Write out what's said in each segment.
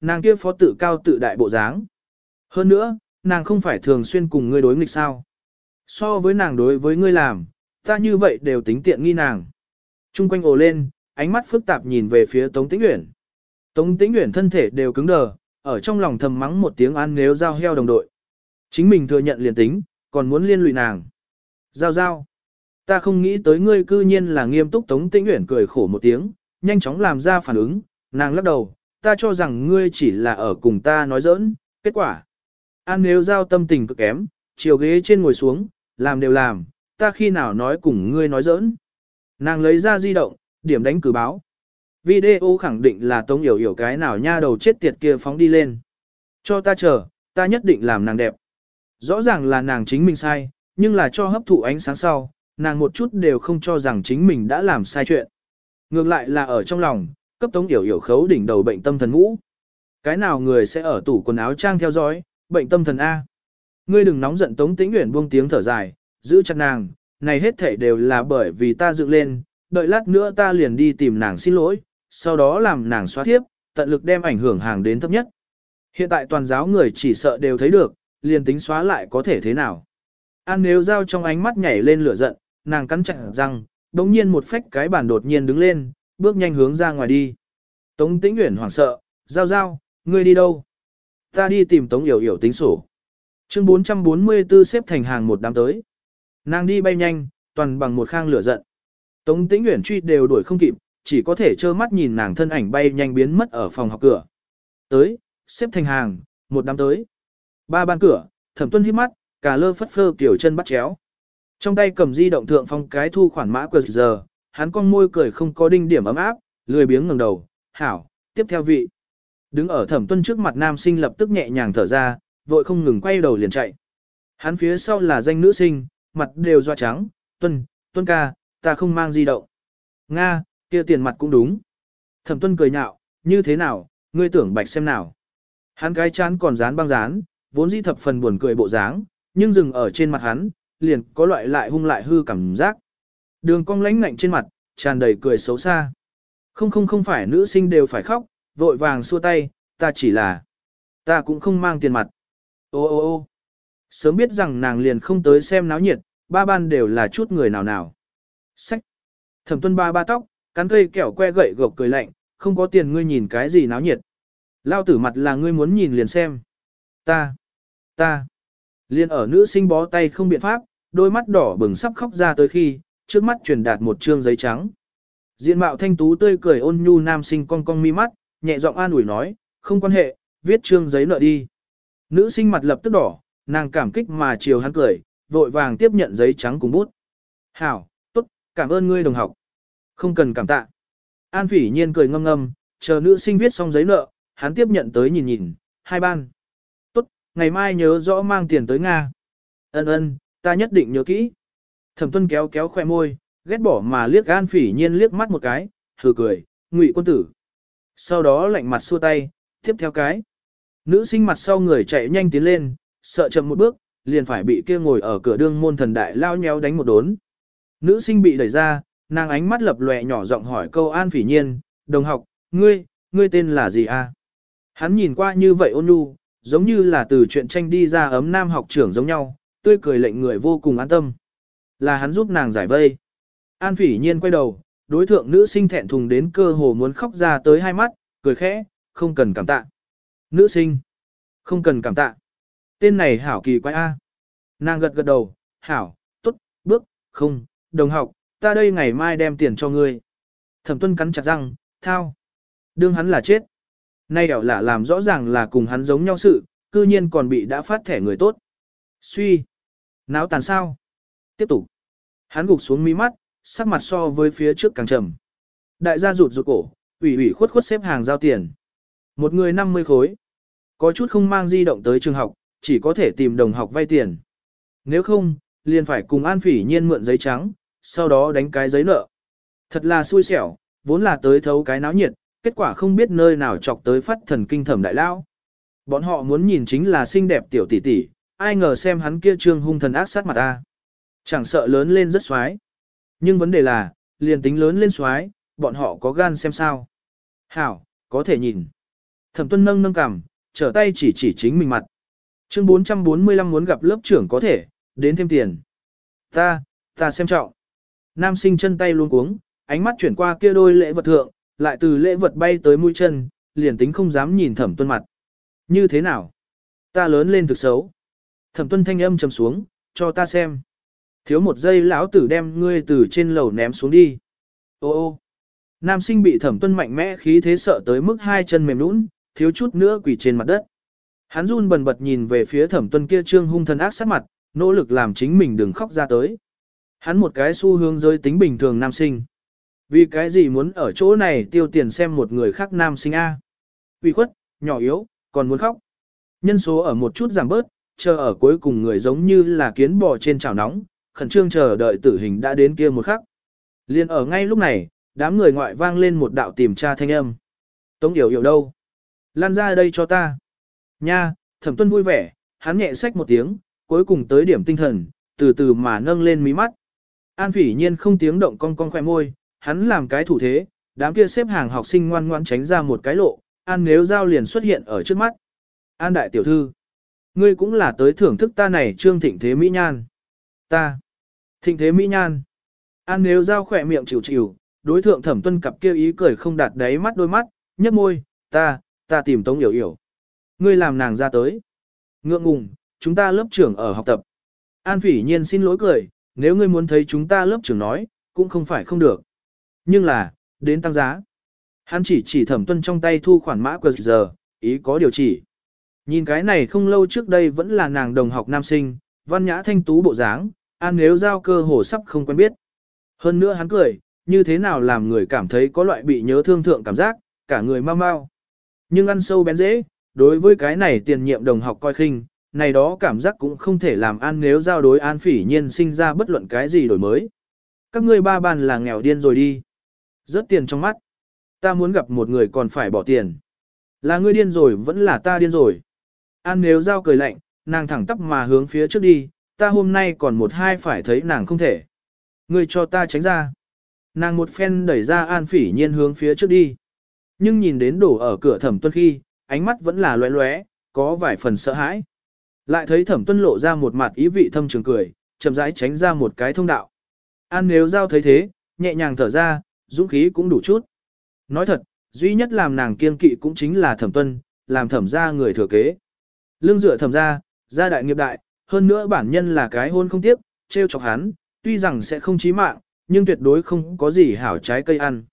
nàng kia phó tự cao tự đại bộ dáng. Hơn nữa, nàng không phải thường xuyên cùng ngươi đối nghịch sao. So với nàng đối với ngươi làm, ta như vậy đều tính tiện nghi nàng. Trung quanh ồ lên, ánh mắt phức tạp nhìn về phía Tống Tĩnh Uyển. Tống Tĩnh Uyển thân thể đều cứng đờ, ở trong lòng thầm mắng một tiếng ăn nếu giao heo đồng đội. Chính mình thừa nhận liền tính, còn muốn liên lụy nàng. Giao giao. Ta không nghĩ tới ngươi cư nhiên là nghiêm túc Tống Tĩnh Uyển cười khổ một tiếng, nhanh chóng làm ra phản ứng, nàng lắc đầu, ta cho rằng ngươi chỉ là ở cùng ta nói giỡn, kết quả. An nếu giao tâm tình cực kém, chiều ghế trên ngồi xuống, làm đều làm, ta khi nào nói cùng ngươi nói giỡn. Nàng lấy ra di động, điểm đánh cử báo. Video khẳng định là tống hiểu hiểu cái nào nha đầu chết tiệt kia phóng đi lên. Cho ta chờ, ta nhất định làm nàng đẹp. Rõ ràng là nàng chính mình sai, nhưng là cho hấp thụ ánh sáng sau, nàng một chút đều không cho rằng chính mình đã làm sai chuyện. Ngược lại là ở trong lòng, cấp tống hiểu hiểu khấu đỉnh đầu bệnh tâm thần ngũ. Cái nào người sẽ ở tủ quần áo trang theo dõi, bệnh tâm thần A. Ngươi đừng nóng giận tống tĩnh nguyện buông tiếng thở dài, giữ chặt nàng, này hết thể đều là bởi vì ta dựng lên, đợi lát nữa ta liền đi tìm nàng xin lỗi, sau đó làm nàng xóa thiếp, tận lực đem ảnh hưởng hàng đến thấp nhất. Hiện tại toàn giáo người chỉ sợ đều thấy được, liền tính xóa lại có thể thế nào. An nếu giao trong ánh mắt nhảy lên lửa giận, nàng cắn chặt răng, đống nhiên một phách cái bàn đột nhiên đứng lên, bước nhanh hướng ra ngoài đi. Tống tĩnh uyển hoảng sợ, giao giao, ngươi đi đâu? Ta đi tìm tống yểu yểu tính sổ. Chương 444 xếp thành hàng một đám tới. Nàng đi bay nhanh, toàn bằng một khang lửa giận. Tống tĩnh uyển truy đều đuổi không kịp, chỉ có thể trơ mắt nhìn nàng thân ảnh bay nhanh biến mất ở phòng học cửa. Tới, xếp thành hàng, một đám tới. Ba ban cửa, thẩm tuân hít mắt, cả lơ phất phơ kiểu chân bắt chéo. Trong tay cầm di động thượng phong cái thu khoản mã QR giờ, hắn con môi cười không có đinh điểm ấm áp, lười biếng ngẩng đầu, hảo, tiếp theo vị. Đứng ở thẩm tuân trước mặt nam sinh lập tức nhẹ nhàng thở ra, vội không ngừng quay đầu liền chạy. Hắn phía sau là danh nữ sinh, mặt đều doa trắng, tuân, tuân ca, ta không mang di động. Nga, kia tiền mặt cũng đúng. Thẩm tuân cười nhạo, như thế nào, ngươi tưởng bạch xem nào. Hắn cái chán còn dán băng dán, vốn dĩ thập phần buồn cười bộ dáng, nhưng dừng ở trên mặt hắn, liền có loại lại hung lại hư cảm giác. Đường cong lánh ngạnh trên mặt, tràn đầy cười xấu xa. Không không không phải nữ sinh đều phải khóc, vội vàng xua tay, ta chỉ là, ta cũng không mang tiền mặt. Ô ô ô sớm biết rằng nàng liền không tới xem náo nhiệt, ba ban đều là chút người nào nào. Sách, thẩm tuân ba ba tóc, cắn cây kẹo que gậy gộc cười lạnh, không có tiền ngươi nhìn cái gì náo nhiệt. Lao tử mặt là ngươi muốn nhìn liền xem. Ta, ta, liền ở nữ sinh bó tay không biện pháp, đôi mắt đỏ bừng sắp khóc ra tới khi, trước mắt truyền đạt một trương giấy trắng. Diện mạo thanh tú tươi cười ôn nhu nam sinh cong cong mi mắt, nhẹ giọng an ủi nói, không quan hệ, viết trương giấy nợ đi. Nữ sinh mặt lập tức đỏ, nàng cảm kích mà chiều hắn cười, vội vàng tiếp nhận giấy trắng cùng bút. Hảo, tốt, cảm ơn ngươi đồng học. Không cần cảm tạ. An phỉ nhiên cười ngâm ngâm, chờ nữ sinh viết xong giấy nợ, hắn tiếp nhận tới nhìn nhìn, hai ban. Tốt, ngày mai nhớ rõ mang tiền tới Nga. Ân ân, ta nhất định nhớ kỹ. Thẩm tuân kéo kéo khoe môi, ghét bỏ mà liếc An phỉ nhiên liếc mắt một cái, thử cười, ngụy quân tử. Sau đó lạnh mặt xua tay, tiếp theo cái. Nữ sinh mặt sau người chạy nhanh tiến lên, sợ chậm một bước, liền phải bị kia ngồi ở cửa đương môn thần đại lao nhéo đánh một đốn. Nữ sinh bị đẩy ra, nàng ánh mắt lập lòe nhỏ giọng hỏi câu An Phỉ Nhiên, đồng học, ngươi, ngươi tên là gì a? Hắn nhìn qua như vậy ôn nhu, giống như là từ chuyện tranh đi ra ấm nam học trưởng giống nhau, tươi cười lệnh người vô cùng an tâm. Là hắn giúp nàng giải vây. An Phỉ Nhiên quay đầu, đối thượng nữ sinh thẹn thùng đến cơ hồ muốn khóc ra tới hai mắt, cười khẽ, không cần cảm tạ. Nữ sinh, không cần cảm tạ. Tên này hảo kỳ quái A. Nàng gật gật đầu, hảo, tốt, bước, không, đồng học, ta đây ngày mai đem tiền cho ngươi. Thẩm tuân cắn chặt răng, thao. Đương hắn là chết. Nay đẻo là làm rõ ràng là cùng hắn giống nhau sự, cư nhiên còn bị đã phát thẻ người tốt. Suy. Náo tàn sao. Tiếp tục. Hắn gục xuống mi mắt, sắc mặt so với phía trước càng trầm. Đại gia rụt rụt cổ, ủy ủy khuất khuất xếp hàng giao tiền. Một người 50 khối. Có chút không mang di động tới trường học, chỉ có thể tìm đồng học vay tiền. Nếu không, liền phải cùng An Phỉ Nhiên mượn giấy trắng, sau đó đánh cái giấy nợ. Thật là xui xẻo, vốn là tới thấu cái náo nhiệt, kết quả không biết nơi nào chọc tới phát thần kinh thẩm đại lao. Bọn họ muốn nhìn chính là xinh đẹp tiểu tỷ tỷ, ai ngờ xem hắn kia trương hung thần ác sát mặt ta. Chẳng sợ lớn lên rất xoái. Nhưng vấn đề là, liền tính lớn lên xoái, bọn họ có gan xem sao. Hảo, có thể nhìn. Thẩm tuân nâng nâng cằm, trở tay chỉ chỉ chính mình mặt. Chương 445 muốn gặp lớp trưởng có thể, đến thêm tiền. Ta, ta xem trọng. Nam sinh chân tay luôn cuống, ánh mắt chuyển qua kia đôi lễ vật thượng, lại từ lễ vật bay tới mũi chân, liền tính không dám nhìn thẩm tuân mặt. Như thế nào? Ta lớn lên thực xấu. Thẩm tuân thanh âm trầm xuống, cho ta xem. Thiếu một giây lão tử đem ngươi từ trên lầu ném xuống đi. Ô ô. Nam sinh bị thẩm tuân mạnh mẽ khí thế sợ tới mức hai chân mềm nũng, thiếu chút nữa quỳ trên mặt đất. Hắn run bần bật nhìn về phía thẩm tuân kia trương hung thần ác sát mặt, nỗ lực làm chính mình đừng khóc ra tới. Hắn một cái xu hướng giới tính bình thường nam sinh. Vì cái gì muốn ở chỗ này tiêu tiền xem một người khác nam sinh A. Vì khuất, nhỏ yếu, còn muốn khóc. Nhân số ở một chút giảm bớt, chờ ở cuối cùng người giống như là kiến bò trên chảo nóng, khẩn trương chờ đợi tử hình đã đến kia một khắc. Liên ở ngay lúc này, đám người ngoại vang lên một đạo tìm tra thanh âm. Tống Yểu Yểu đâu? Lan ra đây cho ta. Nha, thẩm tuân vui vẻ, hắn nhẹ sách một tiếng, cuối cùng tới điểm tinh thần, từ từ mà nâng lên mí mắt. An phỉ nhiên không tiếng động cong cong khoe môi, hắn làm cái thủ thế, đám kia xếp hàng học sinh ngoan ngoan tránh ra một cái lộ, An nếu giao liền xuất hiện ở trước mắt. An đại tiểu thư, ngươi cũng là tới thưởng thức ta này trương thịnh thế mỹ nhan. Ta, thịnh thế mỹ nhan. An nếu giao khỏe miệng chịu chịu, đối thượng thẩm tuân cặp kia ý cười không đạt đáy mắt đôi mắt, nhấp môi, ta, ta tìm tống hiểu hiểu. Ngươi làm nàng ra tới. Ngượng ngùng, chúng ta lớp trưởng ở học tập. An phỉ nhiên xin lỗi cười, nếu ngươi muốn thấy chúng ta lớp trưởng nói, cũng không phải không được. Nhưng là, đến tăng giá. Hắn chỉ chỉ thẩm tuân trong tay thu khoản mã quờ giờ, ý có điều chỉ. Nhìn cái này không lâu trước đây vẫn là nàng đồng học nam sinh, văn nhã thanh tú bộ dáng, an nếu giao cơ hồ sắp không quen biết. Hơn nữa hắn cười, như thế nào làm người cảm thấy có loại bị nhớ thương thượng cảm giác, cả người mau mau. Nhưng ăn sâu bén dễ, đối với cái này tiền nhiệm đồng học coi khinh, này đó cảm giác cũng không thể làm an nếu giao đối an phỉ nhiên sinh ra bất luận cái gì đổi mới. Các ngươi ba bàn là nghèo điên rồi đi. Rớt tiền trong mắt. Ta muốn gặp một người còn phải bỏ tiền. Là ngươi điên rồi vẫn là ta điên rồi. An nếu giao cười lạnh, nàng thẳng tắp mà hướng phía trước đi, ta hôm nay còn một hai phải thấy nàng không thể. Ngươi cho ta tránh ra. Nàng một phen đẩy ra an phỉ nhiên hướng phía trước đi. Nhưng nhìn đến đổ ở cửa thẩm tuân khi, ánh mắt vẫn là loé loé, có vài phần sợ hãi. Lại thấy thẩm tuân lộ ra một mặt ý vị thâm trường cười, chậm rãi tránh ra một cái thông đạo. An nếu giao thấy thế, nhẹ nhàng thở ra, dũng khí cũng đủ chút. Nói thật, duy nhất làm nàng kiên kỵ cũng chính là thẩm tuân, làm thẩm gia người thừa kế. Lương dựa thẩm gia, gia đại nghiệp đại, hơn nữa bản nhân là cái hôn không tiếc trêu chọc hắn, tuy rằng sẽ không chí mạng, nhưng tuyệt đối không có gì hảo trái cây ăn.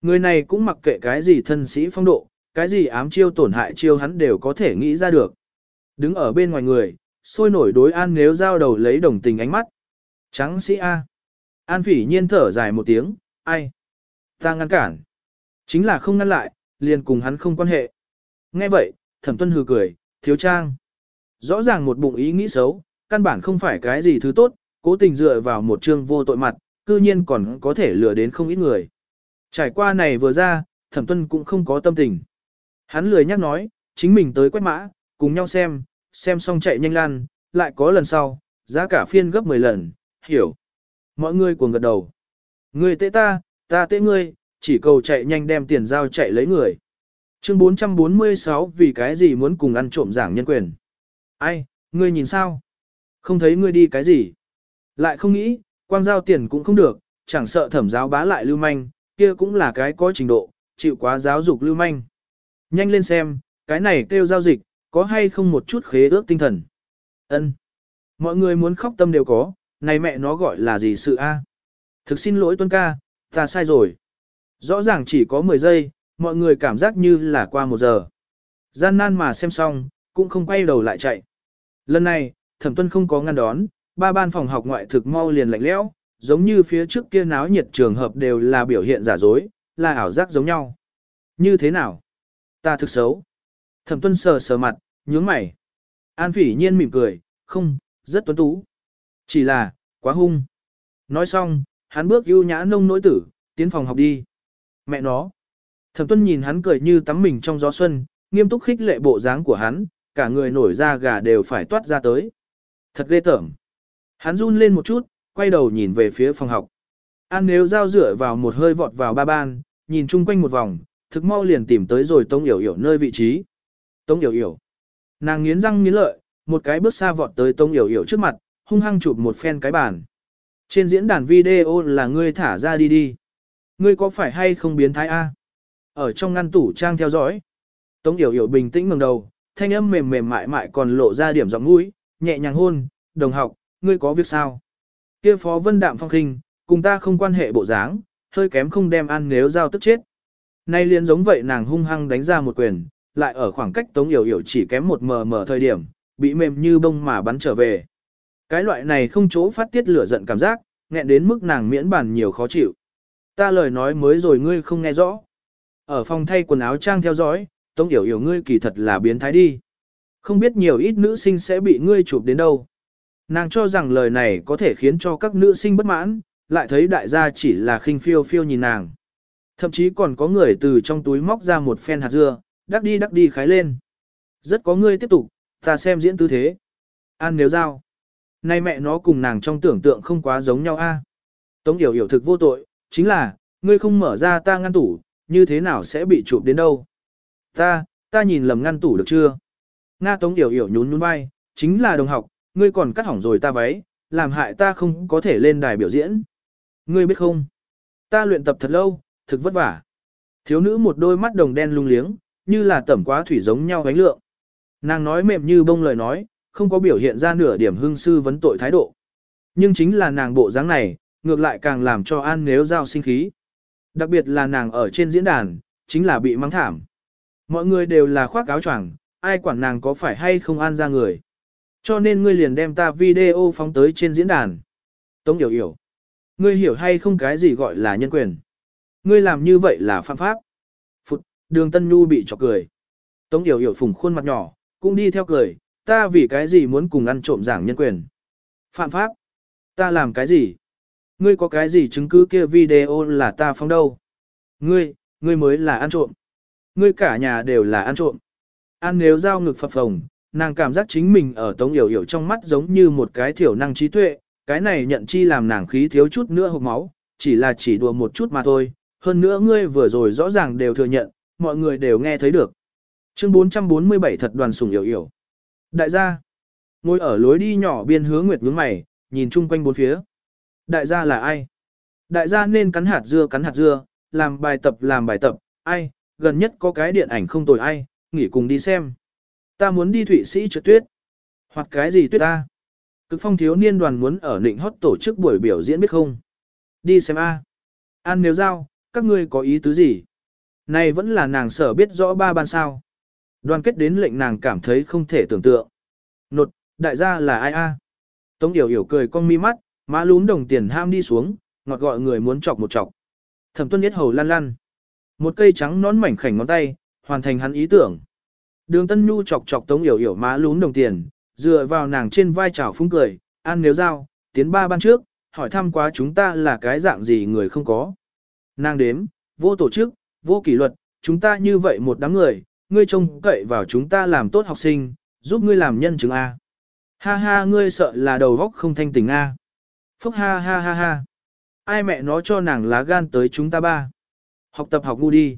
Người này cũng mặc kệ cái gì thân sĩ phong độ, cái gì ám chiêu tổn hại chiêu hắn đều có thể nghĩ ra được. Đứng ở bên ngoài người, sôi nổi đối an nếu giao đầu lấy đồng tình ánh mắt. Trắng sĩ A. An phỉ nhiên thở dài một tiếng, ai? Ta ngăn cản. Chính là không ngăn lại, liền cùng hắn không quan hệ. Nghe vậy, thẩm tuân hừ cười, thiếu trang. Rõ ràng một bụng ý nghĩ xấu, căn bản không phải cái gì thứ tốt, cố tình dựa vào một chương vô tội mặt, cư nhiên còn có thể lừa đến không ít người. Trải qua này vừa ra, thẩm tuân cũng không có tâm tình. Hắn lười nhắc nói, chính mình tới quét mã, cùng nhau xem, xem xong chạy nhanh lan, lại có lần sau, giá cả phiên gấp 10 lần, hiểu. Mọi người cuồng gật đầu. Người tệ ta, ta tệ ngươi, chỉ cầu chạy nhanh đem tiền giao chạy lấy người. Chương 446 vì cái gì muốn cùng ăn trộm giảng nhân quyền. Ai, ngươi nhìn sao? Không thấy ngươi đi cái gì? Lại không nghĩ, quang giao tiền cũng không được, chẳng sợ thẩm giáo bá lại lưu manh, kia cũng là cái có trình độ, chịu quá giáo dục lưu manh. Nhanh lên xem, cái này kêu giao dịch, có hay không một chút khế ước tinh thần. Ân, Mọi người muốn khóc tâm đều có, này mẹ nó gọi là gì sự a? Thực xin lỗi tuân ca, ta sai rồi. Rõ ràng chỉ có 10 giây, mọi người cảm giác như là qua một giờ. Gian nan mà xem xong, cũng không quay đầu lại chạy. Lần này, thẩm tuân không có ngăn đón, ba ban phòng học ngoại thực mau liền lạnh lẽo, giống như phía trước kia náo nhiệt trường hợp đều là biểu hiện giả dối, là ảo giác giống nhau. Như thế nào? Ta thực xấu. Thẩm tuân sờ sờ mặt, nhướng mày. An phỉ nhiên mỉm cười, không, rất tuấn tú. Chỉ là, quá hung. Nói xong, hắn bước ưu nhã nông nỗi tử, tiến phòng học đi. Mẹ nó. Thẩm tuân nhìn hắn cười như tắm mình trong gió xuân, nghiêm túc khích lệ bộ dáng của hắn, cả người nổi da gà đều phải toát ra tới. Thật ghê tởm. Hắn run lên một chút, quay đầu nhìn về phía phòng học. An nếu giao dựa vào một hơi vọt vào ba ban, nhìn chung quanh một vòng, thực mau liền tìm tới rồi Tống Yểu Yểu nơi vị trí. Tống Yểu Yểu. Nàng nghiến răng nghiến lợi, một cái bước xa vọt tới Tống Yểu Yểu trước mặt, hung hăng chụp một phen cái bàn. Trên diễn đàn video là ngươi thả ra đi đi. Ngươi có phải hay không biến thái A? Ở trong ngăn tủ trang theo dõi. Tống Yểu Yểu bình tĩnh ngẩng đầu, thanh âm mềm mềm mại mại còn lộ ra điểm giọng mũi, nhẹ nhàng hôn, đồng học, ngươi có việc sao? Kia phó vân đạm phong khinh, cùng ta không quan hệ bộ dáng, hơi kém không đem ăn nếu giao tức chết. Nay liền giống vậy nàng hung hăng đánh ra một quyền, lại ở khoảng cách Tống Yểu Yểu chỉ kém một mờ mờ thời điểm, bị mềm như bông mà bắn trở về. Cái loại này không chỗ phát tiết lửa giận cảm giác, nghẹn đến mức nàng miễn bản nhiều khó chịu. Ta lời nói mới rồi ngươi không nghe rõ. Ở phòng thay quần áo trang theo dõi, Tống Yểu Yểu ngươi kỳ thật là biến thái đi. Không biết nhiều ít nữ sinh sẽ bị ngươi chụp đến đâu. Nàng cho rằng lời này có thể khiến cho các nữ sinh bất mãn, lại thấy đại gia chỉ là khinh phiêu phiêu nhìn nàng. Thậm chí còn có người từ trong túi móc ra một phen hạt dưa, đắc đi đắc đi khái lên. Rất có ngươi tiếp tục, ta xem diễn tư thế. An nếu giao. Nay mẹ nó cùng nàng trong tưởng tượng không quá giống nhau a. Tống Yểu Yểu thực vô tội, chính là, ngươi không mở ra ta ngăn tủ, như thế nào sẽ bị chụp đến đâu. Ta, ta nhìn lầm ngăn tủ được chưa? Nga Tống Yểu Yểu nhún nhún vai, chính là đồng học, ngươi còn cắt hỏng rồi ta váy, làm hại ta không có thể lên đài biểu diễn. Ngươi biết không? Ta luyện tập thật lâu, thực vất vả. Thiếu nữ một đôi mắt đồng đen lung liếng, như là tẩm quá thủy giống nhau ánh lượng. Nàng nói mềm như bông lời nói, không có biểu hiện ra nửa điểm hương sư vấn tội thái độ. Nhưng chính là nàng bộ dáng này, ngược lại càng làm cho An nếu giao sinh khí. Đặc biệt là nàng ở trên diễn đàn, chính là bị mắng thảm. Mọi người đều là khoác áo choàng, ai quản nàng có phải hay không an ra người. Cho nên ngươi liền đem ta video phóng tới trên diễn đàn. Tống hiểu hiểu. Ngươi hiểu hay không cái gì gọi là nhân quyền. Ngươi làm như vậy là phạm pháp. Phụt, đường Tân Nhu bị chọc cười. Tống hiểu hiểu phùng khuôn mặt nhỏ, cũng đi theo cười, ta vì cái gì muốn cùng ăn trộm giảng nhân quyền. Phạm pháp. Ta làm cái gì? Ngươi có cái gì chứng cứ kia video là ta phóng đâu? Ngươi, ngươi mới là ăn trộm. Ngươi cả nhà đều là ăn trộm. Ăn nếu giao ngực phập phồng, nàng cảm giác chính mình ở tống yểu yểu trong mắt giống như một cái thiểu năng trí tuệ, cái này nhận chi làm nàng khí thiếu chút nữa hộp máu, chỉ là chỉ đùa một chút mà thôi, hơn nữa ngươi vừa rồi rõ ràng đều thừa nhận, mọi người đều nghe thấy được. Chương 447 thật đoàn sủng yểu yểu. Đại gia, ngồi ở lối đi nhỏ biên hướng nguyệt ngưỡng mày, nhìn chung quanh bốn phía. Đại gia là ai? Đại gia nên cắn hạt dưa cắn hạt dưa, làm bài tập làm bài tập, ai, gần nhất có cái điện ảnh không tồi ai, nghỉ cùng đi xem. Ta muốn đi Thụy Sĩ trượt tuyết. Hoặc cái gì tuyết ta? Cực phong thiếu niên đoàn muốn ở nịnh hót tổ chức buổi biểu diễn biết không? Đi xem A. An nếu giao, các ngươi có ý tứ gì? Này vẫn là nàng sở biết rõ ba ban sao. Đoàn kết đến lệnh nàng cảm thấy không thể tưởng tượng. Nột, đại gia là ai a? Tống Yểu Yểu cười con mi mắt, má lún đồng tiền ham đi xuống, ngọt gọi người muốn chọc một chọc. Thẩm tuân nhất hầu lăn lăn. Một cây trắng nón mảnh khảnh ngón tay, hoàn thành hắn ý tưởng. Đường Tân Nhu chọc chọc Tống Yểu Yểu má lún đồng tiền, dựa vào nàng trên vai chảo phúng cười, ăn nếu giao, tiến ba ban trước, hỏi thăm quá chúng ta là cái dạng gì người không có. Nàng đếm, vô tổ chức, vô kỷ luật, chúng ta như vậy một đám người, ngươi trông cậy vào chúng ta làm tốt học sinh, giúp ngươi làm nhân chứng A. Ha ha ngươi sợ là đầu góc không thanh tỉnh A. Phúc ha ha ha ha. Ai mẹ nó cho nàng lá gan tới chúng ta ba. Học tập học ngu đi.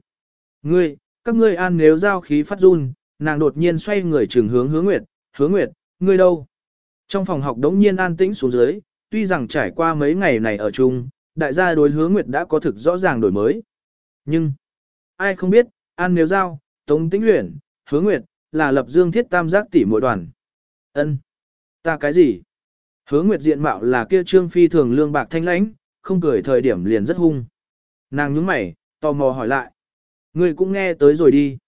Ngươi, các ngươi an nếu giao khí phát run, nàng đột nhiên xoay người trường hướng hướng nguyệt, hướng nguyệt, ngươi đâu? Trong phòng học đống nhiên an tĩnh xuống dưới, tuy rằng trải qua mấy ngày này ở chung, đại gia đối hướng nguyệt đã có thực rõ ràng đổi mới. Nhưng, ai không biết, an nếu giao, tống tĩnh luyện, hướng nguyệt, là lập dương thiết tam giác tỷ mỗi đoàn. ân Ta cái gì? Hướng nguyệt diện mạo là kia trương phi thường lương bạc thanh lãnh, không cười thời điểm liền rất hung. Nàng nhướng mày, tò mò hỏi lại. người cũng nghe tới rồi đi.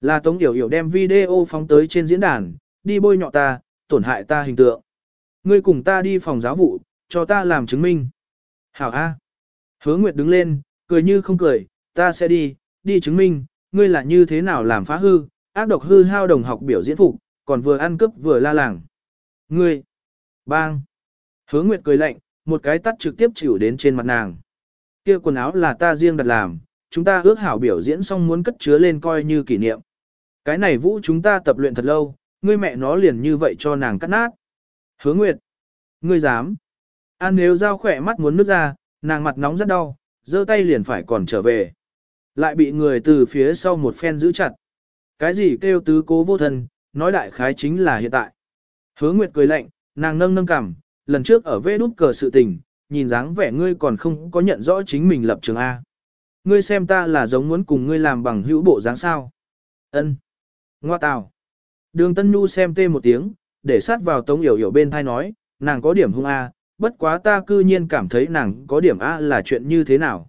Là Tống Yểu Yểu đem video phóng tới trên diễn đàn, đi bôi nhọ ta, tổn hại ta hình tượng. Ngươi cùng ta đi phòng giáo vụ, cho ta làm chứng minh. Hảo A. Hứa Nguyệt đứng lên, cười như không cười, ta sẽ đi, đi chứng minh, ngươi là như thế nào làm phá hư, ác độc hư hao đồng học biểu diễn phục, còn vừa ăn cướp vừa la làng. Ngươi. Bang. Hứa Nguyệt cười lạnh, một cái tắt trực tiếp chịu đến trên mặt nàng. Kia quần áo là ta riêng đặt làm, chúng ta ước hảo biểu diễn xong muốn cất chứa lên coi như kỷ niệm. Cái này vũ chúng ta tập luyện thật lâu, ngươi mẹ nó liền như vậy cho nàng cắt nát. Hứa Nguyệt. Ngươi dám. An nếu giao khỏe mắt muốn nước ra, nàng mặt nóng rất đau, giơ tay liền phải còn trở về. lại bị người từ phía sau một phen giữ chặt. Cái gì kêu tứ cố vô thân, nói đại khái chính là hiện tại. Hứa Nguyệt cười lạnh, nàng nâng nâng cằm, lần trước ở vê đút cờ sự tình, nhìn dáng vẻ ngươi còn không có nhận rõ chính mình lập trường A. Ngươi xem ta là giống muốn cùng ngươi làm bằng hữu bộ dáng sao. ân Ngoa tào. Đường Tân Nhu xem tê một tiếng, để sát vào Tống Yểu Yểu bên thai nói, nàng có điểm hung A, bất quá ta cư nhiên cảm thấy nàng có điểm A là chuyện như thế nào.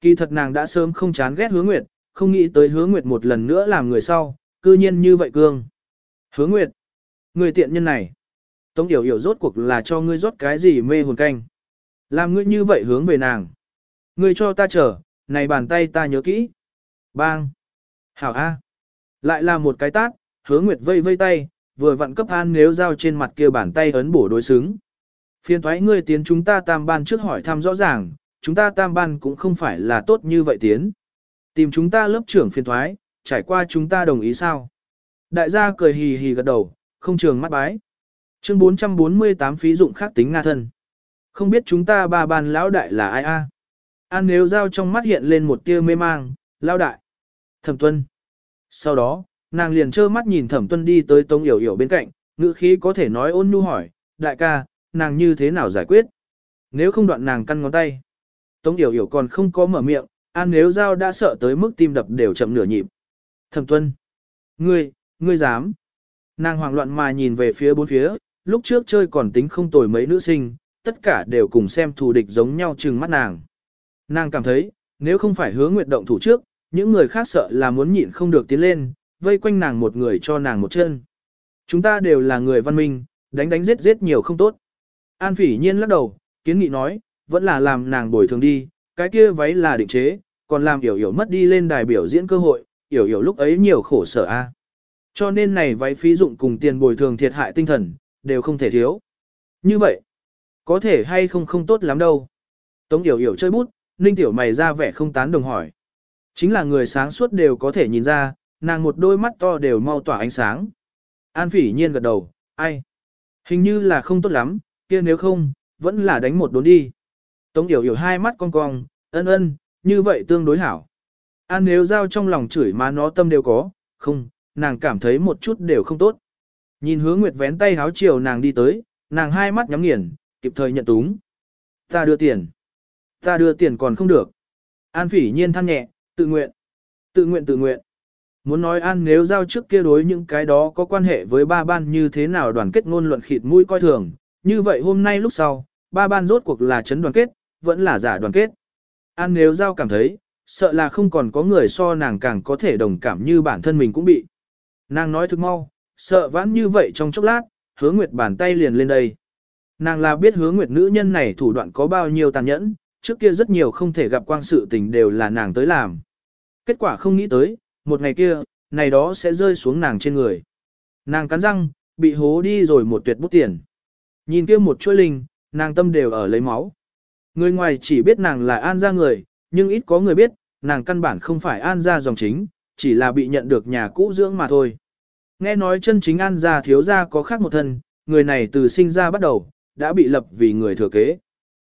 Kỳ thật nàng đã sớm không chán ghét hứa nguyệt, không nghĩ tới hứa nguyệt một lần nữa làm người sau, cư nhiên như vậy cương. Hứa nguyệt, người tiện nhân này, Tống Yểu Yểu rốt cuộc là cho ngươi rót cái gì mê hồn canh. Làm ngươi như vậy hướng về nàng. Ngươi cho ta chờ, này bàn tay ta nhớ kỹ. Bang. Hảo A. Lại là một cái tát, hứa nguyệt vây vây tay, vừa vặn cấp an nếu giao trên mặt kia bàn tay ấn bổ đối xứng. Phiên thoái ngươi tiến chúng ta tam ban trước hỏi thăm rõ ràng, chúng ta tam ban cũng không phải là tốt như vậy tiến. Tìm chúng ta lớp trưởng phiên thoái, trải qua chúng ta đồng ý sao. Đại gia cười hì hì gật đầu, không trường mắt bái. Chương 448 phí dụng khác tính Nga thân. Không biết chúng ta ba ban lão đại là ai a? An nếu giao trong mắt hiện lên một tia mê mang, lão đại. Thẩm tuân. Sau đó, nàng liền trơ mắt nhìn thẩm tuân đi tới tống yểu yểu bên cạnh, ngữ khí có thể nói ôn nhu hỏi, đại ca, nàng như thế nào giải quyết? Nếu không đoạn nàng căn ngón tay. Tống yểu yểu còn không có mở miệng, an nếu giao đã sợ tới mức tim đập đều chậm nửa nhịp. Thẩm tuân. Ngươi, ngươi dám. Nàng hoảng loạn mà nhìn về phía bốn phía, lúc trước chơi còn tính không tồi mấy nữ sinh, tất cả đều cùng xem thù địch giống nhau trừng mắt nàng. Nàng cảm thấy, nếu không phải hứa nguyệt động thủ trước, những người khác sợ là muốn nhịn không được tiến lên, vây quanh nàng một người cho nàng một chân. Chúng ta đều là người văn minh, đánh đánh giết giết nhiều không tốt. An phỉ nhiên lắc đầu, kiến nghị nói, vẫn là làm nàng bồi thường đi, cái kia váy là định chế, còn làm hiểu hiểu mất đi lên đài biểu diễn cơ hội, hiểu hiểu lúc ấy nhiều khổ sở a. Cho nên này váy phí dụng cùng tiền bồi thường thiệt hại tinh thần, đều không thể thiếu. Như vậy, có thể hay không không tốt lắm đâu. Tống hiểu hiểu chơi bút, Ninh Tiểu mày ra vẻ không tán đồng hỏi. Chính là người sáng suốt đều có thể nhìn ra, nàng một đôi mắt to đều mau tỏa ánh sáng. An phỉ nhiên gật đầu, ai? Hình như là không tốt lắm, kia nếu không, vẫn là đánh một đốn đi. Tống Yểu Yểu hai mắt cong cong, ân ân, như vậy tương đối hảo. An nếu giao trong lòng chửi mà nó tâm đều có, không, nàng cảm thấy một chút đều không tốt. Nhìn hứa nguyệt vén tay háo chiều nàng đi tới, nàng hai mắt nhắm nghiền, kịp thời nhận túng. Ta đưa tiền. Ta đưa tiền còn không được. An phỉ nhiên than nhẹ, tự nguyện. Tự nguyện tự nguyện. Muốn nói An nếu giao trước kia đối những cái đó có quan hệ với ba ban như thế nào đoàn kết ngôn luận khịt mũi coi thường, như vậy hôm nay lúc sau, ba ban rốt cuộc là chấn đoàn kết, vẫn là giả đoàn kết. An nếu giao cảm thấy, sợ là không còn có người so nàng càng có thể đồng cảm như bản thân mình cũng bị. Nàng nói thực mau, sợ vãn như vậy trong chốc lát, hứa nguyệt bàn tay liền lên đây. Nàng là biết hứa nguyệt nữ nhân này thủ đoạn có bao nhiêu tàn nhẫn, trước kia rất nhiều không thể gặp quang sự tình đều là nàng tới làm. Kết quả không nghĩ tới, một ngày kia, này đó sẽ rơi xuống nàng trên người. Nàng cắn răng, bị hố đi rồi một tuyệt bút tiền. Nhìn kia một chuỗi linh, nàng tâm đều ở lấy máu. Người ngoài chỉ biết nàng là an gia người, nhưng ít có người biết, nàng căn bản không phải an gia dòng chính, chỉ là bị nhận được nhà cũ dưỡng mà thôi. Nghe nói chân chính an gia thiếu gia có khác một thân, người này từ sinh ra bắt đầu, đã bị lập vì người thừa kế.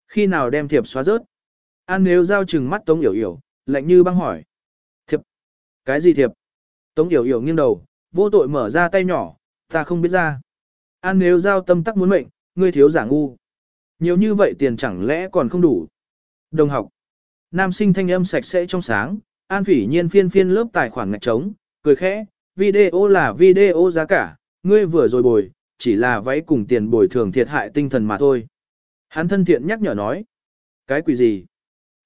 Khi nào đem thiệp xóa rớt? An nếu giao chừng mắt Tống Yểu Yểu, lạnh như băng hỏi. Thiệp? Cái gì thiệp? Tống Yểu Yểu nghiêng đầu, vô tội mở ra tay nhỏ, ta không biết ra. An nếu giao tâm tắc muốn mệnh, ngươi thiếu giả ngu. Nhiều như vậy tiền chẳng lẽ còn không đủ. Đồng học. Nam sinh thanh âm sạch sẽ trong sáng, An phỉ nhiên phiên phiên lớp tài khoản ngạch trống, cười khẽ, video là video giá cả, ngươi vừa rồi bồi, chỉ là váy cùng tiền bồi thường thiệt hại tinh thần mà thôi. Hắn thân thiện nhắc nhở nói, cái quỷ gì?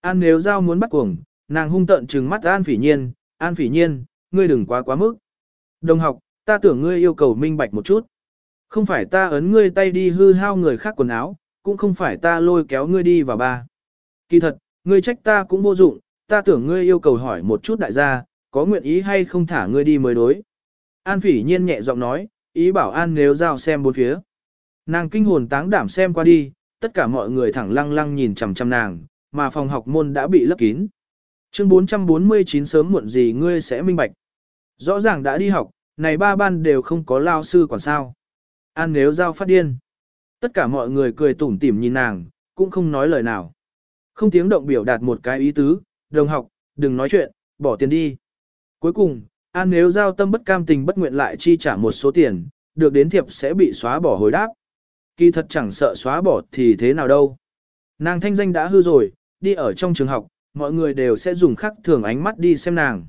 An nếu giao muốn bắt cuồng, nàng hung tận trừng mắt An phỉ nhiên, An phỉ nhiên, ngươi đừng quá quá mức. Đồng học, ta tưởng ngươi yêu cầu minh bạch một chút. Không phải ta ấn ngươi tay đi hư hao người khác quần áo, cũng không phải ta lôi kéo ngươi đi vào ba. Kỳ thật, ngươi trách ta cũng vô dụng, ta tưởng ngươi yêu cầu hỏi một chút đại gia, có nguyện ý hay không thả ngươi đi mới đối. An phỉ nhiên nhẹ giọng nói, ý bảo An nếu giao xem bốn phía. Nàng kinh hồn táng đảm xem qua đi, tất cả mọi người thẳng lăng lăng nhìn chằm chằm nàng, mà phòng học môn đã bị lấp kín. Chương 449 sớm muộn gì ngươi sẽ minh bạch. Rõ ràng đã đi học, này ba ban đều không có lao sư còn sao. An nếu giao phát điên. Tất cả mọi người cười tủm tỉm nhìn nàng, cũng không nói lời nào. Không tiếng động biểu đạt một cái ý tứ, đồng học, đừng nói chuyện, bỏ tiền đi. Cuối cùng, An nếu giao tâm bất cam tình bất nguyện lại chi trả một số tiền, được đến thiệp sẽ bị xóa bỏ hồi đáp. Kỳ thật chẳng sợ xóa bỏ thì thế nào đâu. Nàng thanh danh đã hư rồi, đi ở trong trường học, mọi người đều sẽ dùng khắc thường ánh mắt đi xem nàng.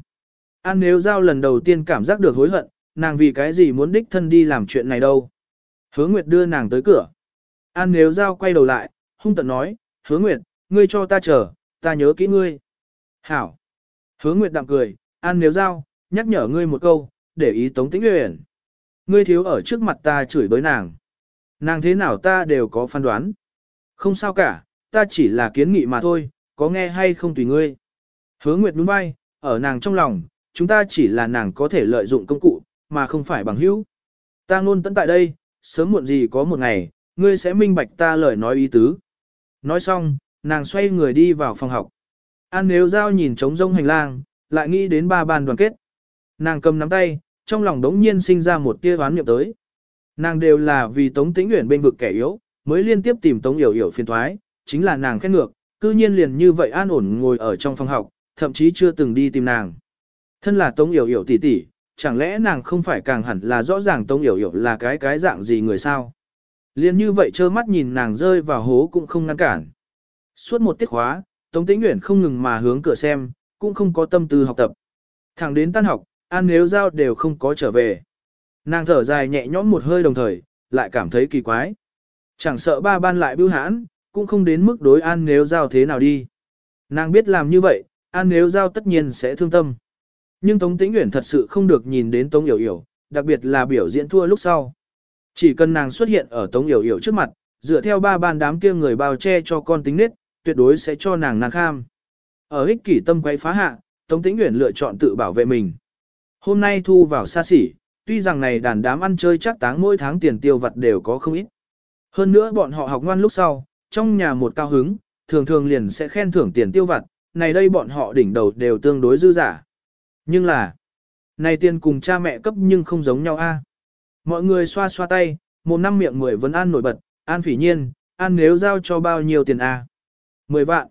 An nếu giao lần đầu tiên cảm giác được hối hận, nàng vì cái gì muốn đích thân đi làm chuyện này đâu. Hứa Nguyệt đưa nàng tới cửa. An nếu giao quay đầu lại, hung tận nói, Hứa Nguyệt, ngươi cho ta chờ, ta nhớ kỹ ngươi. Hảo. Hứa Nguyệt đạm cười, An nếu giao, nhắc nhở ngươi một câu, để ý Tống Tĩnh nguyện. Ngươi thiếu ở trước mặt ta chửi bới nàng. Nàng thế nào ta đều có phán đoán. Không sao cả, ta chỉ là kiến nghị mà thôi, có nghe hay không tùy ngươi. Hứa Nguyệt đúng bay, ở nàng trong lòng, chúng ta chỉ là nàng có thể lợi dụng công cụ, mà không phải bằng hữu. Ta luôn tận tại đây, sớm muộn gì có một ngày, ngươi sẽ minh bạch ta lời nói ý tứ. Nói xong, nàng xoay người đi vào phòng học. An nếu giao nhìn trống rông hành lang, lại nghĩ đến ba bàn đoàn kết. Nàng cầm nắm tay, trong lòng đống nhiên sinh ra một tia ván niệm tới. Nàng đều là vì Tống Tĩnh Uyển bên vực kẻ yếu, mới liên tiếp tìm Tống Yểu Yểu phiền thoái, chính là nàng khét ngược, cư nhiên liền như vậy an ổn ngồi ở trong phòng học, thậm chí chưa từng đi tìm nàng. Thân là Tống Yểu Yểu tỷ tỷ, chẳng lẽ nàng không phải càng hẳn là rõ ràng Tống Yểu Yểu là cái cái dạng gì người sao? Liên như vậy trơ mắt nhìn nàng rơi vào hố cũng không ngăn cản. Suốt một tiết khóa, Tống Tĩnh Uyển không ngừng mà hướng cửa xem, cũng không có tâm tư học tập. Thẳng đến tan học, An nếu giao đều không có trở về. Nàng thở dài nhẹ nhõm một hơi đồng thời, lại cảm thấy kỳ quái. Chẳng sợ ba ban lại bưu hãn, cũng không đến mức đối An nếu giao thế nào đi. Nàng biết làm như vậy, An nếu giao tất nhiên sẽ thương tâm. Nhưng Tống Tĩnh Uyển thật sự không được nhìn đến Tống Yểu Yểu, đặc biệt là biểu diễn thua lúc sau. Chỉ cần nàng xuất hiện ở Tống Yểu Yểu trước mặt, dựa theo ba ban đám kia người bao che cho con tính nết, tuyệt đối sẽ cho nàng nàng kham. Ở ích kỷ tâm quay phá hạ, Tống Tĩnh Uyển lựa chọn tự bảo vệ mình. Hôm nay thu vào xa xỉ, tuy rằng này đàn đám ăn chơi chắc táng mỗi tháng tiền tiêu vặt đều có không ít. Hơn nữa bọn họ học ngoan lúc sau, trong nhà một cao hứng, thường thường liền sẽ khen thưởng tiền tiêu vặt, này đây bọn họ đỉnh đầu đều tương đối dư giả. Nhưng là, này tiền cùng cha mẹ cấp nhưng không giống nhau a. Mọi người xoa xoa tay, một năm miệng mười vẫn an nổi bật, an phỉ nhiên, an nếu giao cho bao nhiêu tiền a? Mười vạn.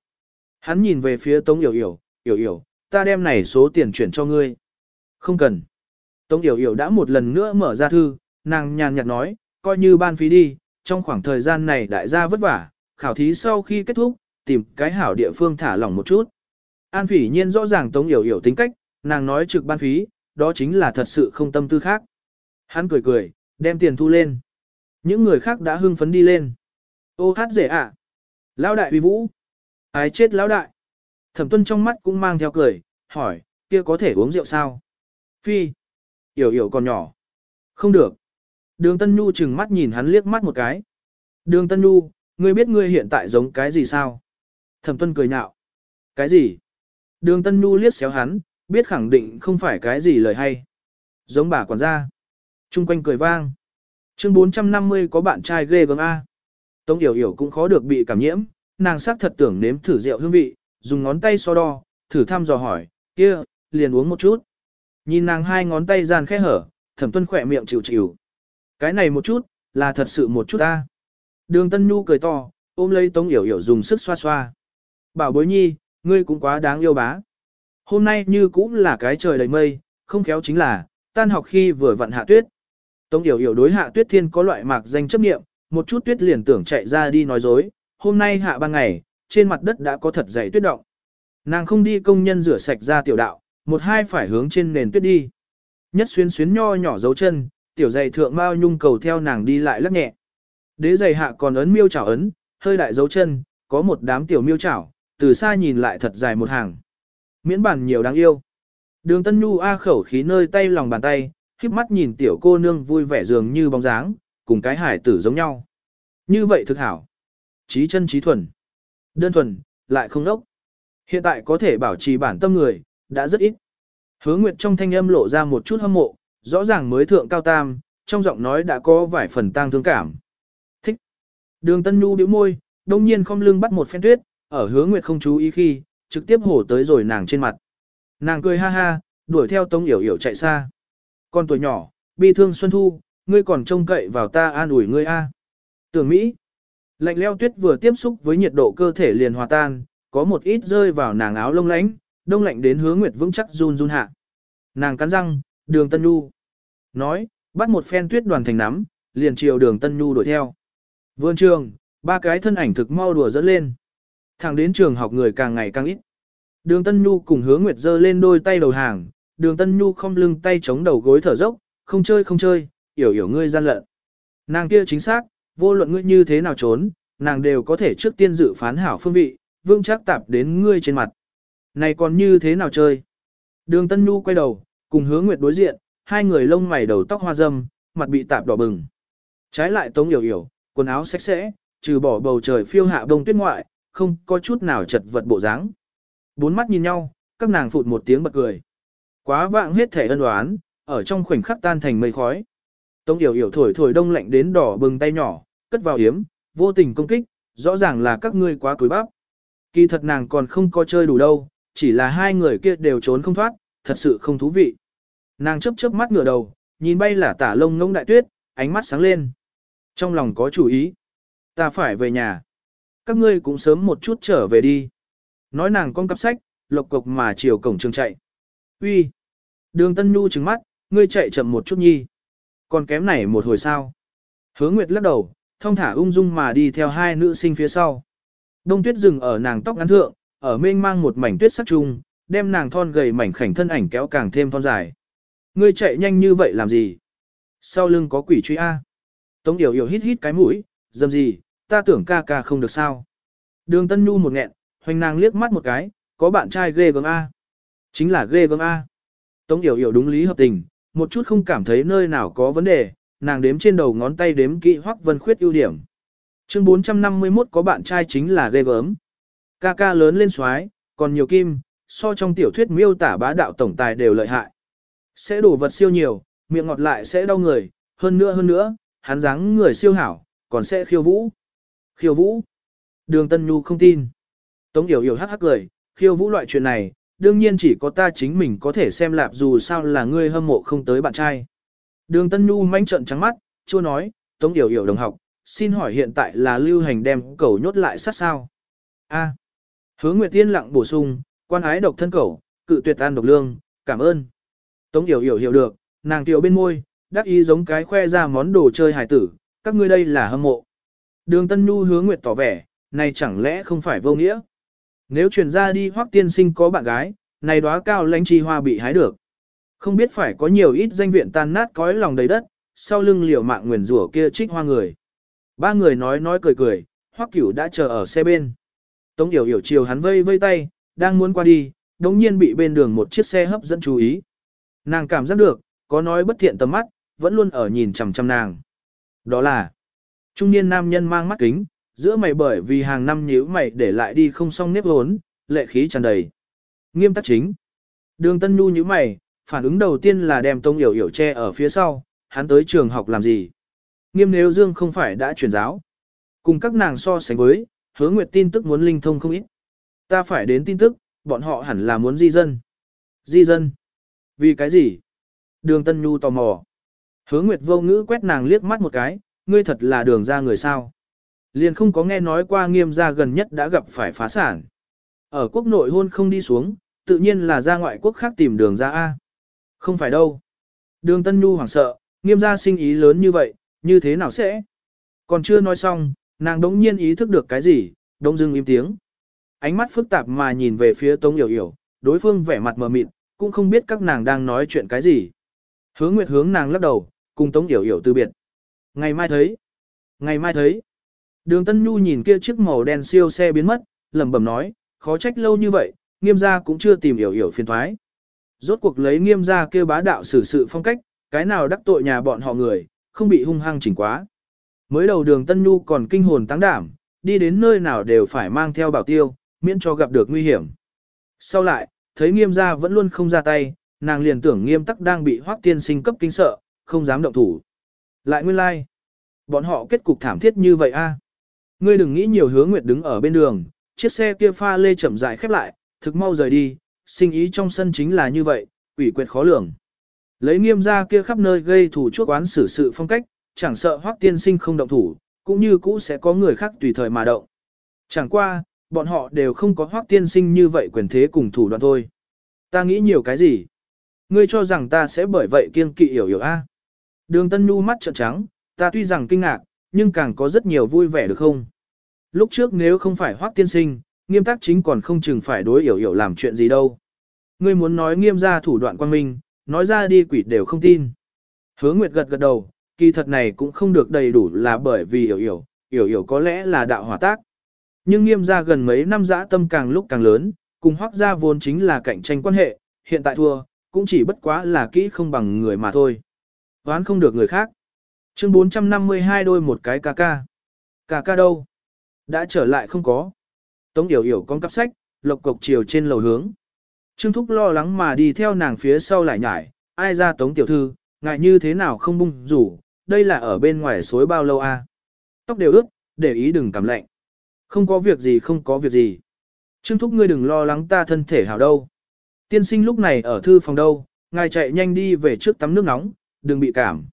Hắn nhìn về phía Tống Yểu Yểu, Yểu Yểu, ta đem này số tiền chuyển cho ngươi. Không cần. Tống Yểu Yểu đã một lần nữa mở ra thư, nàng nhàn nhạt nói, coi như ban phí đi, trong khoảng thời gian này đại gia vất vả, khảo thí sau khi kết thúc, tìm cái hảo địa phương thả lỏng một chút. An phỉ nhiên rõ ràng Tống Yểu Yểu tính cách, nàng nói trực ban phí, đó chính là thật sự không tâm tư khác. Hắn cười cười, đem tiền thu lên. Những người khác đã hưng phấn đi lên. Ô hát rể ạ. À. Lão đại uy vũ. Ái chết lão đại. Thẩm tuân trong mắt cũng mang theo cười, hỏi, kia có thể uống rượu sao? Phi. Yểu yểu còn nhỏ. Không được. Đường Tân Nhu chừng mắt nhìn hắn liếc mắt một cái. Đường Tân Nhu, ngươi biết ngươi hiện tại giống cái gì sao? Thẩm tuân cười nhạo. Cái gì? Đường Tân Nhu liếc xéo hắn, biết khẳng định không phải cái gì lời hay. Giống bà quản gia. Trung quanh cười vang. Chương 450 có bạn trai ghê gớm A. Tống Yểu Yểu cũng khó được bị cảm nhiễm, nàng sắc thật tưởng nếm thử rượu hương vị, dùng ngón tay so đo, thử thăm dò hỏi, kia, liền uống một chút. Nhìn nàng hai ngón tay gian khẽ hở, thẩm tuân khỏe miệng chịu chịu. Cái này một chút, là thật sự một chút ta. Đường Tân Nhu cười to, ôm lấy Tống Yểu Yểu dùng sức xoa xoa. Bảo bối nhi, ngươi cũng quá đáng yêu bá. Hôm nay như cũng là cái trời đầy mây, không khéo chính là, tan học khi vừa vặn hạ tuyết. Tống Yểu Yểu đối hạ tuyết thiên có loại mạc danh chấp niệm, một chút tuyết liền tưởng chạy ra đi nói dối. Hôm nay hạ ban ngày, trên mặt đất đã có thật dày tuyết động. Nàng không đi công nhân rửa sạch ra tiểu đạo, một hai phải hướng trên nền tuyết đi. Nhất xuyên xuyến nho nhỏ dấu chân, tiểu giày thượng mao nhung cầu theo nàng đi lại lắc nhẹ. Đế giày hạ còn ấn miêu chảo ấn, hơi đại dấu chân, có một đám tiểu miêu chảo, từ xa nhìn lại thật dài một hàng. Miễn bản nhiều đáng yêu. Đường Tân Nhu A khẩu khí nơi tay lòng bàn tay, khiếp mắt nhìn tiểu cô nương vui vẻ dường như bóng dáng, cùng cái hải tử giống nhau. Như vậy thực hảo. Trí chân trí thuần. Đơn thuần, lại không đốc. Hiện tại có thể bảo trì bản tâm người, đã rất ít. Hứa Nguyệt trong thanh âm lộ ra một chút hâm mộ, rõ ràng mới thượng cao tam, trong giọng nói đã có vài phần tang thương cảm. Thích. Đường Tân Nhu bĩu môi, đông nhiên không lưng bắt một phen tuyết, ở Hứa Nguyệt không chú ý khi, trực tiếp hổ tới rồi nàng trên mặt. Nàng cười ha ha, đuổi theo Tống Yểu Yểu chạy xa. Con tuổi nhỏ, bi thương Xuân Thu, ngươi còn trông cậy vào ta an ủi ngươi a. Tưởng Mỹ. Lạnh leo tuyết vừa tiếp xúc với nhiệt độ cơ thể liền hòa tan, có một ít rơi vào nàng áo lông lánh, đông lạnh đến hứa nguyệt vững chắc run run hạ. Nàng cắn răng, đường Tân Nhu. Nói, bắt một phen tuyết đoàn thành nắm, liền chiều đường Tân Nhu đuổi theo. Vườn trường, ba cái thân ảnh thực mau đùa dẫn lên. Thẳng đến trường học người càng ngày càng ít. Đường Tân Nhu cùng hứa nguyệt giơ lên đôi tay đầu hàng, đường Tân Nhu không lưng tay chống đầu gối thở dốc, không chơi không chơi, hiểu hiểu ngươi gian lận. Nàng kia chính xác, vô luận ngươi như thế nào trốn, nàng đều có thể trước tiên dự phán hảo phương vị, vương chắc tạp đến ngươi trên mặt. Này còn như thế nào chơi? Đường Tân Nhu quay đầu, cùng hứa nguyệt đối diện, hai người lông mày đầu tóc hoa râm, mặt bị tạp đỏ bừng. Trái lại tống Yểu Yểu, quần áo sạch sẽ, trừ bỏ bầu trời phiêu hạ bông tuyết ngoại, không có chút nào chật vật bộ dáng. Bốn mắt nhìn nhau, các nàng phụt một tiếng bật cười. Quá vạng hết thể ân đoán, ở trong khoảnh khắc tan thành mây khói. Tống yểu yểu thổi thổi đông lạnh đến đỏ bừng tay nhỏ, cất vào yếm, vô tình công kích, rõ ràng là các ngươi quá cúi bắp. Kỳ thật nàng còn không có chơi đủ đâu, chỉ là hai người kia đều trốn không thoát, thật sự không thú vị. Nàng chớp chớp mắt ngửa đầu, nhìn bay là tả lông ngông đại tuyết, ánh mắt sáng lên. Trong lòng có chủ ý. Ta phải về nhà. Các ngươi cũng sớm một chút trở về đi. Nói nàng con cắp sách, lộc cộc mà chiều cổng trường chạy. Uy, Đường Tân Nhu trừng mắt, ngươi chạy chậm một chút nhi. Còn kém này một hồi sao. Hứa Nguyệt lắc đầu, thong thả ung dung mà đi theo hai nữ sinh phía sau. Đông tuyết dừng ở nàng tóc ngắn thượng, ở mênh mang một mảnh tuyết sắc chung đem nàng thon gầy mảnh khảnh thân ảnh kéo càng thêm thon dài. Ngươi chạy nhanh như vậy làm gì? Sau lưng có quỷ truy A. Tống Yểu Yểu hít hít cái mũi, dầm gì, ta tưởng ca ca không được sao. Đường Tân Nhu một nghẹn, hoành nàng liếc mắt một cái, có bạn trai ghê gớm A. Chính là ghê gớm A. Tống Yểu Yểu đúng lý hợp tình, một chút không cảm thấy nơi nào có vấn đề, nàng đếm trên đầu ngón tay đếm kỹ Hoắc Vân Khuyết ưu điểm. Chương 451 có bạn trai chính là ghê gớm. Ca ca lớn lên xoái, còn nhiều kim, so trong tiểu thuyết miêu tả bá đạo tổng tài đều lợi hại. Sẽ đổ vật siêu nhiều, miệng ngọt lại sẽ đau người, hơn nữa hơn nữa, hắn dáng người siêu hảo, còn sẽ khiêu vũ. Khiêu vũ? Đường Tân Nhu không tin. Tống Yểu Yểu hắc hắc cười, khiêu vũ loại chuyện này, đương nhiên chỉ có ta chính mình có thể xem lạp dù sao là ngươi hâm mộ không tới bạn trai. Đường Tân Nhu manh trận trắng mắt, chua nói, Tống Yểu Yểu đồng học, xin hỏi hiện tại là lưu hành đem cầu nhốt lại sát sao? A. Hứa Nguyệt Tiên lặng bổ sung, quan ái độc thân cầu, cự tuyệt an độc lương, cảm ơn. Tống Yểu Yểu hiểu được, nàng tiểu bên môi, đắc ý giống cái khoe ra món đồ chơi hải tử, các ngươi đây là hâm mộ. Đường Tân Nhu hứa Nguyệt tỏ vẻ, này chẳng lẽ không phải vô nghĩa? Nếu truyền ra đi hoắc tiên sinh có bạn gái, này đóa cao lãnh chi hoa bị hái được. Không biết phải có nhiều ít danh viện tan nát cõi lòng đầy đất, sau lưng liều mạng nguyền rủa kia trích hoa người. Ba người nói nói cười cười, hoắc cửu đã chờ ở xe bên. Tống yểu yểu chiều hắn vây vây tay, đang muốn qua đi, đống nhiên bị bên đường một chiếc xe hấp dẫn chú ý. Nàng cảm giác được, có nói bất thiện tầm mắt, vẫn luôn ở nhìn chằm chằm nàng. Đó là, trung niên nam nhân mang mắt kính, giữa mày bởi vì hàng năm nhíu mày để lại đi không xong nếp hốn, lệ khí tràn đầy. Nghiêm tắc chính. Đường Tân Nhu nhíu mày, phản ứng đầu tiên là đem Tông Yểu Yểu che ở phía sau, hắn tới trường học làm gì? Nghiêm nếu Dương không phải đã chuyển giáo. Cùng các nàng so sánh với, hứa nguyệt tin tức muốn linh thông không ít. Ta phải đến tin tức, bọn họ hẳn là muốn di dân. Di dân? Vì cái gì? Đường Tân Nhu tò mò. Hứa Nguyệt vô ngữ quét nàng liếc mắt một cái, ngươi thật là đường ra người sao. Liền không có nghe nói qua nghiêm gia gần nhất đã gặp phải phá sản. Ở quốc nội hôn không đi xuống, tự nhiên là ra ngoại quốc khác tìm đường ra A. Không phải đâu. Đường Tân Nhu hoảng sợ, nghiêm gia sinh ý lớn như vậy, như thế nào sẽ? Còn chưa nói xong, nàng đống nhiên ý thức được cái gì, đông dưng im tiếng. Ánh mắt phức tạp mà nhìn về phía Tống Yểu Yểu, đối phương vẻ mặt mờ mịt, cũng không biết các nàng đang nói chuyện cái gì. Hướng Nguyệt hướng nàng lắc đầu, cùng Tống Yểu Yểu từ biệt. Ngày mai thấy. Ngày mai thấy. Đường Tân Nhu nhìn kia chiếc màu đen siêu xe biến mất, lẩm bẩm nói, khó trách lâu như vậy, nghiêm gia cũng chưa tìm Yểu Yểu phiền thoái. Rốt cuộc lấy nghiêm gia kêu bá đạo xử sự phong cách, cái nào đắc tội nhà bọn họ người, không bị hung hăng chỉnh quá. Mới đầu đường Tân Nhu còn kinh hồn tăng đảm, đi đến nơi nào đều phải mang theo bảo tiêu, miễn cho gặp được nguy hiểm. Sau lại, thấy nghiêm gia vẫn luôn không ra tay, nàng liền tưởng nghiêm tắc đang bị hoác tiên sinh cấp kinh sợ, không dám động thủ. Lại nguyên lai, like. bọn họ kết cục thảm thiết như vậy a. Ngươi đừng nghĩ nhiều Hứa nguyệt đứng ở bên đường, chiếc xe kia pha lê chậm rãi khép lại, thực mau rời đi, sinh ý trong sân chính là như vậy, quỷ quyệt khó lường. Lấy nghiêm gia kia khắp nơi gây thủ chuốc oán xử sự phong cách, chẳng sợ hoác tiên sinh không động thủ, cũng như cũ sẽ có người khác tùy thời mà động. Chẳng qua, bọn họ đều không có hoác tiên sinh như vậy quyền thế cùng thủ đoạn thôi. Ta nghĩ nhiều cái gì? Ngươi cho rằng ta sẽ bởi vậy kiêng kỵ hiểu hiểu a? Đường Tân Nhu mắt trợn trắng, ta tuy rằng kinh ngạc, nhưng càng có rất nhiều vui vẻ được không? Lúc trước nếu không phải hoác tiên sinh, nghiêm tác chính còn không chừng phải đối hiểu hiểu làm chuyện gì đâu. Ngươi muốn nói nghiêm ra thủ đoạn quan minh, nói ra đi quỷ đều không tin. Hứa Nguyệt gật gật đầu, kỳ thật này cũng không được đầy đủ là bởi vì hiểu hiểu, hiểu hiểu có lẽ là đạo hỏa tác. Nhưng nghiêm gia gần mấy năm dã tâm càng lúc càng lớn, cùng hoác ra vốn chính là cạnh tranh quan hệ, hiện tại thua, cũng chỉ bất quá là kỹ không bằng người mà thôi. đoán không được người khác. Chương 452 đôi một cái ca ca. Ca ca đâu? Đã trở lại không có. Tống Yểu Yểu con cắp sách, lộc cộc chiều trên lầu hướng. Trương Thúc lo lắng mà đi theo nàng phía sau lại nhải, ai ra Tống Tiểu Thư, Ngài như thế nào không bung rủ, đây là ở bên ngoài suối bao lâu a? À? Tóc đều ướt, để ý đừng cảm lạnh. Không có việc gì không có việc gì. Trương Thúc ngươi đừng lo lắng ta thân thể hảo đâu. Tiên sinh lúc này ở thư phòng đâu, ngài chạy nhanh đi về trước tắm nước nóng, đừng bị cảm.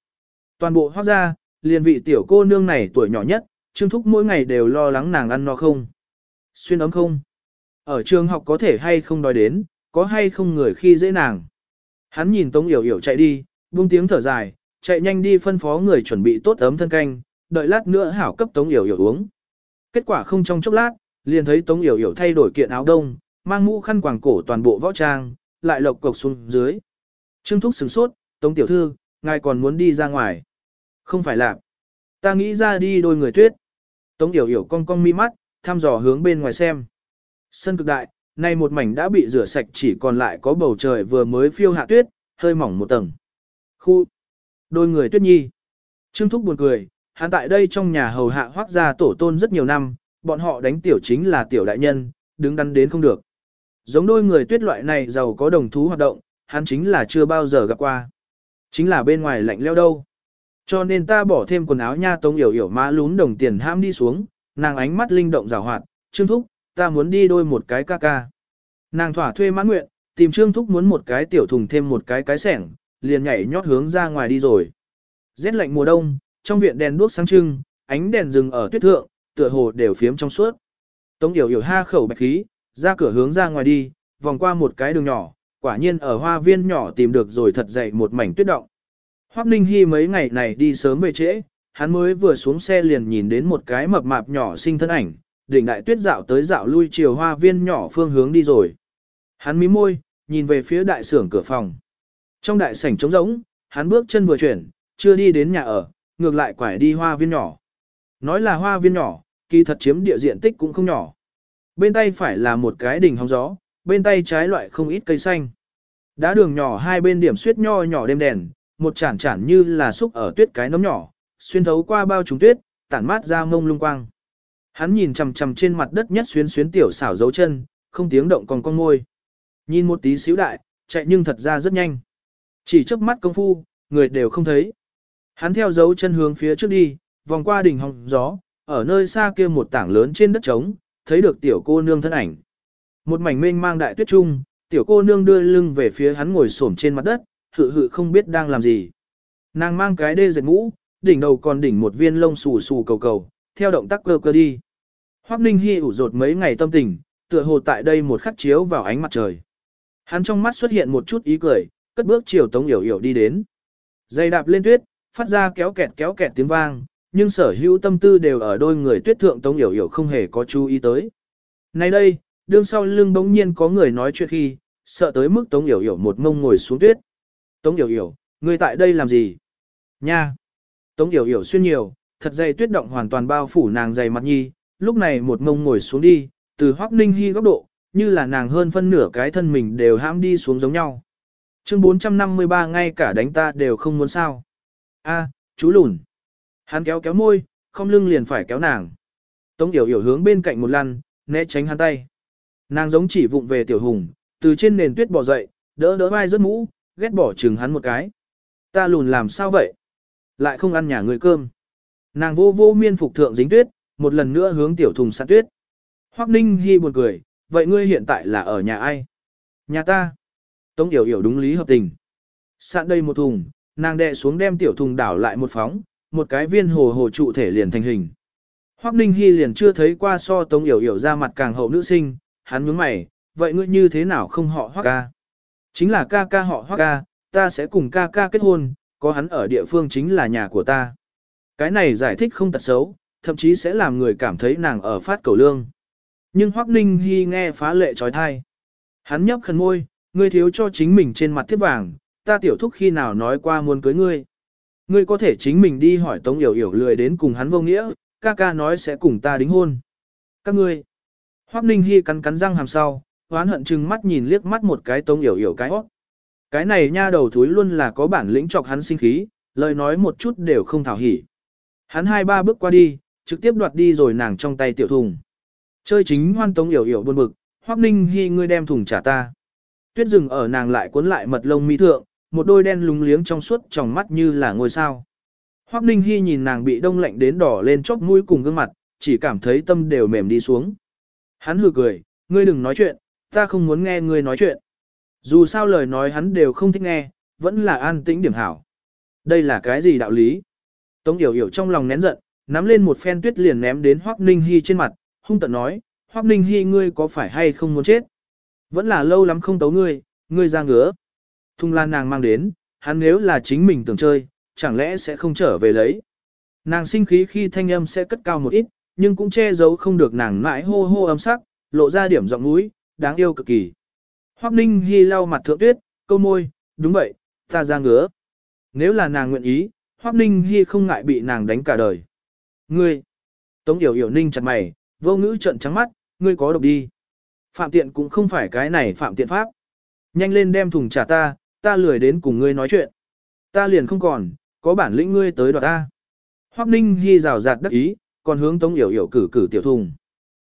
Toàn bộ hóa ra, liền vị tiểu cô nương này tuổi nhỏ nhất, Trương Thúc mỗi ngày đều lo lắng nàng ăn no không. Xuyên ấm không. Ở trường học có thể hay không đòi đến, có hay không người khi dễ nàng. Hắn nhìn Tống Yểu Yểu chạy đi, buông tiếng thở dài, chạy nhanh đi phân phó người chuẩn bị tốt ấm thân canh, đợi lát nữa hảo cấp Tống Yểu Yểu uống. Kết quả không trong chốc lát, liền thấy Tống Yểu Yểu thay đổi kiện áo đông, mang mũ khăn quàng cổ toàn bộ võ trang, lại lộc cộc xuống dưới. Trương Thúc sửng sốt, Tống Tiểu Thư, ngài còn muốn đi ra ngoài. Không phải là, ta nghĩ ra đi đôi người tuyết. Tống Yểu Yểu cong cong mi mắt, thăm dò hướng bên ngoài xem. Sân cực đại, nay một mảnh đã bị rửa sạch chỉ còn lại có bầu trời vừa mới phiêu hạ tuyết, hơi mỏng một tầng. Khu, đôi người tuyết nhi. Trương Thúc buồn cười, hắn tại đây trong nhà hầu hạ hoác gia tổ tôn rất nhiều năm, bọn họ đánh tiểu chính là tiểu đại nhân, đứng đắn đến không được. Giống đôi người tuyết loại này giàu có đồng thú hoạt động, hắn chính là chưa bao giờ gặp qua. Chính là bên ngoài lạnh leo đâu. Cho nên ta bỏ thêm quần áo nha tông yểu yểu má lún đồng tiền ham đi xuống, nàng ánh mắt linh động rào hoạt, Trương Thúc, ta muốn đi đôi một cái ca ca. Nàng thỏa thuê mãn nguyện, tìm Trương Thúc muốn một cái tiểu thùng thêm một cái cái sẻng, liền nhảy nhót hướng ra ngoài đi rồi. Rét lạnh mùa đông, trong viện đèn đuốc sáng trưng, ánh đèn rừng ở tuyết thượng, tựa hồ đều phiếm trong suốt. Tống Điểu Yểu ha khẩu bạch khí, ra cửa hướng ra ngoài đi, vòng qua một cái đường nhỏ, quả nhiên ở hoa viên nhỏ tìm được rồi thật dậy một mảnh tuyết động. Hoắc Ninh Hi mấy ngày này đi sớm về trễ, hắn mới vừa xuống xe liền nhìn đến một cái mập mạp nhỏ sinh thân ảnh, đỉnh đại tuyết dạo tới dạo lui chiều hoa viên nhỏ phương hướng đi rồi. Hắn mí môi, nhìn về phía đại sưởng cửa phòng. Trong đại sảnh trống rỗng, hắn bước chân vừa chuyển, chưa đi đến nhà ở, ngược lại quải đi hoa viên nhỏ. Nói là hoa viên nhỏ, kỳ thật chiếm địa diện tích cũng không nhỏ. Bên tay phải là một cái đỉnh hóng gió, bên tay trái loại không ít cây xanh. Đá đường nhỏ hai bên điểm suyết nho nhỏ đêm đèn, một chản chản như là xúc ở tuyết cái nấm nhỏ, xuyên thấu qua bao trùng tuyết, tản mát ra mông lung quang. Hắn nhìn chằm chằm trên mặt đất nhất xuyến xuyến tiểu xảo dấu chân, không tiếng động còn con môi. Nhìn một tí xíu đại, chạy nhưng thật ra rất nhanh. Chỉ trước mắt công phu, người đều không thấy. Hắn theo dấu chân hướng phía trước đi, vòng qua đỉnh hòng gió, ở nơi xa kia một tảng lớn trên đất trống, thấy được tiểu cô nương thân ảnh. Một mảnh mênh mang đại tuyết trung, tiểu cô nương đưa lưng về phía hắn ngồi xổm trên mặt đất, hự hự không biết đang làm gì. Nàng mang cái đê dệt mũ, đỉnh đầu còn đỉnh một viên lông xù xù cầu cầu, theo động tác cơ cơ đi. Hoắc Ninh Hi ủ rột mấy ngày tâm tình, tựa hồ tại đây một khắc chiếu vào ánh mặt trời. Hắn trong mắt xuất hiện một chút ý cười, cất bước chiều Tống Yểu Yểu đi đến. Dây đạp lên tuyết, phát ra kéo kẹt kéo kẹt tiếng vang, nhưng sở hữu tâm tư đều ở đôi người tuyết thượng Tống Yểu Yểu không hề có chú ý tới. Nay đây, đương sau lưng bỗng nhiên có người nói chuyện khi, sợ tới mức Tống Yểu Yểu một mông ngồi xuống tuyết. Tống Yểu Yểu, ngươi tại đây làm gì? Nha! Tống Yểu Yểu xuyên nhiều, thật dày tuyết động hoàn toàn bao phủ nàng dày mặt nhi, lúc này một mông ngồi xuống đi, từ Hoắc Ninh Hi góc độ, như là nàng hơn phân nửa cái thân mình đều hãm đi xuống giống nhau. Chương 453 ngay cả đánh ta đều không muốn sao. A, chú lùn. Hắn kéo kéo môi, không lưng liền phải kéo nàng. Tống Yểu Yểu hướng bên cạnh một lăn, né tránh hắn tay. Nàng giống chỉ vụng về tiểu hùng, từ trên nền tuyết bò dậy, đỡ đỡ vai rớt mũ, ghét bỏ chừng hắn một cái. Ta lùn làm sao vậy? Lại không ăn nhà người cơm. Nàng vô vô miên phục thượng dính tuyết, một lần nữa hướng tiểu thùng sạn tuyết. Hoắc Ninh Hi buồn cười, vậy ngươi hiện tại là ở nhà ai? Nhà ta. Tống Yểu Yểu đúng lý hợp tình. Sạn đây một thùng, nàng đè xuống đem tiểu thùng đảo lại một phóng, một cái viên hồ hồ trụ thể liền thành hình. Hoắc Ninh Hi liền chưa thấy qua so Tống Yểu Yểu ra mặt càng hậu nữ sinh, hắn nhướng mày, vậy ngươi như thế nào không họ Hoắc ca? Chính là ca ca họ Hoắc ca, ta sẽ cùng ca ca kết hôn, có hắn ở địa phương chính là nhà của ta. Cái này giải thích không tật xấu, thậm chí sẽ làm người cảm thấy nàng ở phát cầu lương. Nhưng Hoắc Ninh Hi nghe phá lệ trói thai. Hắn nhấp khẩn môi, ngươi thiếu cho chính mình trên mặt thiết vàng, ta tiểu thúc khi nào nói qua muốn cưới ngươi. Ngươi có thể chính mình đi hỏi Tống Yểu Yểu lười đến cùng hắn vô nghĩa, ca ca nói sẽ cùng ta đính hôn. Các ngươi. Hoắc Ninh Hi cắn cắn răng hàm sau, hoán hận chừng mắt nhìn liếc mắt một cái Tống Yểu Yểu cái hót. Cái này nha đầu thúi luôn là có bản lĩnh chọc hắn sinh khí, lời nói một chút đều không thảo hỉ. Hắn hai ba bước qua đi, trực tiếp đoạt đi rồi nàng trong tay tiểu thùng. Chơi chính hoan Tống Yểu Yểu buồn bực, Hoắc Ninh Hi ngươi đem thùng trả ta. Tuyết rừng ở nàng lại cuốn lại mật lông mi thượng, một đôi đen lúng liếng trong suốt tròng mắt như là ngôi sao. Hoắc Ninh Hi nhìn nàng bị đông lạnh đến đỏ lên chóp mũi cùng gương mặt, chỉ cảm thấy tâm đều mềm đi xuống. Hắn hừ cười, ngươi đừng nói chuyện, ta không muốn nghe ngươi nói chuyện. Dù sao lời nói hắn đều không thích nghe, vẫn là an tĩnh điểm hảo. Đây là cái gì đạo lý? Tống Yểu Yểu trong lòng nén giận, nắm lên một phen tuyết liền ném đến Hoắc Ninh Hi trên mặt, hung tận nói, Hoắc Ninh Hi ngươi có phải hay không muốn chết? Vẫn là lâu lắm không tấu ngươi, ngươi ra ngứa. Thung lan nàng mang đến, hắn nếu là chính mình tưởng chơi, chẳng lẽ sẽ không trở về lấy. Nàng sinh khí khi thanh âm sẽ cất cao một ít, nhưng cũng che giấu không được nàng mãi hô hô âm sắc, lộ ra điểm giọng mũi, đáng yêu cực kỳ. Hoắc Ninh Hi lau mặt thượng tuyết, câu môi, đúng vậy, ta ra ngứa. Nếu là nàng nguyện ý, Hoắc Ninh Hi không ngại bị nàng đánh cả đời. Ngươi! Tống Yểu Yểu Ninh chặt mày, vô ngữ trận trắng mắt, ngươi có độc đi. Phạm tiện cũng không phải cái này phạm tiện pháp. Nhanh lên đem thùng trả ta, ta lười đến cùng ngươi nói chuyện. Ta liền không còn, có bản lĩnh ngươi tới đoạt ta. Hoắc Ninh Hi rào rạt đắc ý, còn hướng Tống Yểu Yểu cử cử tiểu thùng.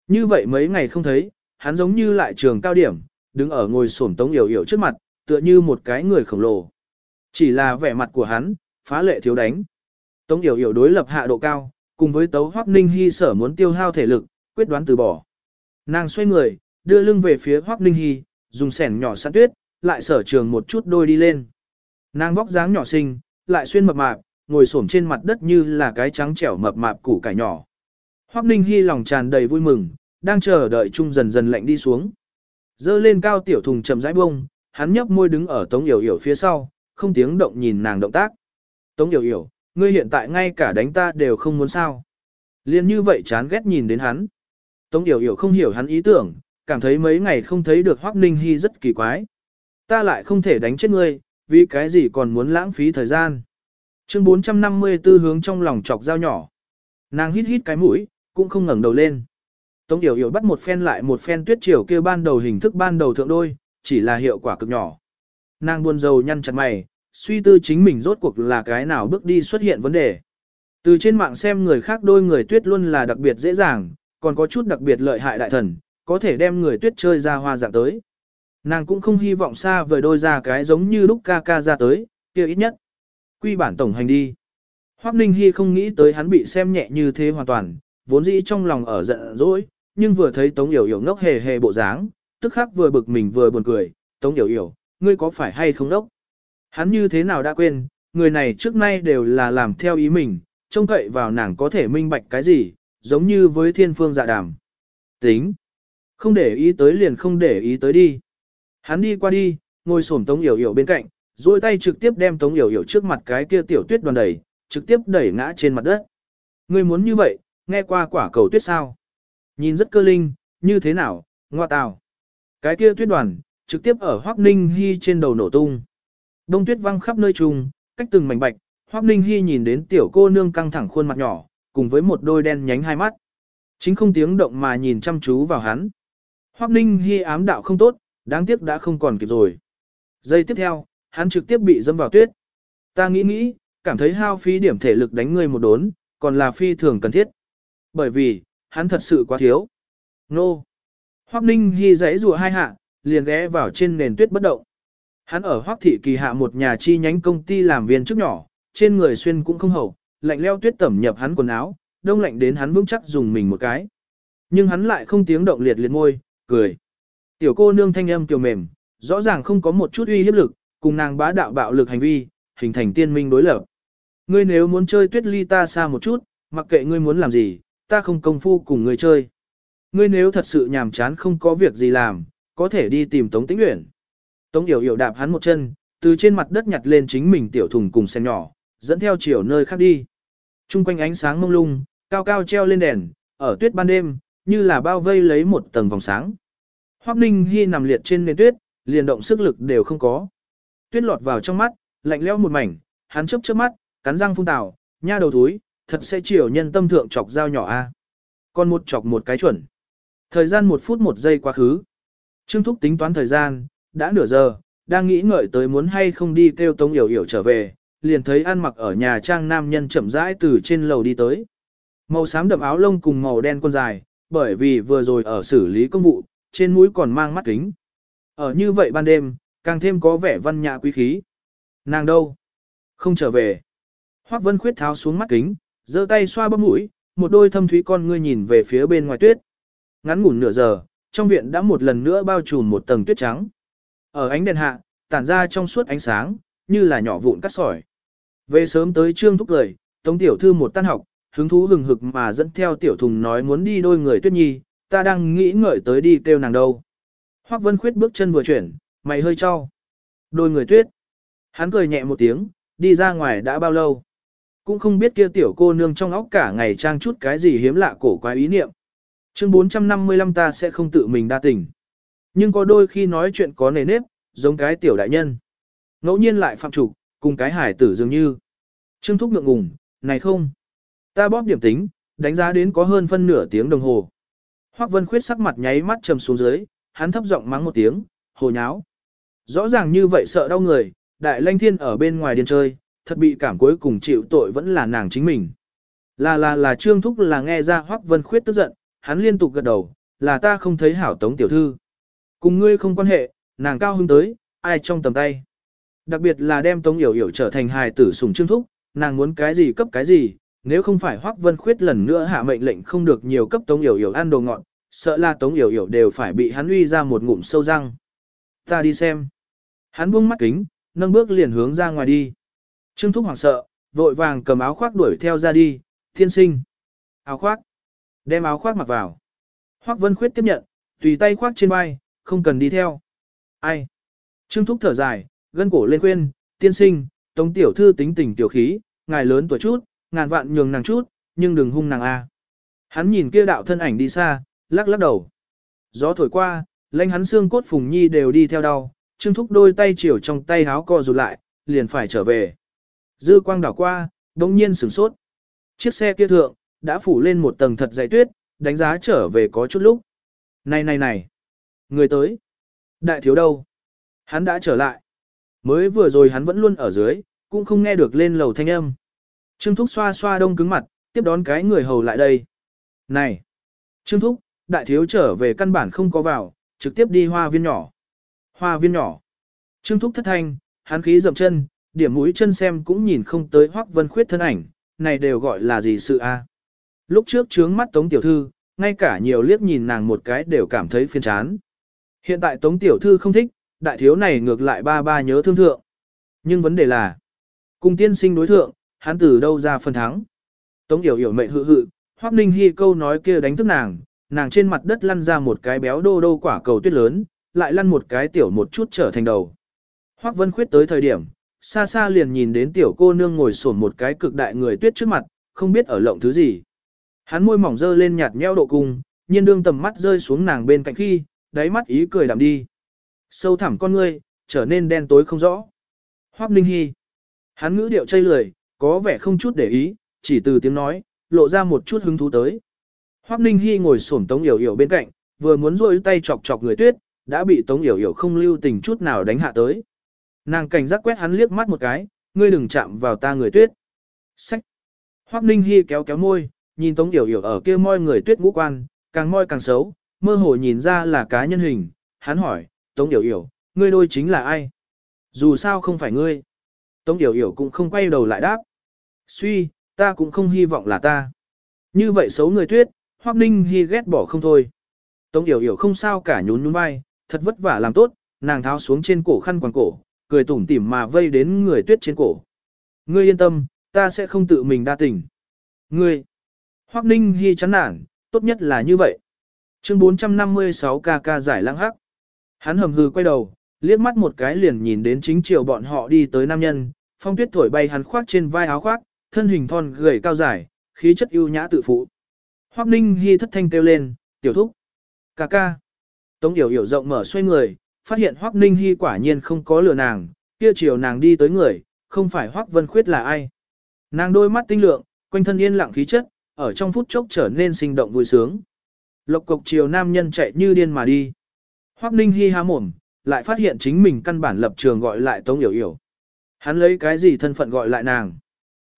Như vậy mấy ngày không thấy, hắn giống như lại trường cao điểm, đứng ở ngồi xổm Tống Yểu Yểu trước mặt, tựa như một cái người khổng lồ. Chỉ là vẻ mặt của hắn, phá lệ thiếu đánh. Tống Yểu Yểu đối lập hạ độ cao, cùng với Tấu Hoắc Ninh Hi sở muốn tiêu hao thể lực, quyết đoán từ bỏ. Nàng xoay người, đưa lưng về phía Hoắc Ninh Hi, dùng sẻn nhỏ săn tuyết, lại sở trường một chút đôi đi lên. Nàng vóc dáng nhỏ xinh, lại xuyên mập mạp, ngồi xổm trên mặt đất như là cái trắng trẻo mập mạp củ cải nhỏ. Hoắc Ninh Hi lòng tràn đầy vui mừng, đang chờ đợi chung dần dần lạnh đi xuống. Dơ lên cao tiểu thùng chậm rãi bông, hắn nhấp môi đứng ở Tống Yểu Yểu phía sau, không tiếng động nhìn nàng động tác. Tống Yểu Yểu, ngươi hiện tại ngay cả đánh ta đều không muốn sao. Liên như vậy chán ghét nhìn đến hắn. Tống Yểu Yểu không hiểu hắn ý tưởng, cảm thấy mấy ngày không thấy được Hoắc Ninh Hi rất kỳ quái. Ta lại không thể đánh chết ngươi, vì cái gì còn muốn lãng phí thời gian. Chương 454 hướng trong lòng chọc dao nhỏ. Nàng hít hít cái mũi, cũng không ngẩng đầu lên. Tống Yểu Yểu bắt một phen lại một phen tuyết triều kia ban đầu hình thức ban đầu thượng đôi, chỉ là hiệu quả cực nhỏ. Nàng buồn rầu nhăn chặt mày, suy tư chính mình rốt cuộc là cái nào bước đi xuất hiện vấn đề. Từ trên mạng xem người khác đôi người tuyết luôn là đặc biệt dễ dàng, còn có chút đặc biệt lợi hại đại thần, có thể đem người tuyết chơi ra hoa dạng tới. Nàng cũng không hy vọng xa vời đôi ra cái giống như lúc ca ca ra tới, kia ít nhất. Quy bản tổng hành đi. Hoắc Ninh Hi không nghĩ tới hắn bị xem nhẹ như thế hoàn toàn, vốn dĩ trong lòng ở giận dỗi, nhưng vừa thấy Tống Yểu Yểu ngốc hề hề bộ dáng, tức khắc vừa bực mình vừa buồn cười, Tống Yểu Yểu, ngươi có phải hay không đốc? Hắn như thế nào đã quên, người này trước nay đều là làm theo ý mình, trông cậy vào nàng có thể minh bạch cái gì, giống như với thiên phương dạ đàm. Tính. Không để ý tới liền không để ý tới đi. Hắn đi qua đi, ngồi xổm Tống Yểu Yểu bên cạnh, duỗi tay trực tiếp đem Tống Yểu Yểu trước mặt cái kia tiểu tuyết đoàn đẩy, trực tiếp đẩy ngã trên mặt đất. Ngươi muốn như vậy, nghe qua quả cầu tuyết sao? Nhìn rất cơ linh, như thế nào, ngoa tào. Cái kia tuyết đoàn, trực tiếp ở Hoắc Ninh Hi trên đầu nổ tung. Đông tuyết văng khắp nơi trùng, cách từng mảnh bạch, Hoắc Ninh Hi nhìn đến tiểu cô nương căng thẳng khuôn mặt nhỏ, cùng với một đôi đen nhánh hai mắt. Chính không tiếng động mà nhìn chăm chú vào hắn. Hoắc Ninh Hi ám đạo không tốt, đáng tiếc đã không còn kịp rồi. Giây tiếp theo, hắn trực tiếp bị dâm vào tuyết. Ta nghĩ nghĩ, cảm thấy hao phí điểm thể lực đánh ngươi một đốn, còn là phi thường cần thiết. Bởi vì, hắn thật sự quá thiếu. Nô! Hoắc Ninh Hi giãy rùa hai hạ, liền ghé vào trên nền tuyết bất động. Hắn ở Hoắc thị kỳ hạ một nhà chi nhánh công ty làm viên chức nhỏ, trên người xuyên cũng không hậu, lạnh leo tuyết tẩm nhập hắn quần áo, đông lạnh đến hắn vững chắc dùng mình một cái. Nhưng hắn lại không tiếng động liệt liệt môi, cười. Tiểu cô nương thanh âm kiều mềm, rõ ràng không có một chút uy hiếp lực, cùng nàng bá đạo bạo lực hành vi, hình thành tiên minh đối lập. Ngươi nếu muốn chơi tuyết ly ta xa một chút, mặc kệ ngươi muốn làm gì, ta không công phu cùng ngươi chơi. Ngươi nếu thật sự nhàm chán không có việc gì làm, có thể đi tìm Tống Tĩnh Uyển. Tống Yểu Yểu đạp hắn một chân, từ trên mặt đất nhặt lên chính mình tiểu thùng cùng sen nhỏ, dẫn theo chiều nơi khác đi. Trung quanh ánh sáng mông lung, cao cao treo lên đèn, ở tuyết ban đêm, như là bao vây lấy một tầng vòng sáng. Hoắc Ninh Hi nằm liệt trên nền tuyết, liền động sức lực đều không có. Tuyết lọt vào trong mắt, lạnh lẽo một mảnh, hắn chớp chớp mắt, cắn răng phun tào, nha đầu thúi, thật sẽ chiều nhân tâm thượng chọc dao nhỏ a. Còn một chọc một cái chuẩn. Thời gian một phút một giây quá khứ. Trương Thúc tính toán thời gian, đã nửa giờ, đang nghĩ ngợi tới muốn hay không đi kêu Tống Yểu Yểu trở về, liền thấy ăn mặc ở nhà trang nam nhân chậm rãi từ trên lầu đi tới. Màu xám đậm áo lông cùng màu đen quần dài, bởi vì vừa rồi ở xử lý công vụ, trên mũi còn mang mắt kính. Ở như vậy ban đêm, càng thêm có vẻ văn nhã quý khí. Nàng đâu? Không trở về. Hoắc Vân Khuyết tháo xuống mắt kính, giơ tay xoa bấm mũi, một đôi thâm thúy con ngươi nhìn về phía bên ngoài tuyết. Ngắn ngủn nửa giờ, trong viện đã một lần nữa bao trùm một tầng tuyết trắng. Ở ánh đèn hạ, tản ra trong suốt ánh sáng, như là nhỏ vụn cắt sỏi. Về sớm tới trương thúc cười, Tống tiểu thư một tan học, hứng thú hừng hực mà dẫn theo tiểu thùng nói muốn đi đôi người tuyết nhi, ta đang nghĩ ngợi tới đi kêu nàng đâu. Hoắc Vân Khuyết bước chân vừa chuyển, mày hơi cho. Đôi người tuyết. Hắn cười nhẹ một tiếng, đi ra ngoài đã bao lâu. Cũng không biết kia tiểu cô nương trong óc cả ngày trang chút cái gì hiếm lạ cổ quái ý niệm. Chương 455 ta sẽ không tự mình đa tình. Nhưng có đôi khi nói chuyện có nề nếp, giống cái tiểu đại nhân. Ngẫu nhiên lại phạm trục, cùng cái hải tử dường như. Trương Thúc ngượng ngùng, này không. Ta bóp điểm tính, đánh giá đến có hơn phân nửa tiếng đồng hồ. Hoắc Vân Khuyết sắc mặt nháy mắt trầm xuống dưới, hắn thấp giọng mắng một tiếng, hồ nháo. Rõ ràng như vậy sợ đau người, đại lanh thiên ở bên ngoài điên chơi, thật bị cảm cuối cùng chịu tội vẫn là nàng chính mình. Là là là Trương Thúc là nghe ra Hoắc Vân Khuyết tức giận, hắn liên tục gật đầu, là ta không thấy hảo tống tiểu thư. Cùng ngươi không quan hệ, nàng cao hứng tới, ai trong tầm tay. Đặc biệt là đem tống yểu yểu trở thành hài tử sùng Trương Thúc, nàng muốn cái gì cấp cái gì, nếu không phải Hoắc Vân Khuyết lần nữa hạ mệnh lệnh không được nhiều cấp Tống Yểu Yểu ăn đồ ngọt, sợ là Tống Yểu Yểu đều phải bị hắn uy ra một ngụm sâu răng. Ta đi xem. Hắn buông mắt kính, nâng bước liền hướng ra ngoài đi. Trương Thúc hoảng sợ, vội vàng cầm áo khoác đuổi theo ra đi, thiên sinh. Áo khoác. Đem áo khoác mặc vào. Hoắc Vân Khuyết tiếp nhận, tùy tay khoác trên vai, không cần đi theo. Ai? Trương Thúc thở dài, gân cổ lên khuyên, tiên sinh, Tống Tiểu Thư tính tình tiểu khí, ngài lớn tuổi chút, ngàn vạn nhường nàng chút, nhưng đừng hung nàng a. Hắn nhìn kia đạo thân ảnh đi xa, lắc lắc đầu. Gió thổi qua, lãnh hắn xương cốt phùng nhi đều đi theo đau, trương thúc đôi tay chiều trong tay háo co rụt lại, liền phải trở về. Dư quang đảo qua, đống nhiên sửng sốt. Chiếc xe kia thượng, đã phủ lên một tầng thật dày tuyết, đánh giá trở về có chút lúc. Này này này, người tới. Đại thiếu đâu? Hắn đã trở lại. Mới vừa rồi hắn vẫn luôn ở dưới, cũng không nghe được lên lầu thanh âm. Trương Thúc xoa xoa đông cứng mặt, tiếp đón cái người hầu lại đây. Này! Trương Thúc, đại thiếu trở về căn bản không có vào, trực tiếp đi hoa viên nhỏ. Hoa viên nhỏ. Trương Thúc thất thanh, hắn khí dậm chân, điểm mũi chân xem cũng nhìn không tới Hoắc Vân Khuyết thân ảnh, này đều gọi là gì sự a? Lúc trước trướng mắt Tống Tiểu Thư, ngay cả nhiều liếc nhìn nàng một cái đều cảm thấy phiền chán. Hiện tại Tống Tiểu Thư không thích, đại thiếu này ngược lại ba ba nhớ thương thượng. Nhưng vấn đề là, cùng tiên sinh đối thượng, hắn từ đâu ra phần thắng. Tống yểu yểu mệnh hự hự, Hoắc Ninh Hi câu nói kia đánh thức nàng, nàng trên mặt đất lăn ra một cái béo đô đô quả cầu tuyết lớn, lại lăn một cái tiểu một chút trở thành đầu. Hoắc Vân Khuyết tới thời điểm, xa xa liền nhìn đến tiểu cô nương ngồi xổm một cái cực đại người tuyết trước mặt, không biết ở lộng thứ gì. Hắn môi mỏng dơ lên nhạt nhẽo độ cung, nhiên đương tầm mắt rơi xuống nàng bên cạnh khi, đáy mắt ý cười đạm đi. Sâu thẳm con ngươi, trở nên đen tối không rõ. Hoắc Ninh Hi. Hắn ngữ điệu chây lười, có vẻ không chút để ý, chỉ từ tiếng nói, lộ ra một chút hứng thú tới. Hoắc Ninh Hi ngồi xổm Tống Yểu Yểu bên cạnh, vừa muốn rôi tay chọc chọc người tuyết, đã bị Tống Yểu Yểu không lưu tình chút nào đánh hạ tới. Nàng cảnh giác quét hắn liếc mắt một cái, ngươi đừng chạm vào ta người tuyết. Sách. Hoắc Ninh Hi kéo kéo môi, nhìn Tống Yểu Yểu ở kia môi người tuyết ngũ quan, càng môi càng xấu, mơ hồ nhìn ra là cá nhân hình. Hắn hỏi, Tống Yểu Yểu, ngươi đôi chính là ai? Dù sao không phải ngươi. Tống Yểu Yểu cũng không quay đầu lại đáp. Suy, ta cũng không hy vọng là ta. Như vậy xấu người tuyết, Hoắc Ninh hy ghét bỏ không thôi. Tống Yểu Yểu không sao cả nhún nhún vai, thật vất vả làm tốt, nàng tháo xuống trên cổ khăn quàng cổ, cười tủm tỉm mà vây đến người tuyết trên cổ. Ngươi yên tâm, ta sẽ không tự mình đa tình. Ngươi, Hoắc Ninh hy chán nản, tốt nhất là như vậy. Chương 456 ca ca giải lãng hắc. Hắn hầm hừ quay đầu, liếc mắt một cái liền nhìn đến chính chiều bọn họ đi tới nam nhân, phong tuyết thổi bay hắn khoác trên vai áo khoác, thân hình thon gầy cao dài, khí chất ưu nhã tự phụ. Hoắc Ninh Hi thất thanh kêu lên, tiểu thúc, ca ca. Tống Điểu Điểu rộng mở xoay người, phát hiện Hoắc Ninh Hi quả nhiên không có lừa nàng, kia chiều nàng đi tới người, không phải Hoắc Vân Khuyết là ai. Nàng đôi mắt tinh lượng, quanh thân yên lặng khí chất, ở trong phút chốc trở nên sinh động vui sướng. Lộc cục chiều nam nhân chạy như điên mà đi. Hoắc Ninh Hi há mồm, lại phát hiện chính mình căn bản lập trường gọi lại Tống Yểu Yểu. Hắn lấy cái gì thân phận gọi lại nàng.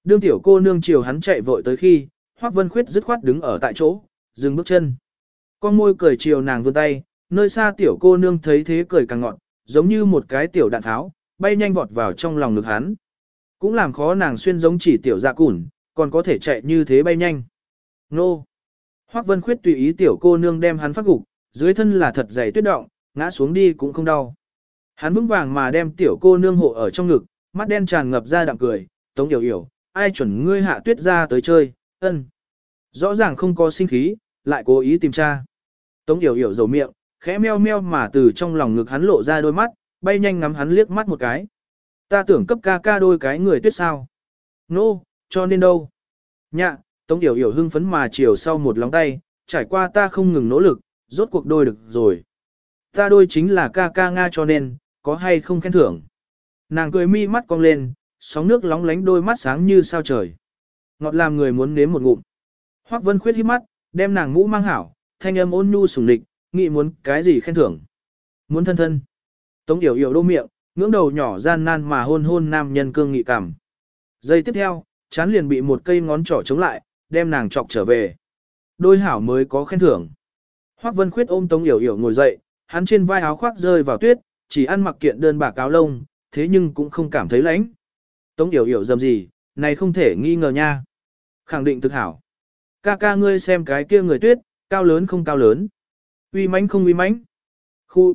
Đương tiểu cô nương chiều hắn chạy vội tới khi, Hoắc Vân Khuyết dứt khoát đứng ở tại chỗ, dừng bước chân. Con môi cười chiều nàng vươn tay, nơi xa tiểu cô nương thấy thế cười càng ngọn, giống như một cái tiểu đạn tháo, bay nhanh vọt vào trong lòng ngực hắn. Cũng làm khó nàng xuyên giống chỉ tiểu dạ củn, còn có thể chạy như thế bay nhanh. Nô! Hoắc Vân Khuyết tùy ý tiểu cô nương đem hắn phát gục, dưới thân là thật dày tuyết động, ngã xuống đi cũng không đau. Hắn vững vàng mà đem tiểu cô nương hộ ở trong ngực, mắt đen tràn ngập ra đạm cười, tống hiểu hiểu, ai chuẩn ngươi hạ tuyết ra tới chơi, ân. Rõ ràng không có sinh khí, lại cố ý tìm tra. Tống yểu yểu dầu miệng, khẽ meo meo mà từ trong lòng ngực hắn lộ ra đôi mắt, bay nhanh ngắm hắn liếc mắt một cái. Ta tưởng cấp ca ca đôi cái người tuyết sao. Nô, no, cho nên đâu. Nhạ, Tống Yểu Yểu hưng phấn mà chiều sau một lóng tay, trải qua ta không ngừng nỗ lực, rốt cuộc đôi được rồi. Ta đôi chính là ca ca Nga cho nên, có hay không khen thưởng. Nàng cười mi mắt cong lên, sóng nước lóng lánh đôi mắt sáng như sao trời. Ngọt làm người muốn nếm một ngụm. Hoắc Vân khuyết hít mắt, đem nàng mũ mang hảo, thanh âm ôn nhu sủng lịch, nghĩ muốn cái gì khen thưởng. Muốn thân thân. Tống Yểu Yểu đô miệng, ngưỡng đầu nhỏ gian nan mà hôn hôn nam nhân cương nghị cảm. Giây tiếp theo, chán liền bị một cây ngón trỏ chống lại, đem nàng chọc trở về. Đôi hảo mới có khen thưởng. Hoắc Vân Khuyết ôm Tống Yểu Yểu ngồi dậy, hắn trên vai áo khoác rơi vào tuyết, chỉ ăn mặc kiện đơn bạc áo lông, thế nhưng cũng không cảm thấy lạnh. Tống Yểu Yểu dầm gì, này không thể nghi ngờ nha. Khẳng định thực hảo. Ca ca ngươi xem cái kia người tuyết, cao lớn không cao lớn. Uy mãnh không uy mãnh. Khu.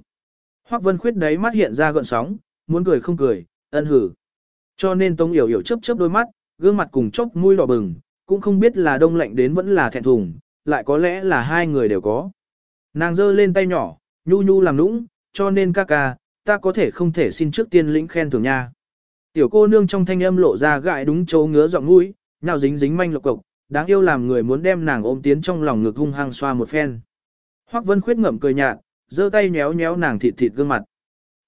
Hoắc Vân Khuyết đấy mắt hiện ra gợn sóng, muốn cười không cười, ân hử. Cho nên Tống Yểu Yểu chớp chớp đôi mắt, gương mặt cùng chốc mũi đỏ bừng, cũng không biết là đông lạnh đến vẫn là thẹn thùng, lại có lẽ là hai người đều có. Nàng giơ lên tay nhỏ, nhu nhu làm nũng, cho nên ca ca, ta có thể không thể xin trước tiên lĩnh khen thưởng nha. Tiểu cô nương trong thanh âm lộ ra gại đúng chỗ ngứa giọng mũi, nhào dính dính manh lộc cộc, đáng yêu làm người muốn đem nàng ôm tiến trong lòng ngực hung hăng xoa một phen. Hoắc Vân Khuyết ngậm cười nhạt, giơ tay nhéo nhéo nàng thịt thịt gương mặt.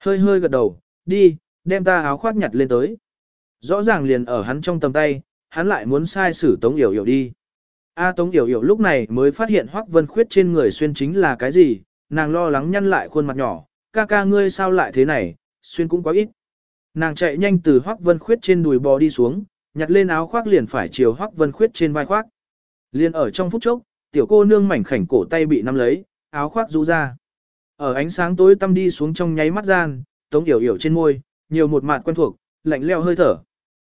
Hơi hơi gật đầu, đi, đem ta áo khoác nhặt lên tới. Rõ ràng liền ở hắn trong tầm tay, hắn lại muốn sai xử Tống Yểu Yểu đi. A à, Tống Yểu Yểu lúc này mới phát hiện Hoắc Vân Khuyết trên người xuyên chính là cái gì, nàng lo lắng nhăn lại khuôn mặt nhỏ, ca ca ngươi sao lại thế này, xuyên cũng quá ít. Nàng chạy nhanh từ Hoắc Vân Khuyết trên đùi bò đi xuống, nhặt lên áo khoác liền phải chiều Hoắc Vân Khuyết trên vai khoác. Liên ở trong phút chốc, tiểu cô nương mảnh khảnh cổ tay bị nắm lấy, áo khoác rũ ra. Ở ánh sáng tối tăm đi xuống trong nháy mắt gian, Tống Yểu Yểu trên môi, nhiều một mạt quen thuộc, lạnh leo hơi thở.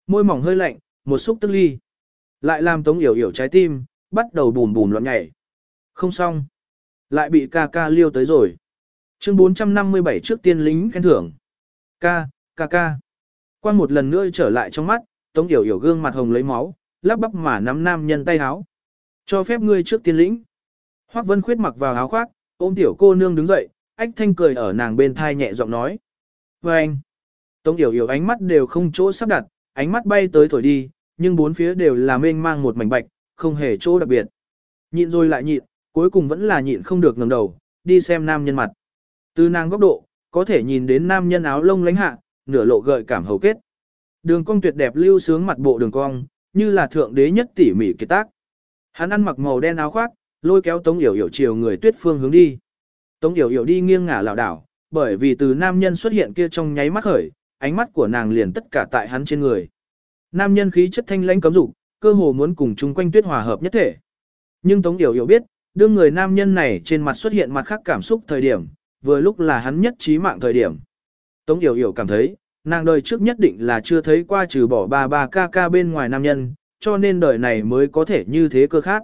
Môi mỏng hơi lạnh, một xúc tức ly. Lại làm Tống Yểu Yểu trái tim, bắt đầu bùm bùm loạn nhảy. Không xong. Lại bị ca ca liêu tới rồi. Chương 457 trước tiên lính khen thưởng. Ca, ca ca. Quan một lần nữa trở lại trong mắt, Tống Yểu Yểu gương mặt hồng lấy máu, lắp bắp mà nắm nam nhân tay áo. Cho phép ngươi trước tiên lĩnh. Hoắc Vân Khuyết mặc vào áo khoác, ôm tiểu cô nương đứng dậy, ách thanh cười ở nàng bên thai nhẹ giọng nói. Và anh. Tống Yểu Yểu ánh mắt đều không chỗ sắp đặt, ánh mắt bay tới thổi đi, nhưng bốn phía đều là mênh mang một mảnh bạch, không hề chỗ đặc biệt. Nhịn rồi lại nhịn, cuối cùng vẫn là nhịn không được ngẩng đầu, đi xem nam nhân mặt. Từ nàng góc độ, có thể nhìn đến nam nhân áo lông lánh hạ, nửa lộ gợi cảm hầu kết. Đường cong tuyệt đẹp lưu sướng mặt bộ đường cong, như là thượng đế nhất tỉ mỉ kiệt tác. Hắn ăn mặc màu đen áo khoác, lôi kéo Tống Yểu Yểu chiều người tuyết phương hướng đi. Tống Yểu Yểu đi nghiêng ngả lảo đảo, bởi vì từ nam nhân xuất hiện kia trong nháy mắt khởi, ánh mắt của nàng liền tất cả tại hắn trên người. Nam nhân khí chất thanh lãnh cấm dục, cơ hồ muốn cùng chung quanh tuyết hòa hợp nhất thể. Nhưng Tống Yểu Yểu biết, đương người nam nhân này trên mặt xuất hiện mặt khác cảm xúc thời điểm, vừa lúc là hắn nhất trí mạng thời điểm. Tống Yểu Yểu cảm thấy, nàng đời trước nhất định là chưa thấy qua trừ bỏ ba ba ca ca bên ngoài nam nhân, cho nên đời này mới có thể như thế cơ khác.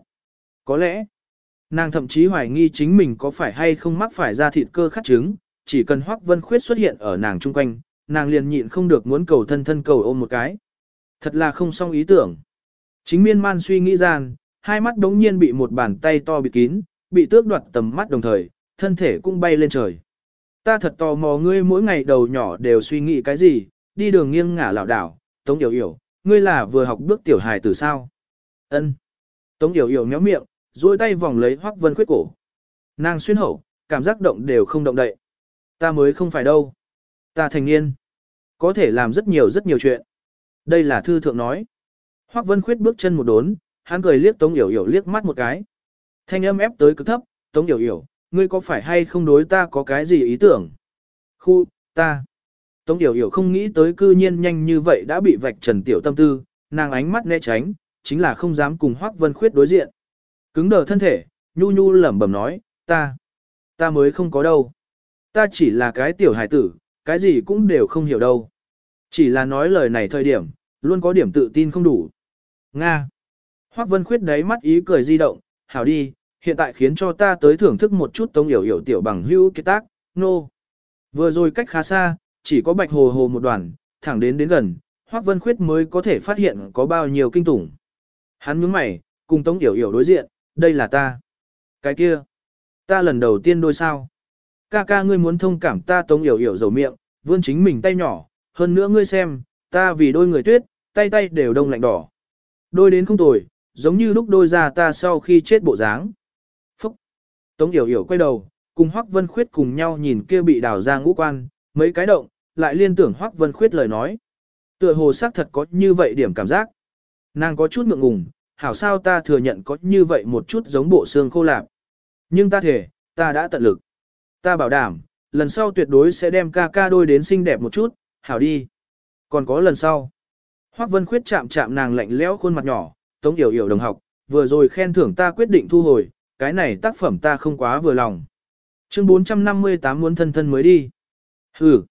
Có lẽ, nàng thậm chí hoài nghi chính mình có phải hay không mắc phải ra thịt cơ khát trứng, chỉ cần Hoắc Vân Khuyết xuất hiện ở nàng chung quanh, nàng liền nhịn không được muốn cầu thân thân cầu ôm một cái. Thật là không xong ý tưởng. Chính miên man suy nghĩ gian, hai mắt đống nhiên bị một bàn tay to bịt kín, bị tước đoạt tầm mắt đồng thời, thân thể cũng bay lên trời. Ta thật tò mò ngươi mỗi ngày đầu nhỏ đều suy nghĩ cái gì, đi đường nghiêng ngả lảo đảo, Tống Yểu Yểu, ngươi là vừa học bước tiểu hài từ sao? Ân. Tống Yểu Yểu méo miệng, duỗi tay vòng lấy Hoắc Vân Khuyết cổ. Nàng xuyên hậu, cảm giác động đều không động đậy. Ta mới không phải đâu. Ta thành niên. Có thể làm rất nhiều rất nhiều chuyện. Đây là thư thượng nói. Hoắc Vân Khuyết bước chân một đốn, hắn cười liếc Tống Yểu Yểu liếc mắt một cái. Thanh âm ép tới cực thấp, Tống Yểu Yểu, ngươi có phải hay không đối ta có cái gì ý tưởng? Khu, ta. Tống Yểu Yểu không nghĩ tới cư nhiên nhanh như vậy đã bị vạch trần tiểu tâm tư, nàng ánh mắt né tránh, chính là không dám cùng Hoắc Vân Khuyết đối diện. Cứng đờ thân thể, nhu nhu lẩm bẩm nói, ta, ta mới không có đâu. Ta chỉ là cái tiểu hải tử, cái gì cũng đều không hiểu đâu. Chỉ là nói lời này thời điểm, luôn có điểm tự tin không đủ. Nga. Hoắc Vân Khuyết đáy mắt ý cười di động, hảo đi, hiện tại khiến cho ta tới thưởng thức một chút tống hiểu hiểu tiểu bằng hưu kết tác, nô. No. Vừa rồi cách khá xa, chỉ có bạch hồ hồ một đoàn, thẳng đến đến gần, Hoắc Vân Khuyết mới có thể phát hiện có bao nhiêu kinh tủng. Hắn nhướng mày, cùng tống hiểu hiểu đối diện, đây là ta. Cái kia, ta lần đầu tiên đôi sao. Ca ca ngươi muốn thông cảm ta tống hiểu hiểu dầu miệng, vươn chính mình tay nhỏ, hơn nữa ngươi xem, ta vì đôi người tuyết, tay tay đều đông lạnh đỏ. Đôi đến không tồi, giống như lúc đôi ra ta sau khi chết bộ dáng. Tống Yểu Yểu quay đầu, cùng Hoắc Vân Khuyết cùng nhau nhìn kia bị đào ra ngũ quan, mấy cái động, lại liên tưởng Hoắc Vân Khuyết lời nói. Tựa hồ xác thật có như vậy điểm cảm giác. Nàng có chút ngượng ngùng, hảo sao ta thừa nhận có như vậy một chút giống bộ xương khô lạp. Nhưng ta thể, ta đã tận lực. Ta bảo đảm, lần sau tuyệt đối sẽ đem ca ca đôi đến xinh đẹp một chút, hảo đi. Còn có lần sau. Hoắc Vân Khuyết chạm chạm nàng lạnh lẽo khuôn mặt nhỏ, Tống Yểu Yểu đồng học, vừa rồi khen thưởng ta quyết định thu hồi, cái này tác phẩm ta không quá vừa lòng. Chương 458 muốn thân thân mới đi. Hừ.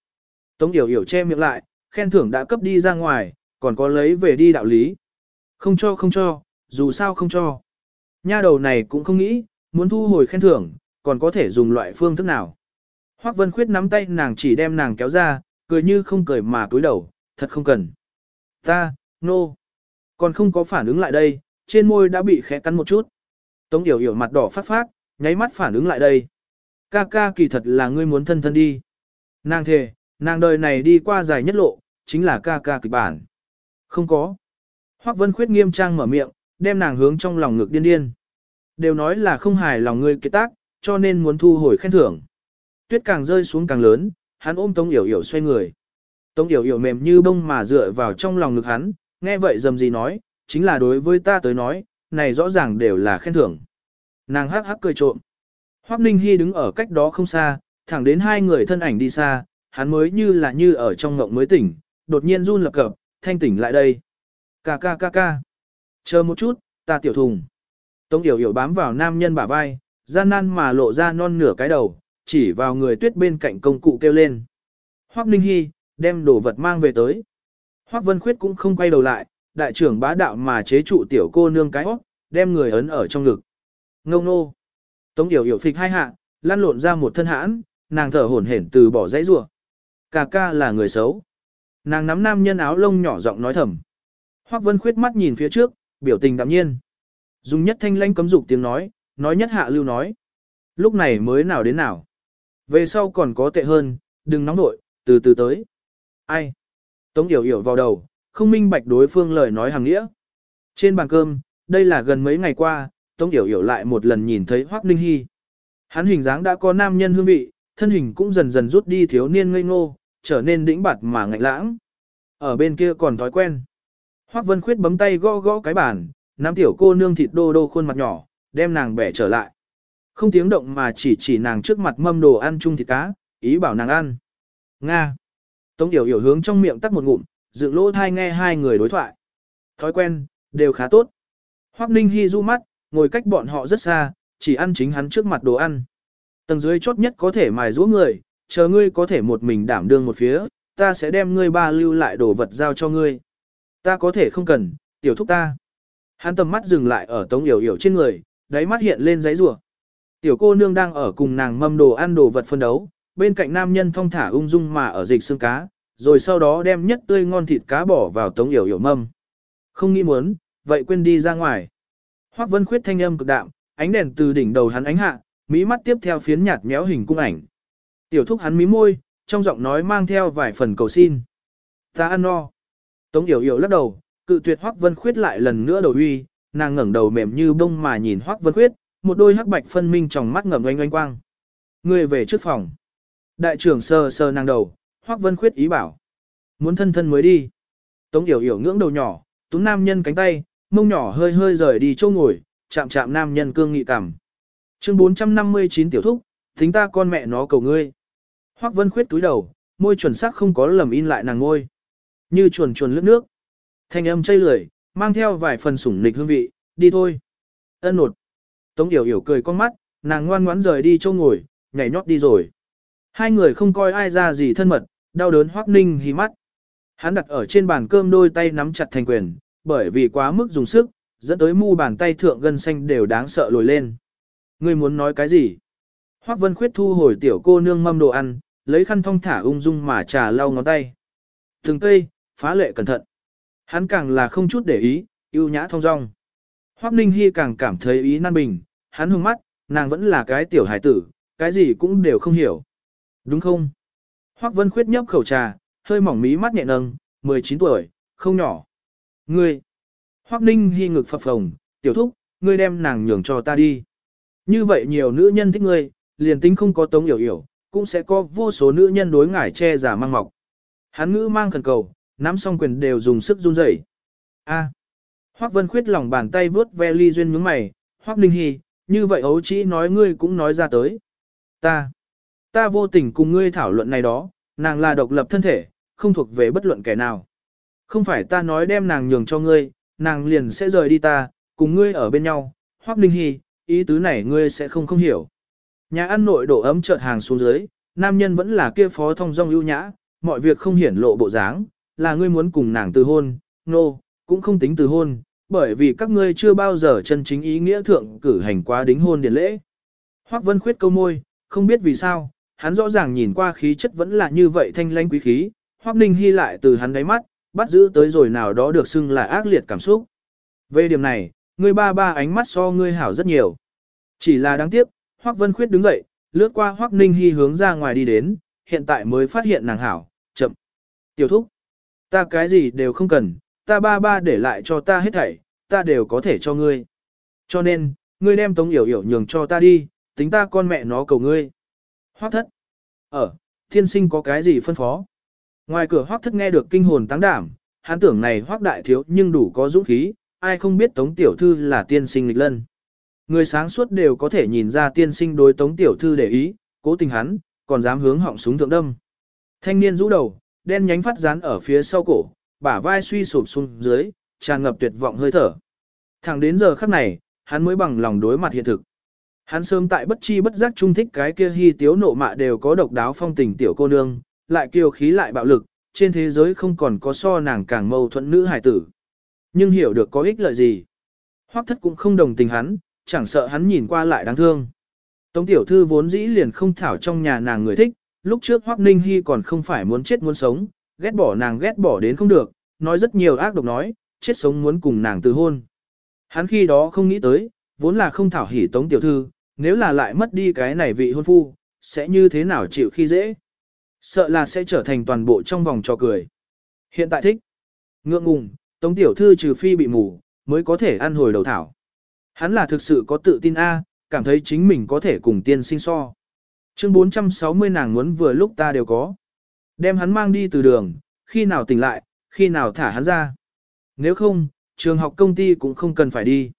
Tống Yểu Yểu che miệng lại, khen thưởng đã cấp đi ra ngoài, còn có lấy về đi đạo lý. Không cho không cho, dù sao không cho. Nha đầu này cũng không nghĩ, muốn thu hồi khen thưởng, còn có thể dùng loại phương thức nào. Hoắc Vân Khuyết nắm tay nàng chỉ đem nàng kéo ra, cười như không cười mà cúi đầu, thật không cần. Ta, nô. No. Còn không có phản ứng lại đây, trên môi đã bị khẽ cắn một chút. Tống Yểu Yểu mặt đỏ phát phát, nháy mắt phản ứng lại đây. Ca ca kỳ thật là ngươi muốn thân thân đi. Nàng thề, nàng đời này đi qua dài nhất lộ, chính là ca ca kịch bản. Không có. Hoắc Vân Khuyết nghiêm trang mở miệng, đem nàng hướng trong lòng ngực điên điên. Đều nói là không hài lòng ngươi kế tác, cho nên muốn thu hồi khen thưởng. Tuyết càng rơi xuống càng lớn, hắn ôm Tống Yểu Yểu xoay người. Tống Yểu Yểu mềm như bông mà dựa vào trong lòng ngực hắn, nghe vậy dầm gì nói, chính là đối với ta tới nói, này rõ ràng đều là khen thưởng. Nàng hắc hắc cười trộm. Hoắc Ninh Hi đứng ở cách đó không xa, thẳng đến hai người thân ảnh đi xa, hắn mới như là như ở trong ngộng mới tỉnh, đột nhiên run lập cập, thanh tỉnh lại đây. Ca ca ca ca. Chờ một chút, ta tiểu thùng. Tống Yểu Yểu bám vào nam nhân bả vai, gian nan mà lộ ra non nửa cái đầu, chỉ vào người tuyết bên cạnh công cụ kêu lên. Hoắc Ninh Hi, đem đồ vật mang về tới. Hoắc Vân Khuyết cũng không quay đầu lại, đại trưởng bá đạo mà chế trụ tiểu cô nương cái óc, đem người ấn ở trong ngực. Ngông nô. Tống Yểu Yểu phịch hai hạ, lăn lộn ra một thân hãn, nàng thở hổn hển từ bỏ dãy rủa. Cà ca là người xấu. Nàng nắm nam nhân áo lông nhỏ giọng nói thầm. Hoắc Vân Khuyết mắt nhìn phía trước, biểu tình đạm nhiên. Dùng nhất thanh lãnh cấm dục tiếng nói, nói nhất hạ lưu nói. Lúc này mới nào đến nào. Về sau còn có tệ hơn, đừng nóng nội, từ từ tới. Ai? Tống Yểu Yểu vào đầu, không minh bạch đối phương lời nói hàng nghĩa. Trên bàn cơm, đây là gần mấy ngày qua, Tống Yểu Yểu lại một lần nhìn thấy Hoắc Ninh Hy. Hắn hình dáng đã có nam nhân hương vị, thân hình cũng dần dần rút đi thiếu niên ngây ngô, trở nên đĩnh bạt mà ngạnh lãng. Ở bên kia còn thói quen. Hoắc Vân Khuyết bấm tay gõ gõ cái bàn, nắm tiểu cô nương thịt đô đô khuôn mặt nhỏ, đem nàng bẻ trở lại. Không tiếng động mà chỉ chỉ nàng trước mặt mâm đồ ăn chung thịt cá, ý bảo nàng ăn. Nga. Tống Yểu Yểu hướng trong miệng tắt một ngụm, dựng lỗ thai nghe hai người đối thoại. Thói quen, đều khá tốt. Hoắc Ninh Hi du mắt, ngồi cách bọn họ rất xa, chỉ ăn chính hắn trước mặt đồ ăn. Tầng dưới chốt nhất có thể mài giũa người, chờ ngươi có thể một mình đảm đương một phía, ta sẽ đem ngươi ba lưu lại đồ vật giao cho ngươi. Ta có thể không cần, tiểu thúc ta. Hắn tầm mắt dừng lại ở Tống Yểu Yểu trên người, đáy mắt hiện lên giấy rủa. Tiểu cô nương đang ở cùng nàng mâm đồ ăn đồ vật phân đấu, bên cạnh nam nhân thong thả ung dung mà ở dịch xương cá, rồi sau đó đem nhất tươi ngon thịt cá bỏ vào tống yểu yểu mâm. Không nghĩ muốn, vậy quên đi ra ngoài. Hoắc Vân Khuyết thanh âm cực đạm, ánh đèn từ đỉnh đầu hắn ánh hạ, mỹ mắt tiếp theo phiến nhạt méo hình cung ảnh. Tiểu thúc hắn mí môi, trong giọng nói mang theo vài phần cầu xin. Ta ăn no. Tống Yểu Yểu lắc đầu, cự tuyệt Hoắc Vân Khuyết lại lần nữa đầu uy, nàng ngẩng đầu mềm như bông mà nhìn Hoắc Vân Khuyết, một đôi hắc bạch phân minh trong mắt ngầm oanh oanh quang. Người về trước phòng. Đại trưởng sờ sờ nàng đầu, Hoắc Vân Khuyết ý bảo. Muốn thân thân mới đi. Tống Yểu Yểu ngưỡng đầu nhỏ, túm nam nhân cánh tay, mông nhỏ hơi hơi rời đi chỗ ngồi, chạm chạm nam nhân cương nghị cảm. Chương 459 tiểu thúc, tính ta con mẹ nó cầu ngươi. Hoắc Vân Khuyết túi đầu, môi chuẩn xác không có lầm in lại nàng ngôi. Như chuồn chuồn lướt nước. Thanh âm chây lười, mang theo vài phần sủng nịch hương vị, đi thôi. Ân nột. Tống Yểu Yểu cười con mắt, nàng ngoan ngoãn rời đi chỗ ngồi, nhảy nhót đi rồi. Hai người không coi ai ra gì thân mật, đau đớn Hoắc Ninh hí mắt. Hắn đặt ở trên bàn cơm đôi tay nắm chặt thành quyền, bởi vì quá mức dùng sức, dẫn tới mu bàn tay thượng gân xanh đều đáng sợ lồi lên. Ngươi muốn nói cái gì? Hoắc Vân Khuyết thu hồi tiểu cô nương mâm đồ ăn, lấy khăn thong thả ung dung mà trà lau ngón tay. Từng cây, phá lệ cẩn thận. Hắn càng là không chút để ý, yêu nhã thong dong. Hoắc Ninh Hy càng cảm thấy ý nan bình, hắn hung mắt, nàng vẫn là cái tiểu hải tử, cái gì cũng đều không hiểu. Đúng không? Hoắc Vân Khuyết nhấp khẩu trà, hơi mỏng mí mắt nhẹ nâng, 19 tuổi, không nhỏ. Ngươi! Hoắc Ninh Hi ngực phập phồng, tiểu thúc, ngươi đem nàng nhường cho ta đi. Như vậy nhiều nữ nhân thích ngươi, liền tính không có tống hiểu hiểu, cũng sẽ có vô số nữ nhân đối ngải che giả mang mọc. Hắn ngữ mang khẩn cầu, nắm song quyền đều dùng sức run rẩy. A. Hoắc Vân Khuyết lòng bàn tay vướt ve ly duyên nhướng mày, Hoắc Ninh Hi, như vậy ấu chỉ nói ngươi cũng nói ra tới. Ta, ta vô tình cùng ngươi thảo luận này đó, nàng là độc lập thân thể, không thuộc về bất luận kẻ nào. Không phải ta nói đem nàng nhường cho ngươi, nàng liền sẽ rời đi ta, cùng ngươi ở bên nhau, Hoắc Ninh Hi, ý tứ này ngươi sẽ không không hiểu. Nhà ăn nội độ ấm chợt hàng xuống dưới, nam nhân vẫn là kia phó thông dong ưu nhã, mọi việc không hiển lộ bộ dáng, là ngươi muốn cùng nàng từ hôn, nô, no, cũng không tính từ hôn, bởi vì các ngươi chưa bao giờ chân chính ý nghĩa thượng cử hành quá đính hôn điển lễ. Hoắc Vân khuyết câu môi, không biết vì sao, hắn rõ ràng nhìn qua khí chất vẫn là như vậy thanh lãnh quý khí, Hoắc Ninh Hy lại từ hắn đáy mắt, bắt giữ tới rồi nào đó được xưng là ác liệt cảm xúc. Về điểm này, ngươi ba ba ánh mắt so ngươi hảo rất nhiều. Chỉ là đáng tiếc, Hoắc Vân Khuyết đứng dậy, lướt qua Hoắc Ninh Hy hướng ra ngoài đi đến, hiện tại mới phát hiện nàng hảo, chậm. Tiểu thúc, ta cái gì đều không cần, ta ba ba để lại cho ta hết thảy, ta đều có thể cho ngươi. Cho nên, ngươi đem Tống Yểu Yểu nhường cho ta đi, tính ta con mẹ nó cầu ngươi. Hoắc thất. Ở, thiên sinh có cái gì phân phó? Ngoài cửa hoác thất nghe được kinh hồn tăng đảm, hắn tưởng này hoác đại thiếu nhưng đủ có dũng khí, ai không biết Tống Tiểu Thư là tiên sinh lịch lân. Người sáng suốt đều có thể nhìn ra tiên sinh đối Tống Tiểu Thư để ý, cố tình hắn, còn dám hướng họng súng thượng đâm. Thanh niên rũ đầu, đen nhánh phát dán ở phía sau cổ, bả vai suy sụp xuống dưới, tràn ngập tuyệt vọng hơi thở. Thẳng đến giờ khắc này, hắn mới bằng lòng đối mặt hiện thực. Hắn sớm tại bất chi bất giác trung thích cái kia hy tiếu nộ mạ đều có độc đáo phong tình tiểu cô nương, lại kiêu khí lại bạo lực, trên thế giới không còn có so nàng càng mâu thuẫn nữ hải tử. Nhưng hiểu được có ích lợi gì. Hoắc thất cũng không đồng tình hắn, chẳng sợ hắn nhìn qua lại đáng thương. Tống tiểu thư vốn dĩ liền không thảo trong nhà nàng người thích, lúc trước Hoắc Ninh Hy còn không phải muốn chết muốn sống, ghét bỏ nàng ghét bỏ đến không được, nói rất nhiều ác độc nói, chết sống muốn cùng nàng từ hôn. Hắn khi đó không nghĩ tới, vốn là không thảo hỉ tống tiểu thư, nếu là lại mất đi cái này vị hôn phu, sẽ như thế nào chịu khi dễ. Sợ là sẽ trở thành toàn bộ trong vòng trò cười. Hiện tại thích. Ngượng ngùng, tống tiểu thư trừ phi bị mù, mới có thể ăn hồi đầu thảo. Hắn là thực sự có tự tin A, cảm thấy chính mình có thể cùng tiên sinh so. Chương 460 nàng muốn vừa lúc ta đều có. Đem hắn mang đi từ đường, khi nào tỉnh lại, khi nào thả hắn ra. Nếu không, trường học công ty cũng không cần phải đi.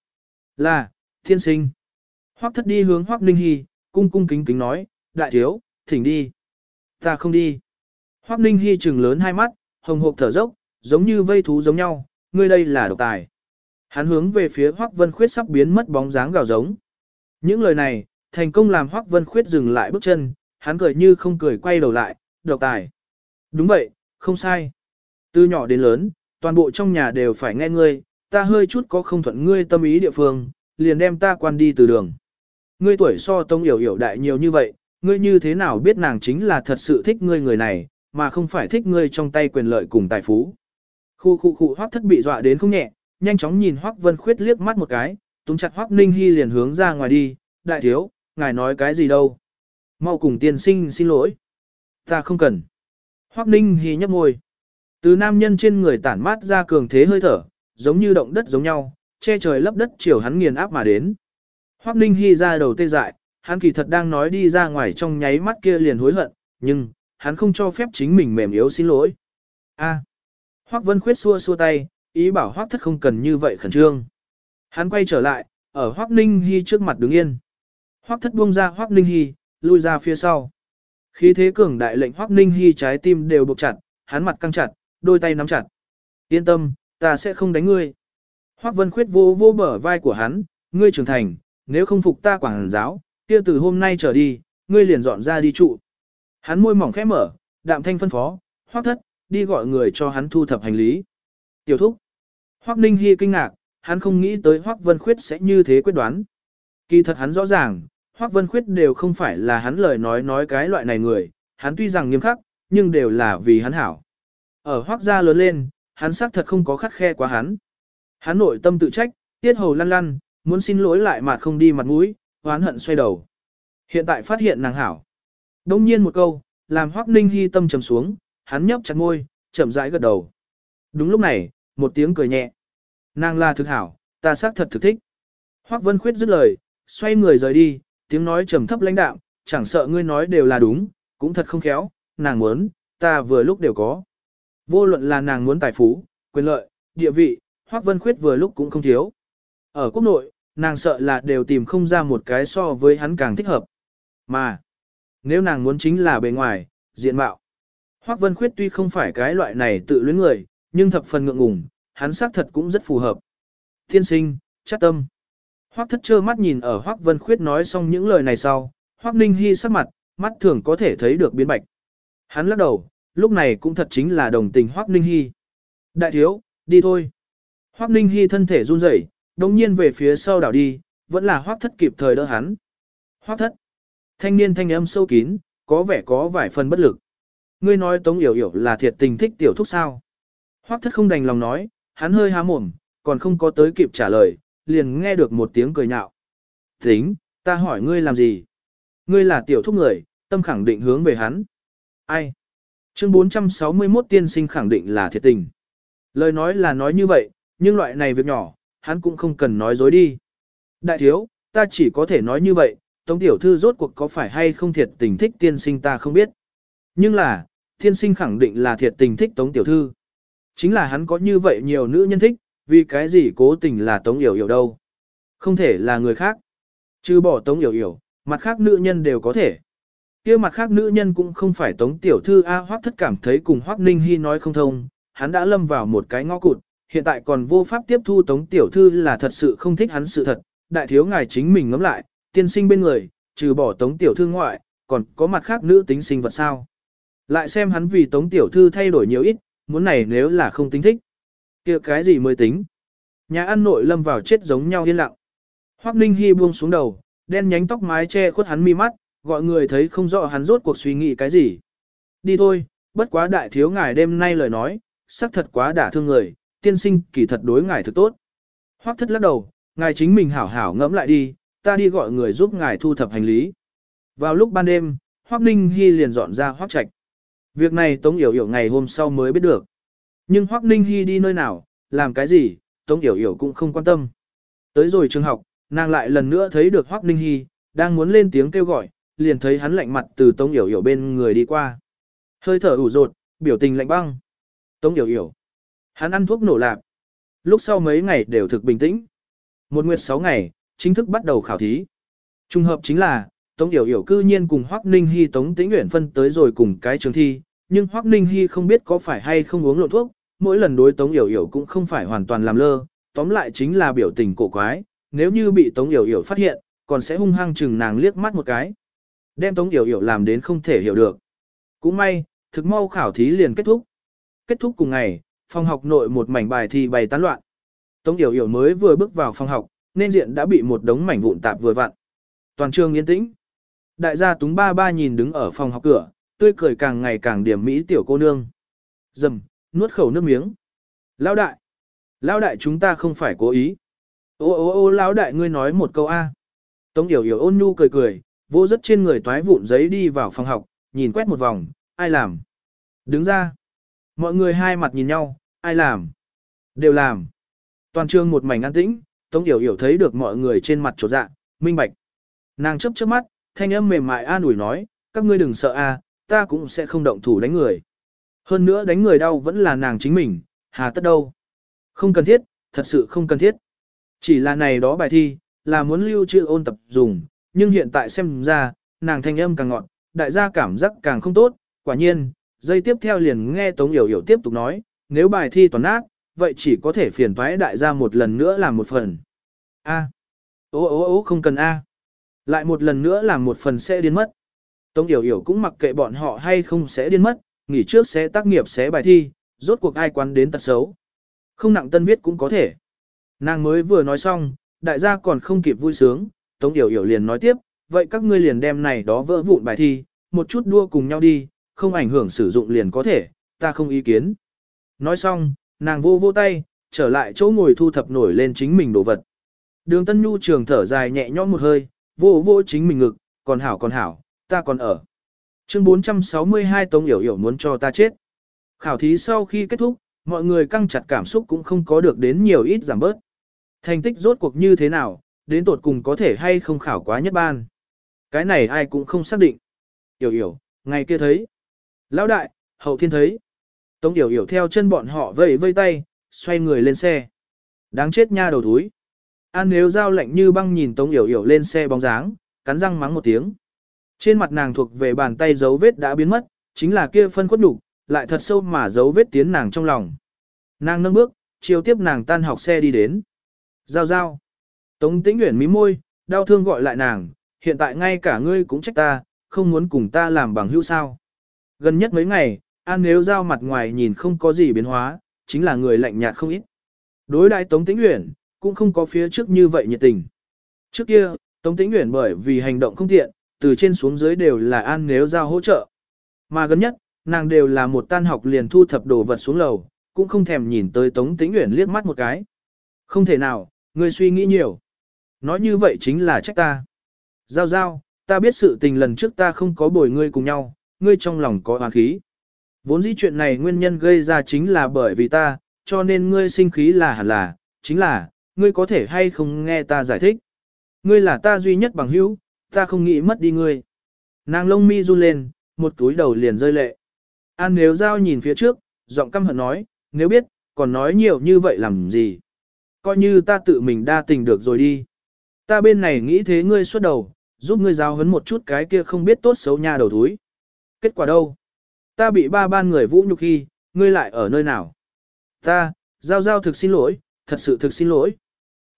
Là, thiên sinh. Hoắc thất đi hướng Hoắc Ninh Hy, cung cung kính kính nói, đại thiếu, thỉnh đi. Ta không đi. Hoắc Ninh Hy trừng lớn hai mắt, hồng hộc thở dốc, giống như vây thú giống nhau, ngươi đây là độc tài. Hắn hướng về phía Hoắc Vân Khuyết sắp biến mất bóng dáng gào giống. Những lời này, thành công làm Hoắc Vân Khuyết dừng lại bước chân, hắn cười như không cười quay đầu lại, độc tài. Đúng vậy, không sai. Từ nhỏ đến lớn, toàn bộ trong nhà đều phải nghe ngươi, ta hơi chút có không thuận ngươi tâm ý địa phương, liền đem ta quan đi từ đường. Ngươi tuổi so tông hiểu hiểu đại nhiều như vậy, ngươi như thế nào biết nàng chính là thật sự thích ngươi người này, mà không phải thích ngươi trong tay quyền lợi cùng tài phú. Khu khu khu hoác thất bị dọa đến không nhẹ, nhanh chóng nhìn hoác vân khuyết liếc mắt một cái, túng chặt hoác ninh hy liền hướng ra ngoài đi, đại thiếu, ngài nói cái gì đâu. Mau cùng tiên sinh xin lỗi. Ta không cần. Hoác Ninh Hi nhấp môi. Từ nam nhân trên người tản mát ra cường thế hơi thở, giống như động đất giống nhau, che trời lấp đất chiều hắn nghiền áp mà đến. Hoắc Ninh Hi ra đầu tê dại, hắn kỳ thật đang nói đi ra ngoài trong nháy mắt kia liền hối hận, nhưng, hắn không cho phép chính mình mềm yếu xin lỗi. A. Hoắc Vân Khuyết xua xua tay, ý bảo Hoắc Thất không cần như vậy khẩn trương. Hắn quay trở lại, ở Hoắc Ninh Hi trước mặt đứng yên. Hoắc Thất buông ra Hoắc Ninh Hi, lui ra phía sau. Khí thế cường đại lệnh Hoắc Ninh Hi trái tim đều buộc chặt, hắn mặt căng chặt, đôi tay nắm chặt. Yên tâm, ta sẽ không đánh ngươi. Hoắc Vân Khuyết vô vô bờ vai của hắn, ngươi trưởng thành, nếu không phục ta quảng giáo, kia từ hôm nay trở đi, ngươi liền dọn ra đi trụ. Hắn môi mỏng khẽ mở, đạm thanh phân phó, Hoắc Thất, đi gọi người cho hắn thu thập hành lý. Tiểu thúc. Hoắc Ninh hy kinh ngạc, hắn không nghĩ tới Hoắc Vân Khuyết sẽ như thế quyết đoán. Kỳ thật hắn rõ ràng, Hoắc Vân Khuyết đều không phải là hắn lời nói nói cái loại này người, hắn tuy rằng nghiêm khắc, nhưng đều là vì hắn hảo. Ở Hoắc gia lớn lên, hắn xác thật không có khắt khe quá hắn. Hắn nội tâm tự trách, tiết hầu lăn lăn, muốn xin lỗi lại mà không đi mặt mũi, hoán hận xoay đầu. Hiện tại phát hiện nàng hảo. Đông nhiên một câu, làm Hoắc Ninh Hi tâm trầm xuống, hắn nhấp chặt môi, chậm rãi gật đầu. Đúng lúc này, một tiếng cười nhẹ. Nàng là thực hảo, ta xác thật thực thích. Hoắc Vân Khuyết dứt lời, xoay người rời đi, tiếng nói trầm thấp lãnh đạm, chẳng sợ ngươi nói đều là đúng, cũng thật không khéo, nàng muốn, ta vừa lúc đều có. Vô luận là nàng muốn tài phú, quyền lợi, địa vị, Hoắc Vân Khuyết vừa lúc cũng không thiếu. Ở quốc nội, nàng sợ là đều tìm không ra một cái so với hắn càng thích hợp. Mà, nếu nàng muốn chính là bề ngoài, diện mạo. Hoắc Vân Khuyết tuy không phải cái loại này tự luyến người, nhưng thập phần ngượng ngùng, hắn xác thật cũng rất phù hợp. Thiên sinh, chắc tâm. Hoắc thất trơ mắt nhìn ở Hoắc Vân Khuyết nói xong những lời này sau, Hoắc Ninh Hi sắc mặt, mắt thường có thể thấy được biến bạch. Hắn lắc đầu, lúc này cũng thật chính là đồng tình Hoắc Ninh Hi. Đại thiếu, đi thôi. Hoắc Ninh Hi thân thể run rẩy, đồng nhiên về phía sau đảo đi, vẫn là hoác thất kịp thời đỡ hắn. Hoác thất. Thanh niên thanh âm sâu kín, có vẻ có vài phần bất lực. Ngươi nói Tống Yểu Yểu là thiệt tình thích tiểu thúc sao? Hoắc thất không đành lòng nói, hắn hơi há mồm, còn không có tới kịp trả lời, liền nghe được một tiếng cười nhạo. Tính, ta hỏi ngươi làm gì? Ngươi là tiểu thúc người, tâm khẳng định hướng về hắn. Ai? Chương 461 tiên sinh khẳng định là thiệt tình. Lời nói là nói như vậy, nhưng loại này việc nhỏ, hắn cũng không cần nói dối đi. Đại thiếu, ta chỉ có thể nói như vậy, Tống tiểu thư rốt cuộc có phải hay không thiệt tình thích tiên sinh ta không biết. Nhưng là, tiên sinh khẳng định là thiệt tình thích Tống tiểu thư. Chính là hắn có như vậy nhiều nữ nhân thích, vì cái gì cố tình là Tống Yểu Yểu đâu. Không thể là người khác. Chứ bỏ Tống Yểu Yểu, mặt khác nữ nhân đều có thể. kia mặt khác nữ nhân cũng không phải Tống Tiểu Thư A Hoác thất cảm thấy cùng Hoác Ninh Hy nói không thông, hắn đã lâm vào một cái ngõ cụt, hiện tại còn vô pháp tiếp thu Tống Tiểu Thư là thật sự không thích hắn sự thật, đại thiếu ngài chính mình ngẫm lại, tiên sinh bên người, trừ bỏ Tống Tiểu Thư ngoại, còn có mặt khác nữ tính sinh vật sao. Lại xem hắn vì Tống Tiểu Thư thay đổi nhiều ít, muốn này nếu là không tính thích kia cái gì mới tính. Nhà ăn nội lâm vào chết giống nhau yên lặng. Hoắc Ninh Hi buông xuống đầu, đen nhánh tóc mái che khuất hắn mi mắt, gọi người thấy không rõ hắn rốt cuộc suy nghĩ cái gì. Đi thôi, bất quá đại thiếu ngài đêm nay lời nói, sắc thật quá đả thương người, tiên sinh kỳ thật đối ngài thực tốt. Hoắc thất lắc đầu, ngài chính mình hảo hảo ngẫm lại đi, ta đi gọi người giúp ngài thu thập hành lý. Vào lúc ban đêm, Hoắc Ninh Hi liền dọn ra Hoắc Trạch. Việc này Tống Yểu Yểu ngày hôm sau mới biết được. Nhưng Hoắc Ninh Hy đi nơi nào, làm cái gì, Tống Yểu Yểu cũng không quan tâm. Tới rồi trường học, nàng lại lần nữa thấy được Hoắc Ninh Hy, đang muốn lên tiếng kêu gọi, liền thấy hắn lạnh mặt từ Tống Yểu Yểu bên người đi qua. Hơi thở ủ rột, biểu tình lạnh băng. Tống Yểu Yểu. Hắn ăn thuốc nổ lạp. Lúc sau mấy ngày đều thực bình tĩnh. Một nguyệt sáu ngày, chính thức bắt đầu khảo thí. Trung hợp chính là, Tống Yểu Yểu cư nhiên cùng Hoắc Ninh Hy Tống Tĩnh Uyển phân tới rồi cùng cái trường thi, nhưng Hoắc Ninh Hy không biết có phải hay không uống lộn thuốc, mỗi lần đối Tống Yểu Yểu cũng không phải hoàn toàn làm lơ, tóm lại chính là biểu tình cổ quái, nếu như bị Tống Yểu Yểu phát hiện, còn sẽ hung hăng chừng nàng liếc mắt một cái. Đem Tống Yểu Yểu làm đến không thể hiểu được. Cũng may, thực mau khảo thí liền kết thúc. Kết thúc cùng ngày, phòng học nội một mảnh bài thi bày tán loạn. Tống Yểu Yểu mới vừa bước vào phòng học, nên diện đã bị một đống mảnh vụn tạp vừa vặn. Toàn trường yên tĩnh. Đại gia Túng Ba Ba nhìn đứng ở phòng học cửa, tươi cười càng ngày càng điểm mỹ tiểu cô nương. Dầm, nuốt khẩu nước miếng. Lão đại, lão đại chúng ta không phải cố ý. Ô ô ô lão đại ngươi nói một câu A. Tống Yểu Yểu ôn nhu cười cười, vô rất trên người toái vụn giấy đi vào phòng học, nhìn quét một vòng, ai làm? Đứng ra. Mọi người hai mặt nhìn nhau, ai làm? Đều làm. Toàn trường một mảnh an tĩnh, Tống Yểu Yểu thấy được mọi người trên mặt trột dạ, minh bạch. Nàng chấp chớp mắt, thanh âm mềm mại an ủi nói, các ngươi đừng sợ a, ta cũng sẽ không động thủ đánh người. Hơn nữa đánh người đau vẫn là nàng chính mình, hà tất đâu. Không cần thiết, thật sự không cần thiết. Chỉ là này đó bài thi, là muốn lưu trữ ôn tập dùng, nhưng hiện tại xem ra, nàng thanh âm càng ngọn, đại gia cảm giác càng không tốt, quả nhiên, dây tiếp theo liền nghe Tống Yểu Yểu tiếp tục nói, nếu bài thi toàn ác, vậy chỉ có thể phiền thoái đại gia một lần nữa làm một phần. A. Ô ô ô không cần A. Lại một lần nữa làm một phần sẽ điên mất. Tống Yểu Yểu cũng mặc kệ bọn họ hay không sẽ điên mất, nghỉ trước sẽ tác nghiệp sẽ bài thi, rốt cuộc ai quán đến tật xấu. Không nặng tân viết cũng có thể. Nàng mới vừa nói xong, đại gia còn không kịp vui sướng, Tống Yểu Yểu liền nói tiếp, vậy các ngươi liền đem này đó vỡ vụn bài thi, một chút đua cùng nhau đi, không ảnh hưởng sử dụng liền có thể, ta không ý kiến. Nói xong, nàng vô vô tay, trở lại chỗ ngồi thu thập nổi lên chính mình đồ vật. Đường Tân Nhu trường thở dài nhẹ nhõm một hơi, vô vô chính mình ngực, còn hảo còn hảo, ta còn ở. Chương 462 Tống Yểu Yểu muốn cho ta chết. Khảo thí sau khi kết thúc, mọi người căng chặt cảm xúc cũng không có được đến nhiều ít giảm bớt. Thành tích rốt cuộc như thế nào, đến tột cùng có thể hay không khảo quá nhất ban. Cái này ai cũng không xác định. Yểu Yểu, ngày kia thấy. Lão đại, hậu thiên thấy. Tống Yểu Yểu theo chân bọn họ vẫy vây tay, xoay người lên xe. Đáng chết nha đầu thúi. An nếu dao lạnh như băng nhìn Tống Yểu Yểu lên xe bóng dáng, cắn răng mắng một tiếng. Trên mặt nàng thuộc về bàn tay dấu vết đã biến mất, chính là kia phân khuất đủ, lại thật sâu mà dấu vết tiến nàng trong lòng. Nàng nâng bước, chiều tiếp nàng tan học xe đi đến. Giao giao. Tống tĩnh nguyện mí môi, đau thương gọi lại nàng, hiện tại ngay cả ngươi cũng trách ta, không muốn cùng ta làm bằng hữu sao. Gần nhất mấy ngày, An nếu giao mặt ngoài nhìn không có gì biến hóa, chính là người lạnh nhạt không ít. Đối đại Tống Tĩnh Uyển cũng không có phía trước như vậy nhiệt tình. Trước kia, Tống Tĩnh Uyển bởi vì hành động không tiện, từ trên xuống dưới đều là An nếu giao hỗ trợ. Mà gần nhất, nàng đều là một tan học liền thu thập đồ vật xuống lầu, cũng không thèm nhìn tới Tống Tĩnh Uyển liếc mắt một cái. Không thể nào, ngươi suy nghĩ nhiều. Nói như vậy chính là trách ta. Giao giao, ta biết sự tình lần trước ta không có bồi ngươi cùng nhau, ngươi trong lòng có oán khí. Vốn dĩ chuyện này nguyên nhân gây ra chính là bởi vì ta, cho nên ngươi sinh khí là hẳn là, chính là, ngươi có thể hay không nghe ta giải thích. Ngươi là ta duy nhất bằng hữu, ta không nghĩ mất đi ngươi. Nàng lông mi run lên, một túi đầu liền rơi lệ. An nếu giao nhìn phía trước, giọng căm hận nói, nếu biết, còn nói nhiều như vậy làm gì. Coi như ta tự mình đa tình được rồi đi. Ta bên này nghĩ thế ngươi xuất đầu, giúp ngươi giao hấn một chút cái kia không biết tốt xấu nha đầu thúi. Kết quả đâu? Ta bị ba ban người vũ nhục khi, ngươi lại ở nơi nào? Ta, giao giao thực xin lỗi, thật sự thực xin lỗi.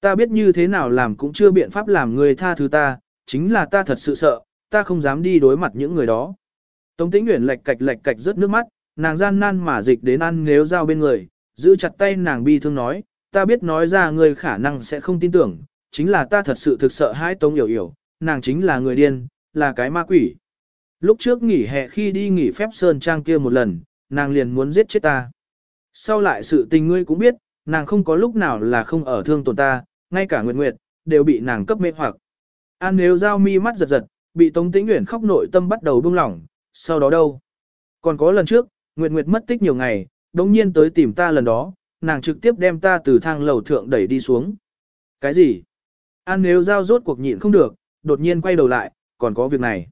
Ta biết như thế nào làm cũng chưa biện pháp làm người tha thứ ta, chính là ta thật sự sợ, ta không dám đi đối mặt những người đó. Tống tĩnh nguyện lệch cạch lệch cạch rớt nước mắt, nàng gian nan mà dịch đến ăn nếu giao bên người, giữ chặt tay nàng bi thương nói, ta biết nói ra ngươi khả năng sẽ không tin tưởng, chính là ta thật sự thực sợ hãi tống hiểu hiểu, nàng chính là người điên, là cái ma quỷ. Lúc trước nghỉ hè khi đi nghỉ phép Sơn Trang kia một lần, nàng liền muốn giết chết ta. Sau lại sự tình ngươi cũng biết, nàng không có lúc nào là không ở thương tổn ta, ngay cả Nguyệt Nguyệt, đều bị nàng cấp mê hoặc. An nếu giao mi mắt giật giật, bị Tống Tĩnh Uyển khóc nội tâm bắt đầu buông lỏng, sau đó đâu? Còn có lần trước, Nguyệt Nguyệt mất tích nhiều ngày, đống nhiên tới tìm ta lần đó, nàng trực tiếp đem ta từ thang lầu thượng đẩy đi xuống. Cái gì? An nếu giao rốt cuộc nhịn không được, đột nhiên quay đầu lại, còn có việc này.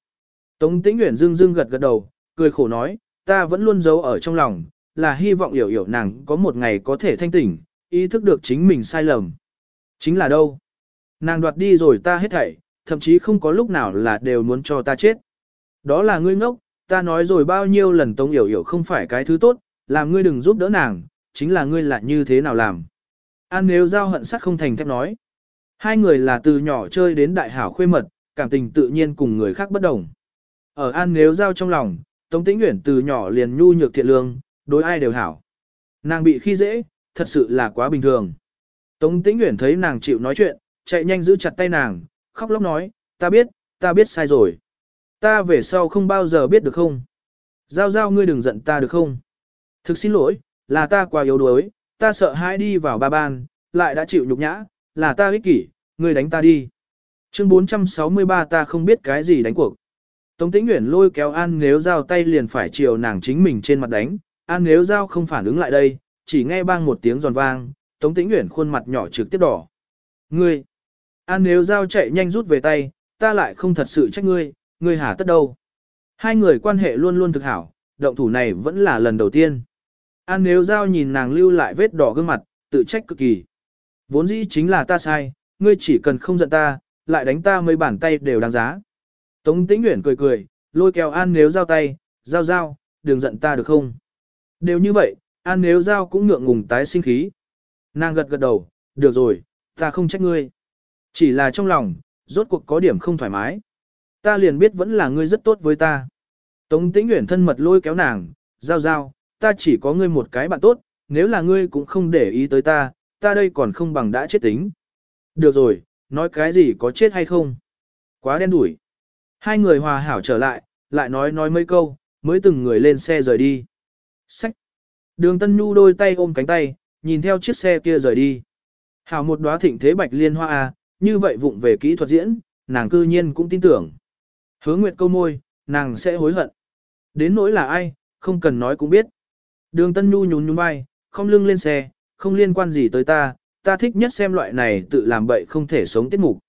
Tống Tĩnh Uyển dưng dưng gật gật đầu, cười khổ nói, ta vẫn luôn giấu ở trong lòng, là hy vọng hiểu hiểu nàng có một ngày có thể thanh tỉnh, ý thức được chính mình sai lầm. Chính là đâu? Nàng đoạt đi rồi ta hết thảy, thậm chí không có lúc nào là đều muốn cho ta chết. Đó là ngươi ngốc, ta nói rồi bao nhiêu lần Tống Yểu Yểu không phải cái thứ tốt, làm ngươi đừng giúp đỡ nàng, chính là ngươi lại như thế nào làm. An nếu giao hận sắt không thành thép nói. Hai người là từ nhỏ chơi đến đại hảo khuê mật, cảm tình tự nhiên cùng người khác bất đồng. Ở An nếu giao trong lòng, Tống Tĩnh Uyển từ nhỏ liền nhu nhược thiện lương, đối ai đều hảo. Nàng bị khi dễ, thật sự là quá bình thường. Tống Tĩnh Uyển thấy nàng chịu nói chuyện, chạy nhanh giữ chặt tay nàng, khóc lóc nói, ta biết, ta biết sai rồi. Ta về sau không bao giờ biết được không? Giao giao ngươi đừng giận ta được không? Thực xin lỗi, là ta quá yếu đuối, ta sợ hãi đi vào ba ban, lại đã chịu nhục nhã, là ta ích kỷ, ngươi đánh ta đi. Chương 463 ta không biết cái gì đánh cuộc. Tống Tĩnh Uyển lôi kéo An Nếu Giao tay liền phải chiều nàng chính mình trên mặt đánh, An Nếu Giao không phản ứng lại đây, chỉ nghe bang một tiếng giòn vang, Tống Tĩnh Uyển khuôn mặt nhỏ trực tiếp đỏ. Ngươi! An Nếu Giao chạy nhanh rút về tay, ta lại không thật sự trách ngươi, ngươi hả tất đâu. Hai người quan hệ luôn luôn thực hảo, động thủ này vẫn là lần đầu tiên. An Nếu Giao nhìn nàng lưu lại vết đỏ gương mặt, tự trách cực kỳ. Vốn dĩ chính là ta sai, ngươi chỉ cần không giận ta, lại đánh ta mấy bàn tay đều đáng giá. Tống Tĩnh Uyển cười cười, lôi kéo An Nếu Giao tay, giao giao, đừng giận ta được không? Đều như vậy, An Nếu Giao cũng ngượng ngùng tái sinh khí. Nàng gật gật đầu, được rồi, ta không trách ngươi. Chỉ là trong lòng, rốt cuộc có điểm không thoải mái. Ta liền biết vẫn là ngươi rất tốt với ta. Tống Tĩnh Uyển thân mật lôi kéo nàng, giao giao, ta chỉ có ngươi một cái bạn tốt, nếu là ngươi cũng không để ý tới ta, ta đây còn không bằng đã chết tính. Được rồi, nói cái gì có chết hay không? Quá đen đủi. Hai người hòa hảo trở lại, lại nói nói mấy câu, mới từng người lên xe rời đi. Sách. Đường Tân Nhu đôi tay ôm cánh tay, nhìn theo chiếc xe kia rời đi. Hảo một đóa thịnh thế bạch liên hoa à, như vậy vụng về kỹ thuật diễn, nàng cư nhiên cũng tin tưởng. Hứa Nguyệt câu môi, nàng sẽ hối hận. Đến nỗi là ai, không cần nói cũng biết. Đường Tân Nhu nhún nhún vai, không lưng lên xe, không liên quan gì tới ta, ta thích nhất xem loại này tự làm bậy không thể sống tiết mục.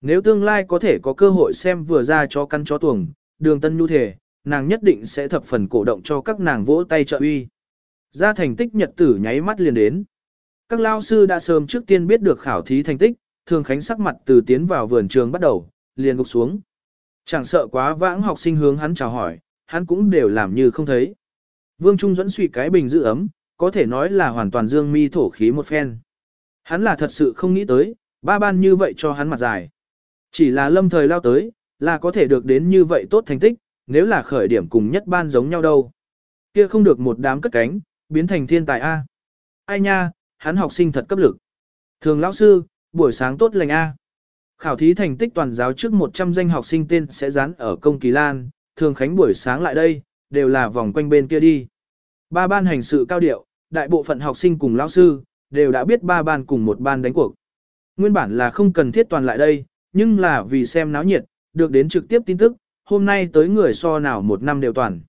Nếu tương lai có thể có cơ hội xem vừa ra cho căn chó tuồng, đường Tân Nhu thể, nàng nhất định sẽ thập phần cổ động cho các nàng vỗ tay trợ uy. Ra thành tích nhật tử nháy mắt liền đến. Các lao sư đã sớm trước tiên biết được khảo thí thành tích, thường khánh sắc mặt từ tiến vào vườn trường bắt đầu, liền gục xuống. Chẳng sợ quá vãng học sinh hướng hắn chào hỏi, hắn cũng đều làm như không thấy. Vương Trung dẫn suy cái bình giữ ấm, có thể nói là hoàn toàn dương mi thổ khí một phen. Hắn là thật sự không nghĩ tới, ba ban như vậy cho hắn mặt dài. Chỉ là lâm thời lao tới, là có thể được đến như vậy tốt thành tích, nếu là khởi điểm cùng nhất ban giống nhau đâu. Kia không được một đám cất cánh, biến thành thiên tài A. Ai nha, hắn học sinh thật cấp lực. Thường lão sư, buổi sáng tốt lành A. Khảo thí thành tích toàn giáo trước 100 danh học sinh tên sẽ dán ở công kỳ lan, thường khánh buổi sáng lại đây, đều là vòng quanh bên kia đi. Ba ban hành sự cao điệu, đại bộ phận học sinh cùng lão sư, đều đã biết ba ban cùng một ban đánh cuộc. Nguyên bản là không cần thiết toàn lại đây, nhưng là vì xem náo nhiệt, được đến trực tiếp tin tức, hôm nay tới người so nào một năm đều toàn.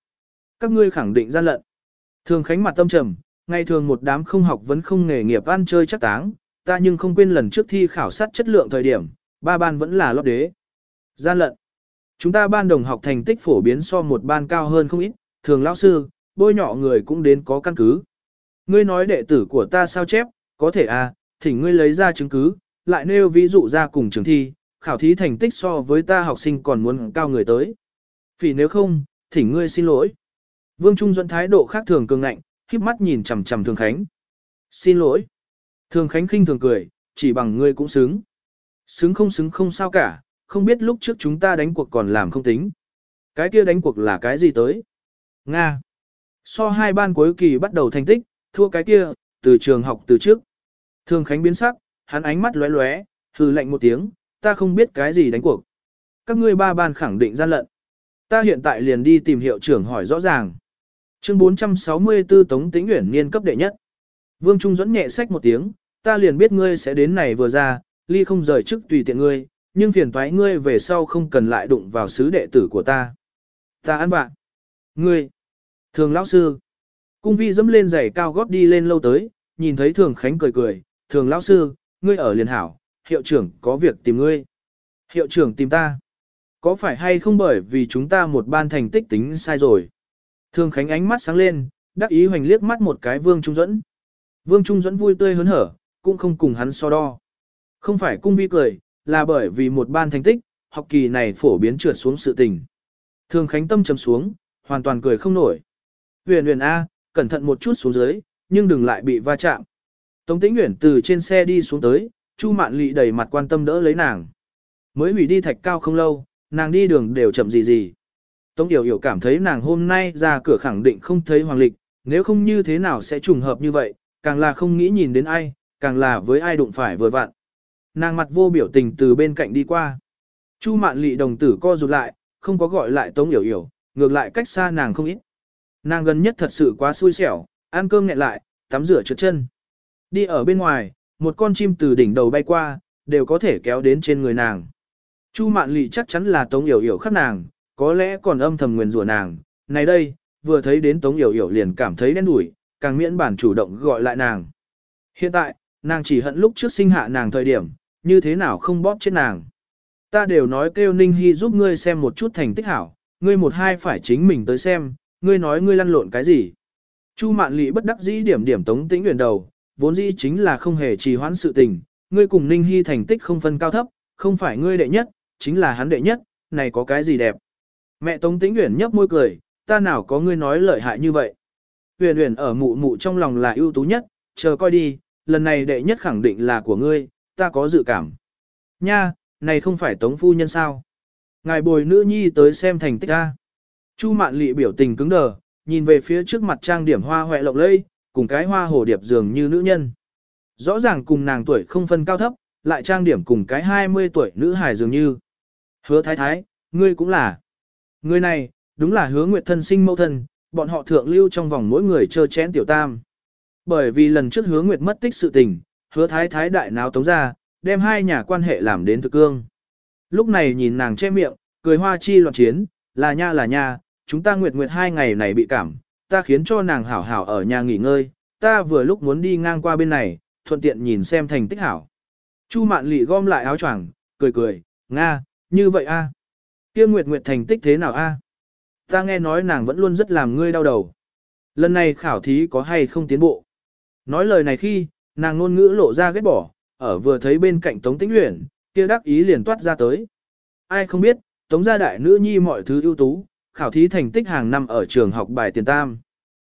Các ngươi khẳng định gian lận. Thường khánh mặt tâm trầm, ngày thường một đám không học vẫn không nghề nghiệp ăn chơi chắc táng, ta nhưng không quên lần trước thi khảo sát chất lượng thời điểm, ba ban vẫn là lót đế. Gian lận. Chúng ta ban đồng học thành tích phổ biến so một ban cao hơn không ít, thường lão sư, bôi nhọ người cũng đến có căn cứ. Ngươi nói đệ tử của ta sao chép, có thể à, thỉnh ngươi lấy ra chứng cứ, lại nêu ví dụ ra cùng trường thi, khảo thí thành tích so với ta học sinh còn muốn cao người tới. Vì nếu không, thỉnh ngươi xin lỗi. Vương Trung duẫn thái độ khác thường cường ngạnh, khiếp mắt nhìn chằm chằm Thường Khánh. Xin lỗi. Thường Khánh khinh thường cười, chỉ bằng ngươi cũng xứng. Xứng không xứng không sao cả, không biết lúc trước chúng ta đánh cuộc còn làm không tính. Cái kia đánh cuộc là cái gì tới? Nga. So hai ban cuối kỳ bắt đầu thành tích, thua cái kia, từ trường học từ trước. Thường Khánh biến sắc, hắn ánh mắt lóe lóe, hừ lạnh một tiếng, ta không biết cái gì đánh cuộc. Các ngươi ba ban khẳng định gian lận. Ta hiện tại liền đi tìm hiệu trưởng hỏi rõ ràng. Chương 464 Tống Tĩnh Uyển niên cấp đệ nhất. Vương Trung dẫn nhẹ sách một tiếng, ta liền biết ngươi sẽ đến này vừa ra, ly không rời chức tùy tiện ngươi, nhưng phiền toái ngươi về sau không cần lại đụng vào sứ đệ tử của ta. Ta ăn bạn. Ngươi. Thường lão sư. Cung vi dẫm lên giày cao gót đi lên lâu tới, nhìn thấy thường khánh cười cười, thường lão sư, ngươi ở liền hảo, hiệu trưởng có việc tìm ngươi. Hiệu trưởng tìm ta. Có phải hay không bởi vì chúng ta một ban thành tích tính sai rồi? Thường Khánh ánh mắt sáng lên, đắc ý hoành liếc mắt một cái Vương Trung Duẫn. Vương Trung Duẫn vui tươi hớn hở, cũng không cùng hắn so đo. Không phải cung vi cười, là bởi vì một ban thành tích, học kỳ này phổ biến trượt xuống sự tình. Thường Khánh tâm trầm xuống, hoàn toàn cười không nổi. Huyền huyền A, cẩn thận một chút xuống dưới, nhưng đừng lại bị va chạm. Tống Tĩnh Uyển từ trên xe đi xuống tới, Chu Mạn Lị đầy mặt quan tâm đỡ lấy nàng. Mới hủy đi thạch cao không lâu, nàng đi đường đều chậm gì gì. Tống Điều Hiểu cảm thấy nàng hôm nay ra cửa khẳng định không thấy Hoàng Lịch, nếu không như thế nào sẽ trùng hợp như vậy, càng là không nghĩ nhìn đến ai, càng là với ai đụng phải vừa vặn. Nàng mặt vô biểu tình từ bên cạnh đi qua. Chu Mạn Lị đồng tử co rụt lại, không có gọi lại Tống Yểu Yểu, ngược lại cách xa nàng không ít. Nàng gần nhất thật sự quá xui xẻo, ăn cơm nghẹn lại, tắm rửa trượt chân. Đi ở bên ngoài, một con chim từ đỉnh đầu bay qua, đều có thể kéo đến trên người nàng. Chu Mạn Lệ chắc chắn là Tống Yểu Yểu khắc nàng, có lẽ còn âm thầm nguyền rủa nàng, này đây, vừa thấy đến Tống Yểu Yểu liền cảm thấy đen đủi, càng miễn bản chủ động gọi lại nàng. Hiện tại, nàng chỉ hận lúc trước sinh hạ nàng thời điểm, như thế nào không bóp chết nàng. Ta đều nói kêu Ninh Hy giúp ngươi xem một chút thành tích hảo, ngươi một hai phải chính mình tới xem, ngươi nói ngươi lăn lộn cái gì. Chu Mạn Lệ bất đắc dĩ điểm điểm Tống Tĩnh Uyển đầu, vốn dĩ chính là không hề trì hoãn sự tình, ngươi cùng Ninh Hy thành tích không phân cao thấp, không phải ngươi đệ nhất, chính là hắn đệ nhất, này có cái gì đẹp. Mẹ Tống Tĩnh Uyển nhấp môi cười, ta nào có ngươi nói lợi hại như vậy. Uyển Uyển ở mụ mụ trong lòng là ưu tú nhất, chờ coi đi, lần này đệ nhất khẳng định là của ngươi, ta có dự cảm. Nha, này không phải Tống phu nhân sao? Ngài bồi nữ nhi tới xem thành tích a. Chu Mạn Lị biểu tình cứng đờ, nhìn về phía trước mặt trang điểm hoa hoẹ lộng lẫy, cùng cái hoa hồ điệp dường như nữ nhân. Rõ ràng cùng nàng tuổi không phân cao thấp, lại trang điểm cùng cái 20 tuổi nữ hài dường như. Hứa thái thái, ngươi cũng là. Người này, đúng là hứa nguyệt thân sinh mẫu thân, bọn họ thượng lưu trong vòng mỗi người chơ chén tiểu tam. Bởi vì lần trước hứa nguyệt mất tích sự tình, hứa thái thái đại náo tống ra, đem hai nhà quan hệ làm đến thực cương. Lúc này nhìn nàng che miệng, cười hoa chi loạn chiến, là nha là nha, chúng ta nguyệt nguyệt hai ngày này bị cảm, ta khiến cho nàng hảo hảo ở nhà nghỉ ngơi, ta vừa lúc muốn đi ngang qua bên này, thuận tiện nhìn xem thành tích hảo. Chu mạn lị gom lại áo choàng, cười cười, Nga, như vậy a kia nguyệt nguyệt thành tích thế nào a Ta nghe nói nàng vẫn luôn rất làm ngươi đau đầu. Lần này khảo thí có hay không tiến bộ. Nói lời này khi, nàng ngôn ngữ lộ ra ghét bỏ, ở vừa thấy bên cạnh Tống Tĩnh Uyển, kia đắc ý liền toát ra tới. Ai không biết, Tống gia đại nữ nhi mọi thứ ưu tú, khảo thí thành tích hàng năm ở trường học bài tiền tam.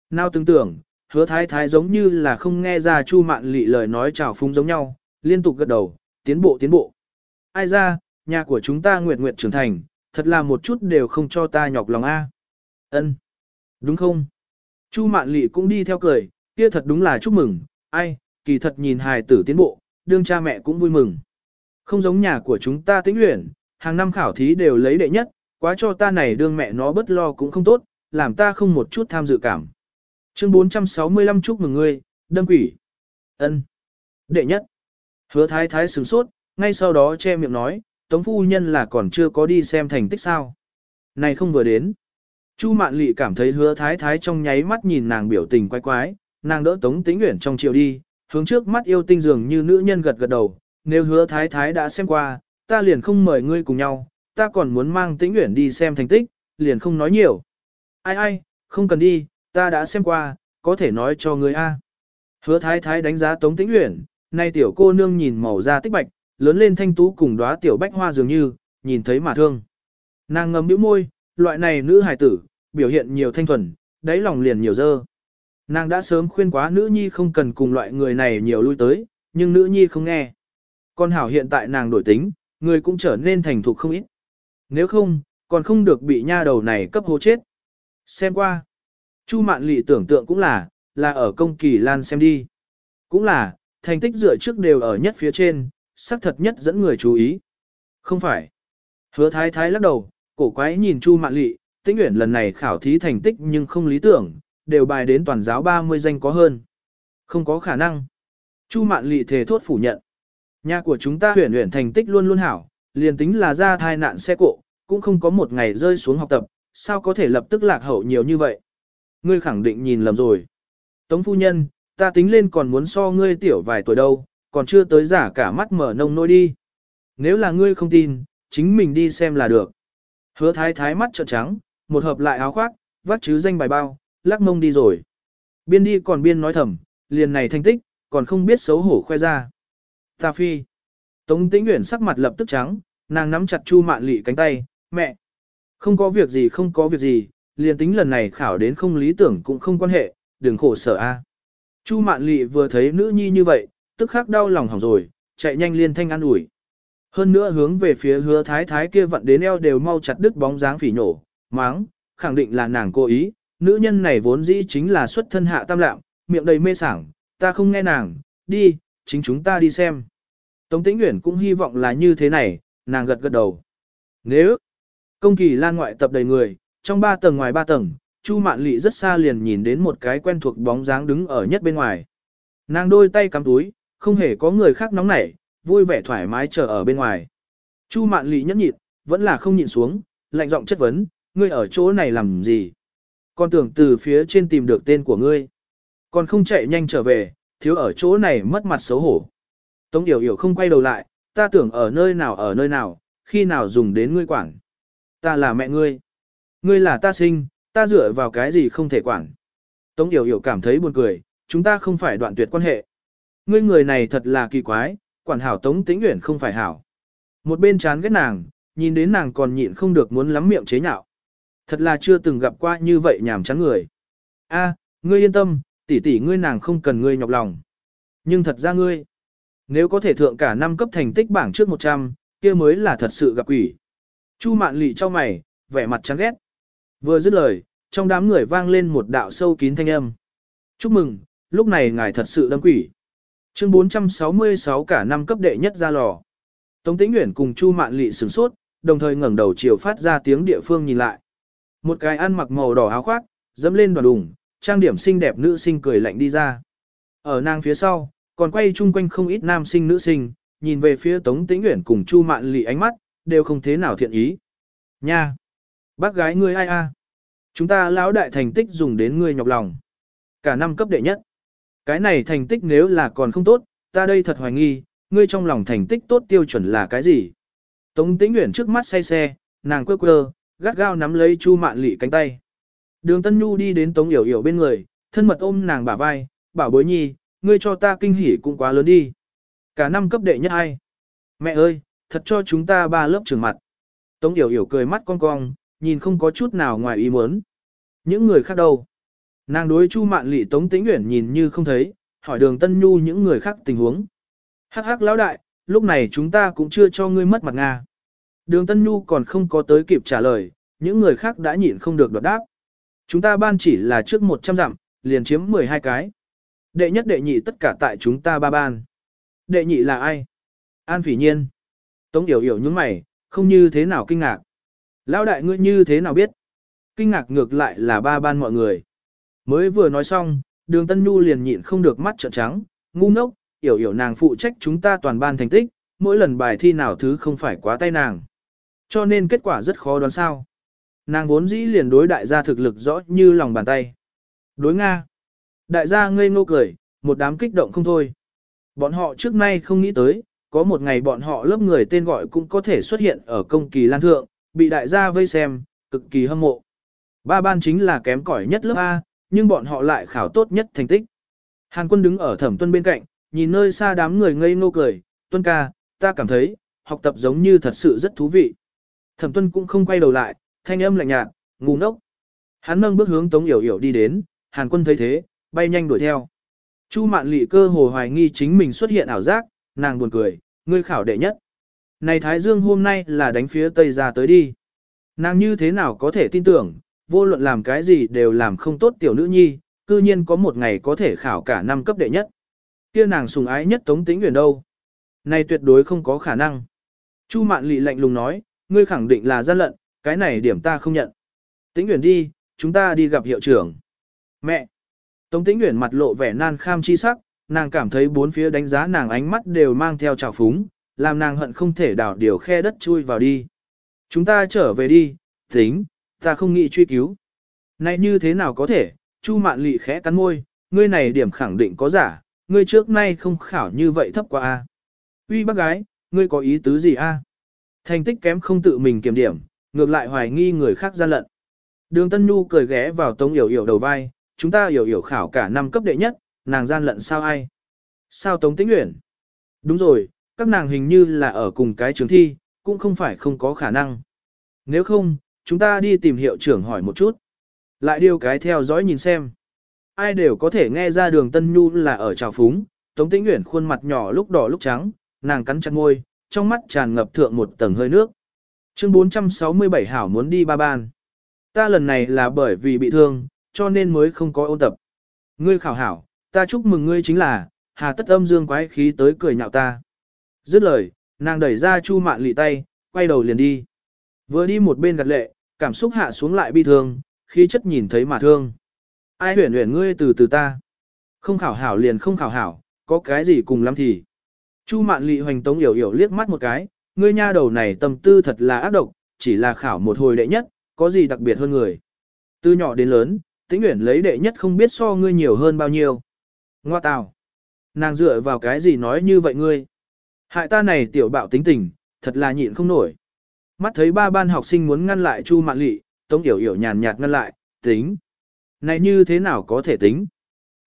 Nào tưởng tưởng, hứa thái thái giống như là không nghe ra chu mạn lị lời nói chào phúng giống nhau, liên tục gật đầu, tiến bộ tiến bộ. Ai ra, nhà của chúng ta nguyệt nguyệt trưởng thành, thật là một chút đều không cho ta nhọc lòng a. Ân, Đúng không? Chu mạn lị cũng đi theo cười, kia thật đúng là chúc mừng, ai, kỳ thật nhìn hài tử tiến bộ, đương cha mẹ cũng vui mừng. Không giống nhà của chúng ta tĩnh luyện, hàng năm khảo thí đều lấy đệ nhất, quá cho ta này đương mẹ nó bất lo cũng không tốt, làm ta không một chút tham dự cảm. Chương 465 chúc mừng ngươi, đâm quỷ. ân Đệ nhất. Hứa thái thái sửng sốt, ngay sau đó che miệng nói, tống phu nhân là còn chưa có đi xem thành tích sao. Này không vừa đến. Chu mạn lị cảm thấy hứa thái thái trong nháy mắt nhìn nàng biểu tình quái quái, nàng đỡ tống tĩnh nguyện trong chiều đi, hướng trước mắt yêu tinh dường như nữ nhân gật gật đầu, nếu hứa thái thái đã xem qua, ta liền không mời ngươi cùng nhau, ta còn muốn mang tĩnh nguyện đi xem thành tích, liền không nói nhiều. Ai ai, không cần đi, ta đã xem qua, có thể nói cho ngươi a. Hứa thái thái đánh giá tống tĩnh nguyện, nay tiểu cô nương nhìn màu da tích bạch, lớn lên thanh tú cùng đóa tiểu bách hoa dường như, nhìn thấy mà thương. Nàng ngầm bĩu môi, loại này nữ hài tử, biểu hiện nhiều thanh thuần, đáy lòng liền nhiều dơ. Nàng đã sớm khuyên quá nữ nhi không cần cùng loại người này nhiều lui tới, nhưng nữ nhi không nghe. Con hảo hiện tại nàng đổi tính, người cũng trở nên thành thục không ít. Nếu không, còn không được bị nha đầu này cấp hố chết. Xem qua. Chu mạn lị tưởng tượng cũng là, là ở công kỳ lan xem đi. Cũng là, thành tích dựa trước đều ở nhất phía trên, sắc thật nhất dẫn người chú ý. Không phải. Hứa thái thái lắc đầu, cổ quái nhìn Chu mạn lị, tĩnh nguyện lần này khảo thí thành tích nhưng không lý tưởng, đều bài đến toàn giáo 30 danh có hơn. Không có khả năng. Chu mạn lị thề thốt phủ nhận. Nhà của chúng ta huyền huyền thành tích luôn luôn hảo, liền tính là ra thai nạn xe cộ, cũng không có một ngày rơi xuống học tập, sao có thể lập tức lạc hậu nhiều như vậy. Ngươi khẳng định nhìn lầm rồi. Tống phu nhân, ta tính lên còn muốn so ngươi tiểu vài tuổi đâu, còn chưa tới giả cả mắt mở nông nôi đi. Nếu là ngươi không tin, chính mình đi xem là được. Hứa thái thái mắt trợn trắng, một hợp lại áo khoác, vắt chứ danh bài bao, lắc mông đi rồi. Biên đi còn biên nói thầm, liền này thành tích, còn không biết xấu hổ khoe ra. Ta phi. Tống tĩnh nguyện sắc mặt lập tức trắng, nàng nắm chặt chu mạn lị cánh tay, mẹ. Không có việc gì không có việc gì, liền tính lần này khảo đến không lý tưởng cũng không quan hệ, đừng khổ sở a. Chu mạn lị vừa thấy nữ nhi như vậy, tức khắc đau lòng hỏng rồi, chạy nhanh liên thanh ăn ủi. Hơn nữa hướng về phía hứa thái thái kia vặn đến eo đều mau chặt đứt bóng dáng phỉ nhổ, máng, khẳng định là nàng cố ý, nữ nhân này vốn dĩ chính là xuất thân hạ tam lạm, miệng đầy mê sảng, ta không nghe nàng, đi, chính chúng ta đi xem. Tống Tĩnh Uyển cũng hy vọng là như thế này, nàng gật gật đầu. Nếu công kỳ lan ngoại tập đầy người, trong ba tầng ngoài ba tầng, Chu Mạn Lệ rất xa liền nhìn đến một cái quen thuộc bóng dáng đứng ở nhất bên ngoài. Nàng đôi tay cắm túi, không hề có người khác nóng nảy, vui vẻ thoải mái chờ ở bên ngoài. Chu Mạn Lệ nhẫn nhịn, vẫn là không nhịn xuống, lạnh giọng chất vấn, ngươi ở chỗ này làm gì? Con tưởng từ phía trên tìm được tên của ngươi. Còn không chạy nhanh trở về, thiếu ở chỗ này mất mặt xấu hổ. Tống Yểu Yểu không quay đầu lại, ta tưởng ở nơi nào ở nơi nào, khi nào dùng đến ngươi quản. Ta là mẹ ngươi. Ngươi là ta sinh, ta dựa vào cái gì không thể quản. Tống Yểu Yểu cảm thấy buồn cười, chúng ta không phải đoạn tuyệt quan hệ. Ngươi người này thật là kỳ quái, quản hảo Tống Tĩnh Uyển không phải hảo. Một bên chán ghét nàng, nhìn đến nàng còn nhịn không được muốn lắm miệng chế nhạo. Thật là chưa từng gặp qua như vậy nhảm chán người. A, ngươi yên tâm, tỷ tỷ ngươi nàng không cần ngươi nhọc lòng. Nhưng thật ra ngươi, nếu có thể thượng cả năm cấp thành tích bảng trước 100, kia mới là thật sự gặp quỷ. Chu mạn lị cho mày, vẻ mặt chán ghét. Vừa dứt lời, trong đám người vang lên một đạo sâu kín thanh âm. Chúc mừng, lúc này ngài thật sự đâm quỷ. Chương 466 cả năm cấp đệ nhất ra lò. Tống Tĩnh Uyển cùng Chu Mạn Lệ sửng sốt, đồng thời ngẩng đầu chiều phát ra tiếng địa phương nhìn lại. Một cái ăn mặc màu đỏ áo khoác, dẫm lên đoàn đùng, trang điểm xinh đẹp nữ sinh cười lạnh đi ra. Ở nàng phía sau, còn quay chung quanh không ít nam sinh nữ sinh, nhìn về phía Tống Tĩnh Uyển cùng Chu Mạn Lệ ánh mắt, đều không thế nào thiện ý. Nha! Bác gái ngươi ai a? Chúng ta lão đại thành tích dùng đến ngươi nhọc lòng. Cả năm cấp đệ nhất. Cái này thành tích nếu là còn không tốt, ta đây thật hoài nghi, ngươi trong lòng thành tích tốt tiêu chuẩn là cái gì? Tống Tĩnh Uyển trước mắt say xe, nàng quơ quơ, gắt gao nắm lấy Chu Mạn Lệ cánh tay. Đường Tân Nhu đi đến Tống Yểu Yểu bên người, thân mật ôm nàng bả vai, bảo bối nhi, ngươi cho ta kinh hỉ cũng quá lớn đi. Cả năm cấp đệ nhất ai? Mẹ ơi, thật cho chúng ta ba lớp trường mặt. Tống Yểu Yểu cười mắt cong cong, nhìn không có chút nào ngoài ý muốn. Những người khác đâu? Nàng đối Chu Mạn Lệ Tống Tĩnh Uyển nhìn như không thấy, hỏi Đường Tân Nhu những người khác tình huống. Hắc hắc lão đại, lúc này chúng ta cũng chưa cho ngươi mất mặt Nga. Đường Tân Nhu còn không có tới kịp trả lời, những người khác đã nhịn không được đoạt đáp. Chúng ta ban chỉ là trước 100 dặm, liền chiếm 12 cái. Đệ nhất đệ nhị tất cả tại chúng ta ba ban. Đệ nhị là ai? An phỉ nhiên. Tống Yểu Yểu những mày, không như thế nào kinh ngạc. Lão đại ngươi như thế nào biết? Kinh ngạc ngược lại là ba ban mọi người. Mới vừa nói xong, đường Tân Nhu liền nhịn không được mắt trợn trắng, ngu ngốc, Yểu Yểu nàng phụ trách chúng ta toàn ban thành tích, mỗi lần bài thi nào thứ không phải quá tay nàng. Cho nên kết quả rất khó đoán sao. Nàng vốn dĩ liền đối đại gia thực lực rõ như lòng bàn tay. Đối Nga. Đại gia ngây ngô cười, một đám kích động không thôi. Bọn họ trước nay không nghĩ tới, có một ngày bọn họ lớp người tên gọi cũng có thể xuất hiện ở công kỳ lan thượng, bị đại gia vây xem, cực kỳ hâm mộ. Ba ban chính là kém cỏi nhất lớp A, nhưng bọn họ lại khảo tốt nhất thành tích. Hàn quân đứng ở thẩm tuân bên cạnh, nhìn nơi xa đám người ngây ngô cười, tuân ca, ta cảm thấy, học tập giống như thật sự rất thú vị. Thẩm tuân cũng không quay đầu lại, thanh âm lạnh nhạt, ngu ngốc. Hắn nâng bước hướng Tống Yểu Yểu đi đến, Hàn quân thấy thế, bay nhanh đuổi theo. Chu mạn Lệ cơ hồ hoài nghi chính mình xuất hiện ảo giác, nàng buồn cười, ngươi khảo đệ nhất. Này Thái Dương hôm nay là đánh phía Tây ra tới đi. Nàng như thế nào có thể tin tưởng, vô luận làm cái gì đều làm không tốt tiểu nữ nhi, cư nhiên có một ngày có thể khảo cả năm cấp đệ nhất. Kia nàng sùng ái nhất Tống Tĩnh Uyển đâu? Này tuyệt đối không có khả năng. Chu Mạn Lệ lạnh lùng nói, ngươi khẳng định là gian lận, cái này điểm ta không nhận. Tĩnh Uyển đi, chúng ta đi gặp hiệu trưởng. Mẹ! Tống Tĩnh Uyển mặt lộ vẻ nan kham chi sắc, nàng cảm thấy bốn phía đánh giá nàng ánh mắt đều mang theo trào phúng, làm nàng hận không thể đảo điều khe đất chui vào đi. Chúng ta trở về đi, tính, ta không nghĩ truy cứu. Này như thế nào có thể, Chu Mạn Lị khẽ cắn môi, ngươi này điểm khẳng định có giả, ngươi trước nay không khảo như vậy thấp quá a. Uy bác gái, ngươi có ý tứ gì a? Thành tích kém không tự mình kiểm điểm, ngược lại hoài nghi người khác gian lận. Đường Tân Nhu cười ghé vào Tống Yểu Yểu đầu vai, chúng ta hiểu hiểu khảo cả năm cấp đệ nhất, nàng gian lận sao ai? Sao Tống Tĩnh Uyển? Đúng rồi, các nàng hình như là ở cùng cái trường thi, cũng không phải không có khả năng. Nếu không, chúng ta đi tìm hiệu trưởng hỏi một chút. Lại điều cái theo dõi nhìn xem. Ai đều có thể nghe ra đường Tân Nhu là ở trào phúng, Tống Tĩnh Uyển khuôn mặt nhỏ lúc đỏ lúc trắng, nàng cắn chặt môi, trong mắt tràn ngập thượng một tầng hơi nước. Chương 467 hảo muốn đi ba ban. Ta lần này là bởi vì bị thương, cho nên mới không có ôn tập. Ngươi khảo hảo, ta chúc mừng ngươi chính là, hà tất âm dương quái khí tới cười nhạo ta. Dứt lời, nàng đẩy ra chu mạn lị tay, quay đầu liền đi. Vừa đi một bên gật lệ, cảm xúc hạ xuống lại bi thương, khí chất nhìn thấy mà thương. Ai huyển huyển ngươi từ từ ta. Không khảo hảo liền không khảo hảo, có cái gì cùng lắm thì. Chu mạn lị hoành tống yểu yểu liếc mắt một cái, ngươi nha đầu này tâm tư thật là ác độc, chỉ là khảo một hồi đệ nhất, có gì đặc biệt hơn người. Từ nhỏ đến lớn, tĩnh uyển lấy đệ nhất không biết so ngươi nhiều hơn bao nhiêu. Ngoa tào. Nàng dựa vào cái gì nói như vậy ngươi? Hại ta này tiểu bạo tính tình, thật là nhịn không nổi. Mắt thấy ba ban học sinh muốn ngăn lại Chu Mạn Lị, Tống Yểu Yểu nhàn nhạt ngăn lại, tính. Này như thế nào có thể tính?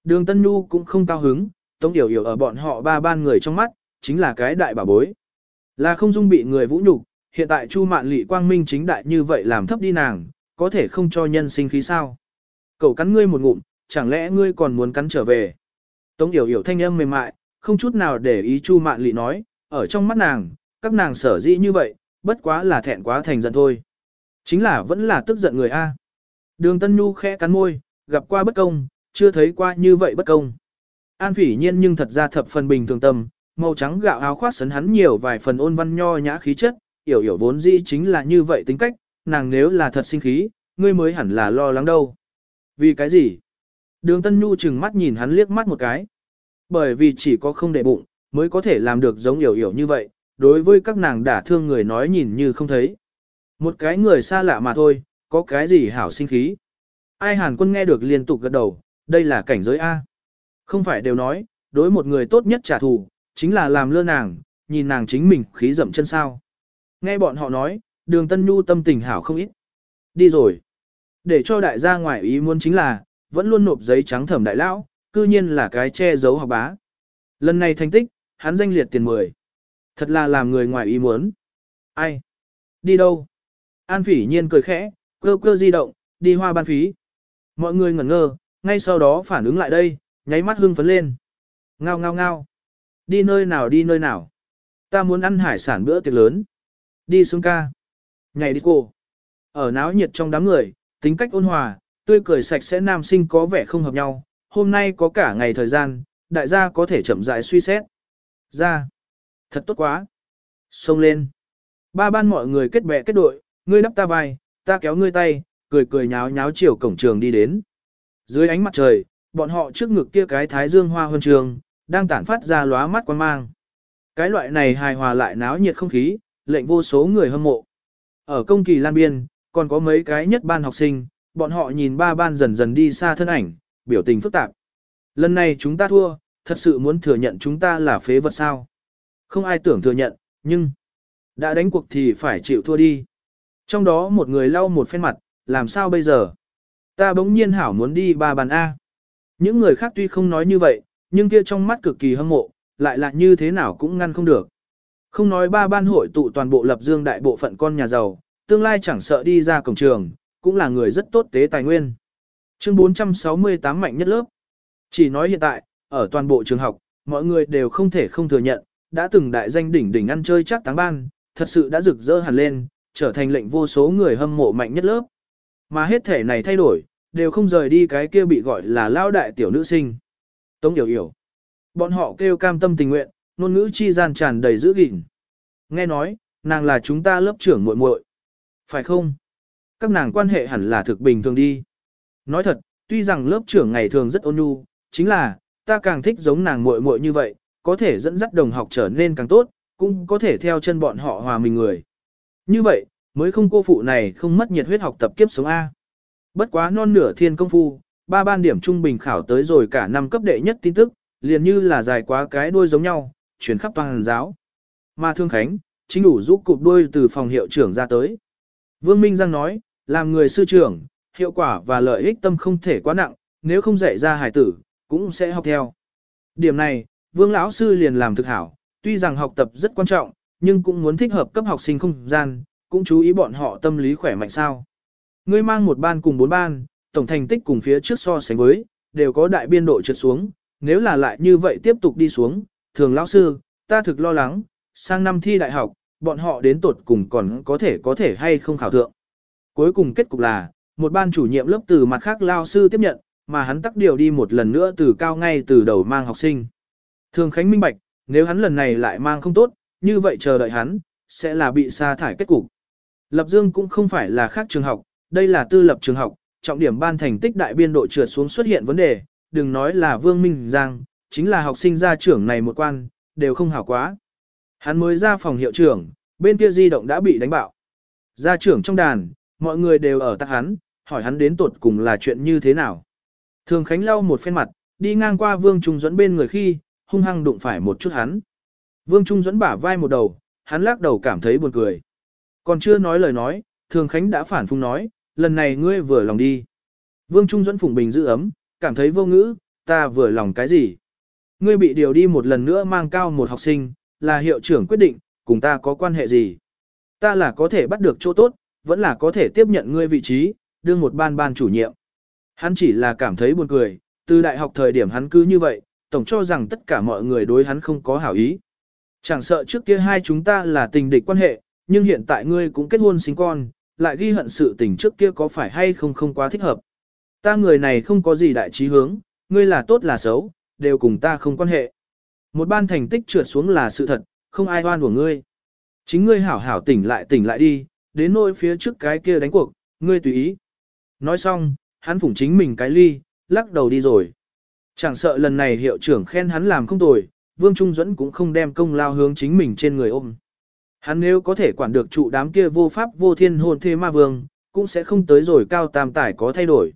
Đường Tân Nhu cũng không cao hứng, Tống Yểu Yểu ở bọn họ ba ban người trong mắt, chính là cái đại bà bối. Là không dung bị người vũ nhục, hiện tại Chu Mạn Lị quang minh chính đại như vậy làm thấp đi nàng, có thể không cho nhân sinh khí sao? Cậu cắn ngươi một ngụm, chẳng lẽ ngươi còn muốn cắn trở về? Tống Yểu Yểu thanh âm mềm mại, không chút nào để ý Chu Mạn Lị nói, ở trong mắt nàng, các nàng sở dĩ như vậy, bất quá là thẹn quá thành giận thôi. Chính là vẫn là tức giận người A. Đường Tân Nhu khẽ cắn môi, gặp qua bất công, chưa thấy qua như vậy bất công. An phỉ nhiên nhưng thật ra thập phần bình thường tâm, màu trắng gạo áo khoác sấn hắn nhiều vài phần ôn văn nho nhã khí chất, hiểu hiểu vốn dĩ chính là như vậy tính cách, nàng nếu là thật sinh khí, ngươi mới hẳn là lo lắng đâu. Vì cái gì? Đường Tân Nhu chừng mắt nhìn hắn liếc mắt một cái. Bởi vì chỉ có không để bụng, mới có thể làm được giống hiểu hiểu như vậy, đối với các nàng đả thương người nói nhìn như không thấy. Một cái người xa lạ mà thôi, có cái gì hảo sinh khí. Ai hàn quân nghe được liên tục gật đầu, đây là cảnh giới A. Không phải đều nói, đối một người tốt nhất trả thù, chính là làm lơ nàng, nhìn nàng chính mình khí dậm chân sao. Nghe bọn họ nói, đường tân nhu tâm tình hảo không ít. Đi rồi. Để cho đại gia ngoại ý muốn chính là, vẫn luôn nộp giấy trắng thẩm đại lão, cư nhiên là cái che giấu học bá. Lần này thành tích, hắn danh liệt tiền 10. Thật là làm người ngoài ý muốn. Ai? Đi đâu? An phỉ nhiên cười khẽ, cơ cơ di động, đi hoa ban phí. Mọi người ngẩn ngơ, ngay sau đó phản ứng lại đây, nháy mắt hưng phấn lên. Ngao ngao ngao. Đi nơi nào đi nơi nào. Ta muốn ăn hải sản bữa tiệc lớn. Đi xuống ca. Nhảy đi cô. Ở náo nhiệt trong đám người, tính cách ôn hòa, tươi cười sạch sẽ nam sinh có vẻ không hợp nhau. Hôm nay có cả ngày thời gian, đại gia có thể chậm rãi suy xét. Ra. Thật tốt quá. Xông lên. Ba ban mọi người kết bè kết đội, ngươi đắp ta vai, ta kéo ngươi tay, cười cười nháo nháo chiều cổng trường đi đến. Dưới ánh mặt trời, bọn họ trước ngực kia cái thái dương hoa huân trường, đang tản phát ra lóa mắt quan mang. Cái loại này hài hòa lại náo nhiệt không khí, lệnh vô số người hâm mộ. Ở công kỳ lan biên, còn có mấy cái nhất ban học sinh, bọn họ nhìn ba ban dần dần đi xa thân ảnh, biểu tình phức tạp. Lần này chúng ta thua, thật sự muốn thừa nhận chúng ta là phế vật sao. Không ai tưởng thừa nhận, nhưng đã đánh cuộc thì phải chịu thua đi. Trong đó một người lau một phen mặt, làm sao bây giờ? Ta bỗng nhiên hảo muốn đi ba bàn A. Những người khác tuy không nói như vậy, nhưng kia trong mắt cực kỳ hâm mộ, lại là như thế nào cũng ngăn không được. Không nói ba ban hội tụ toàn bộ lập dương đại bộ phận con nhà giàu, tương lai chẳng sợ đi ra cổng trường, cũng là người rất tốt tế tài nguyên. Chương 468 mạnh nhất lớp. Chỉ nói hiện tại, ở toàn bộ trường học, mọi người đều không thể không thừa nhận, đã từng đại danh đỉnh đỉnh ăn chơi chắc táng ban, thật sự đã rực rỡ hẳn lên, trở thành lệnh vô số người hâm mộ mạnh nhất lớp. Mà hết thể này thay đổi, đều không rời đi cái kia bị gọi là lao đại tiểu nữ sinh. Tống Yểu Yểu. Bọn họ kêu cam tâm tình nguyện, ngôn ngữ chi gian tràn đầy giữ gìn. Nghe nói, nàng là chúng ta lớp trưởng muội muội, phải không? Các nàng quan hệ hẳn là thực bình thường đi. Nói thật, tuy rằng lớp trưởng ngày thường rất ôn nhu, chính là, ta càng thích giống nàng muội muội như vậy, có thể dẫn dắt đồng học trở nên càng tốt, cũng có thể theo chân bọn họ hòa mình người. Như vậy, mới không cô phụ này không mất nhiệt huyết học tập kiếp sống A. Bất quá non nửa thiên công phu, ba ban điểm trung bình khảo tới rồi cả năm cấp đệ nhất tin tức, liền như là dài quá cái đuôi giống nhau, chuyển khắp toàn giáo. Mà Thương Khánh, chính đủ giúp cụp đuôi từ phòng hiệu trưởng ra tới. Vương Minh Giang nói, làm người sư trưởng, hiệu quả và lợi ích tâm không thể quá nặng, nếu không dạy ra hải tử, cũng sẽ học theo. Điểm này, Vương lão sư liền làm thực hảo, tuy rằng học tập rất quan trọng, nhưng cũng muốn thích hợp cấp học sinh không gian, cũng chú ý bọn họ tâm lý khỏe mạnh sao. Ngươi mang một ban cùng bốn ban, tổng thành tích cùng phía trước so sánh với, đều có đại biên độ trượt xuống, nếu là lại như vậy tiếp tục đi xuống, thường lão sư, ta thực lo lắng, sang năm thi đại học, bọn họ đến tột cùng còn có thể có thể hay không khảo thượng. Cuối cùng kết cục là, một ban chủ nhiệm lớp từ mặt khác lao sư tiếp nhận, mà hắn tắc điều đi một lần nữa từ cao ngay từ đầu mang học sinh. Thường Khánh minh bạch, nếu hắn lần này lại mang không tốt, như vậy chờ đợi hắn, sẽ là bị sa thải kết cục. Lập Dương cũng không phải là khác trường học, đây là tư lập trường học, trọng điểm ban thành tích đại biên độ trượt xuống xuất hiện vấn đề, đừng nói là Vương Minh Giang, chính là học sinh gia trưởng này một quan, đều không hảo quá. Hắn mới ra phòng hiệu trưởng, bên kia di động đã bị đánh bạo. Gia trưởng trong đàn, mọi người đều ở tắt hắn, hỏi hắn đến tột cùng là chuyện như thế nào. Thường Khánh lau một phen mặt, đi ngang qua Vương Trung Duẫn bên người khi, hung hăng đụng phải một chút hắn. Vương Trung Duẫn bả vai một đầu, hắn lắc đầu cảm thấy buồn cười. Còn chưa nói lời nói, Thường Khánh đã phản phung nói, lần này ngươi vừa lòng đi. Vương Trung Duẫn phủng bình giữ ấm, cảm thấy vô ngữ, ta vừa lòng cái gì. Ngươi bị điều đi một lần nữa mang cao một học sinh, là hiệu trưởng quyết định, cùng ta có quan hệ gì. Ta là có thể bắt được chỗ tốt, vẫn là có thể tiếp nhận ngươi vị trí, đương một ban ban chủ nhiệm. Hắn chỉ là cảm thấy buồn cười, từ đại học thời điểm hắn cứ như vậy, tổng cho rằng tất cả mọi người đối hắn không có hảo ý. Chẳng sợ trước kia hai chúng ta là tình địch quan hệ, nhưng hiện tại ngươi cũng kết hôn sinh con, lại ghi hận sự tình trước kia có phải hay không không quá thích hợp. Ta người này không có gì đại trí hướng, ngươi là tốt là xấu, đều cùng ta không quan hệ. Một ban thành tích trượt xuống là sự thật, không ai oan của ngươi. Chính ngươi hảo hảo tỉnh lại tỉnh lại đi, đến nỗi phía trước cái kia đánh cuộc, ngươi tùy ý. Nói xong, hắn phủng chính mình cái ly, lắc đầu đi rồi. Chẳng sợ lần này hiệu trưởng khen hắn làm không tồi, Vương Trung Duẫn cũng không đem công lao hướng chính mình trên người ôm. Hắn nếu có thể quản được trụ đám kia vô pháp vô thiên hồn thê ma vương, cũng sẽ không tới rồi cao tam tải có thay đổi.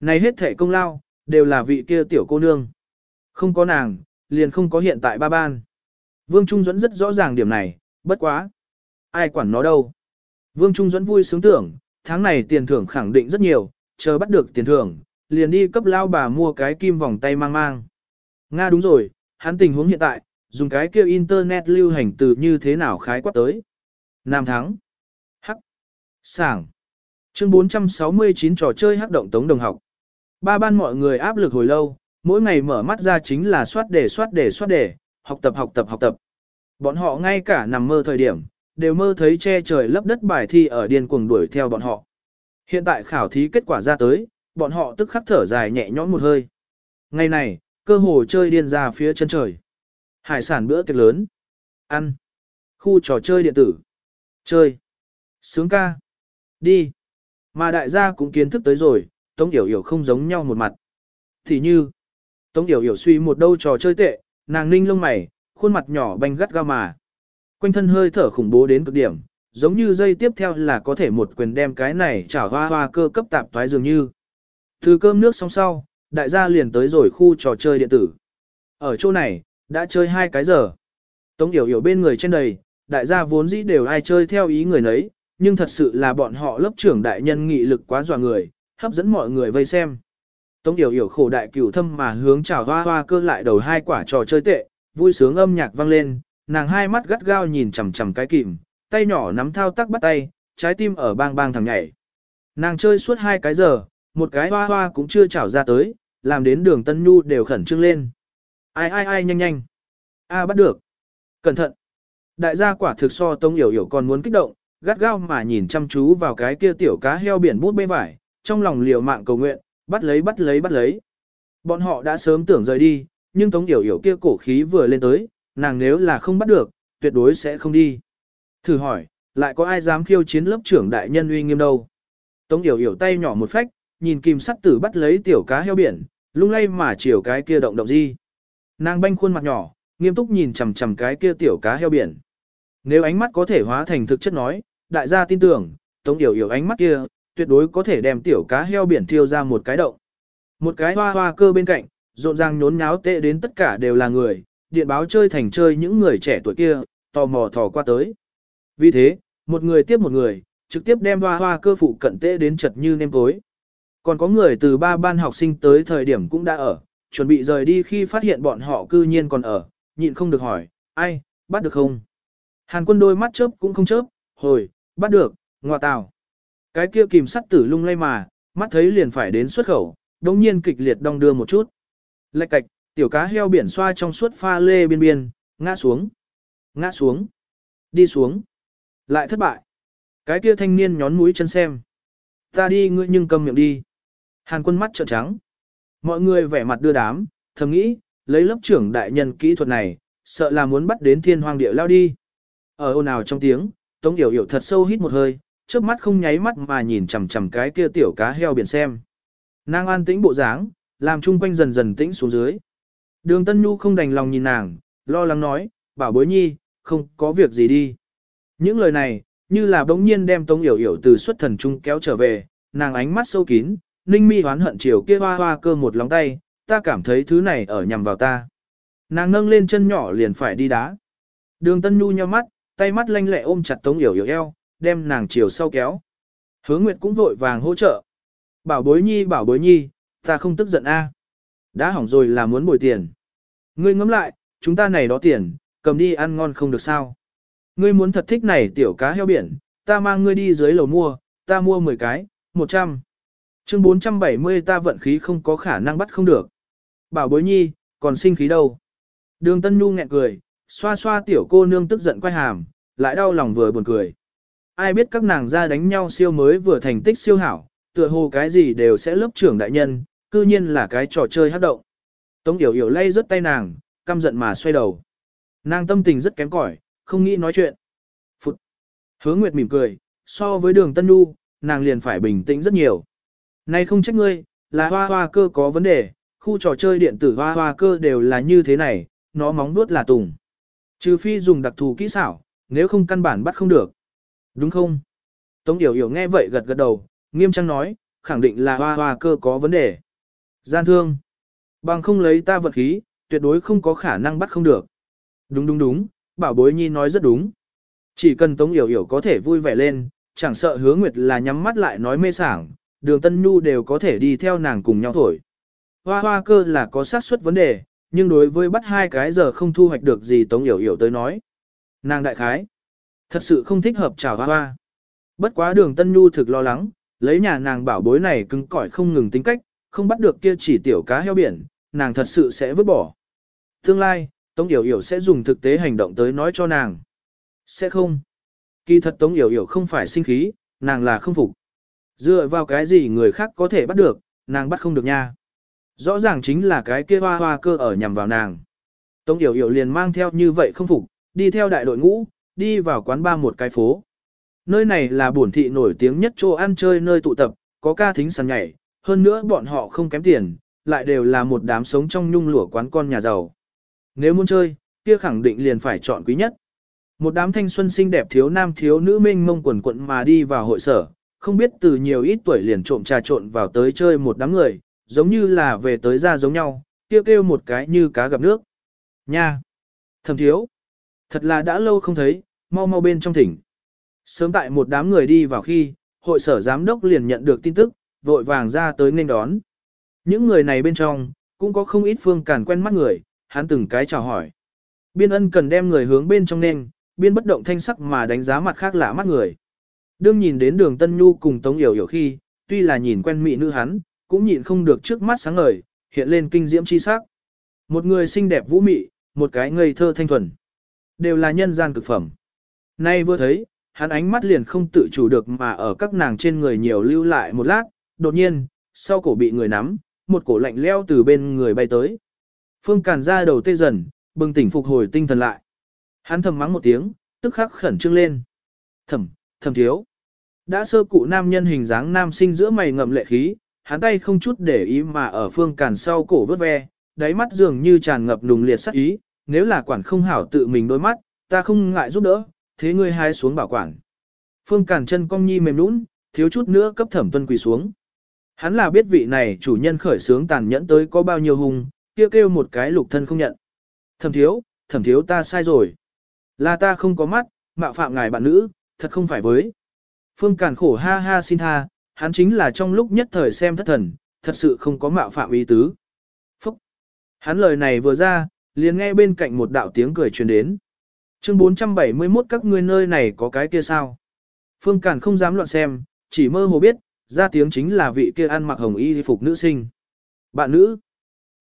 Này hết thể công lao, đều là vị kia tiểu cô nương. Không có nàng, liền không có hiện tại ba ban. Vương Trung Duẫn rất rõ ràng điểm này, bất quá. Ai quản nó đâu. Vương Trung Duẫn vui sướng tưởng, tháng này tiền thưởng khẳng định rất nhiều, chờ bắt được tiền thưởng, liền đi cấp lao bà mua cái kim vòng tay mang mang. Nga đúng rồi, hắn tình huống hiện tại, dùng cái kêu internet lưu hành từ như thế nào khái quát tới. Nam thắng. Hắc. Sảng. Chương 469 trò chơi hắc động tống đồng học. Ba ban mọi người áp lực hồi lâu, mỗi ngày mở mắt ra chính là soát đề soát đề soát đề, học tập học tập học tập. Bọn họ ngay cả nằm mơ thời điểm, đều mơ thấy che trời lấp đất bài thi ở điên cuồng đuổi theo bọn họ. Hiện tại khảo thí kết quả ra tới, bọn họ tức khắc thở dài nhẹ nhõm một hơi. Ngày này, cơ hồ chơi điên ra phía chân trời. Hải sản bữa tiệc lớn. Ăn. Khu trò chơi điện tử. Chơi. Sướng ca. Đi. Mà đại gia cũng kiến thức tới rồi, Tống Yểu Yểu không giống nhau một mặt. Thì như, Tống Yểu Yểu suy một đâu trò chơi tệ, nàng ninh lông mày, khuôn mặt nhỏ banh gắt ga mà. Quanh thân hơi thở khủng bố đến cực điểm, giống như dây tiếp theo là có thể một quyền đem cái này trả hoa hoa cơ cấp tạp thoái dường như. Từ cơm nước xong sau, đại gia liền tới rồi khu trò chơi điện tử. Ở chỗ này, đã chơi hai cái giờ. Tống Yểu Yểu bên người trên đầy, đại gia vốn dĩ đều ai chơi theo ý người nấy, nhưng thật sự là bọn họ lớp trưởng đại nhân nghị lực quá dọa người, hấp dẫn mọi người vây xem. Tống Yểu Yểu khổ đại cửu thâm mà hướng chào hoa hoa cơ lại đầu hai quả trò chơi tệ, vui sướng âm nhạc vang lên, nàng hai mắt gắt gao nhìn chằm chằm cái kìm, tay nhỏ nắm thao tác bắt tay, trái tim ở bang bang thằng nhảy. Nàng chơi suốt hai cái giờ, một cái hoa hoa cũng chưa chảo ra tới, làm đến đường Tân Nhu đều khẩn trương lên. Ai ai ai nhanh nhanh. A bắt được. Cẩn thận. Đại gia quả thực so Tống Yểu Yểu còn muốn kích động, gắt gao mà nhìn chăm chú vào cái kia tiểu cá heo biển bút bê vải, trong lòng liều mạng cầu nguyện, bắt lấy bắt lấy bắt lấy. Bọn họ đã sớm tưởng rời đi, nhưng Tống Yểu Yểu kia cổ khí vừa lên tới, nàng nếu là không bắt được, tuyệt đối sẽ không đi. Thử hỏi, lại có ai dám khiêu chiến lớp trưởng đại nhân uy nghiêm đâu? Tống Yểu Yểu tay nhỏ một phách, nhìn kim sắt tử bắt lấy tiểu cá heo biển, lung lay mà chiều cái kia động động gì. Nàng banh khuôn mặt nhỏ, nghiêm túc nhìn chằm chằm cái kia tiểu cá heo biển. Nếu ánh mắt có thể hóa thành thực chất nói, đại gia tin tưởng, Tống Yểu Yểu ánh mắt kia, tuyệt đối có thể đem tiểu cá heo biển thiêu ra một cái động. Một cái hoa hoa cơ bên cạnh, rộn ràng nhốn nháo tệ đến tất cả đều là người, điện báo chơi thành chơi những người trẻ tuổi kia, tò mò thò qua tới. Vì thế, một người tiếp một người, trực tiếp đem hoa hoa cơ phụ cận tệ đến chật như nêm tối. Còn có người từ ba ban học sinh tới thời điểm cũng đã ở, chuẩn bị rời đi khi phát hiện bọn họ cư nhiên còn ở, nhịn không được hỏi, ai, bắt được không? Hàn quân đôi mắt chớp cũng không chớp, hồi, bắt được, ngoa tào. Cái kia kìm sắt tử lung lay mà, mắt thấy liền phải đến xuất khẩu, đồng nhiên kịch liệt đong đưa một chút. Lạch cạch, tiểu cá heo biển xoa trong suốt pha lê biên biên, ngã xuống, ngã xuống, đi xuống, lại thất bại. Cái kia thanh niên nhón mũi chân xem. Ta đi ngươi nhưng cầm miệng đi. Hàn quân mắt trợn trắng. Mọi người vẻ mặt đưa đám, thầm nghĩ, lấy lớp trưởng đại nhân kỹ thuật này, sợ là muốn bắt đến thiên hoàng địa lao đi. Ở ồn ào trong tiếng, Tống Yểu Yểu thật sâu hít một hơi, trước mắt không nháy mắt mà nhìn chằm chằm cái kia tiểu cá heo biển xem. Nàng an tĩnh bộ dáng, làm chung quanh dần dần tĩnh xuống dưới. Đường Tân Nhu không đành lòng nhìn nàng, lo lắng nói, bảo bối nhi, không có việc gì đi. Những lời này, Như là bỗng nhiên đem Tống Yểu Yểu từ xuất thần trung kéo trở về, nàng ánh mắt sâu kín, ninh mi hoán hận chiều kia hoa hoa cơ một lóng tay, ta cảm thấy thứ này ở nhằm vào ta. Nàng nâng lên chân nhỏ liền phải đi đá. Đường Tân Nhu nheo mắt, tay mắt lanh lẹ ôm chặt Tống Yểu Yểu eo, đem nàng chiều sau kéo. Hứa Nguyệt cũng vội vàng hỗ trợ. Bảo bối nhi bảo bối nhi, ta không tức giận a. Đã hỏng rồi là muốn bồi tiền. Ngươi ngẫm lại, chúng ta này đó tiền, cầm đi ăn ngon không được sao. Ngươi muốn thật thích này tiểu cá heo biển, ta mang ngươi đi dưới lầu mua, ta mua 10 cái, 100. Chương 470 ta vận khí không có khả năng bắt không được. Bảo bối nhi, còn sinh khí đâu. Đường Tân Nhu nghẹn cười, xoa xoa tiểu cô nương tức giận quay hàm, lại đau lòng vừa buồn cười. Ai biết các nàng ra đánh nhau siêu mới vừa thành tích siêu hảo, tựa hồ cái gì đều sẽ lớp trưởng đại nhân, cư nhiên là cái trò chơi hát động. Tống Yểu Yểu lay rớt tay nàng, căm giận mà xoay đầu. Nàng tâm tình rất kém cỏi, không nghĩ nói chuyện. Phụt. Hứa Nguyệt mỉm cười, so với đường Tân Nhu, nàng liền phải bình tĩnh rất nhiều. Này không trách ngươi, là hoa hoa cơ có vấn đề, khu trò chơi điện tử hoa hoa cơ đều là như thế này, nó móng vuốt là tùng. Trừ phi dùng đặc thù kỹ xảo, nếu không căn bản bắt không được. Đúng không? Tống Yểu Yểu nghe vậy gật gật đầu, nghiêm trang nói, khẳng định là hoa hoa cơ có vấn đề. Gian thương. Bằng không lấy ta vật khí, tuyệt đối không có khả năng bắt không được. Đúng đúng đúng, bảo bối nhi nói rất đúng. Chỉ cần Tống Yểu Yểu có thể vui vẻ lên, chẳng sợ hứa nguyệt là nhắm mắt lại nói mê sảng, đường Tân Nhu đều có thể đi theo nàng cùng nhau thổi. Hoa hoa cơ là có xác suất vấn đề, nhưng đối với bắt hai cái giờ không thu hoạch được gì Tống Yểu Yểu tới nói. Nàng đại khái, thật sự không thích hợp chào hoa hoa. Bất quá đường Tân Nhu thực lo lắng, lấy nhà nàng bảo bối này cứng cỏi không ngừng tính cách, không bắt được kia chỉ tiểu cá heo biển, nàng thật sự sẽ vứt bỏ. Tương lai, Tống Yểu Yểu sẽ dùng thực tế hành động tới nói cho nàng. Sẽ không. Kỳ thật Tống Yểu Yểu không phải sinh khí, nàng là không phục. Dựa vào cái gì người khác có thể bắt được, nàng bắt không được nha. Rõ ràng chính là cái kia hoa hoa cơ ở nhằm vào nàng. Tống Yểu Yểu liền mang theo như vậy không phục, đi theo đại đội ngũ, đi vào quán ba một cái phố. Nơi này là buồn thị nổi tiếng nhất chỗ ăn chơi nơi tụ tập, có ca thính sàn nhảy, hơn nữa bọn họ không kém tiền, lại đều là một đám sống trong nhung lụa quán con nhà giàu. Nếu muốn chơi, kia khẳng định liền phải chọn quý nhất. Một đám thanh xuân xinh đẹp thiếu nam thiếu nữ mênh mông quần quận mà đi vào hội sở, không biết từ nhiều ít tuổi liền trộm trà trộn vào tới chơi một đám người, giống như là về tới ra giống nhau, kêu kêu một cái như cá gặp nước. Nha! Thầm thiếu! Thật là đã lâu không thấy, mau mau bên trong thỉnh. Sớm tại một đám người đi vào khi, hội sở giám đốc liền nhận được tin tức, vội vàng ra tới nên đón. Những người này bên trong, cũng có không ít phương cản quen mắt người, hắn từng cái chào hỏi. Biên ân cần đem người hướng bên trong nên, biên bất động thanh sắc mà đánh giá mặt khác lạ mắt người. Đương nhìn đến đường Tân Nhu cùng Tống Yểu Yểu khi, tuy là nhìn quen mị nữ hắn, cũng nhịn không được trước mắt sáng ngời, hiện lên kinh diễm chi sắc. Một người xinh đẹp vũ mị, một cái ngây thơ thanh thuần. Đều là nhân gian cực phẩm. Nay vừa thấy, hắn ánh mắt liền không tự chủ được mà ở các nàng trên người nhiều lưu lại một lát, đột nhiên, sau cổ bị người nắm, một cổ lạnh leo từ bên người bay tới. Phương Càn ra đầu tê dần, bừng tỉnh phục hồi tinh thần lại. Hắn thầm mắng một tiếng, tức khắc khẩn trương lên. Thầm, thầm thiếu. Đã sơ cụ nam nhân hình dáng nam sinh giữa mày ngậm lệ khí, hắn tay không chút để ý mà ở phương càn sau cổ vớt ve, đáy mắt dường như tràn ngập nùng liệt sắc ý, nếu là quản không hảo tự mình đôi mắt, ta không ngại giúp đỡ, thế ngươi hai xuống bảo quản. Phương cản chân cong nhi mềm nũng, thiếu chút nữa cấp thẩm tuân quỳ xuống. Hắn là biết vị này chủ nhân khởi sướng tàn nhẫn tới có bao nhiêu hung, kêu kêu một cái lục thân không nhận. Thẩm thiếu, thẩm thiếu ta sai rồi. Là ta không có mắt, mạo phạm ngài bạn nữ, thật không phải với. Phương cản khổ ha ha xin tha, hắn chính là trong lúc nhất thời xem thất thần, thật sự không có mạo phạm ý tứ. Phúc! Hắn lời này vừa ra, liền nghe bên cạnh một đạo tiếng cười truyền đến. Chương 471 các ngươi nơi này có cái kia sao? Phương cản không dám loạn xem, chỉ mơ hồ biết, ra tiếng chính là vị kia ăn mặc hồng y phục nữ sinh. Bạn nữ!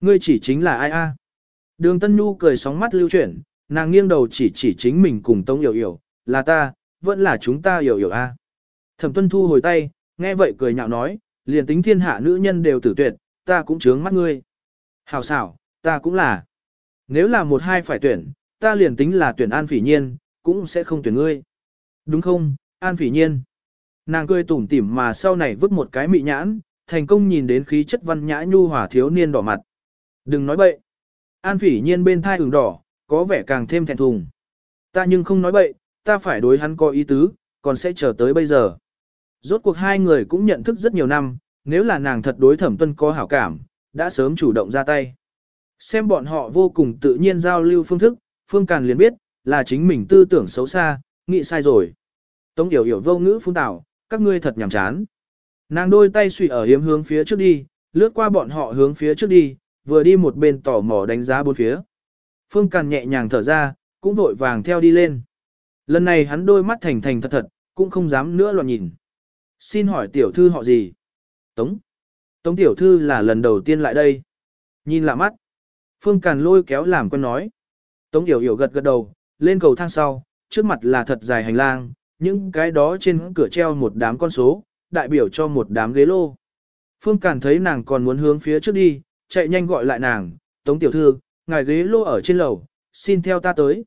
Ngươi chỉ chính là ai a? Đường Tân Nhu cười sóng mắt lưu chuyển, nàng nghiêng đầu chỉ chỉ chính mình cùng Tống Yểu Yểu, là ta, vẫn là chúng ta Yểu Yểu a. Thẩm Tuân Thu hồi tay, nghe vậy cười nhạo nói, liền tính thiên hạ nữ nhân đều tử tuyệt, ta cũng chướng mắt ngươi. Hảo xảo, ta cũng là. Nếu là một hai phải tuyển, ta liền tính là tuyển An Phỉ Nhiên, cũng sẽ không tuyển ngươi. Đúng không, An Phỉ Nhiên? Nàng cười tủm tỉm mà sau này vứt một cái mị nhãn, thành công nhìn đến khí chất văn nhã nhu hòa thiếu niên đỏ mặt. Đừng nói bậy. An Phỉ Nhiên bên thai ửng đỏ, có vẻ càng thêm thẹn thùng. Ta nhưng không nói bậy, ta phải đối hắn có ý tứ, còn sẽ chờ tới bây giờ. Rốt cuộc hai người cũng nhận thức rất nhiều năm, nếu là nàng thật đối thẩm tuân có hảo cảm, đã sớm chủ động ra tay. Xem bọn họ vô cùng tự nhiên giao lưu phương thức, Phương Càn liền biết, là chính mình tư tưởng xấu xa, nghĩ sai rồi. Tống Yểu Yểu vô ngữ phun tảo, các ngươi thật nhàm chán. Nàng đôi tay suy ở hiếm hướng phía trước đi, lướt qua bọn họ hướng phía trước đi, vừa đi một bên tỏ mò đánh giá bốn phía. Phương Càn nhẹ nhàng thở ra, cũng vội vàng theo đi lên. Lần này hắn đôi mắt thành thành thật thật, cũng không dám nữa loạn nhìn. Xin hỏi tiểu thư họ gì? Tống. Tống tiểu thư là lần đầu tiên lại đây. Nhìn lạ mắt. Phương Càn lôi kéo làm quen nói. Tống Yểu Yểu gật gật đầu, lên cầu thang sau, trước mặt là thật dài hành lang, những cái đó trên cửa treo một đám con số, đại biểu cho một đám ghế lô. Phương Càn thấy nàng còn muốn hướng phía trước đi, chạy nhanh gọi lại nàng, Tống Tiểu Thư, ngài ghế lô ở trên lầu, xin theo ta tới.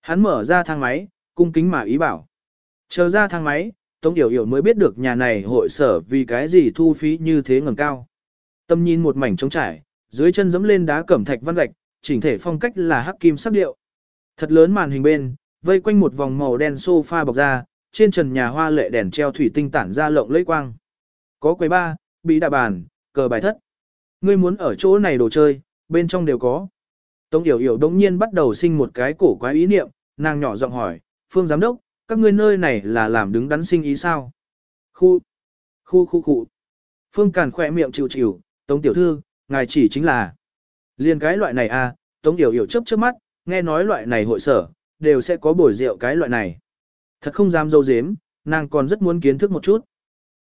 Hắn mở ra thang máy, cung kính mà ý bảo. Chờ ra thang máy, Tống Yểu Yểu mới biết được nhà này hội sở vì cái gì thu phí như thế ngầm cao. Tâm nhìn một mảnh trống trải, dưới chân dẫm lên đá cẩm thạch văn gạch, chỉnh thể phong cách là hắc kim sắc điệu. Thật lớn màn hình bên, vây quanh một vòng màu đen sofa bọc ra, trên trần nhà hoa lệ đèn treo thủy tinh tản ra lộng lẫy quang. Có quầy ba, bị đạ bàn, cờ bài thất. Ngươi muốn ở chỗ này đồ chơi, bên trong đều có. Tống Yểu Yểu đống nhiên bắt đầu sinh một cái cổ quái ý niệm, nàng nhỏ giọng hỏi, Phương Giám Đốc, các ngươi nơi này là làm đứng đắn sinh ý sao? Khu, khu khu khu. Phương Càn khỏe miệng chịu chịu, Tống Tiểu Thư, ngài chỉ chính là. Liên cái loại này à, Tống Yểu Yểu chớp chớp mắt, nghe nói loại này hội sở, đều sẽ có bồi rượu cái loại này. Thật không dám dâu dếm, nàng còn rất muốn kiến thức một chút.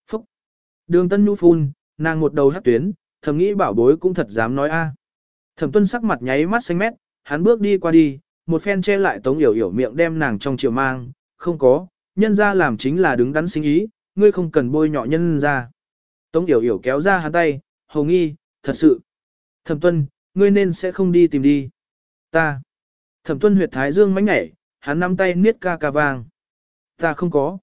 Phúc. Đường Tân Nhu phun, nàng một đầu hát tuyến, thầm nghĩ bảo bối cũng thật dám nói a. Thẩm tuân sắc mặt nháy mắt xanh mét, hắn bước đi qua đi, một phen che lại tống yểu yểu miệng đem nàng trong chiều mang, không có, nhân ra làm chính là đứng đắn sinh ý, ngươi không cần bôi nhọ nhân ra. Tống yểu yểu kéo ra hắn tay, hầu nghi, thật sự. Thẩm tuân, ngươi nên sẽ không đi tìm đi. Ta. Thẩm tuân huyệt thái dương mánh nhảy, hắn nắm tay niết ca ca vàng. Ta không có.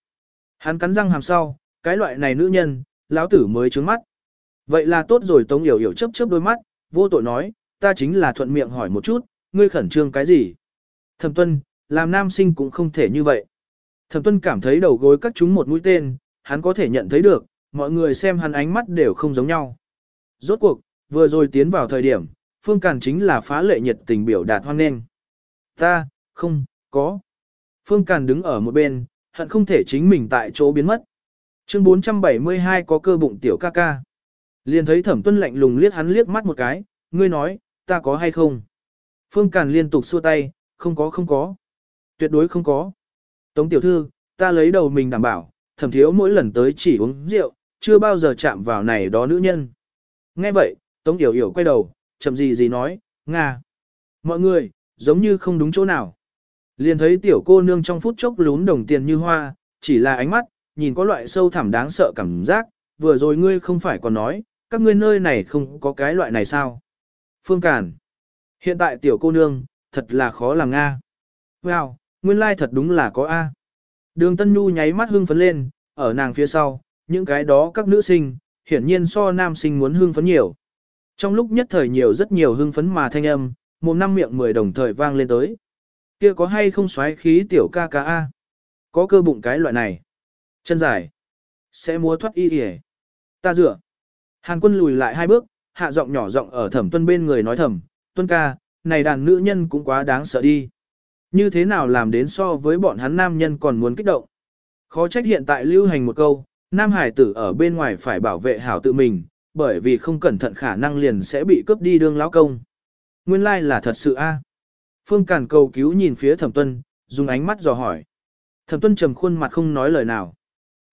Hắn cắn răng hàm sau, cái loại này nữ nhân, lão tử mới trướng mắt. Vậy là tốt rồi Tống Yểu Yểu chớp chớp đôi mắt, vô tội nói, ta chính là thuận miệng hỏi một chút, ngươi khẩn trương cái gì? Thẩm Tuân, làm nam sinh cũng không thể như vậy. Thẩm Tuân cảm thấy đầu gối cắt chúng một mũi tên, hắn có thể nhận thấy được, mọi người xem hắn ánh mắt đều không giống nhau. Rốt cuộc, vừa rồi tiến vào thời điểm, Phương Càn chính là phá lệ nhiệt tình biểu đạt hoan nghênh. Ta, không, có. Phương Càn đứng ở một bên, hận không thể chính mình tại chỗ biến mất. Chương 472 có cơ bụng tiểu ca ca. Liền thấy thẩm tuân lạnh lùng liếc hắn liếc mắt một cái, ngươi nói, ta có hay không? Phương Càn liên tục xua tay, không có không có. Tuyệt đối không có. Tống tiểu thư, ta lấy đầu mình đảm bảo, thẩm thiếu mỗi lần tới chỉ uống rượu, chưa bao giờ chạm vào này đó nữ nhân. Nghe vậy, Tống Yểu Yểu quay đầu, chậm gì gì nói, Nga. Mọi người, giống như không đúng chỗ nào. Liền thấy tiểu cô nương trong phút chốc lún đồng tiền như hoa, chỉ là ánh mắt, nhìn có loại sâu thẳm đáng sợ cảm giác, vừa rồi ngươi không phải còn nói, các ngươi nơi này không có cái loại này sao? Phương Cản. Hiện tại tiểu cô nương, thật là khó làm Nga. Wow, nguyên lai thật đúng là có A. Đường Tân Nhu nháy mắt hưng phấn lên, ở nàng phía sau, những cái đó các nữ sinh, hiển nhiên so nam sinh muốn hưng phấn nhiều. Trong lúc nhất thời nhiều rất nhiều hưng phấn mà thanh âm, một năm miệng mười đồng thời vang lên tới. Kia có hay không xoáy khí tiểu ca ca A? Có cơ bụng cái loại này. Chân dài. Sẽ múa thoát y yể. Ta dựa. Hàn quân lùi lại hai bước, hạ giọng nhỏ giọng ở thẩm tuân bên người nói thầm, tuân ca, này đàn nữ nhân cũng quá đáng sợ đi. Như thế nào làm đến so với bọn hắn nam nhân còn muốn kích động. Khó trách hiện tại lưu hành một câu, nam hải tử ở bên ngoài phải bảo vệ hảo tự mình, bởi vì không cẩn thận khả năng liền sẽ bị cướp đi đương lão công. Nguyên lai like là thật sự a. Phương Càn cầu cứu nhìn phía thẩm tuân, dùng ánh mắt dò hỏi. Thẩm tuân trầm khuôn mặt không nói lời nào.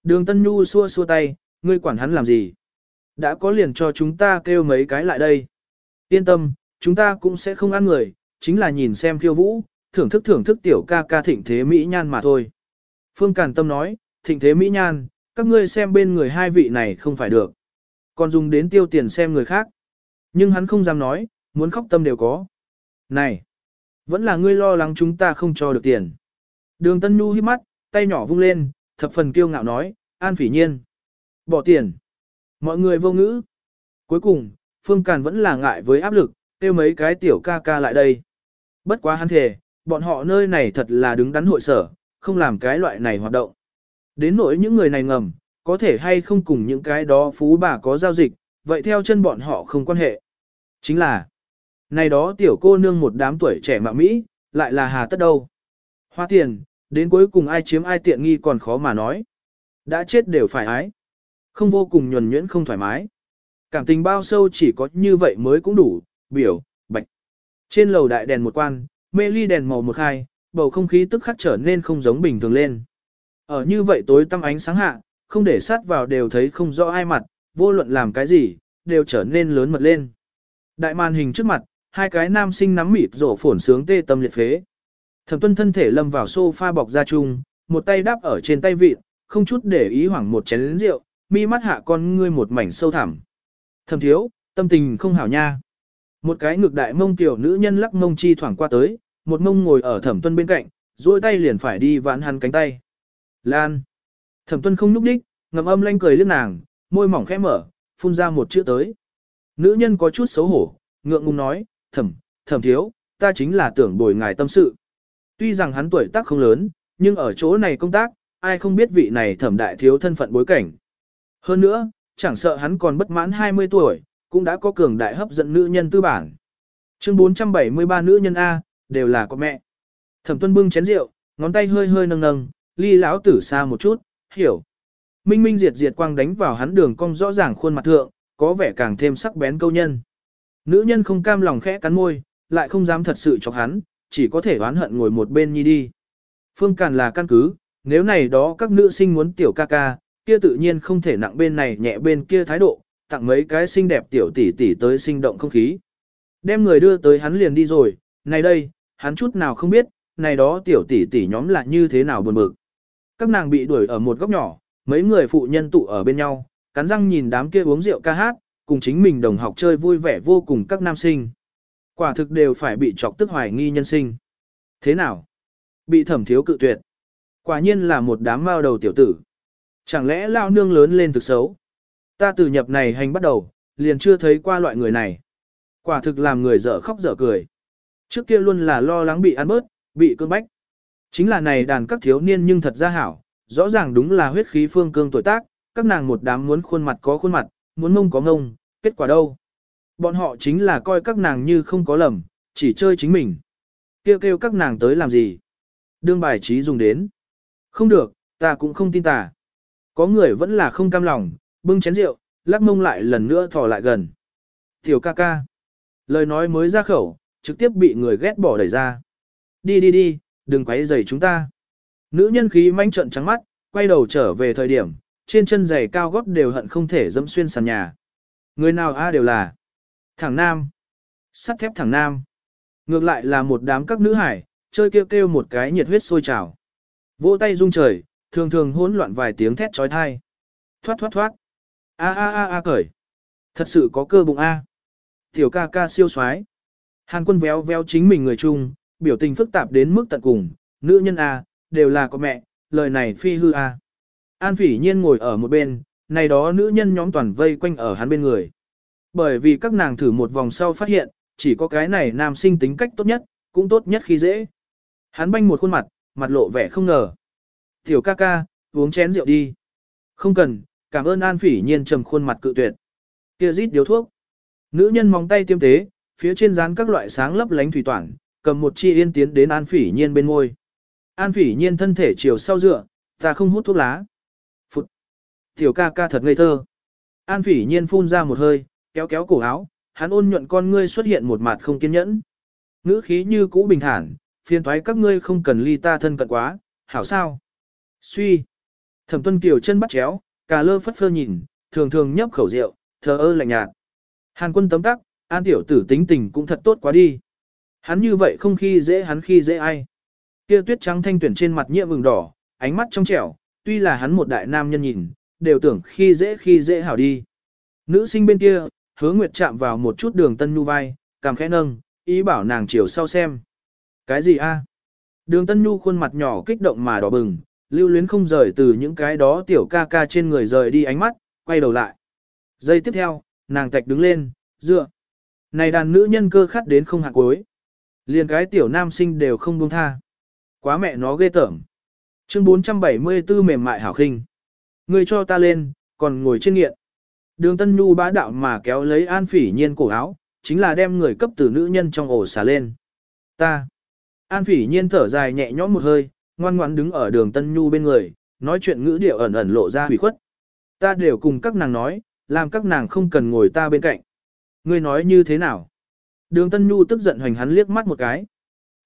Đường Tân Nhu xua xua tay, ngươi quản hắn làm gì? Đã có liền cho chúng ta kêu mấy cái lại đây. Yên tâm, chúng ta cũng sẽ không ăn người, chính là nhìn xem khiêu vũ, thưởng thức thưởng thức tiểu ca ca thịnh thế Mỹ Nhan mà thôi. Phương Càn Tâm nói, thịnh thế Mỹ Nhan, các ngươi xem bên người hai vị này không phải được. Còn dùng đến tiêu tiền xem người khác. Nhưng hắn không dám nói, muốn khóc tâm đều có. Này, vẫn là ngươi lo lắng chúng ta không cho được tiền. Đường Tân Nhu hít mắt, tay nhỏ vung lên, thập phần kiêu ngạo nói, an phỉ nhiên. Bỏ tiền. Mọi người vô ngữ. Cuối cùng, Phương Càn vẫn là ngại với áp lực, kêu mấy cái tiểu ca ca lại đây. Bất quá hắn thề, bọn họ nơi này thật là đứng đắn hội sở, không làm cái loại này hoạt động. Đến nỗi những người này ngầm, có thể hay không cùng những cái đó phú bà có giao dịch, vậy theo chân bọn họ không quan hệ. Chính là, này đó tiểu cô nương một đám tuổi trẻ mạ Mỹ, lại là hà tất đâu. Hoa tiền, đến cuối cùng ai chiếm ai tiện nghi còn khó mà nói. Đã chết đều phải ái. Không vô cùng nhuần nhuyễn không thoải mái. Cảm tình bao sâu chỉ có như vậy mới cũng đủ, biểu, bạch. Trên lầu đại đèn một quan, mê ly đèn màu một khai, bầu không khí tức khắc trở nên không giống bình thường lên. Ở như vậy tối tăm ánh sáng hạ, không để sát vào đều thấy không rõ ai mặt, vô luận làm cái gì, đều trở nên lớn mật lên. Đại màn hình trước mặt, hai cái nam sinh nắm mịt rổ phổn sướng tê tâm liệt phế. Thẩm tuân thân thể lâm vào sofa bọc ra chung, một tay đáp ở trên tay vịt, không chút để ý hoảng một chén lĩnh rượu, mi mắt hạ con ngươi một mảnh sâu thẳm. Thẩm thiếu, tâm tình không hảo nha. Một cái ngược đại mông tiểu nữ nhân lắc mông chi thoảng qua tới, một mông ngồi ở thẩm tuân bên cạnh, duỗi tay liền phải đi vãn hắn cánh tay. Lan. Thẩm tuân không núp đích, ngầm âm lanh cười liếc nàng, môi mỏng khẽ mở, phun ra một chữ tới. Nữ nhân có chút xấu hổ, ngượng ngùng nói, thẩm, thẩm thiếu, ta chính là tưởng bồi ngài tâm sự. Tuy rằng hắn tuổi tác không lớn, nhưng ở chỗ này công tác, ai không biết vị này thẩm đại thiếu thân phận bối cảnh. Hơn nữa, chẳng sợ hắn còn bất mãn 20 tuổi, cũng đã có cường đại hấp dẫn nữ nhân tư bản. Chương 473 nữ nhân A, đều là có mẹ. Thẩm tuân bưng chén rượu, ngón tay hơi hơi nâng nâng, ly lão tử xa một chút, hiểu. Minh minh diệt diệt quang đánh vào hắn đường cong rõ ràng khuôn mặt thượng, có vẻ càng thêm sắc bén câu nhân. Nữ nhân không cam lòng khẽ cắn môi, lại không dám thật sự chọc hắn, chỉ có thể oán hận ngồi một bên nhi đi. Phương Càn là căn cứ, nếu này đó các nữ sinh muốn tiểu ca ca, kia tự nhiên không thể nặng bên này nhẹ bên kia thái độ, tặng mấy cái xinh đẹp tiểu tỷ tỷ tới sinh động không khí. Đem người đưa tới hắn liền đi rồi, này đây, hắn chút nào không biết, này đó tiểu tỷ tỷ nhóm là như thế nào buồn bực. Các nàng bị đuổi ở một góc nhỏ, mấy người phụ nhân tụ ở bên nhau, cắn răng nhìn đám kia uống rượu ca hát, cùng chính mình đồng học chơi vui vẻ vô cùng các nam sinh. Quả thực đều phải bị chọc tức hoài nghi nhân sinh. Thế nào? Bị thẩm thiếu cự tuyệt. Quả nhiên là một đám mao đầu tiểu tử. Chẳng lẽ lao nương lớn lên thực xấu? Ta từ nhập này hành bắt đầu, liền chưa thấy qua loại người này. Quả thực làm người dở khóc dở cười. Trước kia luôn là lo lắng bị ăn bớt, bị cơn bách. Chính là này đàn các thiếu niên nhưng thật ra hảo, rõ ràng đúng là huyết khí phương cương tuổi tác, các nàng một đám muốn khuôn mặt có khuôn mặt, muốn mông có mông kết quả đâu? Bọn họ chính là coi các nàng như không có lầm, chỉ chơi chính mình. Kêu kêu các nàng tới làm gì? Đương bài trí dùng đến. Không được, ta cũng không tin tà. Có người vẫn là không cam lòng, bưng chén rượu, lắc mông lại lần nữa thò lại gần. Tiểu ca ca. Lời nói mới ra khẩu, trực tiếp bị người ghét bỏ đẩy ra. Đi đi đi, đừng quấy rầy chúng ta. Nữ nhân khí manh trận trắng mắt, quay đầu trở về thời điểm, trên chân giày cao gót đều hận không thể dẫm xuyên sàn nhà. Người nào a đều là thẳng nam, sắt thép thẳng nam. Ngược lại là một đám các nữ hải, chơi kêu kêu một cái nhiệt huyết sôi trào. Vỗ tay rung trời, thường thường hỗn loạn vài tiếng thét trói thai. Thoát thoát thoát. A a a a cởi. Thật sự có cơ bụng a. Tiểu ca ca siêu xoái. Hàn quân véo véo chính mình người chung, biểu tình phức tạp đến mức tận cùng, nữ nhân a, đều là có mẹ, lời này phi hư a. An phỉ nhiên ngồi ở một bên, này đó nữ nhân nhóm toàn vây quanh ở hắn bên người. Bởi vì các nàng thử một vòng sau phát hiện, chỉ có cái này nam sinh tính cách tốt nhất, cũng tốt nhất khi dễ. Hắn banh một khuôn mặt, mặt lộ vẻ không ngờ. Tiểu ca ca, uống chén rượu đi. Không cần, cảm ơn An phỉ nhiên trầm khuôn mặt cự tuyệt. Kia rít điếu thuốc. Nữ nhân móng tay tiêm tế, phía trên dán các loại sáng lấp lánh thủy toản, cầm một chi yên tiến đến An phỉ nhiên bên ngôi. An phỉ nhiên thân thể chiều sau dựa, ta không hút thuốc lá. Phụt. Tiểu ca ca thật ngây thơ. An phỉ nhiên phun ra một hơi, kéo kéo cổ áo, hắn ôn nhuận con ngươi xuất hiện một mặt không kiên nhẫn. Ngữ khí như cũ bình thản, phiền thoái các ngươi không cần ly ta thân cận quá, hảo sao. Suy. Thẩm tuân kiều chân bắt chéo, cà lơ phất phơ nhìn, thường thường nhấp khẩu rượu, thờ ơ lạnh nhạt. Hàn quân tấm tắc, an tiểu tử tính tình cũng thật tốt quá đi. Hắn như vậy không khi dễ hắn khi dễ ai. Kia tuyết trắng thanh tuyển trên mặt nhiễm vừng đỏ, ánh mắt trong trẻo, tuy là hắn một đại nam nhân nhìn, đều tưởng khi dễ khi dễ hảo đi. Nữ sinh bên kia, hứa nguyệt chạm vào một chút đường tân nhu vai, cảm khẽ nâng, ý bảo nàng chiều sau xem. Cái gì a? Đường tân nhu khuôn mặt nhỏ kích động mà đỏ bừng, lưu luyến không rời từ những cái đó tiểu ca ca trên người rời đi ánh mắt, quay đầu lại. Giây tiếp theo, nàng tạch đứng lên, dựa. Này đàn nữ nhân cơ khát đến không hạ cuối. Liền cái tiểu nam sinh đều không buông tha. Quá mẹ nó ghê tởm. Chương 474 mềm mại hảo khinh. Người cho ta lên, còn ngồi trên nghiện. Đường Tân Nhu bá đạo mà kéo lấy An Phỉ Nhiên cổ áo, chính là đem người cấp từ nữ nhân trong ổ xả lên. Ta. An Phỉ Nhiên thở dài nhẹ nhõm một hơi, ngoan ngoãn đứng ở đường Tân Nhu bên người, nói chuyện ngữ điệu ẩn ẩn lộ ra hủy khuất. Ta đều cùng các nàng nói, làm các nàng không cần ngồi ta bên cạnh. Ngươi nói như thế nào? Đường Tân Nhu tức giận hoành hắn liếc mắt một cái.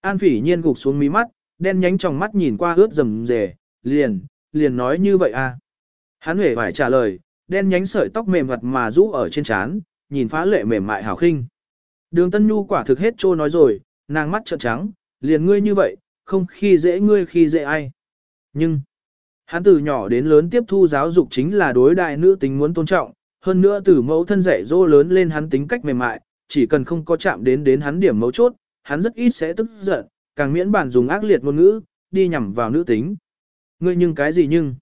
An Phỉ Nhiên gục xuống mí mắt, đen nhánh trong mắt nhìn qua ướt rầm rề, liền, liền nói như vậy à. Hắn hề phải trả lời, đen nhánh sợi tóc mềm mặt mà rũ ở trên trán, nhìn phá lệ mềm mại hào khinh. Đường Tân Nhu quả thực hết trô nói rồi, nàng mắt trợn trắng, liền ngươi như vậy, không khi dễ ngươi khi dễ ai. Nhưng, hắn từ nhỏ đến lớn tiếp thu giáo dục chính là đối đại nữ tính muốn tôn trọng, hơn nữa từ mẫu thân dạy dỗ lớn lên hắn tính cách mềm mại, chỉ cần không có chạm đến đến hắn điểm mấu chốt, hắn rất ít sẽ tức giận, càng miễn bản dùng ác liệt ngôn ngữ, đi nhằm vào nữ tính. Ngươi nhưng cái gì nhưng?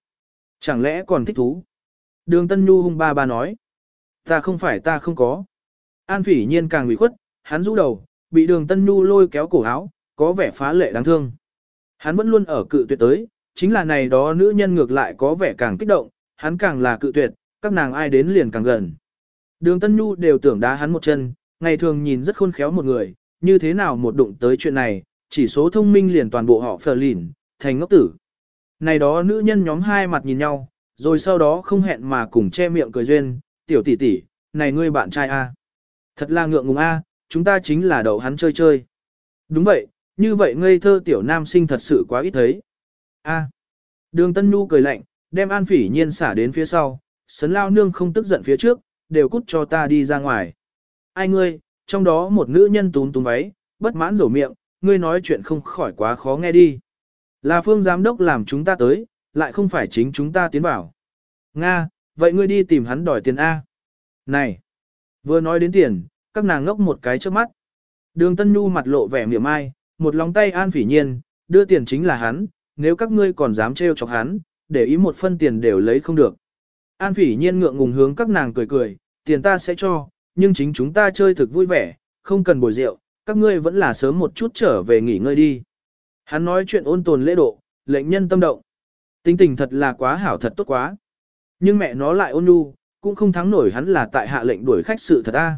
Chẳng lẽ còn thích thú? Đường Tân Nhu hung ba ba nói. Ta không phải ta không có. An phỉ nhiên càng bị khuất, hắn rũ đầu, bị đường Tân Nhu lôi kéo cổ áo, có vẻ phá lệ đáng thương. Hắn vẫn luôn ở cự tuyệt tới, chính là này đó nữ nhân ngược lại có vẻ càng kích động, hắn càng là cự tuyệt, các nàng ai đến liền càng gần. Đường Tân Nhu đều tưởng đá hắn một chân, ngày thường nhìn rất khôn khéo một người, như thế nào một đụng tới chuyện này, chỉ số thông minh liền toàn bộ họ phờ lìn, thành ngốc tử. Này đó nữ nhân nhóm hai mặt nhìn nhau, rồi sau đó không hẹn mà cùng che miệng cười duyên, tiểu tỷ tỷ, này ngươi bạn trai a, Thật là ngượng ngùng a, chúng ta chính là đậu hắn chơi chơi. Đúng vậy, như vậy ngây thơ tiểu nam sinh thật sự quá ít thấy. a Đường Tân Nhu cười lạnh, đem An Phỉ Nhiên xả đến phía sau, sấn lao nương không tức giận phía trước, đều cút cho ta đi ra ngoài. Ai ngươi, trong đó một nữ nhân túm túm váy, bất mãn rổ miệng, ngươi nói chuyện không khỏi quá khó nghe đi. Là phương giám đốc làm chúng ta tới, lại không phải chính chúng ta tiến vào. Nga, vậy ngươi đi tìm hắn đòi tiền A. Này, vừa nói đến tiền, các nàng ngốc một cái trước mắt. Đường Tân Nhu mặt lộ vẻ miệng ai, một lòng tay an phỉ nhiên, đưa tiền chính là hắn, nếu các ngươi còn dám trêu chọc hắn, để ý một phân tiền đều lấy không được. An phỉ nhiên ngượng ngùng hướng các nàng cười cười, tiền ta sẽ cho, nhưng chính chúng ta chơi thực vui vẻ, không cần bồi rượu, các ngươi vẫn là sớm một chút trở về nghỉ ngơi đi. Hắn nói chuyện ôn tồn lễ độ, lệnh nhân tâm động. Tính tình thật là quá hảo thật tốt quá. Nhưng mẹ nó lại ôn nhu, cũng không thắng nổi hắn là tại hạ lệnh đuổi khách sự thật a.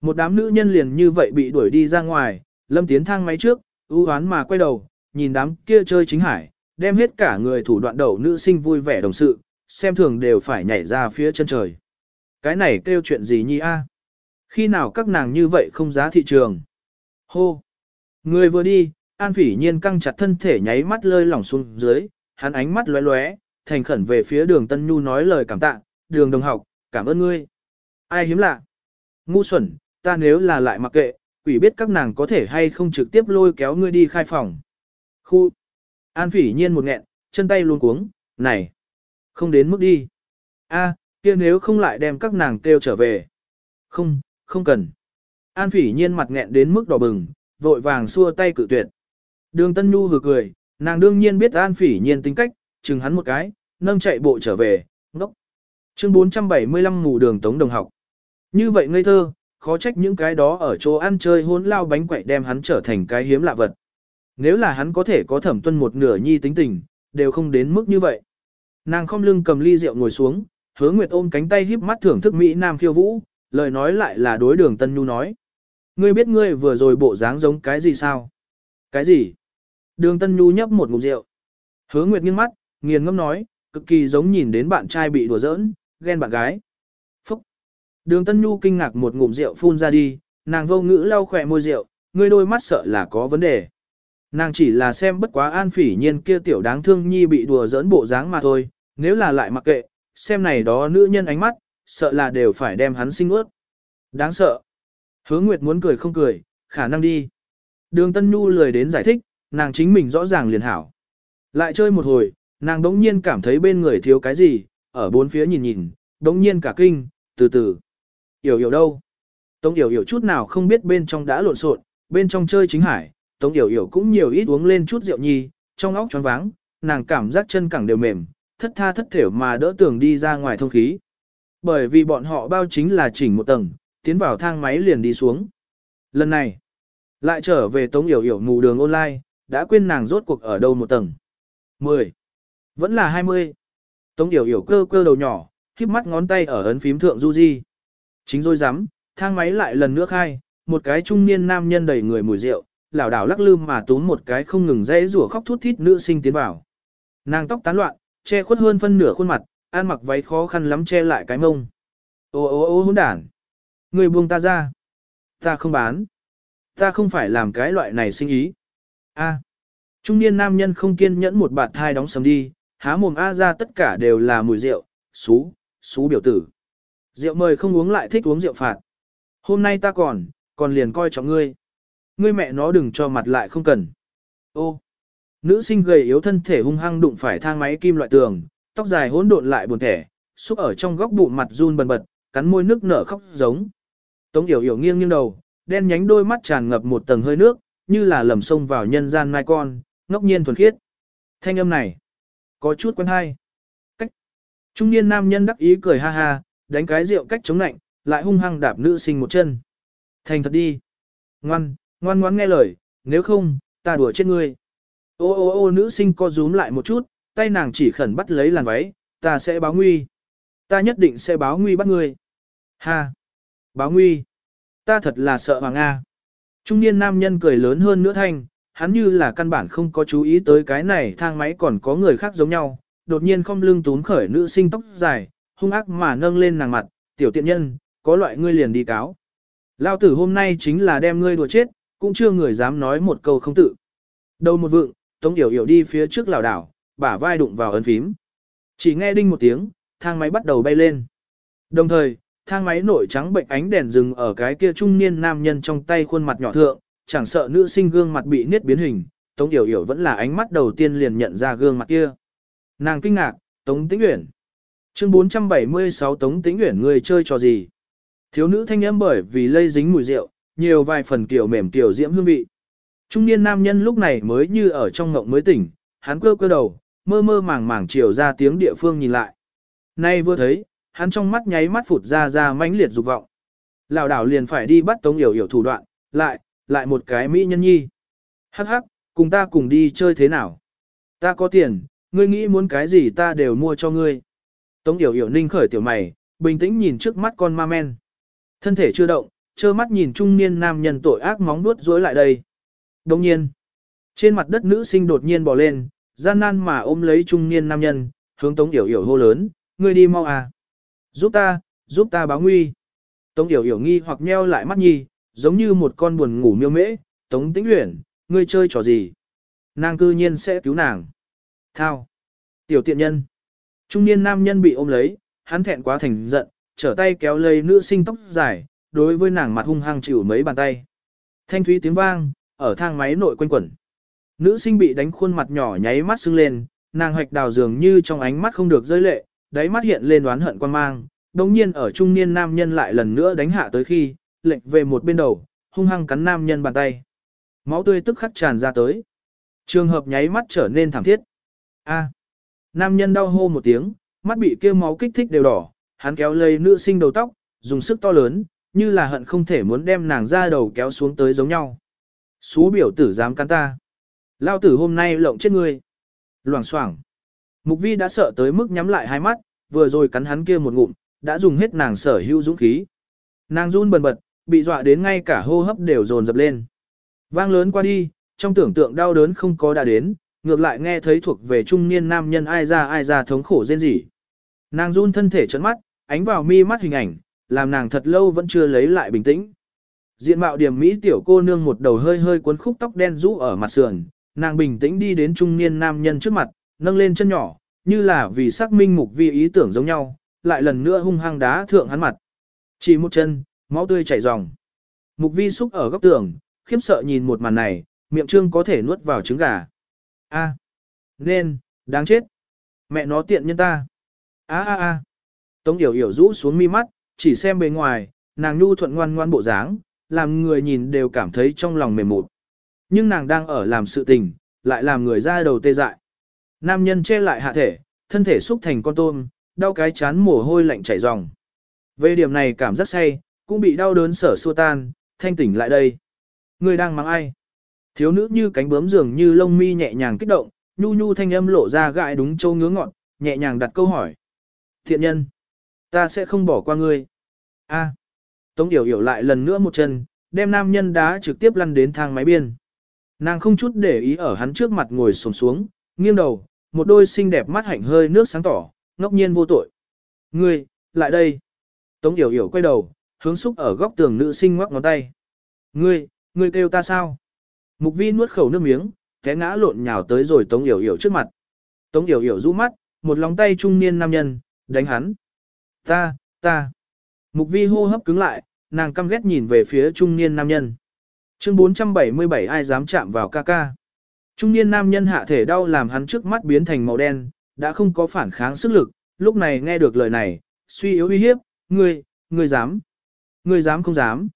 Một đám nữ nhân liền như vậy bị đuổi đi ra ngoài, lâm tiến thang máy trước, ưu hoán mà quay đầu, nhìn đám kia chơi chính hải, đem hết cả người thủ đoạn đầu nữ sinh vui vẻ đồng sự, xem thường đều phải nhảy ra phía chân trời. Cái này kêu chuyện gì nhi a? Khi nào các nàng như vậy không giá thị trường? Hô! Người vừa đi, An Phỉ Nhiên căng chặt thân thể nháy mắt lơi lỏng xuống dưới, hắn ánh mắt lóe lóe, thành khẩn về phía đường Tân Nhu nói lời cảm tạ, đường đồng học, cảm ơn ngươi. Ai hiếm lạ? Ngu xuẩn, ta nếu là lại mặc kệ, quỷ biết các nàng có thể hay không trực tiếp lôi kéo ngươi đi khai phòng. Khu! An Phỉ Nhiên một nghẹn, chân tay luôn cuống, này! Không đến mức đi. a kia nếu không lại đem các nàng kêu trở về. Không, không cần. An phỉ nhiên mặt nghẹn đến mức đỏ bừng, vội vàng xua tay cự tuyệt. Đường Tân Nhu vừa cười, nàng đương nhiên biết An phỉ nhiên tính cách, chừng hắn một cái, nâng chạy bộ trở về, ngốc. Chương 475 mù đường tống đồng học. Như vậy ngây thơ, khó trách những cái đó ở chỗ ăn chơi hôn lao bánh quậy đem hắn trở thành cái hiếm lạ vật. Nếu là hắn có thể có thẩm tuân một nửa nhi tính tình, đều không đến mức như vậy. Nàng không lưng cầm ly rượu ngồi xuống, hứa nguyệt ôm cánh tay híp mắt thưởng thức Mỹ Nam khiêu vũ, lời nói lại là đối đường Tân Nhu nói. Ngươi biết ngươi vừa rồi bộ dáng giống cái gì sao? Cái gì? Đường Tân Nhu nhấp một ngụm rượu. Hứa Nguyệt nghiêng mắt, nghiền ngâm nói, cực kỳ giống nhìn đến bạn trai bị đùa giỡn, ghen bạn gái. Phúc! Đường Tân Nhu kinh ngạc một ngụm rượu phun ra đi, nàng vô ngữ lau khỏe môi rượu, ngươi đôi mắt sợ là có vấn đề. Nàng chỉ là xem bất quá an phỉ nhiên kia tiểu đáng thương nhi bị đùa giỡn bộ dáng mà thôi, nếu là lại mặc kệ, xem này đó nữ nhân ánh mắt, sợ là đều phải đem hắn sinh ướt. Đáng sợ. Hứa Nguyệt muốn cười không cười, khả năng đi. Đường Tân Nhu lười đến giải thích, nàng chính mình rõ ràng liền hảo. Lại chơi một hồi, nàng đống nhiên cảm thấy bên người thiếu cái gì, ở bốn phía nhìn nhìn, đống nhiên cả kinh, từ từ. Yểu yểu đâu? Tống yểu yểu chút nào không biết bên trong đã lộn xộn, bên trong chơi chính hải, Tống yểu yểu cũng nhiều ít uống lên chút rượu nhi, trong óc choáng váng, nàng cảm giác chân cẳng đều mềm, thất tha thất thểu mà đỡ tường đi ra ngoài thông khí. Bởi vì bọn họ bao chính là chỉnh một tầng, tiến vào thang máy liền đi xuống. Lần này, lại trở về Tống Yểu Yểu mù đường online, đã quên nàng rốt cuộc ở đâu một tầng. 10. Vẫn là 20. Tống Yểu Yểu cơ cơ đầu nhỏ, khiếp mắt ngón tay ở ấn phím thượng du di. Chính rồi dám, thang máy lại lần nữa khai, một cái trung niên nam nhân đầy người mùi rượu, lảo đảo lắc lư mà túm một cái không ngừng dãy rủa khóc thút thít nữ sinh tiến vào. Nàng tóc tán loạn, che khuất hơn phân nửa khuôn mặt, ăn mặc váy khó khăn lắm che lại cái mông. Ô ô ô hỗn đản. Người buông ta ra. Ta không bán. Ta không phải làm cái loại này sinh ý. A. Trung niên nam nhân không kiên nhẫn một bạt thai đóng sầm đi, há mồm A ra tất cả đều là mùi rượu, xú, xú biểu tử. Rượu mời không uống lại thích uống rượu phạt. Hôm nay ta còn, còn liền coi trọng ngươi. Ngươi mẹ nó đừng cho mặt lại không cần. Ô. Nữ sinh gầy yếu thân thể hung hăng đụng phải thang máy kim loại tường, tóc dài hỗn độn lại buồn thẻ, xúc ở trong góc bụng mặt run bần bật, cắn môi nước nở khóc giống. Tống Yểu Yểu nghiêng nghiêng đầu, đen nhánh đôi mắt tràn ngập một tầng hơi nước, như là lầm sông vào nhân gian mai con, ngốc nhiên thuần khiết. Thanh âm này, có chút quen hay. Cách. Trung niên nam nhân đắc ý cười ha ha, đánh cái rượu cách chống nạnh, lại hung hăng đạp nữ sinh một chân. Thành thật đi. Ngoan, ngoan ngoan nghe lời, nếu không, ta đùa chết ngươi. Ô ô ô nữ sinh co rúm lại một chút, tay nàng chỉ khẩn bắt lấy làn váy, ta sẽ báo nguy. Ta nhất định sẽ báo nguy bắt ngươi. Ha! Báo nguy! Ta thật là sợ hoàng Nga. Trung niên nam nhân cười lớn hơn nữa thanh, hắn như là căn bản không có chú ý tới cái này thang máy còn có người khác giống nhau, đột nhiên không lưng tún khởi nữ sinh tóc dài, hung ác mà nâng lên nàng mặt, tiểu tiện nhân, có loại ngươi liền đi cáo. Lao tử hôm nay chính là đem ngươi đùa chết, cũng chưa người dám nói một câu không tự. Đầu một vượng, Tống Yểu Yểu đi phía trước lảo đảo, bả vai đụng vào ấn phím. Chỉ nghe đinh một tiếng, thang máy bắt đầu bay lên. Đồng thời, thang máy nổi trắng bệnh ánh đèn dừng ở cái kia trung niên nam nhân trong tay khuôn mặt nhỏ thượng, chẳng sợ nữ sinh gương mặt bị niết biến hình, Tống Yểu Yểu vẫn là ánh mắt đầu tiên liền nhận ra gương mặt kia. Nàng kinh ngạc, Tống Tĩnh Uyển. Chương 476 Tống Tĩnh Uyển người chơi trò gì? Thiếu nữ thanh âm bởi vì lây dính mùi rượu, nhiều vài phần kiểu mềm tiểu diễm hương vị. Trung niên nam nhân lúc này mới như ở trong ngộng mới tỉnh, hắn cơ cơ đầu, mơ mơ màng màng chiều ra tiếng địa phương nhìn lại. Nay vừa thấy, hắn trong mắt nháy mắt phụt ra ra mãnh liệt dục vọng. Lão đảo liền phải đi bắt Tống Yểu Yểu thủ đoạn, lại, lại một cái mỹ nhân nhi. Hắc hắc, cùng ta cùng đi chơi thế nào? Ta có tiền, ngươi nghĩ muốn cái gì ta đều mua cho ngươi. Tống Yểu Yểu ninh khởi tiểu mày, bình tĩnh nhìn trước mắt con ma men. Thân thể chưa động, trơ mắt nhìn trung niên nam nhân tội ác móng nuốt dối lại đây. Đồng nhiên, trên mặt đất nữ sinh đột nhiên bò lên, gian nan mà ôm lấy trung niên nam nhân, hướng Tống Yểu Yểu hô lớn, ngươi đi mau à. Giúp ta, giúp ta báo nguy. Tống Yểu Yểu nghi hoặc nheo lại mắt nhi, giống như một con buồn ngủ miêu mễ, Tống Tĩnh Uyển, ngươi chơi trò gì? Nàng cư nhiên sẽ cứu nàng. Thao. Tiểu tiện nhân. Trung niên nam nhân bị ôm lấy, hắn thẹn quá thành giận, trở tay kéo lấy nữ sinh tóc dài, đối với nàng mặt hung hăng chịu mấy bàn tay. Thanh thúy tiếng vang, ở thang máy nội quanh quẩn. Nữ sinh bị đánh khuôn mặt nhỏ nháy mắt sưng lên, nàng hoạch đào dường như trong ánh mắt không được rơi lệ, đáy mắt hiện lên đoán hận quan mang, đồng nhiên ở trung niên nam nhân lại lần nữa đánh hạ tới khi, lệnh về một bên đầu, hung hăng cắn nam nhân bàn tay. Máu tươi tức khắc tràn ra tới. Trường hợp nháy mắt trở nên thảm thiết. A. Nam nhân đau hô một tiếng, mắt bị kêu máu kích thích đều đỏ, hắn kéo lấy nữ sinh đầu tóc, dùng sức to lớn, như là hận không thể muốn đem nàng ra đầu kéo xuống tới giống nhau. Xú biểu tử dám cắn ta. Lao tử hôm nay lộng chết ngươi. Loảng xoảng. Mục vi đã sợ tới mức nhắm lại hai mắt, vừa rồi cắn hắn kia một ngụm, đã dùng hết nàng sở hữu dũng khí. Nàng run bần bật, bị dọa đến ngay cả hô hấp đều dồn dập lên. Vang lớn qua đi, trong tưởng tượng đau đớn không có đã đến, ngược lại nghe thấy thuộc về trung niên nam nhân ai ra ai ra thống khổ rên rỉ. Nàng run thân thể trấn mắt, ánh vào mi mắt hình ảnh, làm nàng thật lâu vẫn chưa lấy lại bình tĩnh. Diện mạo điểm mỹ tiểu cô nương một đầu hơi hơi cuốn khúc tóc đen rũ ở mặt sườn, nàng bình tĩnh đi đến trung niên nam nhân trước mặt, nâng lên chân nhỏ, như là vì xác minh mục vi ý tưởng giống nhau, lại lần nữa hung hăng đá thượng hắn mặt. Chỉ một chân, máu tươi chảy ròng. Mục vi xúc ở góc tường, khiếp sợ nhìn một màn này, miệng trương có thể nuốt vào trứng gà. A, nên, đáng chết. Mẹ nó tiện nhân ta. A a a. Tống Yểu Yểu rũ xuống mi mắt, chỉ xem bề ngoài, nàng nhu thuận ngoan ngoan bộ dáng, làm người nhìn đều cảm thấy trong lòng mềm mụt. Nhưng nàng đang ở làm sự tình, lại làm người ra đầu tê dại. Nam nhân che lại hạ thể, thân thể xúc thành con tôm, đau cái chán mồ hôi lạnh chảy ròng. Về điểm này cảm giác say, cũng bị đau đớn sở xua tan, thanh tỉnh lại đây. Người đang mắng ai? Thiếu nữ như cánh bướm dường như lông mi nhẹ nhàng kích động, nhu nhu thanh âm lộ ra gãi đúng châu ngứa ngọn, nhẹ nhàng đặt câu hỏi. Thiện nhân, ta sẽ không bỏ qua ngươi. A. Tống Yểu Yểu lại lần nữa một chân, đem nam nhân đá trực tiếp lăn đến thang máy biên. Nàng không chút để ý ở hắn trước mặt ngồi xổm xuống, nghiêng đầu, một đôi xinh đẹp mắt hạnh hơi nước sáng tỏ, ngốc nhiên vô tội. Ngươi, lại đây. Tống Yểu Yểu quay đầu, hướng xúc ở góc tường nữ sinh ngoắc ngón tay. Ngươi, ngươi kêu ta sao? Mục vi nuốt khẩu nước miếng, té ngã lộn nhào tới rồi Tống Yểu Yểu trước mặt. Tống Yểu Yểu rũ mắt, một lòng tay trung niên nam nhân, đánh hắn. Ta, ta. Mục vi hô hấp cứng lại, nàng căm ghét nhìn về phía trung niên nam nhân. Chương 477 ai dám chạm vào ca ca. Trung niên nam nhân hạ thể đau làm hắn trước mắt biến thành màu đen, đã không có phản kháng sức lực, lúc này nghe được lời này, suy yếu uy hiếp, ngươi, ngươi dám, ngươi dám không dám.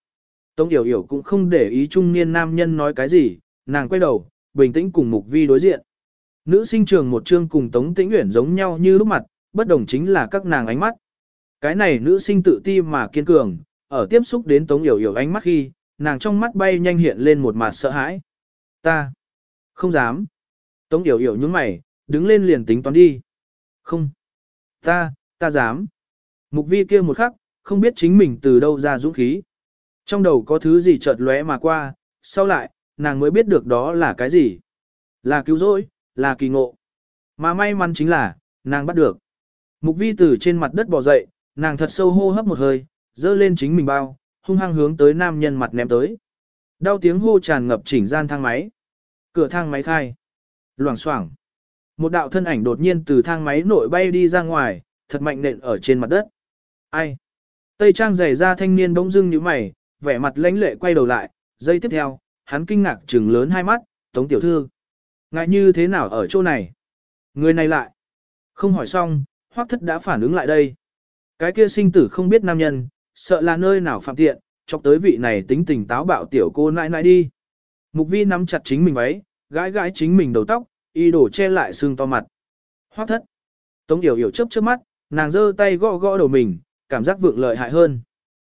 Tống Yểu Yểu cũng không để ý trung niên nam nhân nói cái gì, nàng quay đầu, bình tĩnh cùng Mục Vi đối diện. Nữ sinh trường một chương cùng Tống Tĩnh Uyển giống nhau như lúc mặt, bất đồng chính là các nàng ánh mắt. Cái này nữ sinh tự ti mà kiên cường, ở tiếp xúc đến Tống Yểu Yểu ánh mắt khi, nàng trong mắt bay nhanh hiện lên một mặt sợ hãi. Ta, không dám. Tống Yểu Yểu nhướng mày, đứng lên liền tính toán đi. Không, ta, ta dám. Mục vi kia một khắc, không biết chính mình từ đâu ra dũng khí. Trong đầu có thứ gì chợt lóe mà qua, sau lại, nàng mới biết được đó là cái gì. Là cứu rỗi, là kỳ ngộ. Mà may mắn chính là, nàng bắt được. Mục vi từ trên mặt đất bò dậy, nàng thật sâu hô hấp một hơi, dơ lên chính mình bao, hung hăng hướng tới nam nhân mặt ném tới. Đau tiếng hô tràn ngập chỉnh gian thang máy. Cửa thang máy khai. Loảng xoảng. Một đạo thân ảnh đột nhiên từ thang máy nội bay đi ra ngoài, thật mạnh nện ở trên mặt đất. Ai? Tây trang giày ra thanh niên bỗng dưng như mày, vẻ mặt lãnh lệ quay đầu lại, giây tiếp theo, hắn kinh ngạc trừng lớn hai mắt, tống tiểu thư. Ngại như thế nào ở chỗ này? Người này lại. Không hỏi xong, hoác thất đã phản ứng lại đây. Cái kia sinh tử không biết nam nhân, sợ là nơi nào phạm tiện, chọc tới vị này tính tình táo bạo tiểu cô nãi nãi đi. Mục vi nắm chặt chính mình váy, gãi gãi chính mình đầu tóc, y đổ che lại xương to mặt. Hoác thất. Tống yểu yểu chớp chớp mắt, nàng giơ tay gõ gõ đầu mình, cảm giác vượng lợi hại hơn.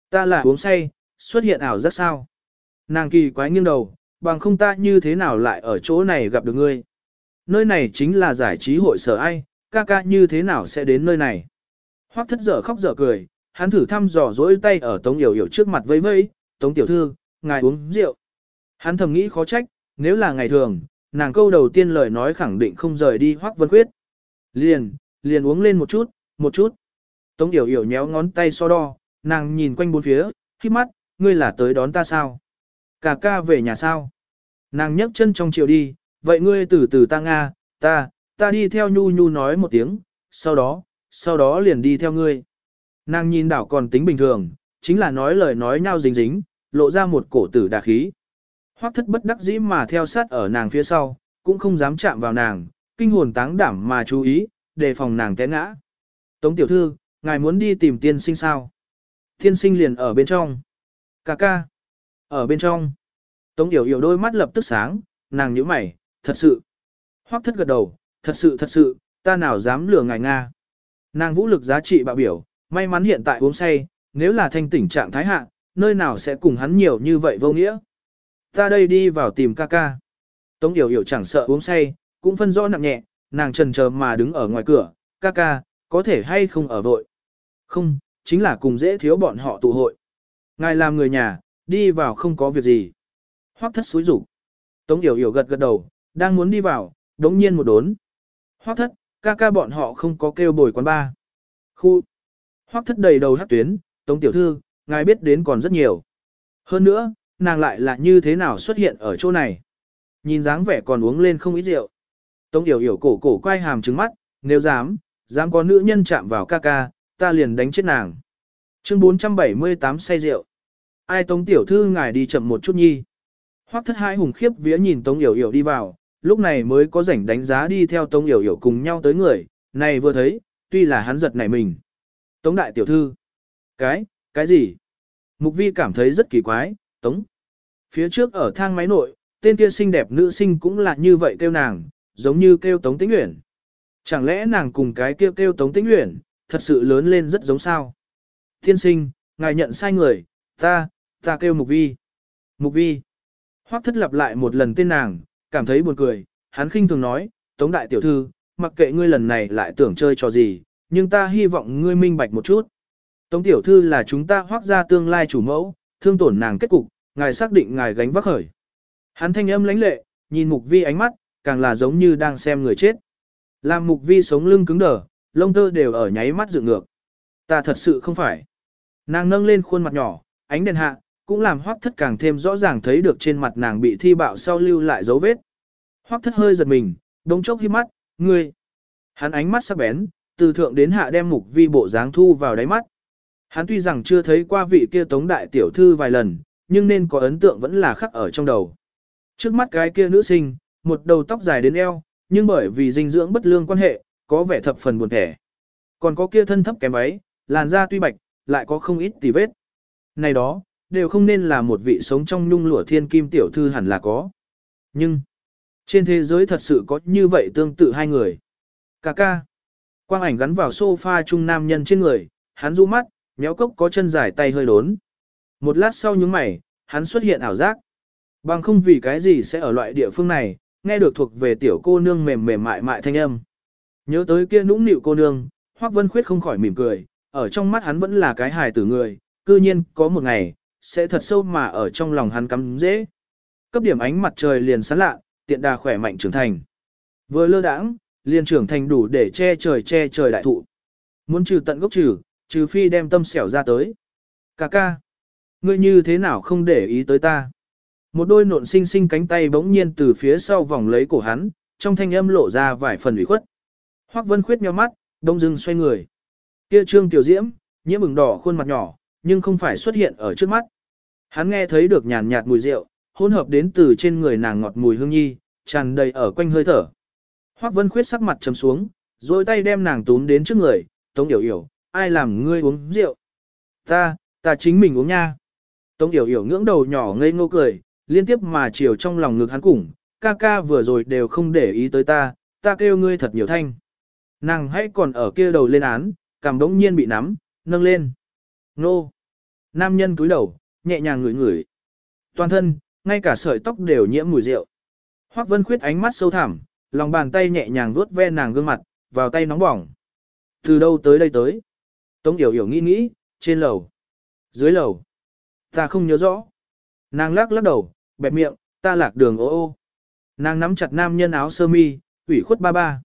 Ta là uống say, xuất hiện ảo rất sao. Nàng kỳ quái nghiêng đầu, bằng không ta như thế nào lại ở chỗ này gặp được ngươi. Nơi này chính là giải trí hội sở ai, ca ca như thế nào sẽ đến nơi này. Hoác thất dở khóc dở cười, hắn thử thăm dò dỗi tay ở Tống Yểu Yểu trước mặt vẫy vẫy, Tống Tiểu Thư, ngài uống rượu. Hắn thầm nghĩ khó trách, nếu là ngày thường, nàng câu đầu tiên lời nói khẳng định không rời đi Hoắc Vân Khuyết. Liền, liền uống lên một chút, một chút. Tống Yểu Yểu nhéo ngón tay so đo, nàng nhìn quanh bốn phía, khi mắt, ngươi là tới đón ta sao? Cả ca về nhà sao? Nàng nhấc chân trong chiều đi, vậy ngươi từ từ ta Nga, ta, ta đi theo nhu nhu nói một tiếng, sau đó, sau đó liền đi theo ngươi. Nàng nhìn đảo còn tính bình thường, chính là nói lời nói nhau dính dính, lộ ra một cổ tử đà khí. Hoắc thất bất đắc dĩ mà theo sát ở nàng phía sau, cũng không dám chạm vào nàng, kinh hồn táng đảm mà chú ý, đề phòng nàng té ngã. Tống tiểu thư, ngài muốn đi tìm tiên sinh sao? Tiên sinh liền ở bên trong. Cà ca. Ở bên trong. Tống yểu yểu đôi mắt lập tức sáng, nàng nhíu mày, thật sự. Hoắc thất gật đầu, thật sự thật sự, ta nào dám lừa ngài Nga. Nàng vũ lực giá trị bạo biểu, may mắn hiện tại uống say, nếu là thanh tỉnh trạng thái hạ, nơi nào sẽ cùng hắn nhiều như vậy vô nghĩa. Ta đây đi vào tìm ca ca. Tống Yểu Yểu chẳng sợ uống say, cũng phân rõ nặng nhẹ, nàng trần chờ mà đứng ở ngoài cửa, ca ca, có thể hay không ở vội. Không, chính là cùng dễ thiếu bọn họ tụ hội. Ngài làm người nhà, đi vào không có việc gì. Hoắc thất xúi rủ. Tống Yểu Yểu gật gật đầu, đang muốn đi vào, đống nhiên một đốn. Hoắc thất, ca ca bọn họ không có kêu bồi quán ba. Khu. Hoắc thất đầy đầu hát tuyến, Tống Tiểu Thư, ngài biết đến còn rất nhiều. Hơn nữa, nàng lại là như thế nào xuất hiện ở chỗ này. Nhìn dáng vẻ còn uống lên không ít rượu. Tống Yểu Yểu cổ cổ quay hàm trứng mắt, nếu dám, dám có nữ nhân chạm vào ca ca, ta liền đánh chết nàng. Chương 478 say rượu. Ai Tống Tiểu Thư ngài đi chậm một chút nhi. Hoắc thất hai hùng khiếp vía nhìn Tống Yểu Yểu đi vào, lúc này mới có rảnh đánh giá đi theo Tống Yểu Yểu cùng nhau tới người, này vừa thấy, tuy là hắn giật nảy mình. Tống đại tiểu thư. Cái, cái gì? Mục vi cảm thấy rất kỳ quái, Tống. Phía trước ở thang máy nội, tên kia xinh đẹp nữ sinh cũng là như vậy kêu nàng, giống như kêu Tống Tĩnh Uyển. Chẳng lẽ nàng cùng cái kêu kêu Tống Tĩnh Uyển, thật sự lớn lên rất giống sao? Thiên sinh, ngài nhận sai người, ta, ta kêu Mục vi. Mục vi. Hoắc thất lặp lại một lần tên nàng, cảm thấy buồn cười, hắn khinh thường nói, Tống Đại Tiểu Thư, mặc kệ ngươi lần này lại tưởng chơi trò gì, nhưng ta hy vọng ngươi minh bạch một chút. Tống Tiểu Thư là chúng ta hoác ra tương lai chủ mẫu, thương tổn nàng kết cục, ngài xác định ngài gánh vác khởi. Hắn thanh âm lãnh lệ, nhìn Mục Vi ánh mắt, càng là giống như đang xem người chết. Làm Mục Vi sống lưng cứng đờ, lông tơ đều ở nháy mắt dựng ngược. Ta thật sự không phải. Nàng nâng lên khuôn mặt nhỏ, ánh đèn hạ, cũng làm hoác thất càng thêm rõ ràng thấy được trên mặt nàng bị thi bạo sau lưu lại dấu vết. Hoác thất hơi giật mình, đống chốc hiếp mắt, ngươi. Hắn ánh mắt sắc bén, từ thượng đến hạ đem mục vi bộ dáng thu vào đáy mắt. Hắn tuy rằng chưa thấy qua vị kia tống đại tiểu thư vài lần, nhưng nên có ấn tượng vẫn là khắc ở trong đầu. Trước mắt cái kia nữ sinh, một đầu tóc dài đến eo, nhưng bởi vì dinh dưỡng bất lương quan hệ, có vẻ thập phần buồn thẻ. Còn có kia thân thấp kém váy, làn da tuy bạch, lại có không ít tì vết. Này đó, đều không nên là một vị sống trong nhung lụa thiên kim tiểu thư hẳn là có. Nhưng, trên thế giới thật sự có như vậy tương tự hai người. Cà ca. Quang ảnh gắn vào sofa trung nam nhân trên người, hắn du mắt, méo cốc có chân dài tay hơi đốn. Một lát sau những mày, hắn xuất hiện ảo giác. Bằng không vì cái gì sẽ ở loại địa phương này, nghe được thuộc về tiểu cô nương mềm mềm mại mại thanh âm. Nhớ tới kia nũng nịu cô nương, Hoắc Vân Khuyết không khỏi mỉm cười, ở trong mắt hắn vẫn là cái hài tử người, cư nhiên có một ngày, sẽ thật sâu mà ở trong lòng hắn cắm dễ. Cấp điểm ánh mặt trời liền sáng lạ, tiện đà khỏe mạnh trưởng thành. Vừa lơ đãng, liền trưởng thành đủ để che trời che trời đại thụ. Muốn trừ tận gốc trừ, trừ phi đem tâm xẻo ra tới. Cà ca, ngươi như thế nào không để ý tới ta? Một đôi nộn xinh xinh cánh tay bỗng nhiên từ phía sau vòng lấy cổ hắn, trong thanh âm lộ ra vài phần ủy khuất. Hoắc Vân Khuyết nhíu mắt, đông dưng xoay người. Kia Trương Tiểu Diễm, nhiễm bừng đỏ khuôn mặt nhỏ, nhưng không phải xuất hiện ở trước mắt. Hắn nghe thấy được nhàn nhạt mùi rượu, hỗn hợp đến từ trên người nàng ngọt mùi hương nhi, tràn đầy ở quanh hơi thở. Hoắc Vân Khuyết sắc mặt trầm xuống, rồi tay đem nàng túm đến trước người, Tống Yểu Yểu, ai làm ngươi uống rượu? Ta, ta chính mình uống nha. Tống Yểu Yểu ngưỡng đầu nhỏ ngây ngô cười, liên tiếp mà chiều trong lòng ngực hắn cùng, ca ca vừa rồi đều không để ý tới ta, ta kêu ngươi thật nhiều thanh. Nàng hãy còn ở kia đầu lên án, cảm đống nhiên bị nắm, nâng lên. Nô! Nam nhân cúi đầu, nhẹ nhàng ngửi ngửi. Toàn thân, ngay cả sợi tóc đều nhiễm mùi rượu. Hoắc Vân Khuyết ánh mắt sâu thẳm, lòng bàn tay nhẹ nhàng vuốt ve nàng gương mặt, vào tay nóng bỏng. Từ đâu tới đây tới? Tống Yểu Yểu nghĩ nghĩ, trên lầu, dưới lầu. Ta không nhớ rõ. Nàng lắc lắc đầu, bẹp miệng, ta lạc đường ô ô. Nàng nắm chặt nam nhân áo sơ mi, ủy khuất ba ba.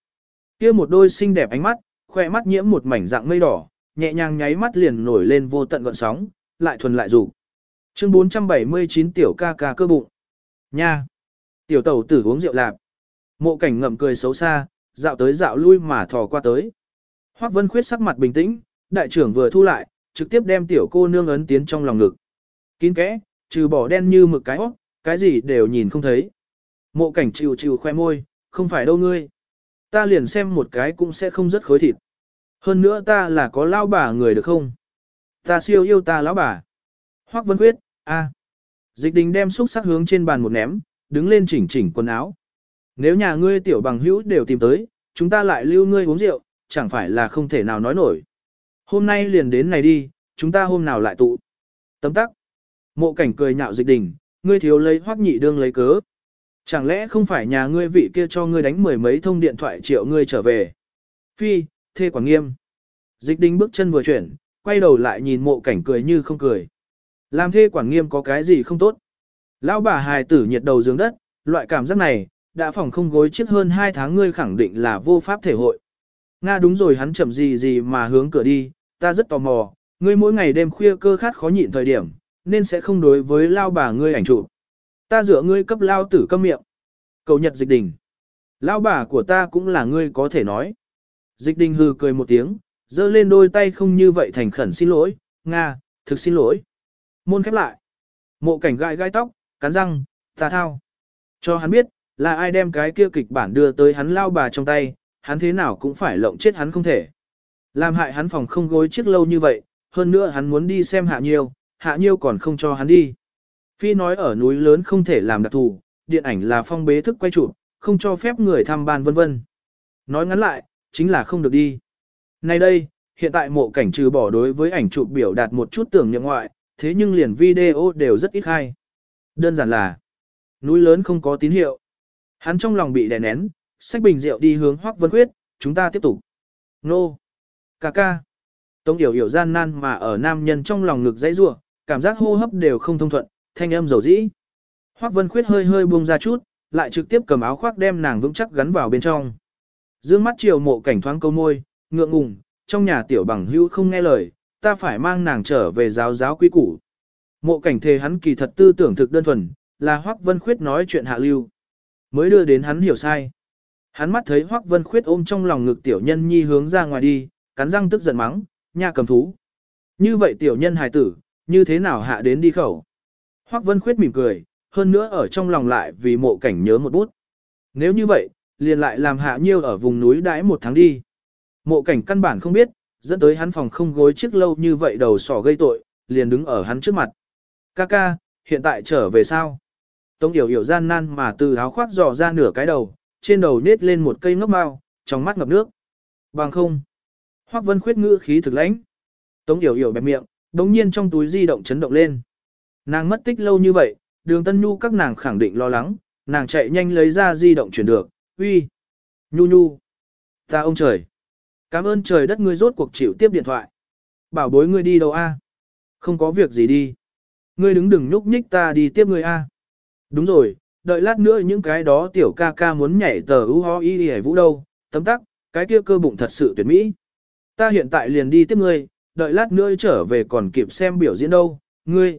kia một đôi xinh đẹp ánh mắt, khoe mắt nhiễm một mảnh dạng mây đỏ, nhẹ nhàng nháy mắt liền nổi lên vô tận gọn sóng, lại thuần lại rủ. Chương 479 tiểu ca ca cơ bụng. Nha! Tiểu tẩu tử uống rượu lạp. Mộ cảnh ngậm cười xấu xa, dạo tới dạo lui mà thò qua tới. Hoác Vân Khuyết sắc mặt bình tĩnh, đại trưởng vừa thu lại, trực tiếp đem tiểu cô nương ấn tiến trong lòng ngực. Kín kẽ, trừ bỏ đen như mực cái óc, cái gì đều nhìn không thấy. Mộ cảnh chịu chịu khoe môi, không phải đâu ngươi. Ta liền xem một cái cũng sẽ không rất khối thịt. Hơn nữa ta là có lao bà người được không? Ta siêu yêu ta lão bà. Hoắc Vân Quyết, a. Dịch đình đem xúc sắc hướng trên bàn một ném, đứng lên chỉnh chỉnh quần áo. Nếu nhà ngươi tiểu bằng hữu đều tìm tới, chúng ta lại lưu ngươi uống rượu, chẳng phải là không thể nào nói nổi. Hôm nay liền đến này đi, chúng ta hôm nào lại tụ. Tấm tắc. Mộ cảnh cười nhạo dịch đỉnh, ngươi thiếu lấy hoắc nhị đương lấy cớ. Chẳng lẽ không phải nhà ngươi vị kia cho ngươi đánh mười mấy thông điện thoại triệu ngươi trở về. Phi, thê quản nghiêm. Dịch đỉnh bước chân vừa chuyển, quay đầu lại nhìn mộ cảnh cười như không cười. Làm thê quản nghiêm có cái gì không tốt. Lão bà hài tử nhiệt đầu giường đất, loại cảm giác này, đã phòng không gối chiếc hơn hai tháng ngươi khẳng định là vô pháp thể hội. Nga đúng rồi hắn chậm gì gì mà hướng cửa đi, ta rất tò mò, ngươi mỗi ngày đêm khuya cơ khát khó nhịn thời điểm, nên sẽ không đối với lao bà ngươi ảnh trụ. Ta dựa ngươi cấp lao tử câm miệng. Cầu nhật dịch đình. Lao bà của ta cũng là ngươi có thể nói. Dịch đình hừ cười một tiếng, giơ lên đôi tay không như vậy thành khẩn xin lỗi, Nga, thực xin lỗi. Môn khép lại. Mộ cảnh gai gai tóc, cắn răng, ta thao. Cho hắn biết, là ai đem cái kia kịch bản đưa tới hắn lao bà trong tay, hắn thế nào cũng phải lộng chết hắn không thể. Làm hại hắn phòng không gối chiếc lâu như vậy, hơn nữa hắn muốn đi xem hạ nhiêu, hạ nhiêu còn không cho hắn đi. Phi nói ở núi lớn không thể làm đặc thù, điện ảnh là phong bế thức quay chụp, không cho phép người thăm ban vân vân. Nói ngắn lại, chính là không được đi. Nay đây, hiện tại mộ cảnh trừ bỏ đối với ảnh chụp biểu đạt một chút tưởng niệm ngoại, thế nhưng liền video đều rất ít hay. Đơn giản là, núi lớn không có tín hiệu. Hắn trong lòng bị đè nén, xách bình rượu đi hướng Hoắc Vân Khuyết, chúng ta tiếp tục. Nô! Cà ca! Tống yểu yểu gian nan mà ở nam nhân trong lòng ngực dãy rủa, cảm giác hô hấp đều không thông thuận, thanh âm dầu dĩ. Hoắc Vân Khuyết hơi hơi buông ra chút, lại trực tiếp cầm áo khoác đem nàng vững chắc gắn vào bên trong. Dương mắt chiều mộ cảnh thoáng câu môi, ngượng ngùng, trong nhà tiểu bằng hữu không nghe lời, ta phải mang nàng trở về giáo giáo quý củ. Mộ cảnh thề hắn kỳ thật tư tưởng thực đơn thuần, là Hoắc Vân Khuyết nói chuyện hạ lưu. Mới đưa đến hắn hiểu sai. Hắn mắt thấy Hoắc Vân Khuyết ôm trong lòng ngực tiểu nhân nhi hướng ra ngoài đi, cắn răng tức giận mắng, nha cầm thú. Như vậy tiểu nhân hài tử, như thế nào hạ đến đi khẩu. Hoắc Vân Khuyết mỉm cười, hơn nữa ở trong lòng lại vì mộ cảnh nhớ một bút. Nếu như vậy, liền lại làm hạ nhiêu ở vùng núi đãi một tháng đi. Mộ cảnh căn bản không biết, dẫn tới hắn phòng không gối chiếc lâu như vậy đầu sỏ gây tội, liền đứng ở hắn trước mặt. Ca ca, hiện tại trở về sao? Tống yểu yểu gian nan mà từ áo khoác dò ra nửa cái đầu, trên đầu nết lên một cây ngốc mao, trong mắt ngập nước. Bằng không. Hoắc vân khuyết ngữ khí thực lãnh. Tống yểu yểu bẹp miệng, đống nhiên trong túi di động chấn động lên. Nàng mất tích lâu như vậy, đường tân nhu các nàng khẳng định lo lắng, nàng chạy nhanh lấy ra di động chuyển được, uy. Nhu nhu. Ta ông trời. Cảm ơn trời đất ngươi rốt cuộc chịu tiếp điện thoại. Bảo bối ngươi đi đâu a? Không có việc gì đi. Ngươi đứng đừng nhúc nhích ta đi tiếp ngươi a. Đúng rồi, đợi lát nữa những cái đó tiểu ca ca muốn nhảy tờ u ho y y vũ đâu, tấm tắc, cái kia cơ bụng thật sự tuyệt mỹ. Ta hiện tại liền đi tiếp ngươi, đợi lát nữa trở về còn kịp xem biểu diễn đâu, ngươi.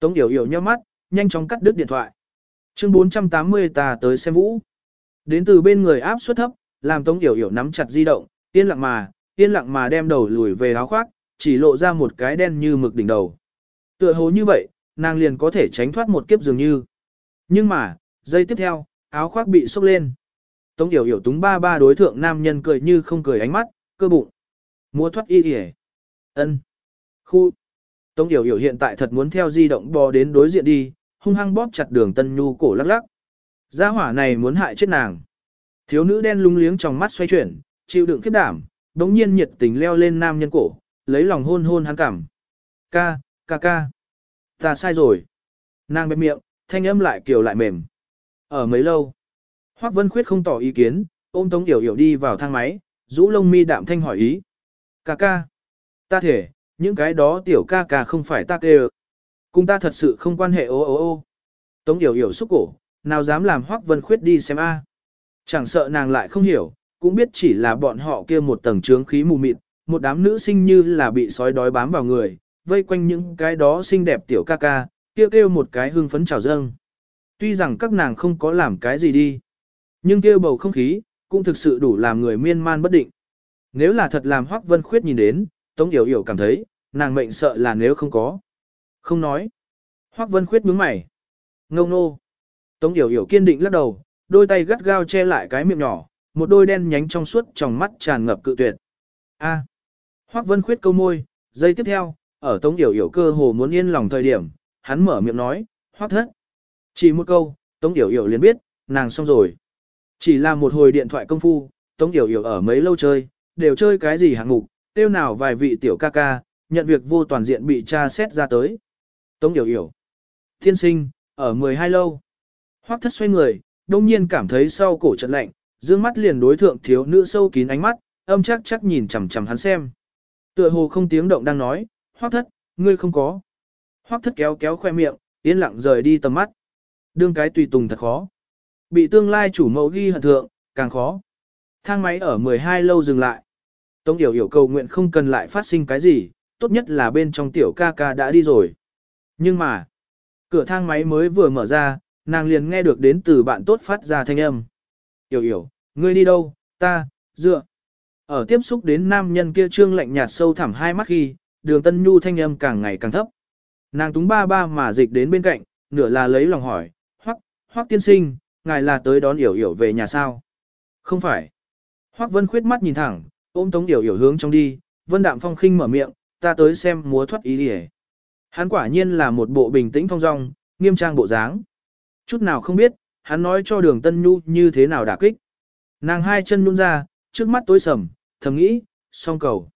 Tống Yểu Yểu nhíu mắt, nhanh chóng cắt đứt điện thoại. Chương 480 ta tới xem vũ. Đến từ bên người áp suất thấp, làm Tống Yểu Yểu nắm chặt di động, yên lặng mà, yên lặng mà đem đầu lùi về áo khoác, chỉ lộ ra một cái đen như mực đỉnh đầu. Tựa hồ như vậy, nàng liền có thể tránh thoát một kiếp dường như. Nhưng mà, giây tiếp theo, áo khoác bị sốc lên. Tống Yểu Yểu túng ba ba đối thượng nam nhân cười như không cười ánh mắt, cơ bụng. Mua thoát y kìa. ân Khu. Tống Yểu Yểu hiện tại thật muốn theo di động bò đến đối diện đi, hung hăng bóp chặt đường tân nhu cổ lắc lắc. Gia hỏa này muốn hại chết nàng. Thiếu nữ đen lúng liếng trong mắt xoay chuyển, chịu đựng khiếp đảm, đống nhiên nhiệt tình leo lên nam nhân cổ, lấy lòng hôn hôn hắn cảm. Ca, ca ca. Ta sai rồi. Nàng bẹp miệng, thanh âm lại kiều lại mềm. Ở mấy lâu. Hoắc Vân Khuyết không tỏ ý kiến, ôm Tống Yểu Yểu đi vào thang máy, rũ lông mi đạm thanh hỏi ý. Ca ca. Ta thể, những cái đó tiểu ca ca không phải ta kê Cùng ta thật sự không quan hệ ô ô ô. Tống Yểu Yểu xúc cổ, nào dám làm Hoắc Vân Khuyết đi xem a. Chẳng sợ nàng lại không hiểu, cũng biết chỉ là bọn họ kia một tầng trướng khí mù mịt, một đám nữ sinh như là bị sói đói bám vào người, vây quanh những cái đó xinh đẹp tiểu ca ca, kêu kêu một cái hưng phấn trào dâng. Tuy rằng các nàng không có làm cái gì đi, nhưng kêu bầu không khí, cũng thực sự đủ làm người miên man bất định. Nếu là thật làm Hoắc Vân Khuyết nhìn đến, Tống Yểu Yểu cảm thấy, nàng mệnh sợ là nếu không có. Không nói. Hoắc Vân Khuyết nhướng mày. Ngâu nô. Tống Yểu Yểu kiên định lắc đầu, đôi tay gắt gao che lại cái miệng nhỏ, một đôi đen nhánh trong suốt trong mắt tràn ngập cự tuyệt. A. Hoắc Vân Khuyết câu môi, giây tiếp theo, ở Tống Yểu Yểu cơ hồ muốn yên lòng thời điểm, hắn mở miệng nói, hoác thất. Chỉ một câu, Tống Yểu Yểu liền biết, nàng xong rồi. Chỉ là một hồi điện thoại công phu, Tống Yểu Yểu ở mấy lâu chơi, đều chơi cái gì hạng mục, tiêu nào vài vị tiểu ca ca, nhận việc vô toàn diện bị tra xét ra tới. Tống Yểu Yểu. Thiên sinh, ở 12 lâu. Hoác thất xoay người, đông nhiên cảm thấy sau cổ trận lạnh, dương mắt liền đối thượng thiếu nữ sâu kín ánh mắt, âm chắc chắc nhìn chằm chằm hắn xem. Tựa hồ không tiếng động đang nói, hoác thất, ngươi không có. Hoắc thất kéo kéo khoe miệng, yên lặng rời đi tầm mắt. Đương cái tùy tùng thật khó. Bị tương lai chủ mẫu ghi hận thượng, càng khó. Thang máy ở 12 lâu dừng lại. Tống Yểu Yểu cầu nguyện không cần lại phát sinh cái gì, tốt nhất là bên trong tiểu ca ca đã đi rồi. Nhưng mà, cửa thang máy mới vừa mở ra, nàng liền nghe được đến từ bạn tốt phát ra thanh âm. Yểu Yểu, ngươi đi đâu, ta, dựa. Ở tiếp xúc đến nam nhân kia trương lạnh nhạt sâu thẳm hai mắt khi, đường tân nhu thanh âm càng ngày càng thấp. Nàng túng ba ba mà dịch đến bên cạnh, nửa là lấy lòng hỏi, hoắc, hoắc tiên sinh, ngài là tới đón yểu yểu về nhà sao? Không phải. Hoắc vân khuyết mắt nhìn thẳng, ôm tống yểu yểu hướng trong đi, vân đạm phong khinh mở miệng, ta tới xem múa thoát ý đi Hắn quả nhiên là một bộ bình tĩnh thong dong, nghiêm trang bộ dáng. Chút nào không biết, hắn nói cho đường tân nhu như thế nào đả kích. Nàng hai chân nhún ra, trước mắt tối sầm, thầm nghĩ, song cầu.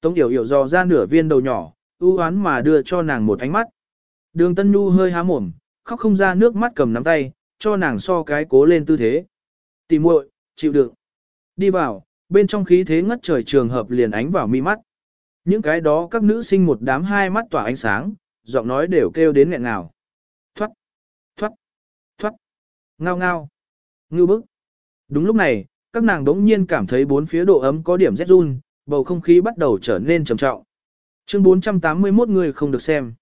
Tống yểu yểu dò ra nửa viên đầu nhỏ, ưu oán mà đưa cho nàng một ánh mắt. Đường Tân Nhu hơi há mồm, khóc không ra nước mắt cầm nắm tay, cho nàng so cái cố lên tư thế. Tỷ muội, Chịu đựng. Đi vào, bên trong khí thế ngất trời trường hợp liền ánh vào mi mắt. Những cái đó các nữ sinh một đám hai mắt tỏa ánh sáng, giọng nói đều kêu đến nghẹn ngào. Thoát, thoát, thoát, ngao ngao, ngưu bức. Đúng lúc này, các nàng đống nhiên cảm thấy bốn phía độ ấm có điểm rét run, bầu không khí bắt đầu trở nên trầm trọng. Chương 481 người không được xem.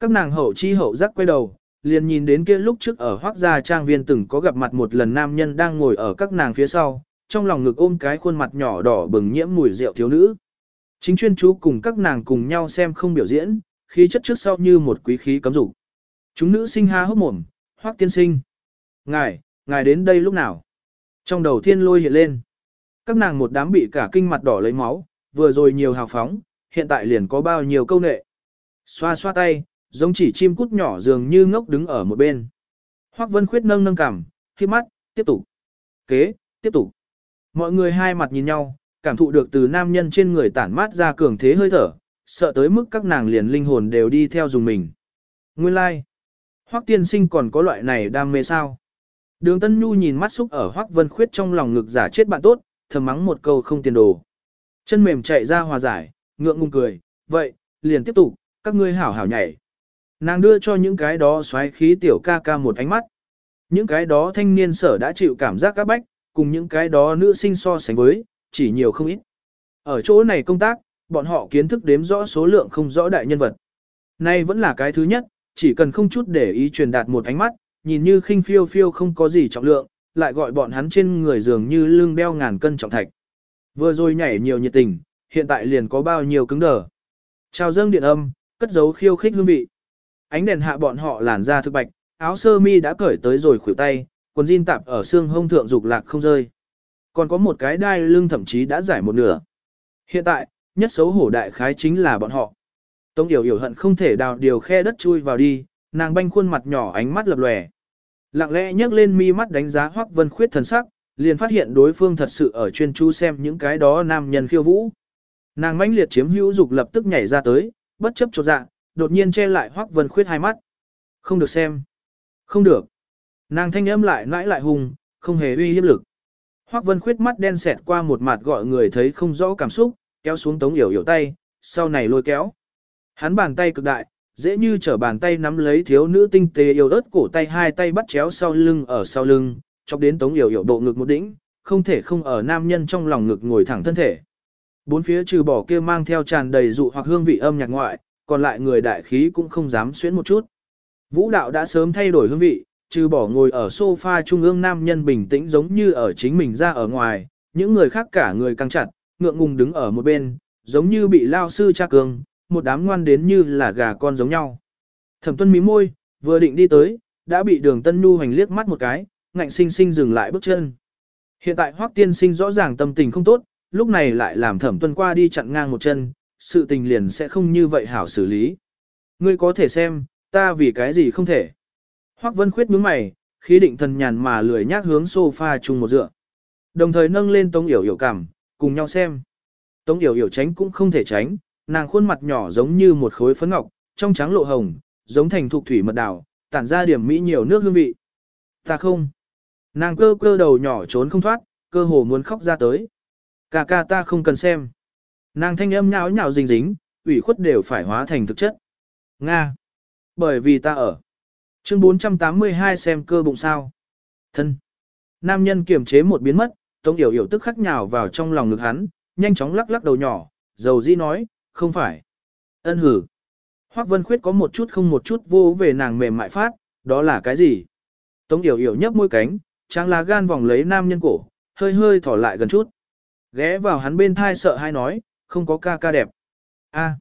Các nàng hậu chi hậu giác quay đầu, liền nhìn đến kia lúc trước ở hoác gia trang viên từng có gặp mặt một lần nam nhân đang ngồi ở các nàng phía sau, trong lòng ngực ôm cái khuôn mặt nhỏ đỏ bừng nhiễm mùi rượu thiếu nữ. Chính chuyên chú cùng các nàng cùng nhau xem không biểu diễn, khí chất trước sau như một quý khí cấm dục. Chúng nữ sinh ha hốc mồm, hoác tiên sinh. Ngài, ngài đến đây lúc nào? Trong đầu thiên lôi hiện lên. Các nàng một đám bị cả kinh mặt đỏ lấy máu, vừa rồi nhiều hào phóng, hiện tại liền có bao nhiêu câu nệ. Xoa xoa tay, giống chỉ chim cút nhỏ dường như ngốc đứng ở một bên. Hoác Vân Khuyết nâng nâng cằm, khi mắt, tiếp tục. Kế, tiếp tục. Mọi người hai mặt nhìn nhau, cảm thụ được từ nam nhân trên người tản mát ra cường thế hơi thở, sợ tới mức các nàng liền linh hồn đều đi theo dùng mình. Nguyên lai, like. Hoắc tiên sinh còn có loại này đam mê sao? Đường Tân Nhu nhìn mắt xúc ở Hoắc Vân Khuyết trong lòng ngực giả chết bạn tốt, thầm mắng một câu không tiền đồ. Chân mềm chạy ra hòa giải, ngượng ngùng cười, vậy, liền tiếp tục, các ngươi hảo hảo nhảy. Nàng đưa cho những cái đó xoáy khí tiểu ca ca một ánh mắt. Những cái đó thanh niên sở đã chịu cảm giác các bách, cùng những cái đó nữ sinh so sánh với, chỉ nhiều không ít. Ở chỗ này công tác, bọn họ kiến thức đếm rõ số lượng không rõ đại nhân vật. Nay vẫn là cái thứ nhất, chỉ cần không chút để ý truyền đạt một ánh mắt, nhìn như khinh phiêu phiêu không có gì trọng lượng, lại gọi bọn hắn trên người dường như lưng đeo ngàn cân trọng thạch. Vừa rồi nhảy nhiều nhiệt tình, hiện tại liền có bao nhiêu cứng đờ. Chào dâng điện âm, cất giấu khiêu khích hương vị. Ánh đèn hạ bọn họ làn ra thực bạch, áo sơ mi đã cởi tới rồi khuỷu tay, quần jean tạp ở xương hông thượng dục lạc không rơi. Còn có một cái đai lưng thậm chí đã giải một nửa. Hiện tại, nhất xấu hổ đại khái chính là bọn họ. Tống Yểu Yểu hận không thể đào điều khe đất chui vào đi, nàng banh khuôn mặt nhỏ ánh mắt lập lòe. Lặng lẽ nhấc lên mi mắt đánh giá Hoắc Vân Khuyết thần sắc, liền phát hiện đối phương thật sự ở chuyên chú xem những cái đó nam nhân khiêu vũ. Nàng mãnh liệt chiếm hữu dục lập tức nhảy ra tới, bất chấp chột dạ, đột nhiên che lại Hoắc Vân Khuyết hai mắt. Không được xem. Không được. Nàng thanh âm lại nãi lại hùng, không hề uy hiếp lực. Hoắc Vân Khuyết mắt đen xẹt qua một mặt gọi người thấy không rõ cảm xúc, kéo xuống Tống Yểu Yểu tay, sau này lôi kéo. Hắn bàn tay cực đại, dễ như trở bàn tay nắm lấy thiếu nữ tinh tế yêu ớt cổ tay hai tay bắt chéo sau lưng ở sau lưng, chọc đến Tống Yểu Yểu độ ngực một đỉnh, không thể không ở nam nhân trong lòng ngực ngồi thẳng thân thể. Bốn phía trừ bỏ kia mang theo tràn đầy dụ hoặc hương vị âm nhạc ngoại, còn lại người đại khí cũng không dám xuyến một chút. Vũ đạo đã sớm thay đổi hương vị, trừ bỏ ngồi ở sofa trung ương nam nhân bình tĩnh giống như ở chính mình ra ở ngoài, những người khác cả người căng chặt, ngượng ngùng đứng ở một bên, giống như bị lao sư tra cường, một đám ngoan đến như là gà con giống nhau. Thẩm tuân mí môi, vừa định đi tới, đã bị đường tân Nu hành liếc mắt một cái, ngạnh sinh sinh dừng lại bước chân. Hiện tại hoác tiên sinh rõ ràng tâm tình không tốt, lúc này lại làm thẩm tuân qua đi chặn ngang một chân, sự tình liền sẽ không như vậy hảo xử lý. Ngươi có thể xem, ta vì cái gì không thể. Hoắc Vân Khuyết nhướng mày, khí định thần nhàn mà lười nhác hướng sofa chung một dựa. Đồng thời nâng lên Tống Yểu Yểu cảm, cùng nhau xem. Tống Yểu Yểu tránh cũng không thể tránh, nàng khuôn mặt nhỏ giống như một khối phấn ngọc, trong trắng lộ hồng, giống thành thục thủy mật đảo, tản ra điểm mỹ nhiều nước hương vị. Ta không. Nàng cơ cơ đầu nhỏ trốn không thoát, cơ hồ muốn khóc ra tới. Ca ca ta không cần xem. Nàng thanh âm nháo nhào dính dính, ủy khuất đều phải hóa thành thực chất. Nga. Bởi vì ta ở. Chương 482 xem cơ bụng sao. Thân. Nam nhân kiềm chế một biến mất, Tống Yểu Yểu tức khắc nhào vào trong lòng ngực hắn, nhanh chóng lắc lắc đầu nhỏ, dầu di nói, không phải. Ân hử. Hoắc Vân Khuyết có một chút không một chút vô về nàng mềm mại phát, đó là cái gì? Tống Yểu Yểu nhấp môi cánh, tráng lá gan vòng lấy nam nhân cổ, hơi hơi thỏ lại gần chút. Ghé vào hắn bên thai sợ hai nói, không có ca ca đẹp. A.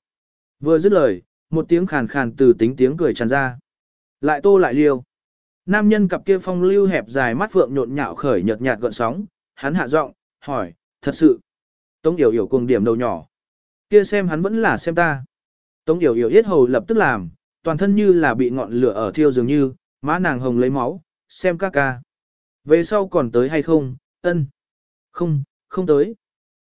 Vừa dứt lời, một tiếng khàn khàn từ tính tiếng cười tràn ra. Lại tô lại liêu. Nam nhân cặp kia phong lưu hẹp dài mắt phượng nhộn nhạo khởi nhợt nhạt gợn sóng, hắn hạ giọng, hỏi, thật sự. Tống Yểu Yểu cùng điểm đầu nhỏ. Kia xem hắn vẫn là xem ta. Tống Yểu Yểu yết hầu lập tức làm, toàn thân như là bị ngọn lửa ở thiêu dường như, má nàng hồng lấy máu, xem ca ca. Về sau còn tới hay không, ân. Không, không tới.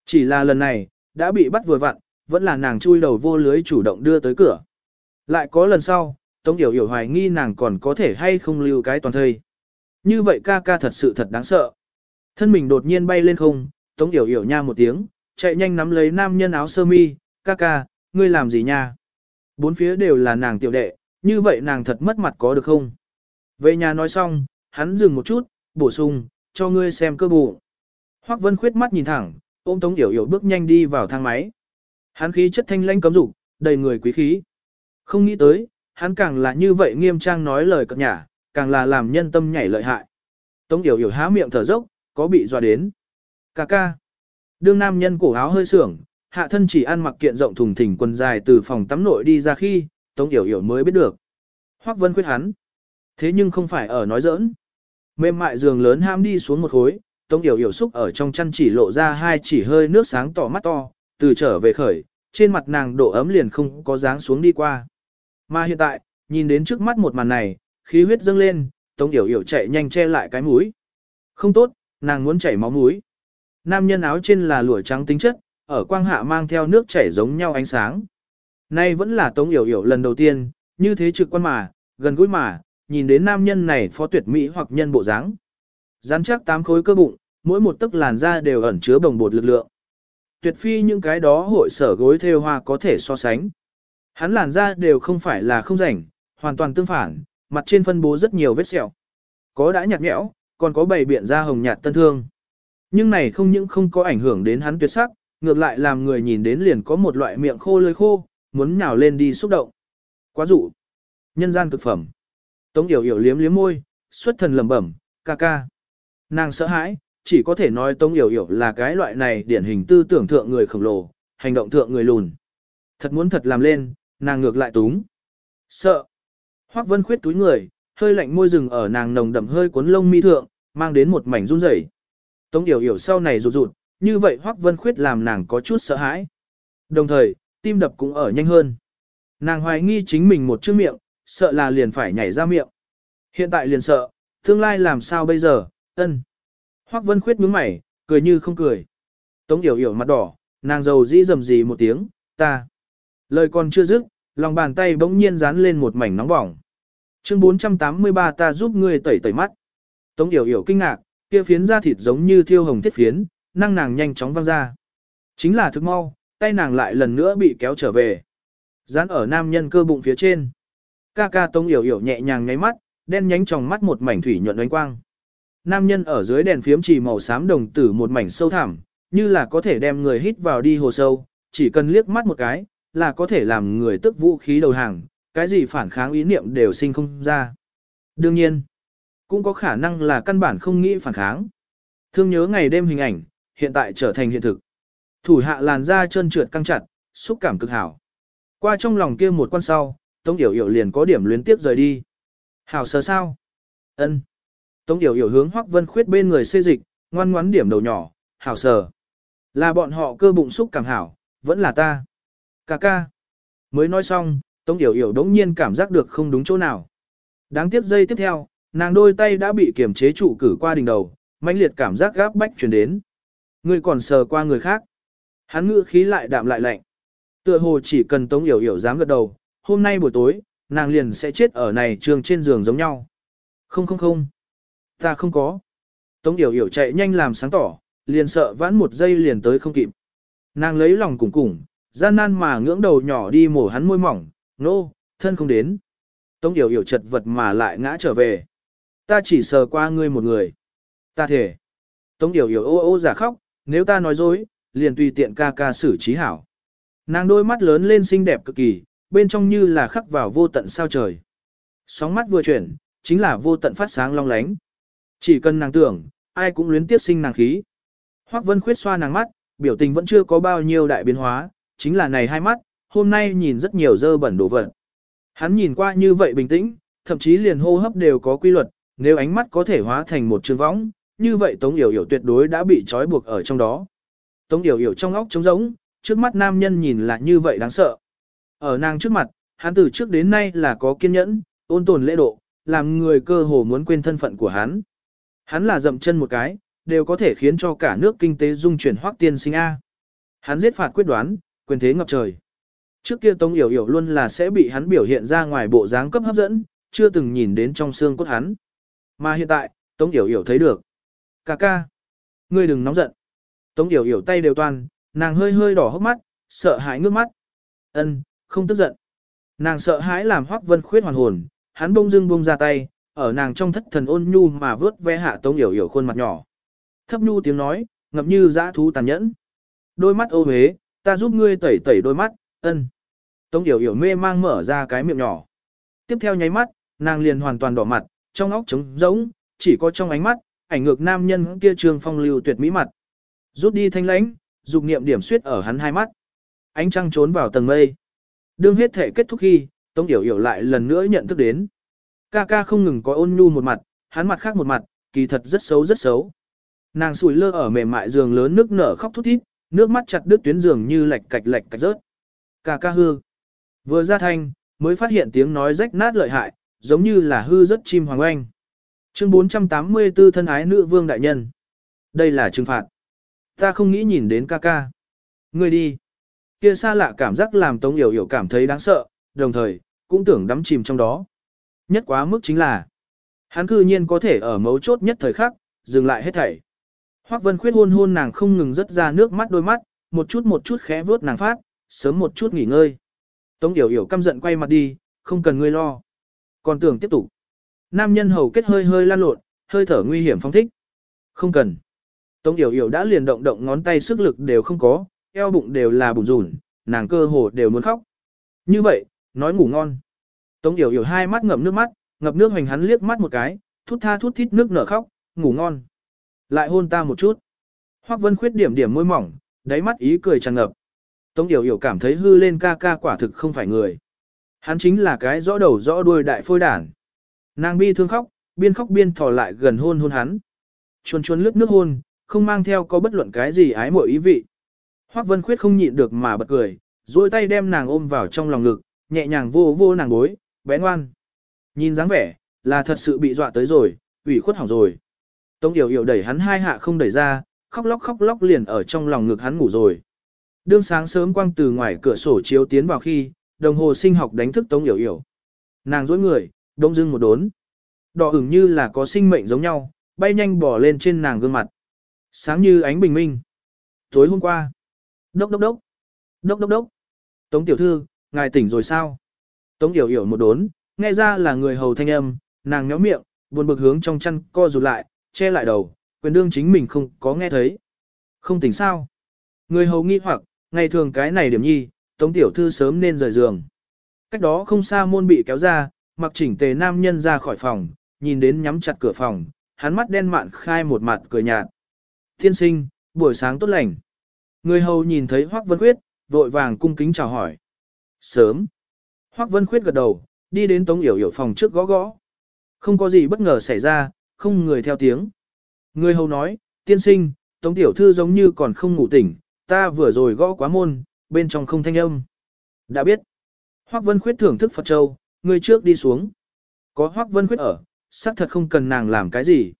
Chỉ là lần này, đã bị bắt vừa vặn, vẫn là nàng chui đầu vô lưới chủ động đưa tới cửa. Lại có lần sau, Tống Yểu Yểu hoài nghi nàng còn có thể hay không lưu cái toàn thây. Như vậy ca ca thật sự thật đáng sợ. Thân mình đột nhiên bay lên không, Tống Yểu Yểu nha một tiếng, chạy nhanh nắm lấy nam nhân áo sơ mi, ca ca, ngươi làm gì nha? Bốn phía đều là nàng tiểu đệ, như vậy nàng thật mất mặt có được không? Về nhà nói xong, hắn dừng một chút, bổ sung, cho ngươi xem cơ bụng. Hoắc Vân khuyết mắt nhìn thẳng, ôm Tống Yểu Yểu bước nhanh đi vào thang máy. Hắn khí chất thanh lãnh cấm dục, đầy người quý khí. Không nghĩ tới, hắn càng là như vậy nghiêm trang nói lời cợt nhả, càng là làm nhân tâm nhảy lợi hại. Tống Yểu Yểu há miệng thở dốc, có bị dọa đến. Cà ca. Đương nam nhân cổ áo hơi sưởng, hạ thân chỉ ăn mặc kiện rộng thùng thình quần dài từ phòng tắm nội đi ra khi, Tống Yểu Yểu mới biết được. Hoắc Vân khuyết hắn. Thế nhưng không phải ở nói giỡn. Mềm mại giường lớn ham đi xuống một khối, Tống Yểu Yểu xúc ở trong chăn chỉ lộ ra hai chỉ hơi nước sáng tỏ mắt to, từ trở về khởi, trên mặt nàng độ ấm liền không có dáng xuống đi qua. Mà hiện tại, nhìn đến trước mắt một màn này, khí huyết dâng lên, Tống Yểu Yểu chạy nhanh che lại cái mũi. Không tốt, nàng muốn chảy máu mũi. Nam nhân áo trên là lụa trắng tính chất, ở quang hạ mang theo nước chảy giống nhau ánh sáng. Nay vẫn là Tống Yểu Yểu lần đầu tiên, như thế trực quan mà, gần gũi mà, nhìn đến nam nhân này phó tuyệt mỹ hoặc nhân bộ dáng. Rắn chắc tám khối cơ bụng, mỗi một tấc làn da đều ẩn chứa bồng bột lực lượng. Tuyệt phi những cái đó hội sở gối theo hoa có thể so sánh. Hắn làn da đều không phải là không rảnh, hoàn toàn tương phản, mặt trên phân bố rất nhiều vết sẹo. Có đã nhạt nhẽo, còn có bảy biện da hồng nhạt tân thương. Nhưng này không những không có ảnh hưởng đến hắn tuyệt sắc, ngược lại làm người nhìn đến liền có một loại miệng khô lưỡi khô, muốn nhào lên đi xúc động. Quá dụ. Nhân gian cực phẩm. Tống Yểu Yểu liếm liếm môi, xuất thần lẩm bẩm, ca ca. Nàng sợ hãi, chỉ có thể nói Tống Yểu Yểu là cái loại này điển hình tư tưởng thượng người khổng lồ, hành động thượng người lùn. Thật muốn thật làm lên, nàng ngược lại túng. Sợ. Hoắc Vân khuyết túi người, hơi lạnh môi rừng ở nàng nồng đậm hơi cuốn lông mi thượng, mang đến một mảnh run rẩy. Tống Yểu Yểu sau này rụt rụt, như vậy Hoắc Vân khuyết làm nàng có chút sợ hãi. Đồng thời, tim đập cũng ở nhanh hơn. Nàng hoài nghi chính mình một chữ miệng, sợ là liền phải nhảy ra miệng. Hiện tại liền sợ, tương lai làm sao bây giờ, ân. Hoắc Vân khuyết nhướng mày, cười như không cười. Tống Yểu Yểu mặt đỏ, nàng dầu dĩ dầm gì một tiếng, ta. Lời còn chưa dứt, lòng bàn tay bỗng nhiên dán lên một mảnh nóng bỏng. Chương 483 ta giúp ngươi tẩy tẩy mắt. Tống Yểu Yểu kinh ngạc, kia phiến da thịt giống như thiêu hồng thiết phiến, năng nàng nhanh chóng văng ra. Chính là thức mau, tay nàng lại lần nữa bị kéo trở về. Dán ở nam nhân cơ bụng phía trên. Ca ca Tống Yểu Yểu nhẹ nhàng nháy mắt, đen nhánh trong mắt một mảnh thủy nhuận ánh quang. Nam nhân ở dưới đèn phiếm chỉ màu xám đồng tử một mảnh sâu thẳm, như là có thể đem người hít vào đi hồ sâu, chỉ cần liếc mắt một cái, là có thể làm người tức vũ khí đầu hàng, cái gì phản kháng ý niệm đều sinh không ra. Đương nhiên, cũng có khả năng là căn bản không nghĩ phản kháng. Thương nhớ ngày đêm hình ảnh, hiện tại trở thành hiện thực. Thủ hạ làn da trơn trượt căng chặt, xúc cảm cực hảo. Qua trong lòng kia một quan sau, Tống Yểu Yểu liền có điểm luyến tiếp rời đi. Hảo sờ sao? Ân. Tống Yểu Yểu hướng Hoắc Vân Khuyết bên người xê dịch, ngoan ngoắn điểm đầu nhỏ, hảo sờ. Là bọn họ cơ bụng xúc cảm hảo, vẫn là ta. Cà ca. Mới nói xong, Tống Yểu Yểu đống nhiên cảm giác được không đúng chỗ nào. Đáng tiếc giây tiếp theo, nàng đôi tay đã bị kiềm chế trụ cử qua đỉnh đầu, mãnh liệt cảm giác gáp bách truyền đến. Người còn sờ qua người khác. Hắn ngữ khí lại đạm lại lạnh. Tựa hồ chỉ cần Tống Yểu Yểu dám gật đầu, hôm nay buổi tối, nàng liền sẽ chết ở này trường trên giường giống nhau. Không không không. Ta không có. Tống Yểu Yểu chạy nhanh làm sáng tỏ, liền sợ vãn một giây liền tới không kịp. Nàng lấy lòng cùng cùng, gian nan mà ngưỡng đầu nhỏ đi mổ hắn môi mỏng, nô, no, thân không đến. Tống Yểu Yểu chật vật mà lại ngã trở về. Ta chỉ sờ qua ngươi một người. Ta thể. Tống Yểu Yểu ô ô giả khóc, nếu ta nói dối, liền tùy tiện ca ca xử trí hảo. Nàng đôi mắt lớn lên xinh đẹp cực kỳ, bên trong như là khắc vào vô tận sao trời. Sóng mắt vừa chuyển, chính là vô tận phát sáng long lánh. Chỉ cần nàng tưởng, ai cũng luyến tiếp sinh nàng khí. Hoắc Vân Khuyết xoa nàng mắt, biểu tình vẫn chưa có bao nhiêu đại biến hóa, chính là này hai mắt, hôm nay nhìn rất nhiều dơ bẩn đồ vật. Hắn nhìn qua như vậy bình tĩnh, thậm chí liền hô hấp đều có quy luật, nếu ánh mắt có thể hóa thành một trường võng, như vậy Tống Yểu Yểu tuyệt đối đã bị trói buộc ở trong đó. Tống Yểu Yểu trong óc trống rỗng, trước mắt nam nhân nhìn là như vậy đáng sợ. Ở nàng trước mặt, hắn từ trước đến nay là có kiên nhẫn, ôn tồn lễ độ, làm người cơ hồ muốn quên thân phận của hắn. Hắn là dậm chân một cái, đều có thể khiến cho cả nước kinh tế dung chuyển hoác tiên sinh A. Hắn giết phạt quyết đoán, quyền thế ngập trời. Trước kia Tống Yểu Yểu luôn là sẽ bị hắn biểu hiện ra ngoài bộ dáng cấp hấp dẫn, chưa từng nhìn đến trong xương cốt hắn. Mà hiện tại, Tống Yểu Yểu thấy được. Cà ca. Ngươi đừng nóng giận. Tống Yểu Yểu tay đều toàn, nàng hơi hơi đỏ hốc mắt, sợ hãi ngước mắt. Ân, không tức giận. Nàng sợ hãi làm Hoắc Vân Khuyết hoàn hồn, hắn bông dưng bông ra tay, ở nàng trong thất thần ôn nhu mà vớt ve hạ Tống Yểu Yểu khuôn mặt nhỏ. Thấp nhu tiếng nói, ngập như dã thú tàn nhẫn. Đôi mắt ô huế, ta giúp ngươi tẩy tẩy đôi mắt, ân. Tống Yểu Yểu mê mang mở ra cái miệng nhỏ. Tiếp theo nháy mắt, nàng liền hoàn toàn đỏ mặt, trong óc trống rỗng, chỉ có trong ánh mắt, ảnh ngược nam nhân kia trường phong lưu tuyệt mỹ mặt. Rút đi thanh lãnh, dục niệm điểm suyết ở hắn hai mắt. Ánh trăng trốn vào tầng mây. Đương hết thể kết thúc khi, Tống Yểu Yểu lại lần nữa nhận thức đến. Ca ca không ngừng có ôn nhu một mặt, hắn mặt khác một mặt, kỳ thật rất xấu rất xấu. Nàng sủi lơ ở mềm mại giường lớn nước nở khóc thút thít, nước mắt chặt đứt tuyến giường như lệch cạch lệch cạch rớt. Ca ca hư. Vừa ra thanh, mới phát hiện tiếng nói rách nát lợi hại, giống như là hư rất chim hoàng oanh. Chương 484 thân ái nữ vương đại nhân. Đây là trừng phạt. Ta không nghĩ nhìn đến ca ca. Ngươi đi. Kia xa lạ cảm giác làm Tống Yểu Yểu cảm thấy đáng sợ, đồng thời, cũng tưởng đắm chìm trong đó. Nhất quá mức chính là, hắn cư nhiên có thể ở mấu chốt nhất thời khắc, dừng lại hết thảy. Hoắc Vân Khuyết hôn hôn nàng không ngừng rớt ra nước mắt đôi mắt, một chút một chút khẽ vớt nàng phát, sớm một chút nghỉ ngơi. Tống Yểu Yểu căm giận quay mặt đi, không cần ngươi lo. Còn tưởng tiếp tục. Nam nhân hầu kết hơi hơi lan lộn, hơi thở nguy hiểm phong thích. Không cần. Tống Yểu Yểu đã liền động động ngón tay sức lực đều không có, eo bụng đều là bùn rùn, nàng cơ hồ đều muốn khóc. Như vậy, nói ngủ ngon. Tống Yểu Yểu hai mắt ngậm nước mắt, ngập nước hoành hắn liếc mắt một cái, thút tha thút thít nước nở khóc, ngủ ngon. Lại hôn ta một chút. Hoắc Vân khuyết điểm điểm môi mỏng, đáy mắt ý cười tràn ngập. Tống Yểu Yểu cảm thấy hư lên ca ca quả thực không phải người. Hắn chính là cái rõ đầu rõ đuôi đại phôi đản. Nàng bi thương khóc, biên khóc biên thò lại gần hôn hôn hắn. Chuồn chuồn lướt nước hôn, không mang theo có bất luận cái gì ái mộ ý vị. Hoắc Vân Khuyết không nhịn được mà bật cười, duỗi tay đem nàng ôm vào trong lòng ngực, nhẹ nhàng vô vô nàng gối, bé ngoan. Nhìn dáng vẻ, là thật sự bị dọa tới rồi, ủy khuất hỏng rồi. Tống Yểu Yểu đẩy hắn hai hạ không đẩy ra, khóc lóc khóc lóc liền ở trong lòng ngực hắn ngủ rồi. Đương sáng sớm quang từ ngoài cửa sổ chiếu tiến vào khi, đồng hồ sinh học đánh thức Tống Yểu Yểu. Nàng dối người, đông dưng một đốn. Đỏ ửng như là có sinh mệnh giống nhau, bay nhanh bỏ lên trên nàng gương mặt. Sáng như ánh bình minh. Tối hôm qua. Đốc đốc đốc. Đốc đốc đốc. Tống tiểu thư, ngài tỉnh rồi sao? Tống yểu yểu một đốn, nghe ra là người hầu thanh âm, nàng nhó miệng, buồn bực hướng trong chăn co rụt lại, che lại đầu, quyền đương chính mình không có nghe thấy. Không tỉnh sao? Người hầu nghi hoặc, ngày thường cái này điểm nhi, tống tiểu thư sớm nên rời giường. Cách đó không xa môn bị kéo ra, mặc chỉnh tề nam nhân ra khỏi phòng, nhìn đến nhắm chặt cửa phòng, hắn mắt đen mạn khai một mặt cười nhạt. Thiên sinh, buổi sáng tốt lành. Người hầu nhìn thấy Hoắc Vân Khuyết, vội vàng cung kính chào hỏi. Sớm. Hoắc Vân Khuyết gật đầu, đi đến Tống Yểu Yểu phòng trước gõ gõ. Không có gì bất ngờ xảy ra, không người theo tiếng. Người hầu nói, tiên sinh, Tống Tiểu Thư giống như còn không ngủ tỉnh, ta vừa rồi gõ quá môn, bên trong không thanh âm. Đã biết. Hoắc Vân Khuyết thưởng thức Phật Châu, người trước đi xuống. Có Hoắc Vân Khuyết ở, xác thật không cần nàng làm cái gì.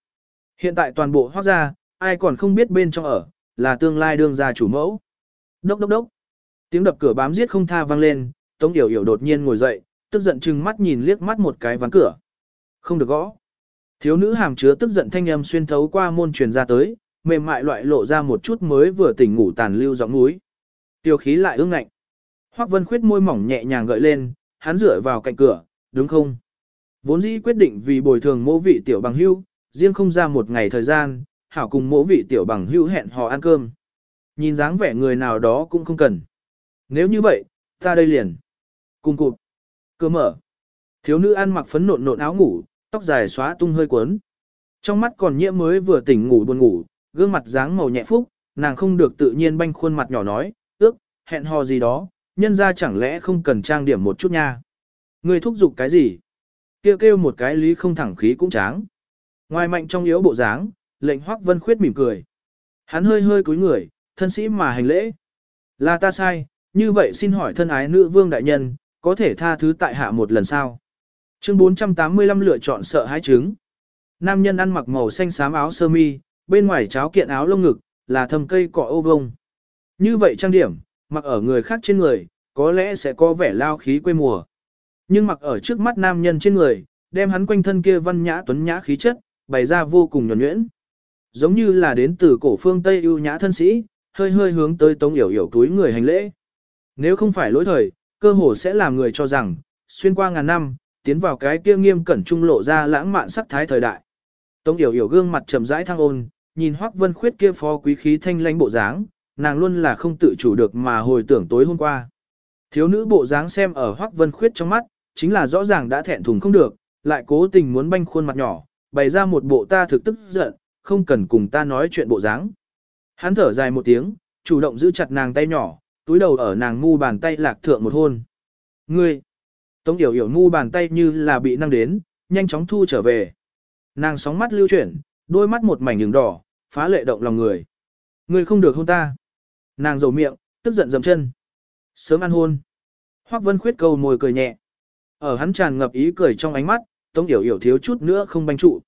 Hiện tại toàn bộ Hoắc gia, ai còn không biết bên trong ở, là tương lai đương gia chủ mẫu. Đốc đốc đốc. Tiếng đập cửa bám giết không tha vang lên, Tống Yểu Yểu đột nhiên ngồi dậy, tức giận chừng mắt nhìn liếc mắt một cái ván cửa. Không được gõ. Thiếu nữ hàm chứa tức giận thanh âm xuyên thấu qua môn truyền ra tới, mềm mại loại lộ ra một chút mới vừa tỉnh ngủ tàn lưu giọng núi. Tiêu khí lại ương ngạnh. Hoắc Vân Khuyết môi mỏng nhẹ nhàng gợi lên, hắn dựa vào cạnh cửa, đúng không? Vốn dĩ quyết định vì bồi thường mỗ vị tiểu bằng hưu, riêng không ra một ngày thời gian, hảo cùng mỗ vị tiểu bằng hưu hẹn hò ăn cơm. Nhìn dáng vẻ người nào đó cũng không cần. Nếu như vậy, ta đây liền. Cùng cụt. Cơ mở. Thiếu nữ ăn mặc phấn nộn nộn áo ngủ, tóc dài xóa tung hơi cuốn. Trong mắt còn nhiễm mới vừa tỉnh ngủ buồn ngủ, gương mặt dáng màu nhẹ phúc, nàng không được tự nhiên banh khuôn mặt nhỏ nói, ước, hẹn hò gì đó, nhân ra chẳng lẽ không cần trang điểm một chút nha. Người thúc giục cái gì? Kêu kêu một cái lý không thẳng khí cũng tráng. Ngoài mạnh trong yếu bộ dáng, lệnh Hoắc Vân Khuyết mỉm cười. Hắn hơi hơi cúi người, thân sĩ mà hành lễ. Là ta sai, như vậy xin hỏi thân ái nữ vương đại nhân, có thể tha thứ tại hạ một lần sao? Chương 485 lựa chọn sợ hãi trứng. Nam nhân ăn mặc màu xanh xám áo sơ mi, bên ngoài cháo kiện áo lông ngực, là thầm cây cọ ô vông. Như vậy trang điểm, mặc ở người khác trên người, có lẽ sẽ có vẻ lao khí quê mùa. Nhưng mặc ở trước mắt nam nhân trên người, đem hắn quanh thân kia văn nhã tuấn nhã khí chất, bày ra vô cùng nhuẩn nhuyễn. giống như là đến từ cổ phương Tây ưu nhã thân sĩ, hơi hơi hướng tới Tống Yểu Yểu túi người hành lễ. Nếu không phải lỗi thời, cơ hồ sẽ làm người cho rằng, xuyên qua ngàn năm, tiến vào cái kia nghiêm cẩn trung lộ ra lãng mạn sắc thái thời đại. Tống Yểu Yểu gương mặt trầm rãi thăng ôn, nhìn Hoắc Vân Khuyết kia phó quý khí thanh lãnh bộ dáng, nàng luôn là không tự chủ được mà hồi tưởng tối hôm qua. Thiếu nữ bộ dáng xem ở Hoắc Vân Khuyết trong mắt, chính là rõ ràng đã thẹn thùng không được, lại cố tình muốn banh khuôn mặt nhỏ, bày ra một bộ ta thực tức giận, không cần cùng ta nói chuyện bộ dáng. Hắn thở dài một tiếng, chủ động giữ chặt nàng tay nhỏ, túi đầu ở nàng ngu bàn tay lạc thượng một hôn. Ngươi! Tống yểu yểu ngu bàn tay như là bị năng đến, nhanh chóng thu trở về. Nàng sóng mắt lưu chuyển, đôi mắt một mảnh đường đỏ, phá lệ động lòng người. Ngươi không được hôn ta. Nàng dầu miệng, tức giận dầm chân. Sớm ăn hôn. Hoắc Vân Khuyết câu môi cười nhẹ. Ở hắn tràn ngập ý cười trong ánh mắt, Tống Yểu Yểu thiếu chút nữa không banh trụ.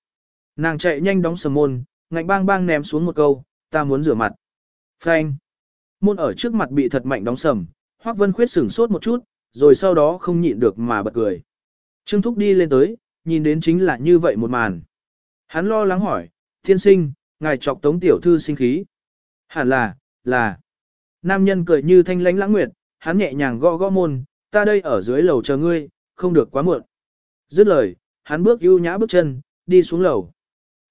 Nàng chạy nhanh đóng sầm môn, ngạnh bang bang ném xuống một câu, ta muốn rửa mặt. Phanh. Môn ở trước mặt bị thật mạnh đóng sầm, Hoắc Vân Khuyết sửng sốt một chút, rồi sau đó không nhịn được mà bật cười. Trương Thúc đi lên tới, nhìn đến chính là như vậy một màn. Hắn lo lắng hỏi, thiên sinh, ngài chọc tống tiểu thư sinh khí. Hẳn là, là. Nam nhân cười như thanh lãnh lãng nguyệt, hắn nhẹ nhàng gõ gõ môn, ta đây ở dưới lầu chờ ngươi, không được quá muộn. Dứt lời, hắn bước ưu nhã bước chân, đi xuống lầu.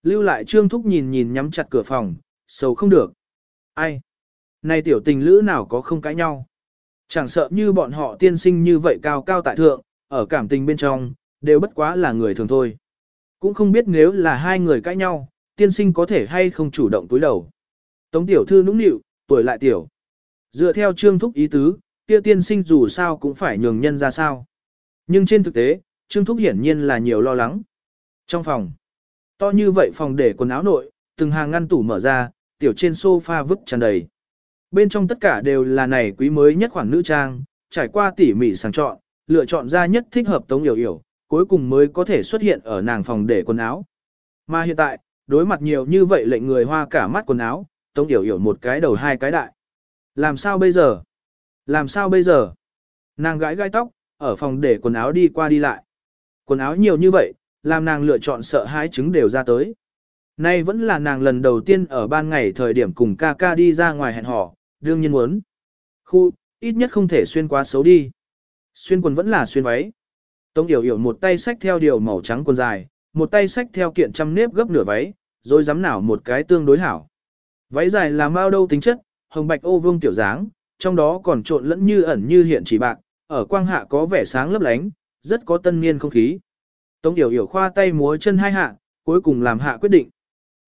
Lưu lại Trương Thúc nhìn nhìn nhắm chặt cửa phòng, sầu không được. Ai? Này tiểu tình lữ nào có không cãi nhau? Chẳng sợ như bọn họ tiên sinh như vậy cao cao tại thượng, ở cảm tình bên trong, đều bất quá là người thường thôi. Cũng không biết nếu là hai người cãi nhau, tiên sinh có thể hay không chủ động túi đầu. Tống tiểu thư nũng nịu, tuổi lại tiểu. Dựa theo trương thúc ý tứ, kia tiên sinh dù sao cũng phải nhường nhân ra sao. Nhưng trên thực tế, trương thúc hiển nhiên là nhiều lo lắng. Trong phòng, to như vậy phòng để quần áo nội, từng hàng ngăn tủ mở ra, tiểu trên sofa vứt tràn đầy. Bên trong tất cả đều là này quý mới nhất khoản nữ trang, trải qua tỉ mỉ sàng chọn, lựa chọn ra nhất thích hợp Tống Yểu Yểu, cuối cùng mới có thể xuất hiện ở nàng phòng để quần áo. Mà hiện tại, đối mặt nhiều như vậy lệnh người hoa cả mắt quần áo, Tống Yểu Yểu một cái đầu hai cái đại. Làm sao bây giờ? Làm sao bây giờ? Nàng gãi gai tóc, ở phòng để quần áo đi qua đi lại. Quần áo nhiều như vậy, làm nàng lựa chọn sợ hãi trứng đều ra tới. Nay vẫn là nàng lần đầu tiên ở ban ngày thời điểm cùng ca ca đi ra ngoài hẹn hò, đương nhiên muốn. Khu, ít nhất không thể xuyên quá xấu đi. Xuyên quần vẫn là xuyên váy. Tống Yểu Yểu một tay xách theo điều màu trắng quần dài, một tay xách theo kiện trăm nếp gấp nửa váy, rồi dám nào một cái tương đối hảo. Váy dài là mao đâu tính chất, hồng bạch ô vương tiểu dáng, trong đó còn trộn lẫn như ẩn như hiện chỉ bạc, ở quang hạ có vẻ sáng lấp lánh, rất có tân niên không khí. Tống Yểu Yểu khoa tay múa chân hai hạ, cuối cùng làm hạ quyết định.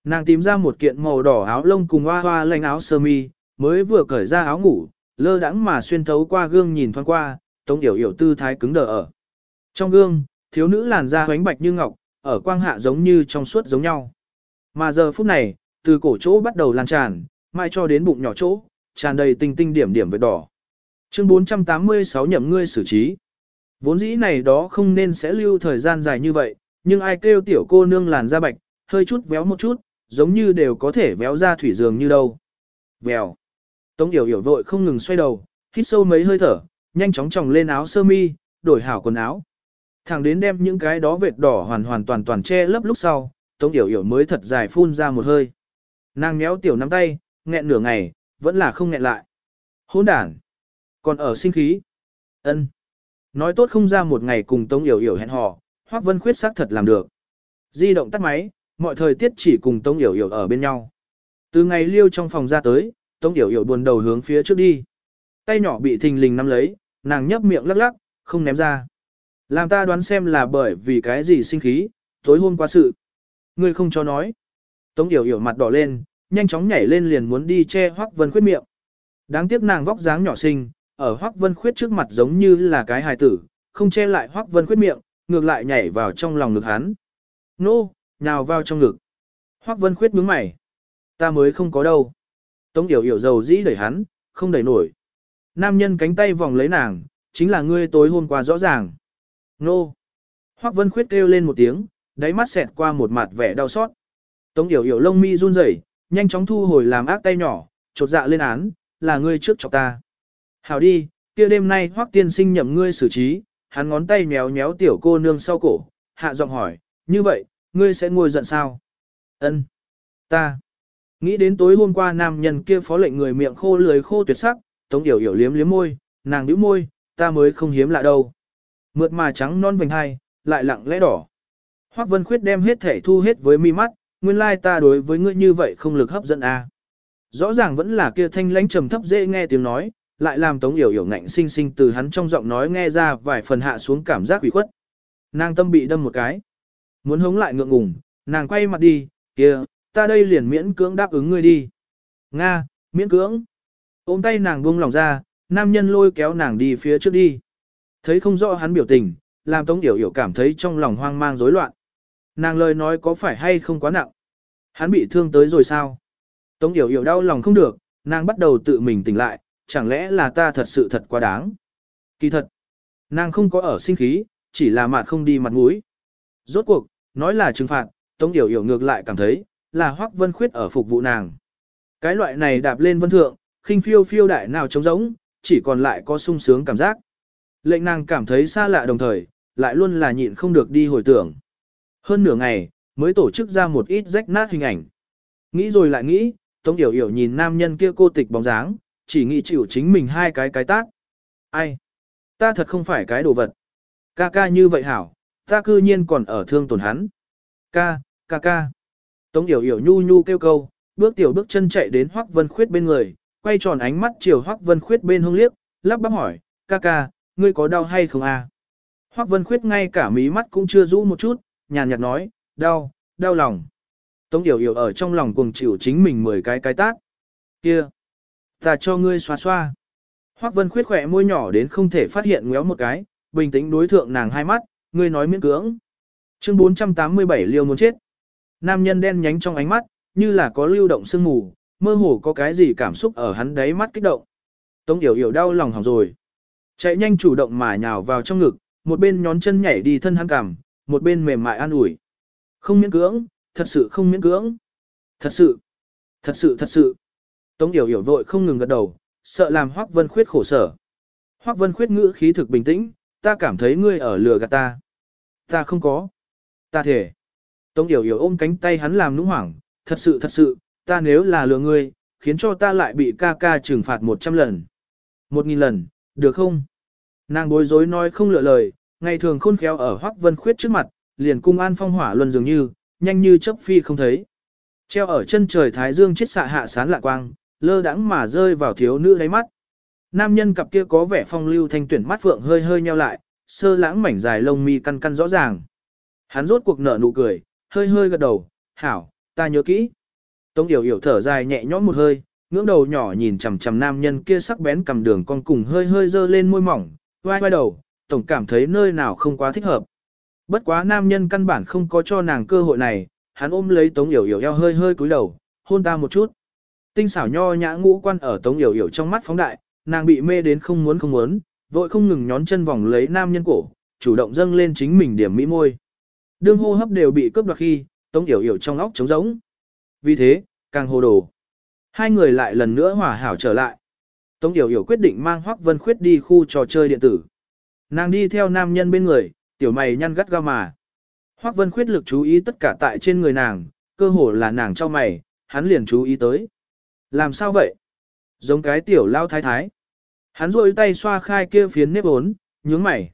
Nàng tìm ra một kiện màu đỏ áo lông cùng hoa hoa lanh áo sơ mi, mới vừa cởi ra áo ngủ, lơ đãng mà xuyên thấu qua gương nhìn thoáng qua, Tống Yểu Yểu tư thái cứng đờ ở. Trong gương, thiếu nữ làn da hoánh bạch như ngọc, ở quang hạ giống như trong suốt giống nhau. Mà giờ phút này, từ cổ chỗ bắt đầu lan tràn, mai cho đến bụng nhỏ chỗ, tràn đầy tinh tinh điểm điểm vết đỏ. Chương 486 nhậm ngươi xử trí. Vốn dĩ này đó không nên sẽ lưu thời gian dài như vậy, nhưng ai kêu tiểu cô nương làn da bạch, hơi chút véo một chút, giống như đều có thể véo ra thủy dường như đâu. Vèo. Tống Yểu Yểu vội không ngừng xoay đầu, hít sâu mấy hơi thở, nhanh chóng tròng lên áo sơ mi, đổi hảo quần áo. Thẳng đến đem những cái đó vệt đỏ hoàn hoàn toàn toàn che lấp lúc sau, Tống Yểu Yểu mới thật dài phun ra một hơi. Nàng méo tiểu nắm tay, nghẹn nửa ngày, vẫn là không nghẹn lại. Hỗn đản. Còn ở sinh khí. ân Nói tốt không ra một ngày cùng Tống Yểu Yểu hẹn hò, Hoắc Vân Khuyết xác thật làm được. Di động tắt máy, mọi thời tiết chỉ cùng Tống Yểu Yểu ở bên nhau. Từ ngày liêu trong phòng ra tới, Tống Yểu Yểu buồn đầu hướng phía trước đi. Tay nhỏ bị thình lình nắm lấy, nàng nhấp miệng lắc lắc, không ném ra. Làm ta đoán xem là bởi vì cái gì sinh khí, tối hôm qua sự. Ngươi không cho nói. Tống Yểu Yểu mặt đỏ lên, nhanh chóng nhảy lên liền muốn đi che Hoắc Vân Khuyết miệng. Đáng tiếc nàng vóc dáng nhỏ xinh, ở Hoắc Vân Khuyết trước mặt giống như là cái hài tử, không che lại Hoắc Vân Khuyết miệng, ngược lại nhảy vào trong lòng ngực hắn. Nô, nhào vào trong ngực. Hoắc Vân Khuyết nhướng mày. Ta mới không có đâu. Tống Yểu Yểu dầu dĩ đẩy hắn, không đẩy nổi. Nam nhân cánh tay vòng lấy nàng, chính là ngươi tối hôm qua rõ ràng. Nô. Hoắc Vân Khuyết kêu lên một tiếng, đáy mắt xẹt qua một mặt vẻ đau xót. Tống Yểu Yểu lông mi run rẩy, nhanh chóng thu hồi làm ác tay nhỏ, chột dạ lên án, là ngươi trước chọc ta. Hảo đi, kia đêm nay Hoắc tiên sinh nhậm ngươi xử trí, hắn ngón tay méo méo tiểu cô nương sau cổ, hạ giọng hỏi, như vậy, ngươi sẽ ngồi giận sao? Ân, Ta. Nghĩ đến tối hôm qua nam nhân kia phó lệnh người miệng khô lưỡi khô tuyệt sắc, Tống Yểu Yểu liếm liếm môi, nàng nhíu môi, ta mới không hiếm lạ đâu. Mượt mà trắng non vành hai, lại lặng lẽ đỏ. Hoắc Vân Khuyết đem hết thể thu hết với mi mắt, nguyên lai ta đối với ngươi như vậy không lực hấp dẫn a. À. Rõ ràng vẫn là kia thanh lãnh trầm thấp dễ nghe tiếng nói, lại làm Tống Yểu Yểu ngạnh sinh sinh từ hắn trong giọng nói nghe ra vài phần hạ xuống cảm giác ủy khuất. Nàng tâm bị đâm một cái. Muốn hống lại ngượng ngùng, nàng quay mặt đi, kia, ta đây liền miễn cưỡng đáp ứng ngươi đi. Nga, miễn cưỡng. Ôm tay nàng buông lòng ra, nam nhân lôi kéo nàng đi phía trước đi. Thấy không rõ hắn biểu tình, làm Tống Yểu Yểu cảm thấy trong lòng hoang mang rối loạn. Nàng lời nói có phải hay không quá nặng? Hắn bị thương tới rồi sao? Tống Yểu Yểu đau lòng không được, nàng bắt đầu tự mình tỉnh lại, chẳng lẽ là ta thật sự thật quá đáng? Kỳ thật, nàng không có ở sinh khí, chỉ là mặt không đi mặt mũi. Rốt cuộc, nói là trừng phạt, Tống Yểu Yểu ngược lại cảm thấy, là Hoắc Vân Khuyết ở phục vụ nàng. Cái loại này đạp lên vân thượng, khinh phiêu phiêu đại nào trống rỗng, chỉ còn lại có sung sướng cảm giác. Lệnh nàng cảm thấy xa lạ đồng thời, lại luôn là nhịn không được đi hồi tưởng. Hơn nửa ngày, mới tổ chức ra một ít rách nát hình ảnh. Nghĩ rồi lại nghĩ, Tống Yểu Yểu nhìn nam nhân kia cô tịch bóng dáng, chỉ nghĩ chịu chính mình hai cái cái tác. Ai? Ta thật không phải cái đồ vật. Ca ca như vậy hảo, ta cư nhiên còn ở thương tổn hắn. Ca, ca ca. Tống Yểu Yểu nhu nhu kêu câu, bước tiểu bước chân chạy đến Hoắc Vân Khuyết bên người, quay tròn ánh mắt chiều Hoắc Vân Khuyết bên hông liếc, lắp bắp hỏi, ca ca, ngươi có đau hay không à? Hoắc Vân Khuyết ngay cả mí mắt cũng chưa rũ một chút, nhàn nhạt nói, đau, đau lòng. Tống Yểu Yểu ở trong lòng cuồng chịu chính mình mười cái cái tát. Kia, ta cho ngươi xoa xoa. Hoắc Vân Khuyết khỏe môi nhỏ đến không thể phát hiện ngéo một cái, bình tĩnh đối thượng nàng hai mắt, ngươi nói miễn cưỡng. Chương 487 liêu muốn chết. Nam nhân đen nhánh trong ánh mắt, như là có lưu động sương mù, mơ hồ có cái gì cảm xúc ở hắn đáy mắt kích động. Tống Yểu Yểu đau lòng hỏng rồi. Chạy nhanh chủ động mà nhào vào trong ngực, một bên nhón chân nhảy đi thân hắn cằm, một bên mềm mại an ủi. Không miễn cưỡng, thật sự không miễn cưỡng. Thật sự, thật sự thật sự. Tống Yểu Yểu vội không ngừng gật đầu, sợ làm Hoắc Vân Khuyết khổ sở. Hoắc Vân Khuyết ngữ khí thực bình tĩnh, ta cảm thấy ngươi ở lừa gạt ta. Ta không có. Ta thể. Tống Yểu Yểu ôm cánh tay hắn làm nũng hoảng, thật sự thật sự, ta nếu là lừa ngươi, khiến cho ta lại bị ca ca trừng phạt 100 lần. Một nghìn lần, được không? Nàng bối rối nói không lựa lời, ngày thường khôn khéo ở Hoắc Vân Khuyết trước mặt, liền cung an phong hỏa luân dường như, nhanh như chớp phi không thấy. Treo ở chân trời thái dương chết xạ hạ sán lạ quang, lơ đãng mà rơi vào thiếu nữ đáy mắt. Nam nhân cặp kia có vẻ phong lưu thanh tuyển mắt phượng hơi hơi nheo lại, sơ lãng mảnh dài lông mi căn căn rõ ràng. Hắn rốt cuộc nở nụ cười, hơi hơi gật đầu, hảo, ta nhớ kỹ. Tống yểu yểu thở dài nhẹ nhõm một hơi, ngưỡng đầu nhỏ nhìn chằm chằm nam nhân kia sắc bén cầm đường con cùng hơi hơi dơ lên môi mỏng, vai vai đầu, tổng cảm thấy nơi nào không quá thích hợp. Bất quá nam nhân căn bản không có cho nàng cơ hội này, hắn ôm lấy tống yểu yểu eo hơi hơi cúi đầu, hôn ta một chút. Tinh xảo nho nhã ngũ quan ở tống yểu yểu trong mắt phóng đại, nàng bị mê đến không muốn không muốn, vội không ngừng nhón chân vòng lấy nam nhân cổ, chủ động dâng lên chính mình điểm mỹ môi. Đương hô hấp đều bị cướp đoạt khi, tống yểu yểu trong óc trống rỗng. Vì thế, càng hồ đồ. Hai người lại lần nữa hòa hảo trở lại. Tống Yểu Yểu quyết định mang Hoắc Vân Khuyết đi khu trò chơi điện tử. Nàng đi theo nam nhân bên người, tiểu mày nhăn gắt ga mà. Hoắc Vân Khuyết lực chú ý tất cả tại trên người nàng, cơ hồ là nàng cho mày, hắn liền chú ý tới. Làm sao vậy? Giống cái tiểu lao thái thái. Hắn rôi tay xoa khai kia phiến nếp ốn, nhướng mày.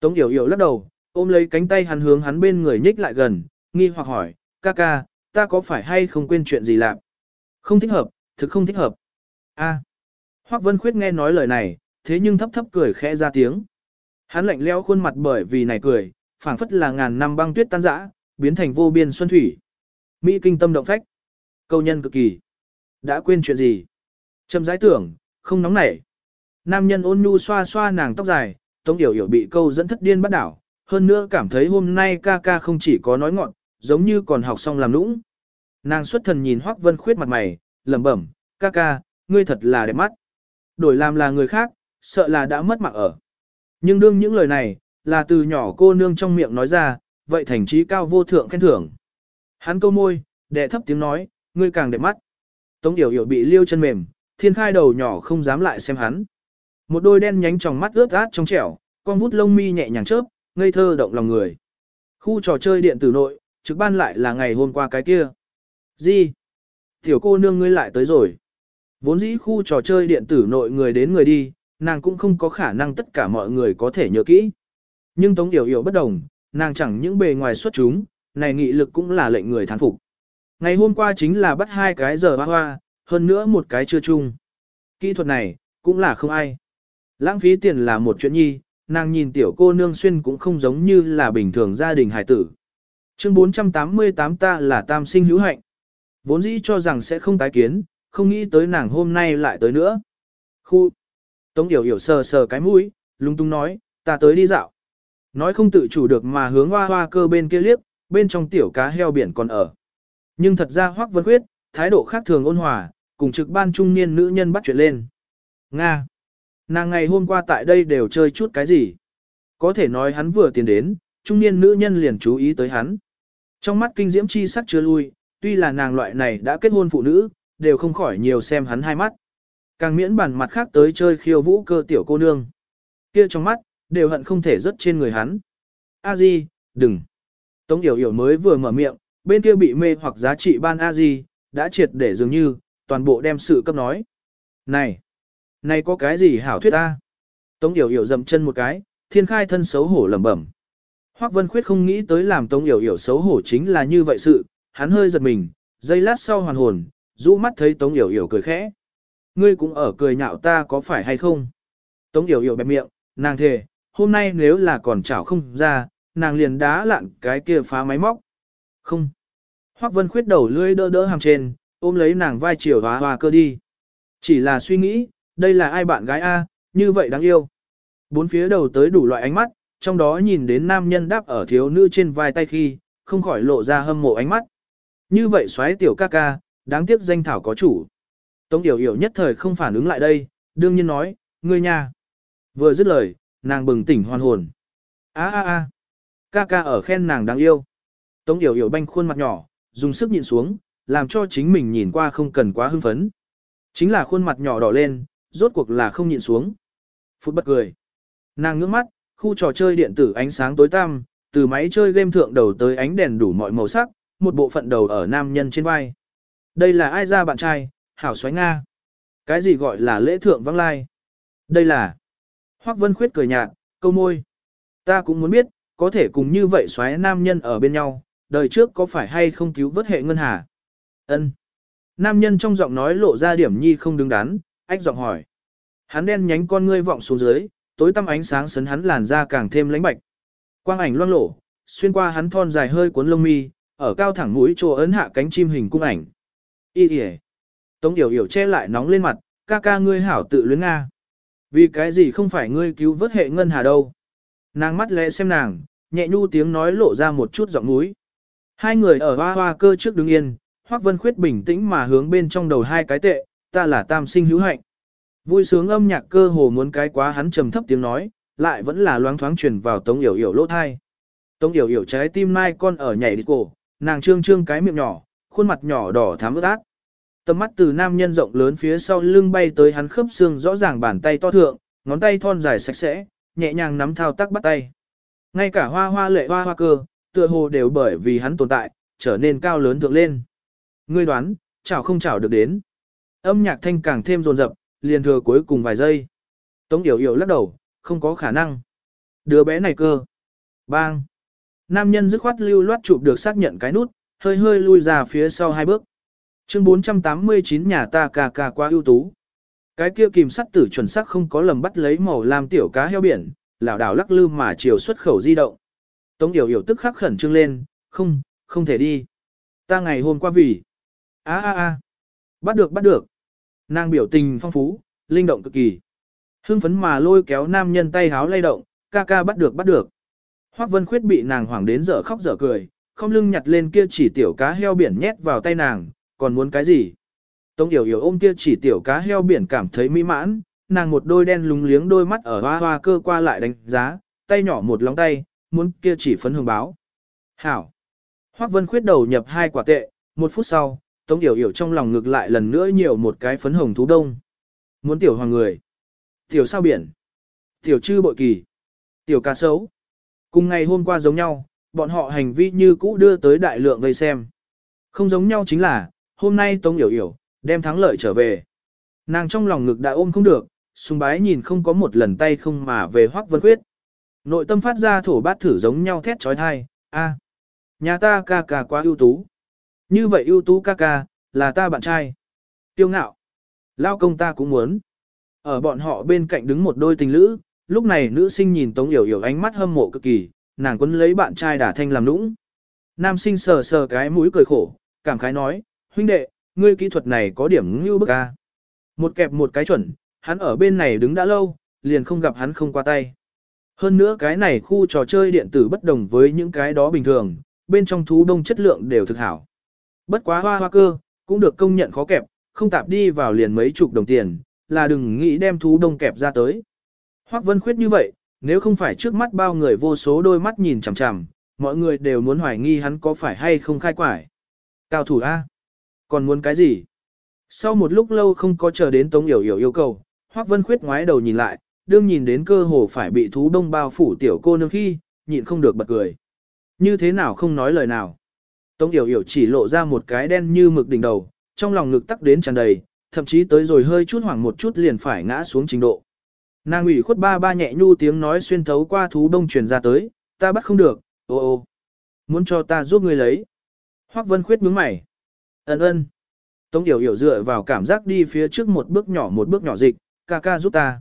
Tống Yểu Yểu lắc đầu, ôm lấy cánh tay hắn hướng hắn bên người nhích lại gần, nghi hoặc hỏi, ca ca, ta có phải hay không quên chuyện gì làm? Không thích hợp, thực không thích hợp. A. Hoắc Vân Khuyết nghe nói lời này, thế nhưng thấp thấp cười khẽ ra tiếng. Hắn lạnh lẽo khuôn mặt bởi vì này cười, phảng phất là ngàn năm băng tuyết tan rã, biến thành vô biên xuân thủy. Mỹ kinh tâm động phách. Câu nhân cực kỳ. Đã quên chuyện gì? Trầm Giải tưởng, không nóng nảy. Nam nhân ôn nhu xoa xoa nàng tóc dài, Tống Yểu Yểu bị câu dẫn thất điên bắt đảo, hơn nữa cảm thấy hôm nay ca ca không chỉ có nói ngọn, giống như còn học xong làm lũng. Nàng xuất thần nhìn Hoắc Vân Khuyết mặt mày, lẩm bẩm, ca ca, ngươi thật là đẹp mắt. Đổi làm là người khác, sợ là đã mất mạng ở. Nhưng đương những lời này, là từ nhỏ cô nương trong miệng nói ra, vậy thành trí cao vô thượng khen thưởng. Hắn câu môi, đệ thấp tiếng nói, ngươi càng đẹp mắt. Tống Yểu Yểu bị liêu chân mềm, thiên khai đầu nhỏ không dám lại xem hắn. Một đôi đen nhánh trong mắt ướt át trong trẻo, con vút lông mi nhẹ nhàng chớp, ngây thơ động lòng người. Khu trò chơi điện tử nội, trực ban lại là ngày hôm qua cái kia. Gì? Tiểu cô nương ngươi lại tới rồi. Vốn dĩ khu trò chơi điện tử nội người đến người đi, nàng cũng không có khả năng tất cả mọi người có thể nhớ kỹ. Nhưng Tống Yểu Yểu bất đồng, nàng chẳng những bề ngoài xuất chúng, này nghị lực cũng là lệnh người thán phục. Ngày hôm qua chính là bắt hai cái giờ hoa hoa, hơn nữa một cái chưa chung. Kỹ thuật này, cũng là không ai. Lãng phí tiền là một chuyện nhi, nàng nhìn tiểu cô nương xuyên cũng không giống như là bình thường gia đình hải tử. Chương 488 ta là tam sinh hữu hạnh. Vốn dĩ cho rằng sẽ không tái kiến, không nghĩ tới nàng hôm nay lại tới nữa. Khu. Tống Yểu Yểu sờ sờ cái mũi, lung tung nói, ta tới đi dạo. Nói không tự chủ được mà hướng hoa hoa cơ bên kia liếc, bên trong tiểu cá heo biển còn ở. Nhưng thật ra Hoắc Vân Khuyết, thái độ khác thường ôn hòa, cùng trực ban trung niên nữ nhân bắt chuyện lên. Nga. Nàng ngày hôm qua tại đây đều chơi chút cái gì? Có thể nói hắn vừa tiến đến, trung niên nữ nhân liền chú ý tới hắn. Trong mắt kinh diễm chi sắc chưa lui, tuy là nàng loại này đã kết hôn phụ nữ, đều không khỏi nhiều xem hắn hai mắt. Càng miễn bản mặt khác tới chơi khiêu vũ cơ tiểu cô nương. Kia trong mắt, đều hận không thể rớt trên người hắn. A Di, đừng. Tống Yểu Yểu mới vừa mở miệng, bên kia bị mê hoặc giá trị ban A Di, đã triệt để dường như, toàn bộ đem sự cấp nói. Này, này có cái gì hảo thuyết ta? Tống Yểu Yểu dậm chân một cái, thiên khai thân xấu hổ lẩm bẩm. Hoắc Vân Khuyết không nghĩ tới làm Tống Yểu Yểu xấu hổ chính là như vậy sự, hắn hơi giật mình, giây lát sau hoàn hồn, rũ mắt thấy Tống Yểu Yểu cười khẽ. Ngươi cũng ở cười nhạo ta có phải hay không? Tống Yểu Yểu bẹp miệng, nàng thề, hôm nay nếu là còn chảo không ra, nàng liền đá lặn cái kia phá máy móc. Không. Hoắc Vân Khuyết đầu lưỡi đỡ đỡ hàng trên, ôm lấy nàng vai chiều hóa hoa cơ đi. Chỉ là suy nghĩ, đây là ai bạn gái A, như vậy đáng yêu. Bốn phía đầu tới đủ loại ánh mắt, trong đó nhìn đến nam nhân đáp ở thiếu nữ trên vai tay khi, không khỏi lộ ra hâm mộ ánh mắt. Như vậy xoáy tiểu ca ca, đáng tiếc danh thảo có chủ. Tống Yểu Yểu nhất thời không phản ứng lại đây, đương nhiên nói, ngươi nha. Vừa dứt lời, nàng bừng tỉnh hoàn hồn. a a a ca ca ở khen nàng đáng yêu. Tống Yểu Yểu banh khuôn mặt nhỏ, dùng sức nhìn xuống, làm cho chính mình nhìn qua không cần quá hưng phấn. Chính là khuôn mặt nhỏ đỏ lên, rốt cuộc là không nhịn xuống. Phút bất cười. Nàng ngước mắt, khu trò chơi điện tử ánh sáng tối tăm, từ máy chơi game thượng đầu tới ánh đèn đủ mọi màu sắc, một bộ phận đầu ở nam nhân trên vai. Đây là ai ra bạn trai, hảo xoáy Nga. Cái gì gọi là lễ thượng vắng lai? Đây là... Hoác Vân Khuyết cười nhạt, câu môi. Ta cũng muốn biết, có thể cùng như vậy xoáy nam nhân ở bên nhau, đời trước có phải hay không cứu vớt hệ ngân hà? Ân. Nam nhân trong giọng nói lộ ra điểm nhi không đứng đắn, ách giọng hỏi. Hắn đen nhánh con ngươi vọng xuống dưới, tối tăm ánh sáng sấn hắn làn da càng thêm lánh bạch. Quang ảnh loang lổ, xuyên qua hắn thon dài hơi cuốn lông mi, ở cao thẳng mũi chỗ ấn hạ cánh chim hình cung ảnh. Y y. Tống Điểu Điểu che lại nóng lên mặt, ca ca ngươi hảo tự luyến Nga. Vì cái gì không phải ngươi cứu vớt hệ ngân hà đâu. Nàng mắt lẽ xem nàng, nhẹ nhu tiếng nói lộ ra một chút giọng núi. Hai người ở hoa hoa cơ trước đứng yên, Hoắc Vân Khuyết bình tĩnh mà hướng bên trong đầu hai cái tệ, ta là tam sinh hữu hạnh. Vui sướng âm nhạc cơ hồ muốn cái quá hắn trầm thấp tiếng nói, lại vẫn là loáng thoáng truyền vào Tống Yểu Yểu lỗ thai. Tống Yểu Yểu trái tim mai con ở nhảy đi cổ, nàng trương trương cái miệng nhỏ, khuôn mặt nhỏ đỏ thắm ướt át. Tầm mắt từ nam nhân rộng lớn phía sau lưng bay tới hắn khớp xương rõ ràng bàn tay to thượng, ngón tay thon dài sạch sẽ, nhẹ nhàng nắm thao tác bắt tay. Ngay cả hoa hoa lệ hoa hoa cơ, tựa hồ đều bởi vì hắn tồn tại, trở nên cao lớn thượng lên. Ngươi đoán, chảo không chảo được đến. Âm nhạc thanh càng thêm rồn rập, liền thừa cuối cùng vài giây. Tống Yểu Yểu lắc đầu, không có khả năng. Đứa bé này cơ. Bang. Nam nhân dứt khoát lưu loát chụp được xác nhận cái nút, hơi hơi lui ra phía sau hai bước. Chương 489 nhà ta cà cà quá ưu tú. Cái kia kìm sắt tử chuẩn xác không có lầm bắt lấy màu làm tiểu cá heo biển, lảo đảo lắc lư mà chiều xuất khẩu di động. Tống Yểu Yểu tức khắc khẩn trương lên, không, không thể đi. Ta ngày hôm qua vì. a a a Bắt được bắt được. Nàng biểu tình phong phú, linh động cực kỳ. Hưng phấn mà lôi kéo nam nhân tay háo lay động, ca ca bắt được bắt được. Hoắc Vân Khuyết bị nàng hoảng đến dở khóc dở cười, không lưng nhặt lên kia chỉ tiểu cá heo biển nhét vào tay nàng, còn muốn cái gì? Tống Yểu Yểu ôm kia chỉ tiểu cá heo biển cảm thấy mỹ mãn, nàng một đôi đen lúng liếng đôi mắt ở hoa hoa cơ qua lại đánh giá, tay nhỏ một lóng tay, muốn kia chỉ phấn hương báo. Hảo! Hoắc Vân Khuyết đầu nhập hai quả tệ, một phút sau, Tống Yểu Yểu trong lòng ngược lại lần nữa nhiều một cái phấn hồng thú đông. Muốn tiểu hoàng người. Tiểu sao biển. Tiểu chư bội kỳ. Tiểu cá sấu. Cùng ngày hôm qua giống nhau, bọn họ hành vi như cũ đưa tới đại lượng vây xem. Không giống nhau chính là, hôm nay Tống Yểu Yểu, đem thắng lợi trở về. Nàng trong lòng ngực đã ôm không được, sùng bái nhìn không có một lần tay không mà về Hoắc Vân Khuyết. Nội tâm phát ra thổ bát thử giống nhau thét trói thai, a, nhà ta ca ca quá ưu tú. Như vậy ưu tú ca ca, là ta bạn trai. Tiêu ngạo. Lao công ta cũng muốn. Ở bọn họ bên cạnh đứng một đôi tình lữ, lúc này nữ sinh nhìn Tống Yểu Yểu ánh mắt hâm mộ cực kỳ, nàng quấn lấy bạn trai đả thanh làm nũng. Nam sinh sờ sờ cái mũi cười khổ, cảm khái nói, huynh đệ, ngươi kỹ thuật này có điểm như bức ca. Một kẹp một cái chuẩn, hắn ở bên này đứng đã lâu, liền không gặp hắn không qua tay. Hơn nữa cái này khu trò chơi điện tử bất đồng với những cái đó bình thường, bên trong thú đông chất lượng đều thực hảo. Bất quá hoa hoa cơ, cũng được công nhận khó kẹp, không tạp đi vào liền mấy chục đồng tiền, là đừng nghĩ đem thú đông kẹp ra tới. Hoắc Vân Khuyết như vậy, nếu không phải trước mắt bao người vô số đôi mắt nhìn chằm chằm, mọi người đều muốn hoài nghi hắn có phải hay không khai quải. Cao thủ A. Còn muốn cái gì? Sau một lúc lâu không có chờ đến Tống Yểu Yểu yêu cầu, Hoắc Vân Khuyết ngoái đầu nhìn lại, đương nhìn đến cơ hồ phải bị thú đông bao phủ tiểu cô nương khi, nhịn không được bật cười. Như thế nào không nói lời nào. Tống Yểu Yểu chỉ lộ ra một cái đen như mực đỉnh đầu, trong lòng ngực tắc đến tràn đầy, thậm chí tới rồi hơi chút hoảng một chút liền phải ngã xuống trình độ. Nàng ủy khuất ba ba nhẹ nhu tiếng nói xuyên thấu qua thú đông truyền ra tới, ta bắt không được, ô ô. Muốn cho ta giúp ngươi lấy. Hoắc Vân Khuyết nhướng mày. Ân ân. Tống Yểu Yểu dựa vào cảm giác đi phía trước một bước nhỏ một bước nhỏ dịch, ca ca giúp ta.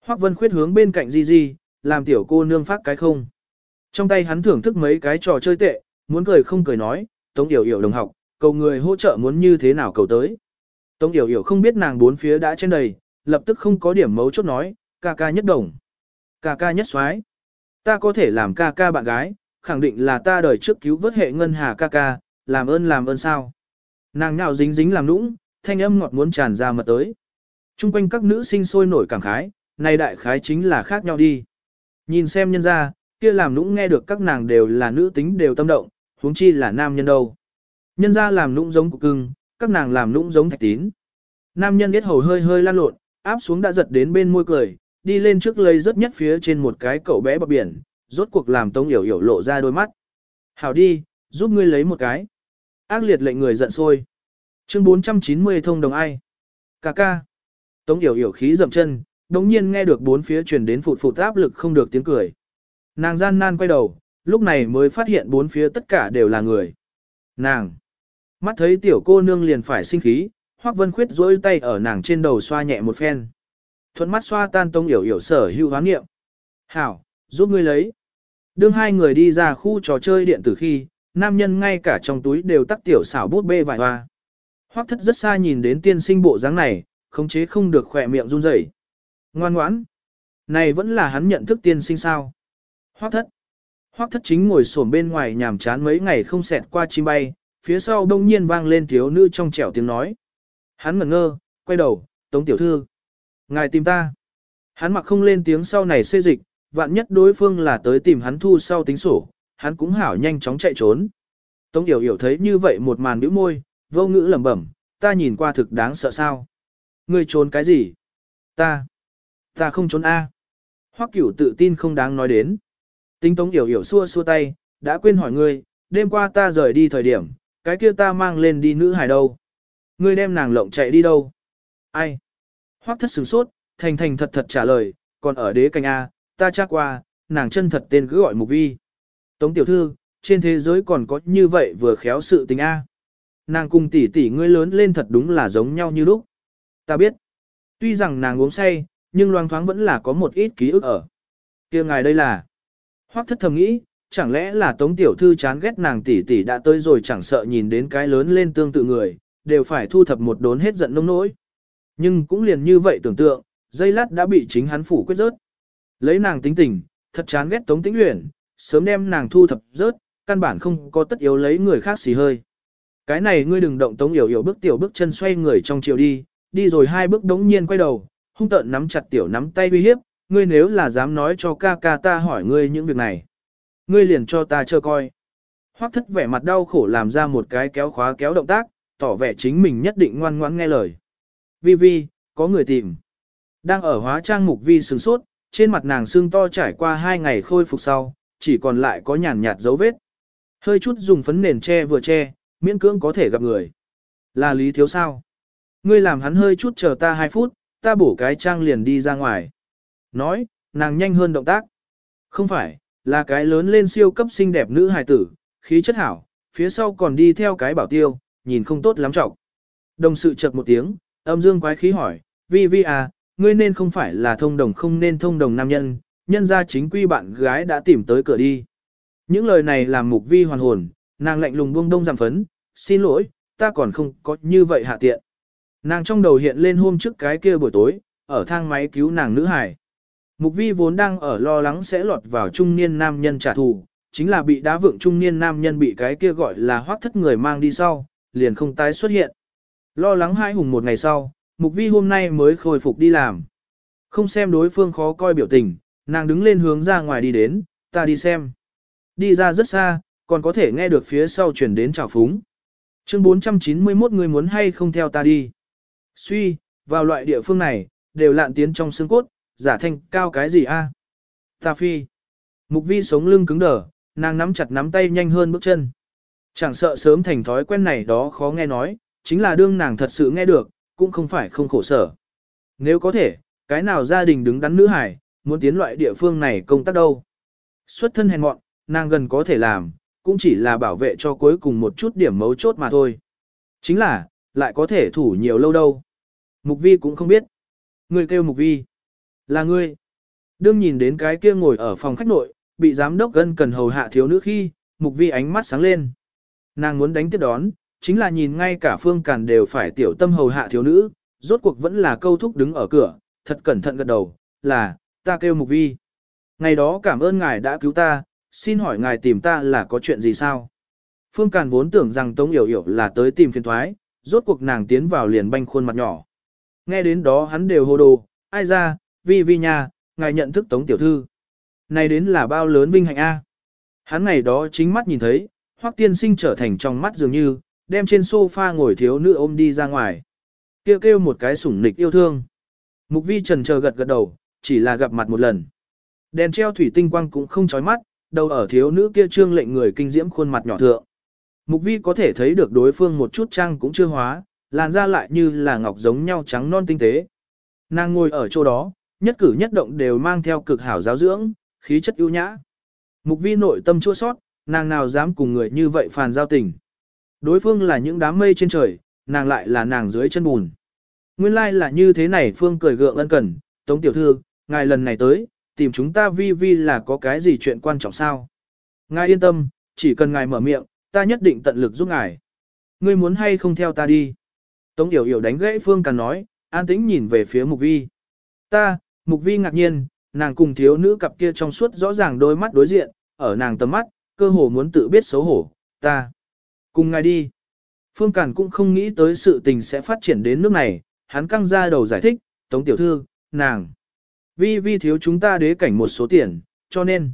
Hoắc Vân Khuyết hướng bên cạnh Di Di, làm tiểu cô nương phát cái không. Trong tay hắn thưởng thức mấy cái trò chơi tệ, muốn cười không cười nói, Tống Yểu Yểu đồng học, cầu người hỗ trợ muốn như thế nào cầu tới. Tống Yểu Yểu không biết nàng bốn phía đã trên đầy, lập tức không có điểm mấu chốt nói, ca ca nhất đồng. Ca ca nhất xoái. Ta có thể làm ca ca bạn gái, khẳng định là ta đời trước cứu vớt hệ ngân hà ca ca, làm ơn làm ơn sao. Nàng nào dính dính làm nũng, thanh âm ngọt muốn tràn ra mật tới. Trung quanh các nữ sinh sôi nổi cảm khái, này đại khái chính là khác nhau đi. Nhìn xem nhân ra, kia làm nũng nghe được các nàng đều là nữ tính đều tâm động, huống chi là nam nhân đâu. Nhân ra làm nũng giống cục cưng, các nàng làm nũng giống thạch tín. Nam nhân biết hầu hơi hơi lan lộn, áp xuống đã giật đến bên môi cười, đi lên trước lấy rất nhất phía trên một cái cậu bé bọc biển, rốt cuộc làm tông hiểu hiểu lộ ra đôi mắt. Hảo đi, giúp ngươi lấy một cái. Ác liệt lệnh người giận sôi. Chương 490 thông đồng ai? Cà ca. Tống hiểu hiểu khí dậm chân, đống nhiên nghe được bốn phía truyền đến phụt phụt áp lực không được tiếng cười. Nàng gian nan quay đầu, lúc này mới phát hiện bốn phía tất cả đều là người. Nàng. Mắt thấy tiểu cô nương liền phải sinh khí, Hoắc Vân Khuyết duỗi tay ở nàng trên đầu xoa nhẹ một phen. Thuận mắt xoa tan tông yểu yểu sở hữu hoán nghiệm. Hảo, giúp ngươi lấy. Đương hai người đi ra khu trò chơi điện tử khi, nam nhân ngay cả trong túi đều tắc tiểu xảo bút bê vài hoa. Hoắc thất rất xa nhìn đến tiên sinh bộ dáng này, khống chế không được khỏe miệng run rẩy. Ngoan ngoãn. Này vẫn là hắn nhận thức tiên sinh sao. Hoắc thất. Hoắc thất chính ngồi xổm bên ngoài nhàm chán mấy ngày không xẹt qua chim bay, phía sau đông nhiên vang lên thiếu nữ trong trẻo tiếng nói. Hắn ngẩn ngơ, quay đầu, tống tiểu thư. Ngài tìm ta. Hắn mặc không lên tiếng sau này xê dịch, vạn nhất đối phương là tới tìm hắn thu sau tính sổ, hắn cũng hảo nhanh chóng chạy trốn. Tống Yểu Yểu thấy như vậy một màn bĩu môi, vô ngữ lẩm bẩm, ta nhìn qua thực đáng sợ sao. Ngươi trốn cái gì? Ta. Ta không trốn A. Hoắc cửu tự tin không đáng nói đến. Tính Tống Yểu Yểu xua xua tay, đã quên hỏi ngươi, đêm qua ta rời đi thời điểm, cái kia ta mang lên đi nữ hài đâu? Ngươi đem nàng lộng chạy đi đâu? Ai? Hoắc thất sửng sốt, thành thành thật thật trả lời, còn ở đế canh A, ta chắc qua, nàng chân thật tên cứ gọi Mục Vi. Tống tiểu thư, trên thế giới còn có như vậy vừa khéo sự tình A. Nàng cùng tỷ tỷ ngươi lớn lên thật đúng là giống nhau như lúc. Ta biết. Tuy rằng nàng uống say, nhưng loang thoáng vẫn là có một ít ký ức ở. kia ngài đây là. Hoắc thất thầm nghĩ, chẳng lẽ là tống tiểu thư chán ghét nàng tỷ tỷ đã tới rồi chẳng sợ nhìn đến cái lớn lên tương tự người, đều phải thu thập một đốn hết giận nông nỗi. Nhưng cũng liền như vậy tưởng tượng, dây lát đã bị chính hắn phủ quyết rớt. Lấy nàng tính tình, thật chán ghét Tống Tĩnh Uyển, sớm đem nàng thu thập rớt, căn bản không có tất yếu lấy người khác xì hơi. Cái này ngươi đừng động Tống Yểu Yểu bước tiểu bước chân xoay người trong chiều đi, đi rồi hai bước đống nhiên quay đầu, hung tợn nắm chặt tiểu nắm tay uy hiếp, ngươi nếu là dám nói cho ca ca ta hỏi ngươi những việc này. Ngươi liền cho ta chờ coi. Hoắc thất vẻ mặt đau khổ làm ra một cái kéo khóa kéo động tác, tỏ vẻ chính mình nhất định ngoan ngoãn nghe lời. Vi Vi, có người tìm. Đang ở hóa trang mục Vi sừng sốt, trên mặt nàng xương to trải qua hai ngày khôi phục sau, chỉ còn lại có nhàn nhạt dấu vết. Hơi chút dùng phấn nền che vừa che, miễn cưỡng có thể gặp người. Là lý thiếu sao? Ngươi làm hắn hơi chút chờ ta hai phút, ta bổ cái trang liền đi ra ngoài. Nói, nàng nhanh hơn động tác. Không phải, là cái lớn lên siêu cấp xinh đẹp nữ hài tử, khí chất hảo, phía sau còn đi theo cái bảo tiêu, nhìn không tốt lắm trọng. Đồng sự chợt một tiếng, âm dương quái khí hỏi, vi vi à, ngươi nên không phải là thông đồng không nên thông đồng nam nhân, nhân ra chính quy bạn gái đã tìm tới cửa đi. Những lời này làm mục vi hoàn hồn, nàng lạnh lùng buông đông giảm phấn, xin lỗi, ta còn không có như vậy hạ tiện. Nàng trong đầu hiện lên hôm trước cái kia buổi tối, ở thang máy cứu nàng nữ hải. Mục vi vốn đang ở lo lắng sẽ lọt vào trung niên nam nhân trả thù, chính là bị đá vượng trung niên nam nhân bị cái kia gọi là hoác thất người mang đi sau, liền không tái xuất hiện. Lo lắng hai hùng một ngày sau, mục vi hôm nay mới khôi phục đi làm. Không xem đối phương khó coi biểu tình, nàng đứng lên hướng ra ngoài đi đến, ta đi xem. Đi ra rất xa, còn có thể nghe được phía sau chuyển đến trào phúng. Chương 491 người muốn hay không theo ta đi. Suy, vào loại địa phương này, đều lạn tiến trong xương cốt, giả thanh cao cái gì a? Ta phi. Mục vi sống lưng cứng đờ, nàng nắm chặt nắm tay nhanh hơn bước chân. Chẳng sợ sớm thành thói quen này đó khó nghe nói, chính là đương nàng thật sự nghe được, cũng không phải không khổ sở. Nếu có thể, cái nào gia đình đứng đắn nữ hải, muốn tiến loại địa phương này công tác đâu. Xuất thân hèn mọn, nàng gần có thể làm, cũng chỉ là bảo vệ cho cuối cùng một chút điểm mấu chốt mà thôi. Chính là, lại có thể thủ nhiều lâu đâu. Mục vi cũng không biết. Người kêu mục vi. Là ngươi. Đương nhìn đến cái kia ngồi ở phòng khách nội, bị giám đốc gân cần hầu hạ thiếu nữ khi, mục vi ánh mắt sáng lên. Nàng muốn đánh tiếp đón, chính là nhìn ngay cả phương càn đều phải tiểu tâm hầu hạ thiếu nữ, rốt cuộc vẫn là câu thúc đứng ở cửa, thật cẩn thận gật đầu, là, ta kêu mục vi. Ngày đó cảm ơn ngài đã cứu ta, xin hỏi ngài tìm ta là có chuyện gì sao? Phương Càn vốn tưởng rằng Tống Yểu Yểu là tới tìm phiền thoái, rốt cuộc nàng tiến vào liền banh khuôn mặt nhỏ. Nghe đến đó hắn đều hô đồ, ai ra, vi vi nha, ngài nhận thức Tống Tiểu Thư. Này đến là bao lớn vinh hạnh A. Hắn ngày đó chính mắt nhìn thấy, hoắc tiên sinh trở thành trong mắt dường như, đem trên sofa ngồi thiếu nữ ôm đi ra ngoài. Kêu kêu một cái sủng nịch yêu thương. Mục vi trần chờ gật gật đầu, chỉ là gặp mặt một lần. Đèn treo thủy tinh quang cũng không chói mắt, đầu ở thiếu nữ kia trương lệnh người kinh diễm khuôn mặt nhỏ thượng. Mục vi có thể thấy được đối phương một chút trang cũng chưa hóa, làn da lại như là ngọc giống nhau trắng non tinh tế. Nàng ngồi ở chỗ đó, nhất cử nhất động đều mang theo cực hảo giáo dưỡng, khí chất ưu nhã. Mục vi nội tâm chua sót, nàng nào dám cùng người như vậy phàn giao tình. Đối phương là những đám mây trên trời, nàng lại là nàng dưới chân bùn. Nguyên lai like là như thế này Phương cười gượng ân cần, Tống tiểu thư, ngài lần này tới, tìm chúng ta vi vi là có cái gì chuyện quan trọng sao? Ngài yên tâm, chỉ cần ngài mở miệng, ta nhất định tận lực giúp ngài. Ngươi muốn hay không theo ta đi? Tống Yểu Yểu đánh gãy Phương Càn nói, an tĩnh nhìn về phía Mục Vi. Ta, Mục Vi ngạc nhiên, nàng cùng thiếu nữ cặp kia trong suốt rõ ràng đôi mắt đối diện, ở nàng tầm mắt, cơ hồ muốn tự biết xấu hổ, ta. Cùng ngài đi. Phương Càn cũng không nghĩ tới sự tình sẽ phát triển đến nước này, hắn căng ra đầu giải thích, Tống Tiểu Thư, nàng. Vi vi thiếu chúng ta đế cảnh một số tiền, cho nên,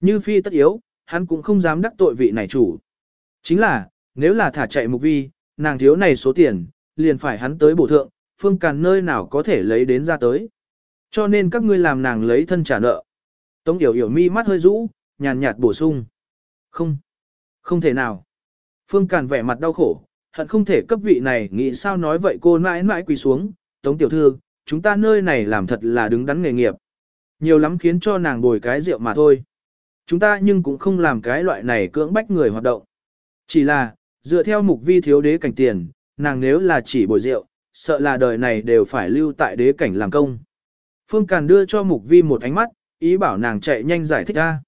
như phi tất yếu, hắn cũng không dám đắc tội vị này chủ. Chính là, nếu là thả chạy mục vi, nàng thiếu này số tiền, liền phải hắn tới bổ thượng, phương càn nơi nào có thể lấy đến ra tới. Cho nên các ngươi làm nàng lấy thân trả nợ. Tống yểu yểu mi mắt hơi rũ, nhàn nhạt bổ sung. Không, không thể nào. Phương càn vẻ mặt đau khổ, hận không thể cấp vị này nghĩ sao nói vậy cô mãi mãi quỳ xuống. Tống tiểu thư, chúng ta nơi này làm thật là đứng đắn nghề nghiệp. Nhiều lắm khiến cho nàng bồi cái rượu mà thôi. Chúng ta nhưng cũng không làm cái loại này cưỡng bách người hoạt động. Chỉ là, dựa theo mục vi thiếu đế cảnh tiền, nàng nếu là chỉ bồi rượu, sợ là đời này đều phải lưu tại đế cảnh làm công. Phương Càn đưa cho mục vi một ánh mắt, ý bảo nàng chạy nhanh giải thích ra.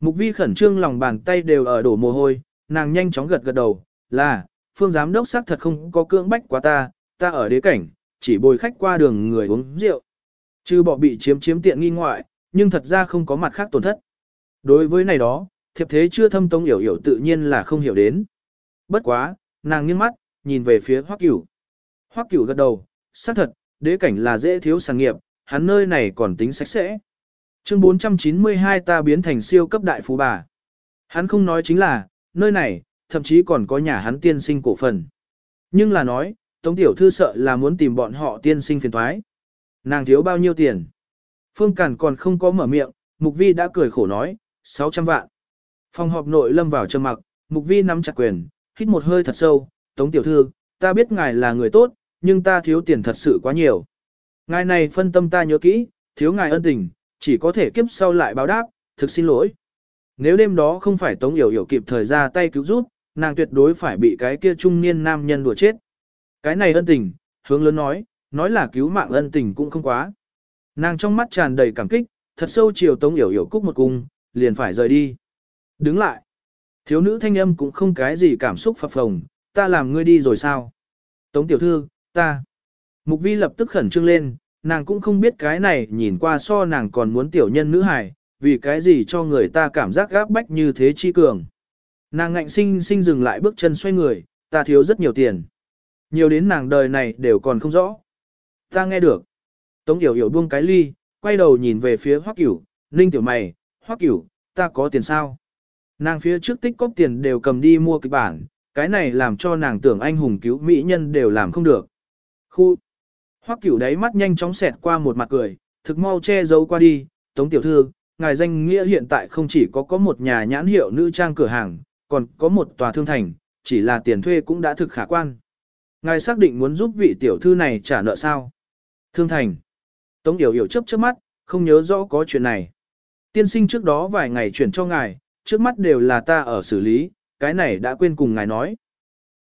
Mục vi khẩn trương lòng bàn tay đều ở đổ mồ hôi, nàng nhanh chóng gật gật đầu, là, phương giám đốc xác thật không có cưỡng bách quá ta, ta ở đế cảnh, chỉ bồi khách qua đường người uống rượu. Chứ bỏ bị chiếm chiếm tiện nghi ngoại, nhưng thật ra không có mặt khác tổn thất. Đối với này đó, thiệp thế chưa thâm tông hiểu hiểu tự nhiên là không hiểu đến. Bất quá, nàng nghiêng mắt, nhìn về phía Hoắc Cửu. Hoắc Cửu gật đầu, xác thật, đế cảnh là dễ thiếu sản nghiệp, hắn nơi này còn tính sạch sẽ. Chương 492 ta biến thành siêu cấp đại phú bà. Hắn không nói chính là, nơi này, thậm chí còn có nhà hắn tiên sinh cổ phần. Nhưng là nói, Tống tiểu thư sợ là muốn tìm bọn họ tiên sinh phiền thoái. Nàng thiếu bao nhiêu tiền? Phương Cản còn không có mở miệng, Mục Vi đã cười khổ nói, 600 vạn. Phòng họp nội lâm vào trầm mặc, Mục Vi nắm chặt quyền, hít một hơi thật sâu, Tống tiểu thư, ta biết ngài là người tốt, nhưng ta thiếu tiền thật sự quá nhiều. Ngài này phân tâm ta nhớ kỹ, thiếu ngài ân tình, chỉ có thể kiếp sau lại báo đáp, thực xin lỗi. Nếu đêm đó không phải Tống Yểu Yểu kịp thời ra tay cứu giúp, nàng tuyệt đối phải bị cái kia trung niên nam nhân đùa chết. Cái này ân tình, hướng lớn nói, nói là cứu mạng ân tình cũng không quá. Nàng trong mắt tràn đầy cảm kích, thật sâu chiều Tống Yểu Yểu cúc một cung, liền phải rời đi. Đứng lại. Thiếu nữ thanh âm cũng không cái gì cảm xúc phập phồng, ta làm ngươi đi rồi sao? Tống tiểu thư, ta. Mục vi lập tức khẩn trương lên, nàng cũng không biết cái này nhìn qua so nàng còn muốn tiểu nhân nữ hài, vì cái gì cho người ta cảm giác gáp bách như thế chi cường. Nàng ngạnh sinh sinh dừng lại bước chân xoay người, ta thiếu rất nhiều tiền. Nhiều đến nàng đời này đều còn không rõ. Ta nghe được. Tống Yểu Yểu buông cái ly, quay đầu nhìn về phía Hoắc Cửu, Ninh tiểu mày, Hoắc Cửu, ta có tiền sao? Nàng phía trước tích cóp tiền đều cầm đi mua kịch bản, cái này làm cho nàng tưởng anh hùng cứu mỹ nhân đều làm không được. Khu. Hoắc Cửu đáy mắt nhanh chóng xẹt qua một mặt cười, thực mau che giấu qua đi, Tống tiểu thư, ngài danh nghĩa hiện tại không chỉ có có một nhà nhãn hiệu nữ trang cửa hàng, còn có một tòa thương thành, chỉ là tiền thuê cũng đã thực khả quan. Ngài xác định muốn giúp vị tiểu thư này trả nợ sao? Thương thành. Tống Điểu Hiểu chớp chớp mắt, không nhớ rõ có chuyện này. Tiên sinh trước đó vài ngày chuyển cho ngài, trước mắt đều là ta ở xử lý, cái này đã quên cùng ngài nói.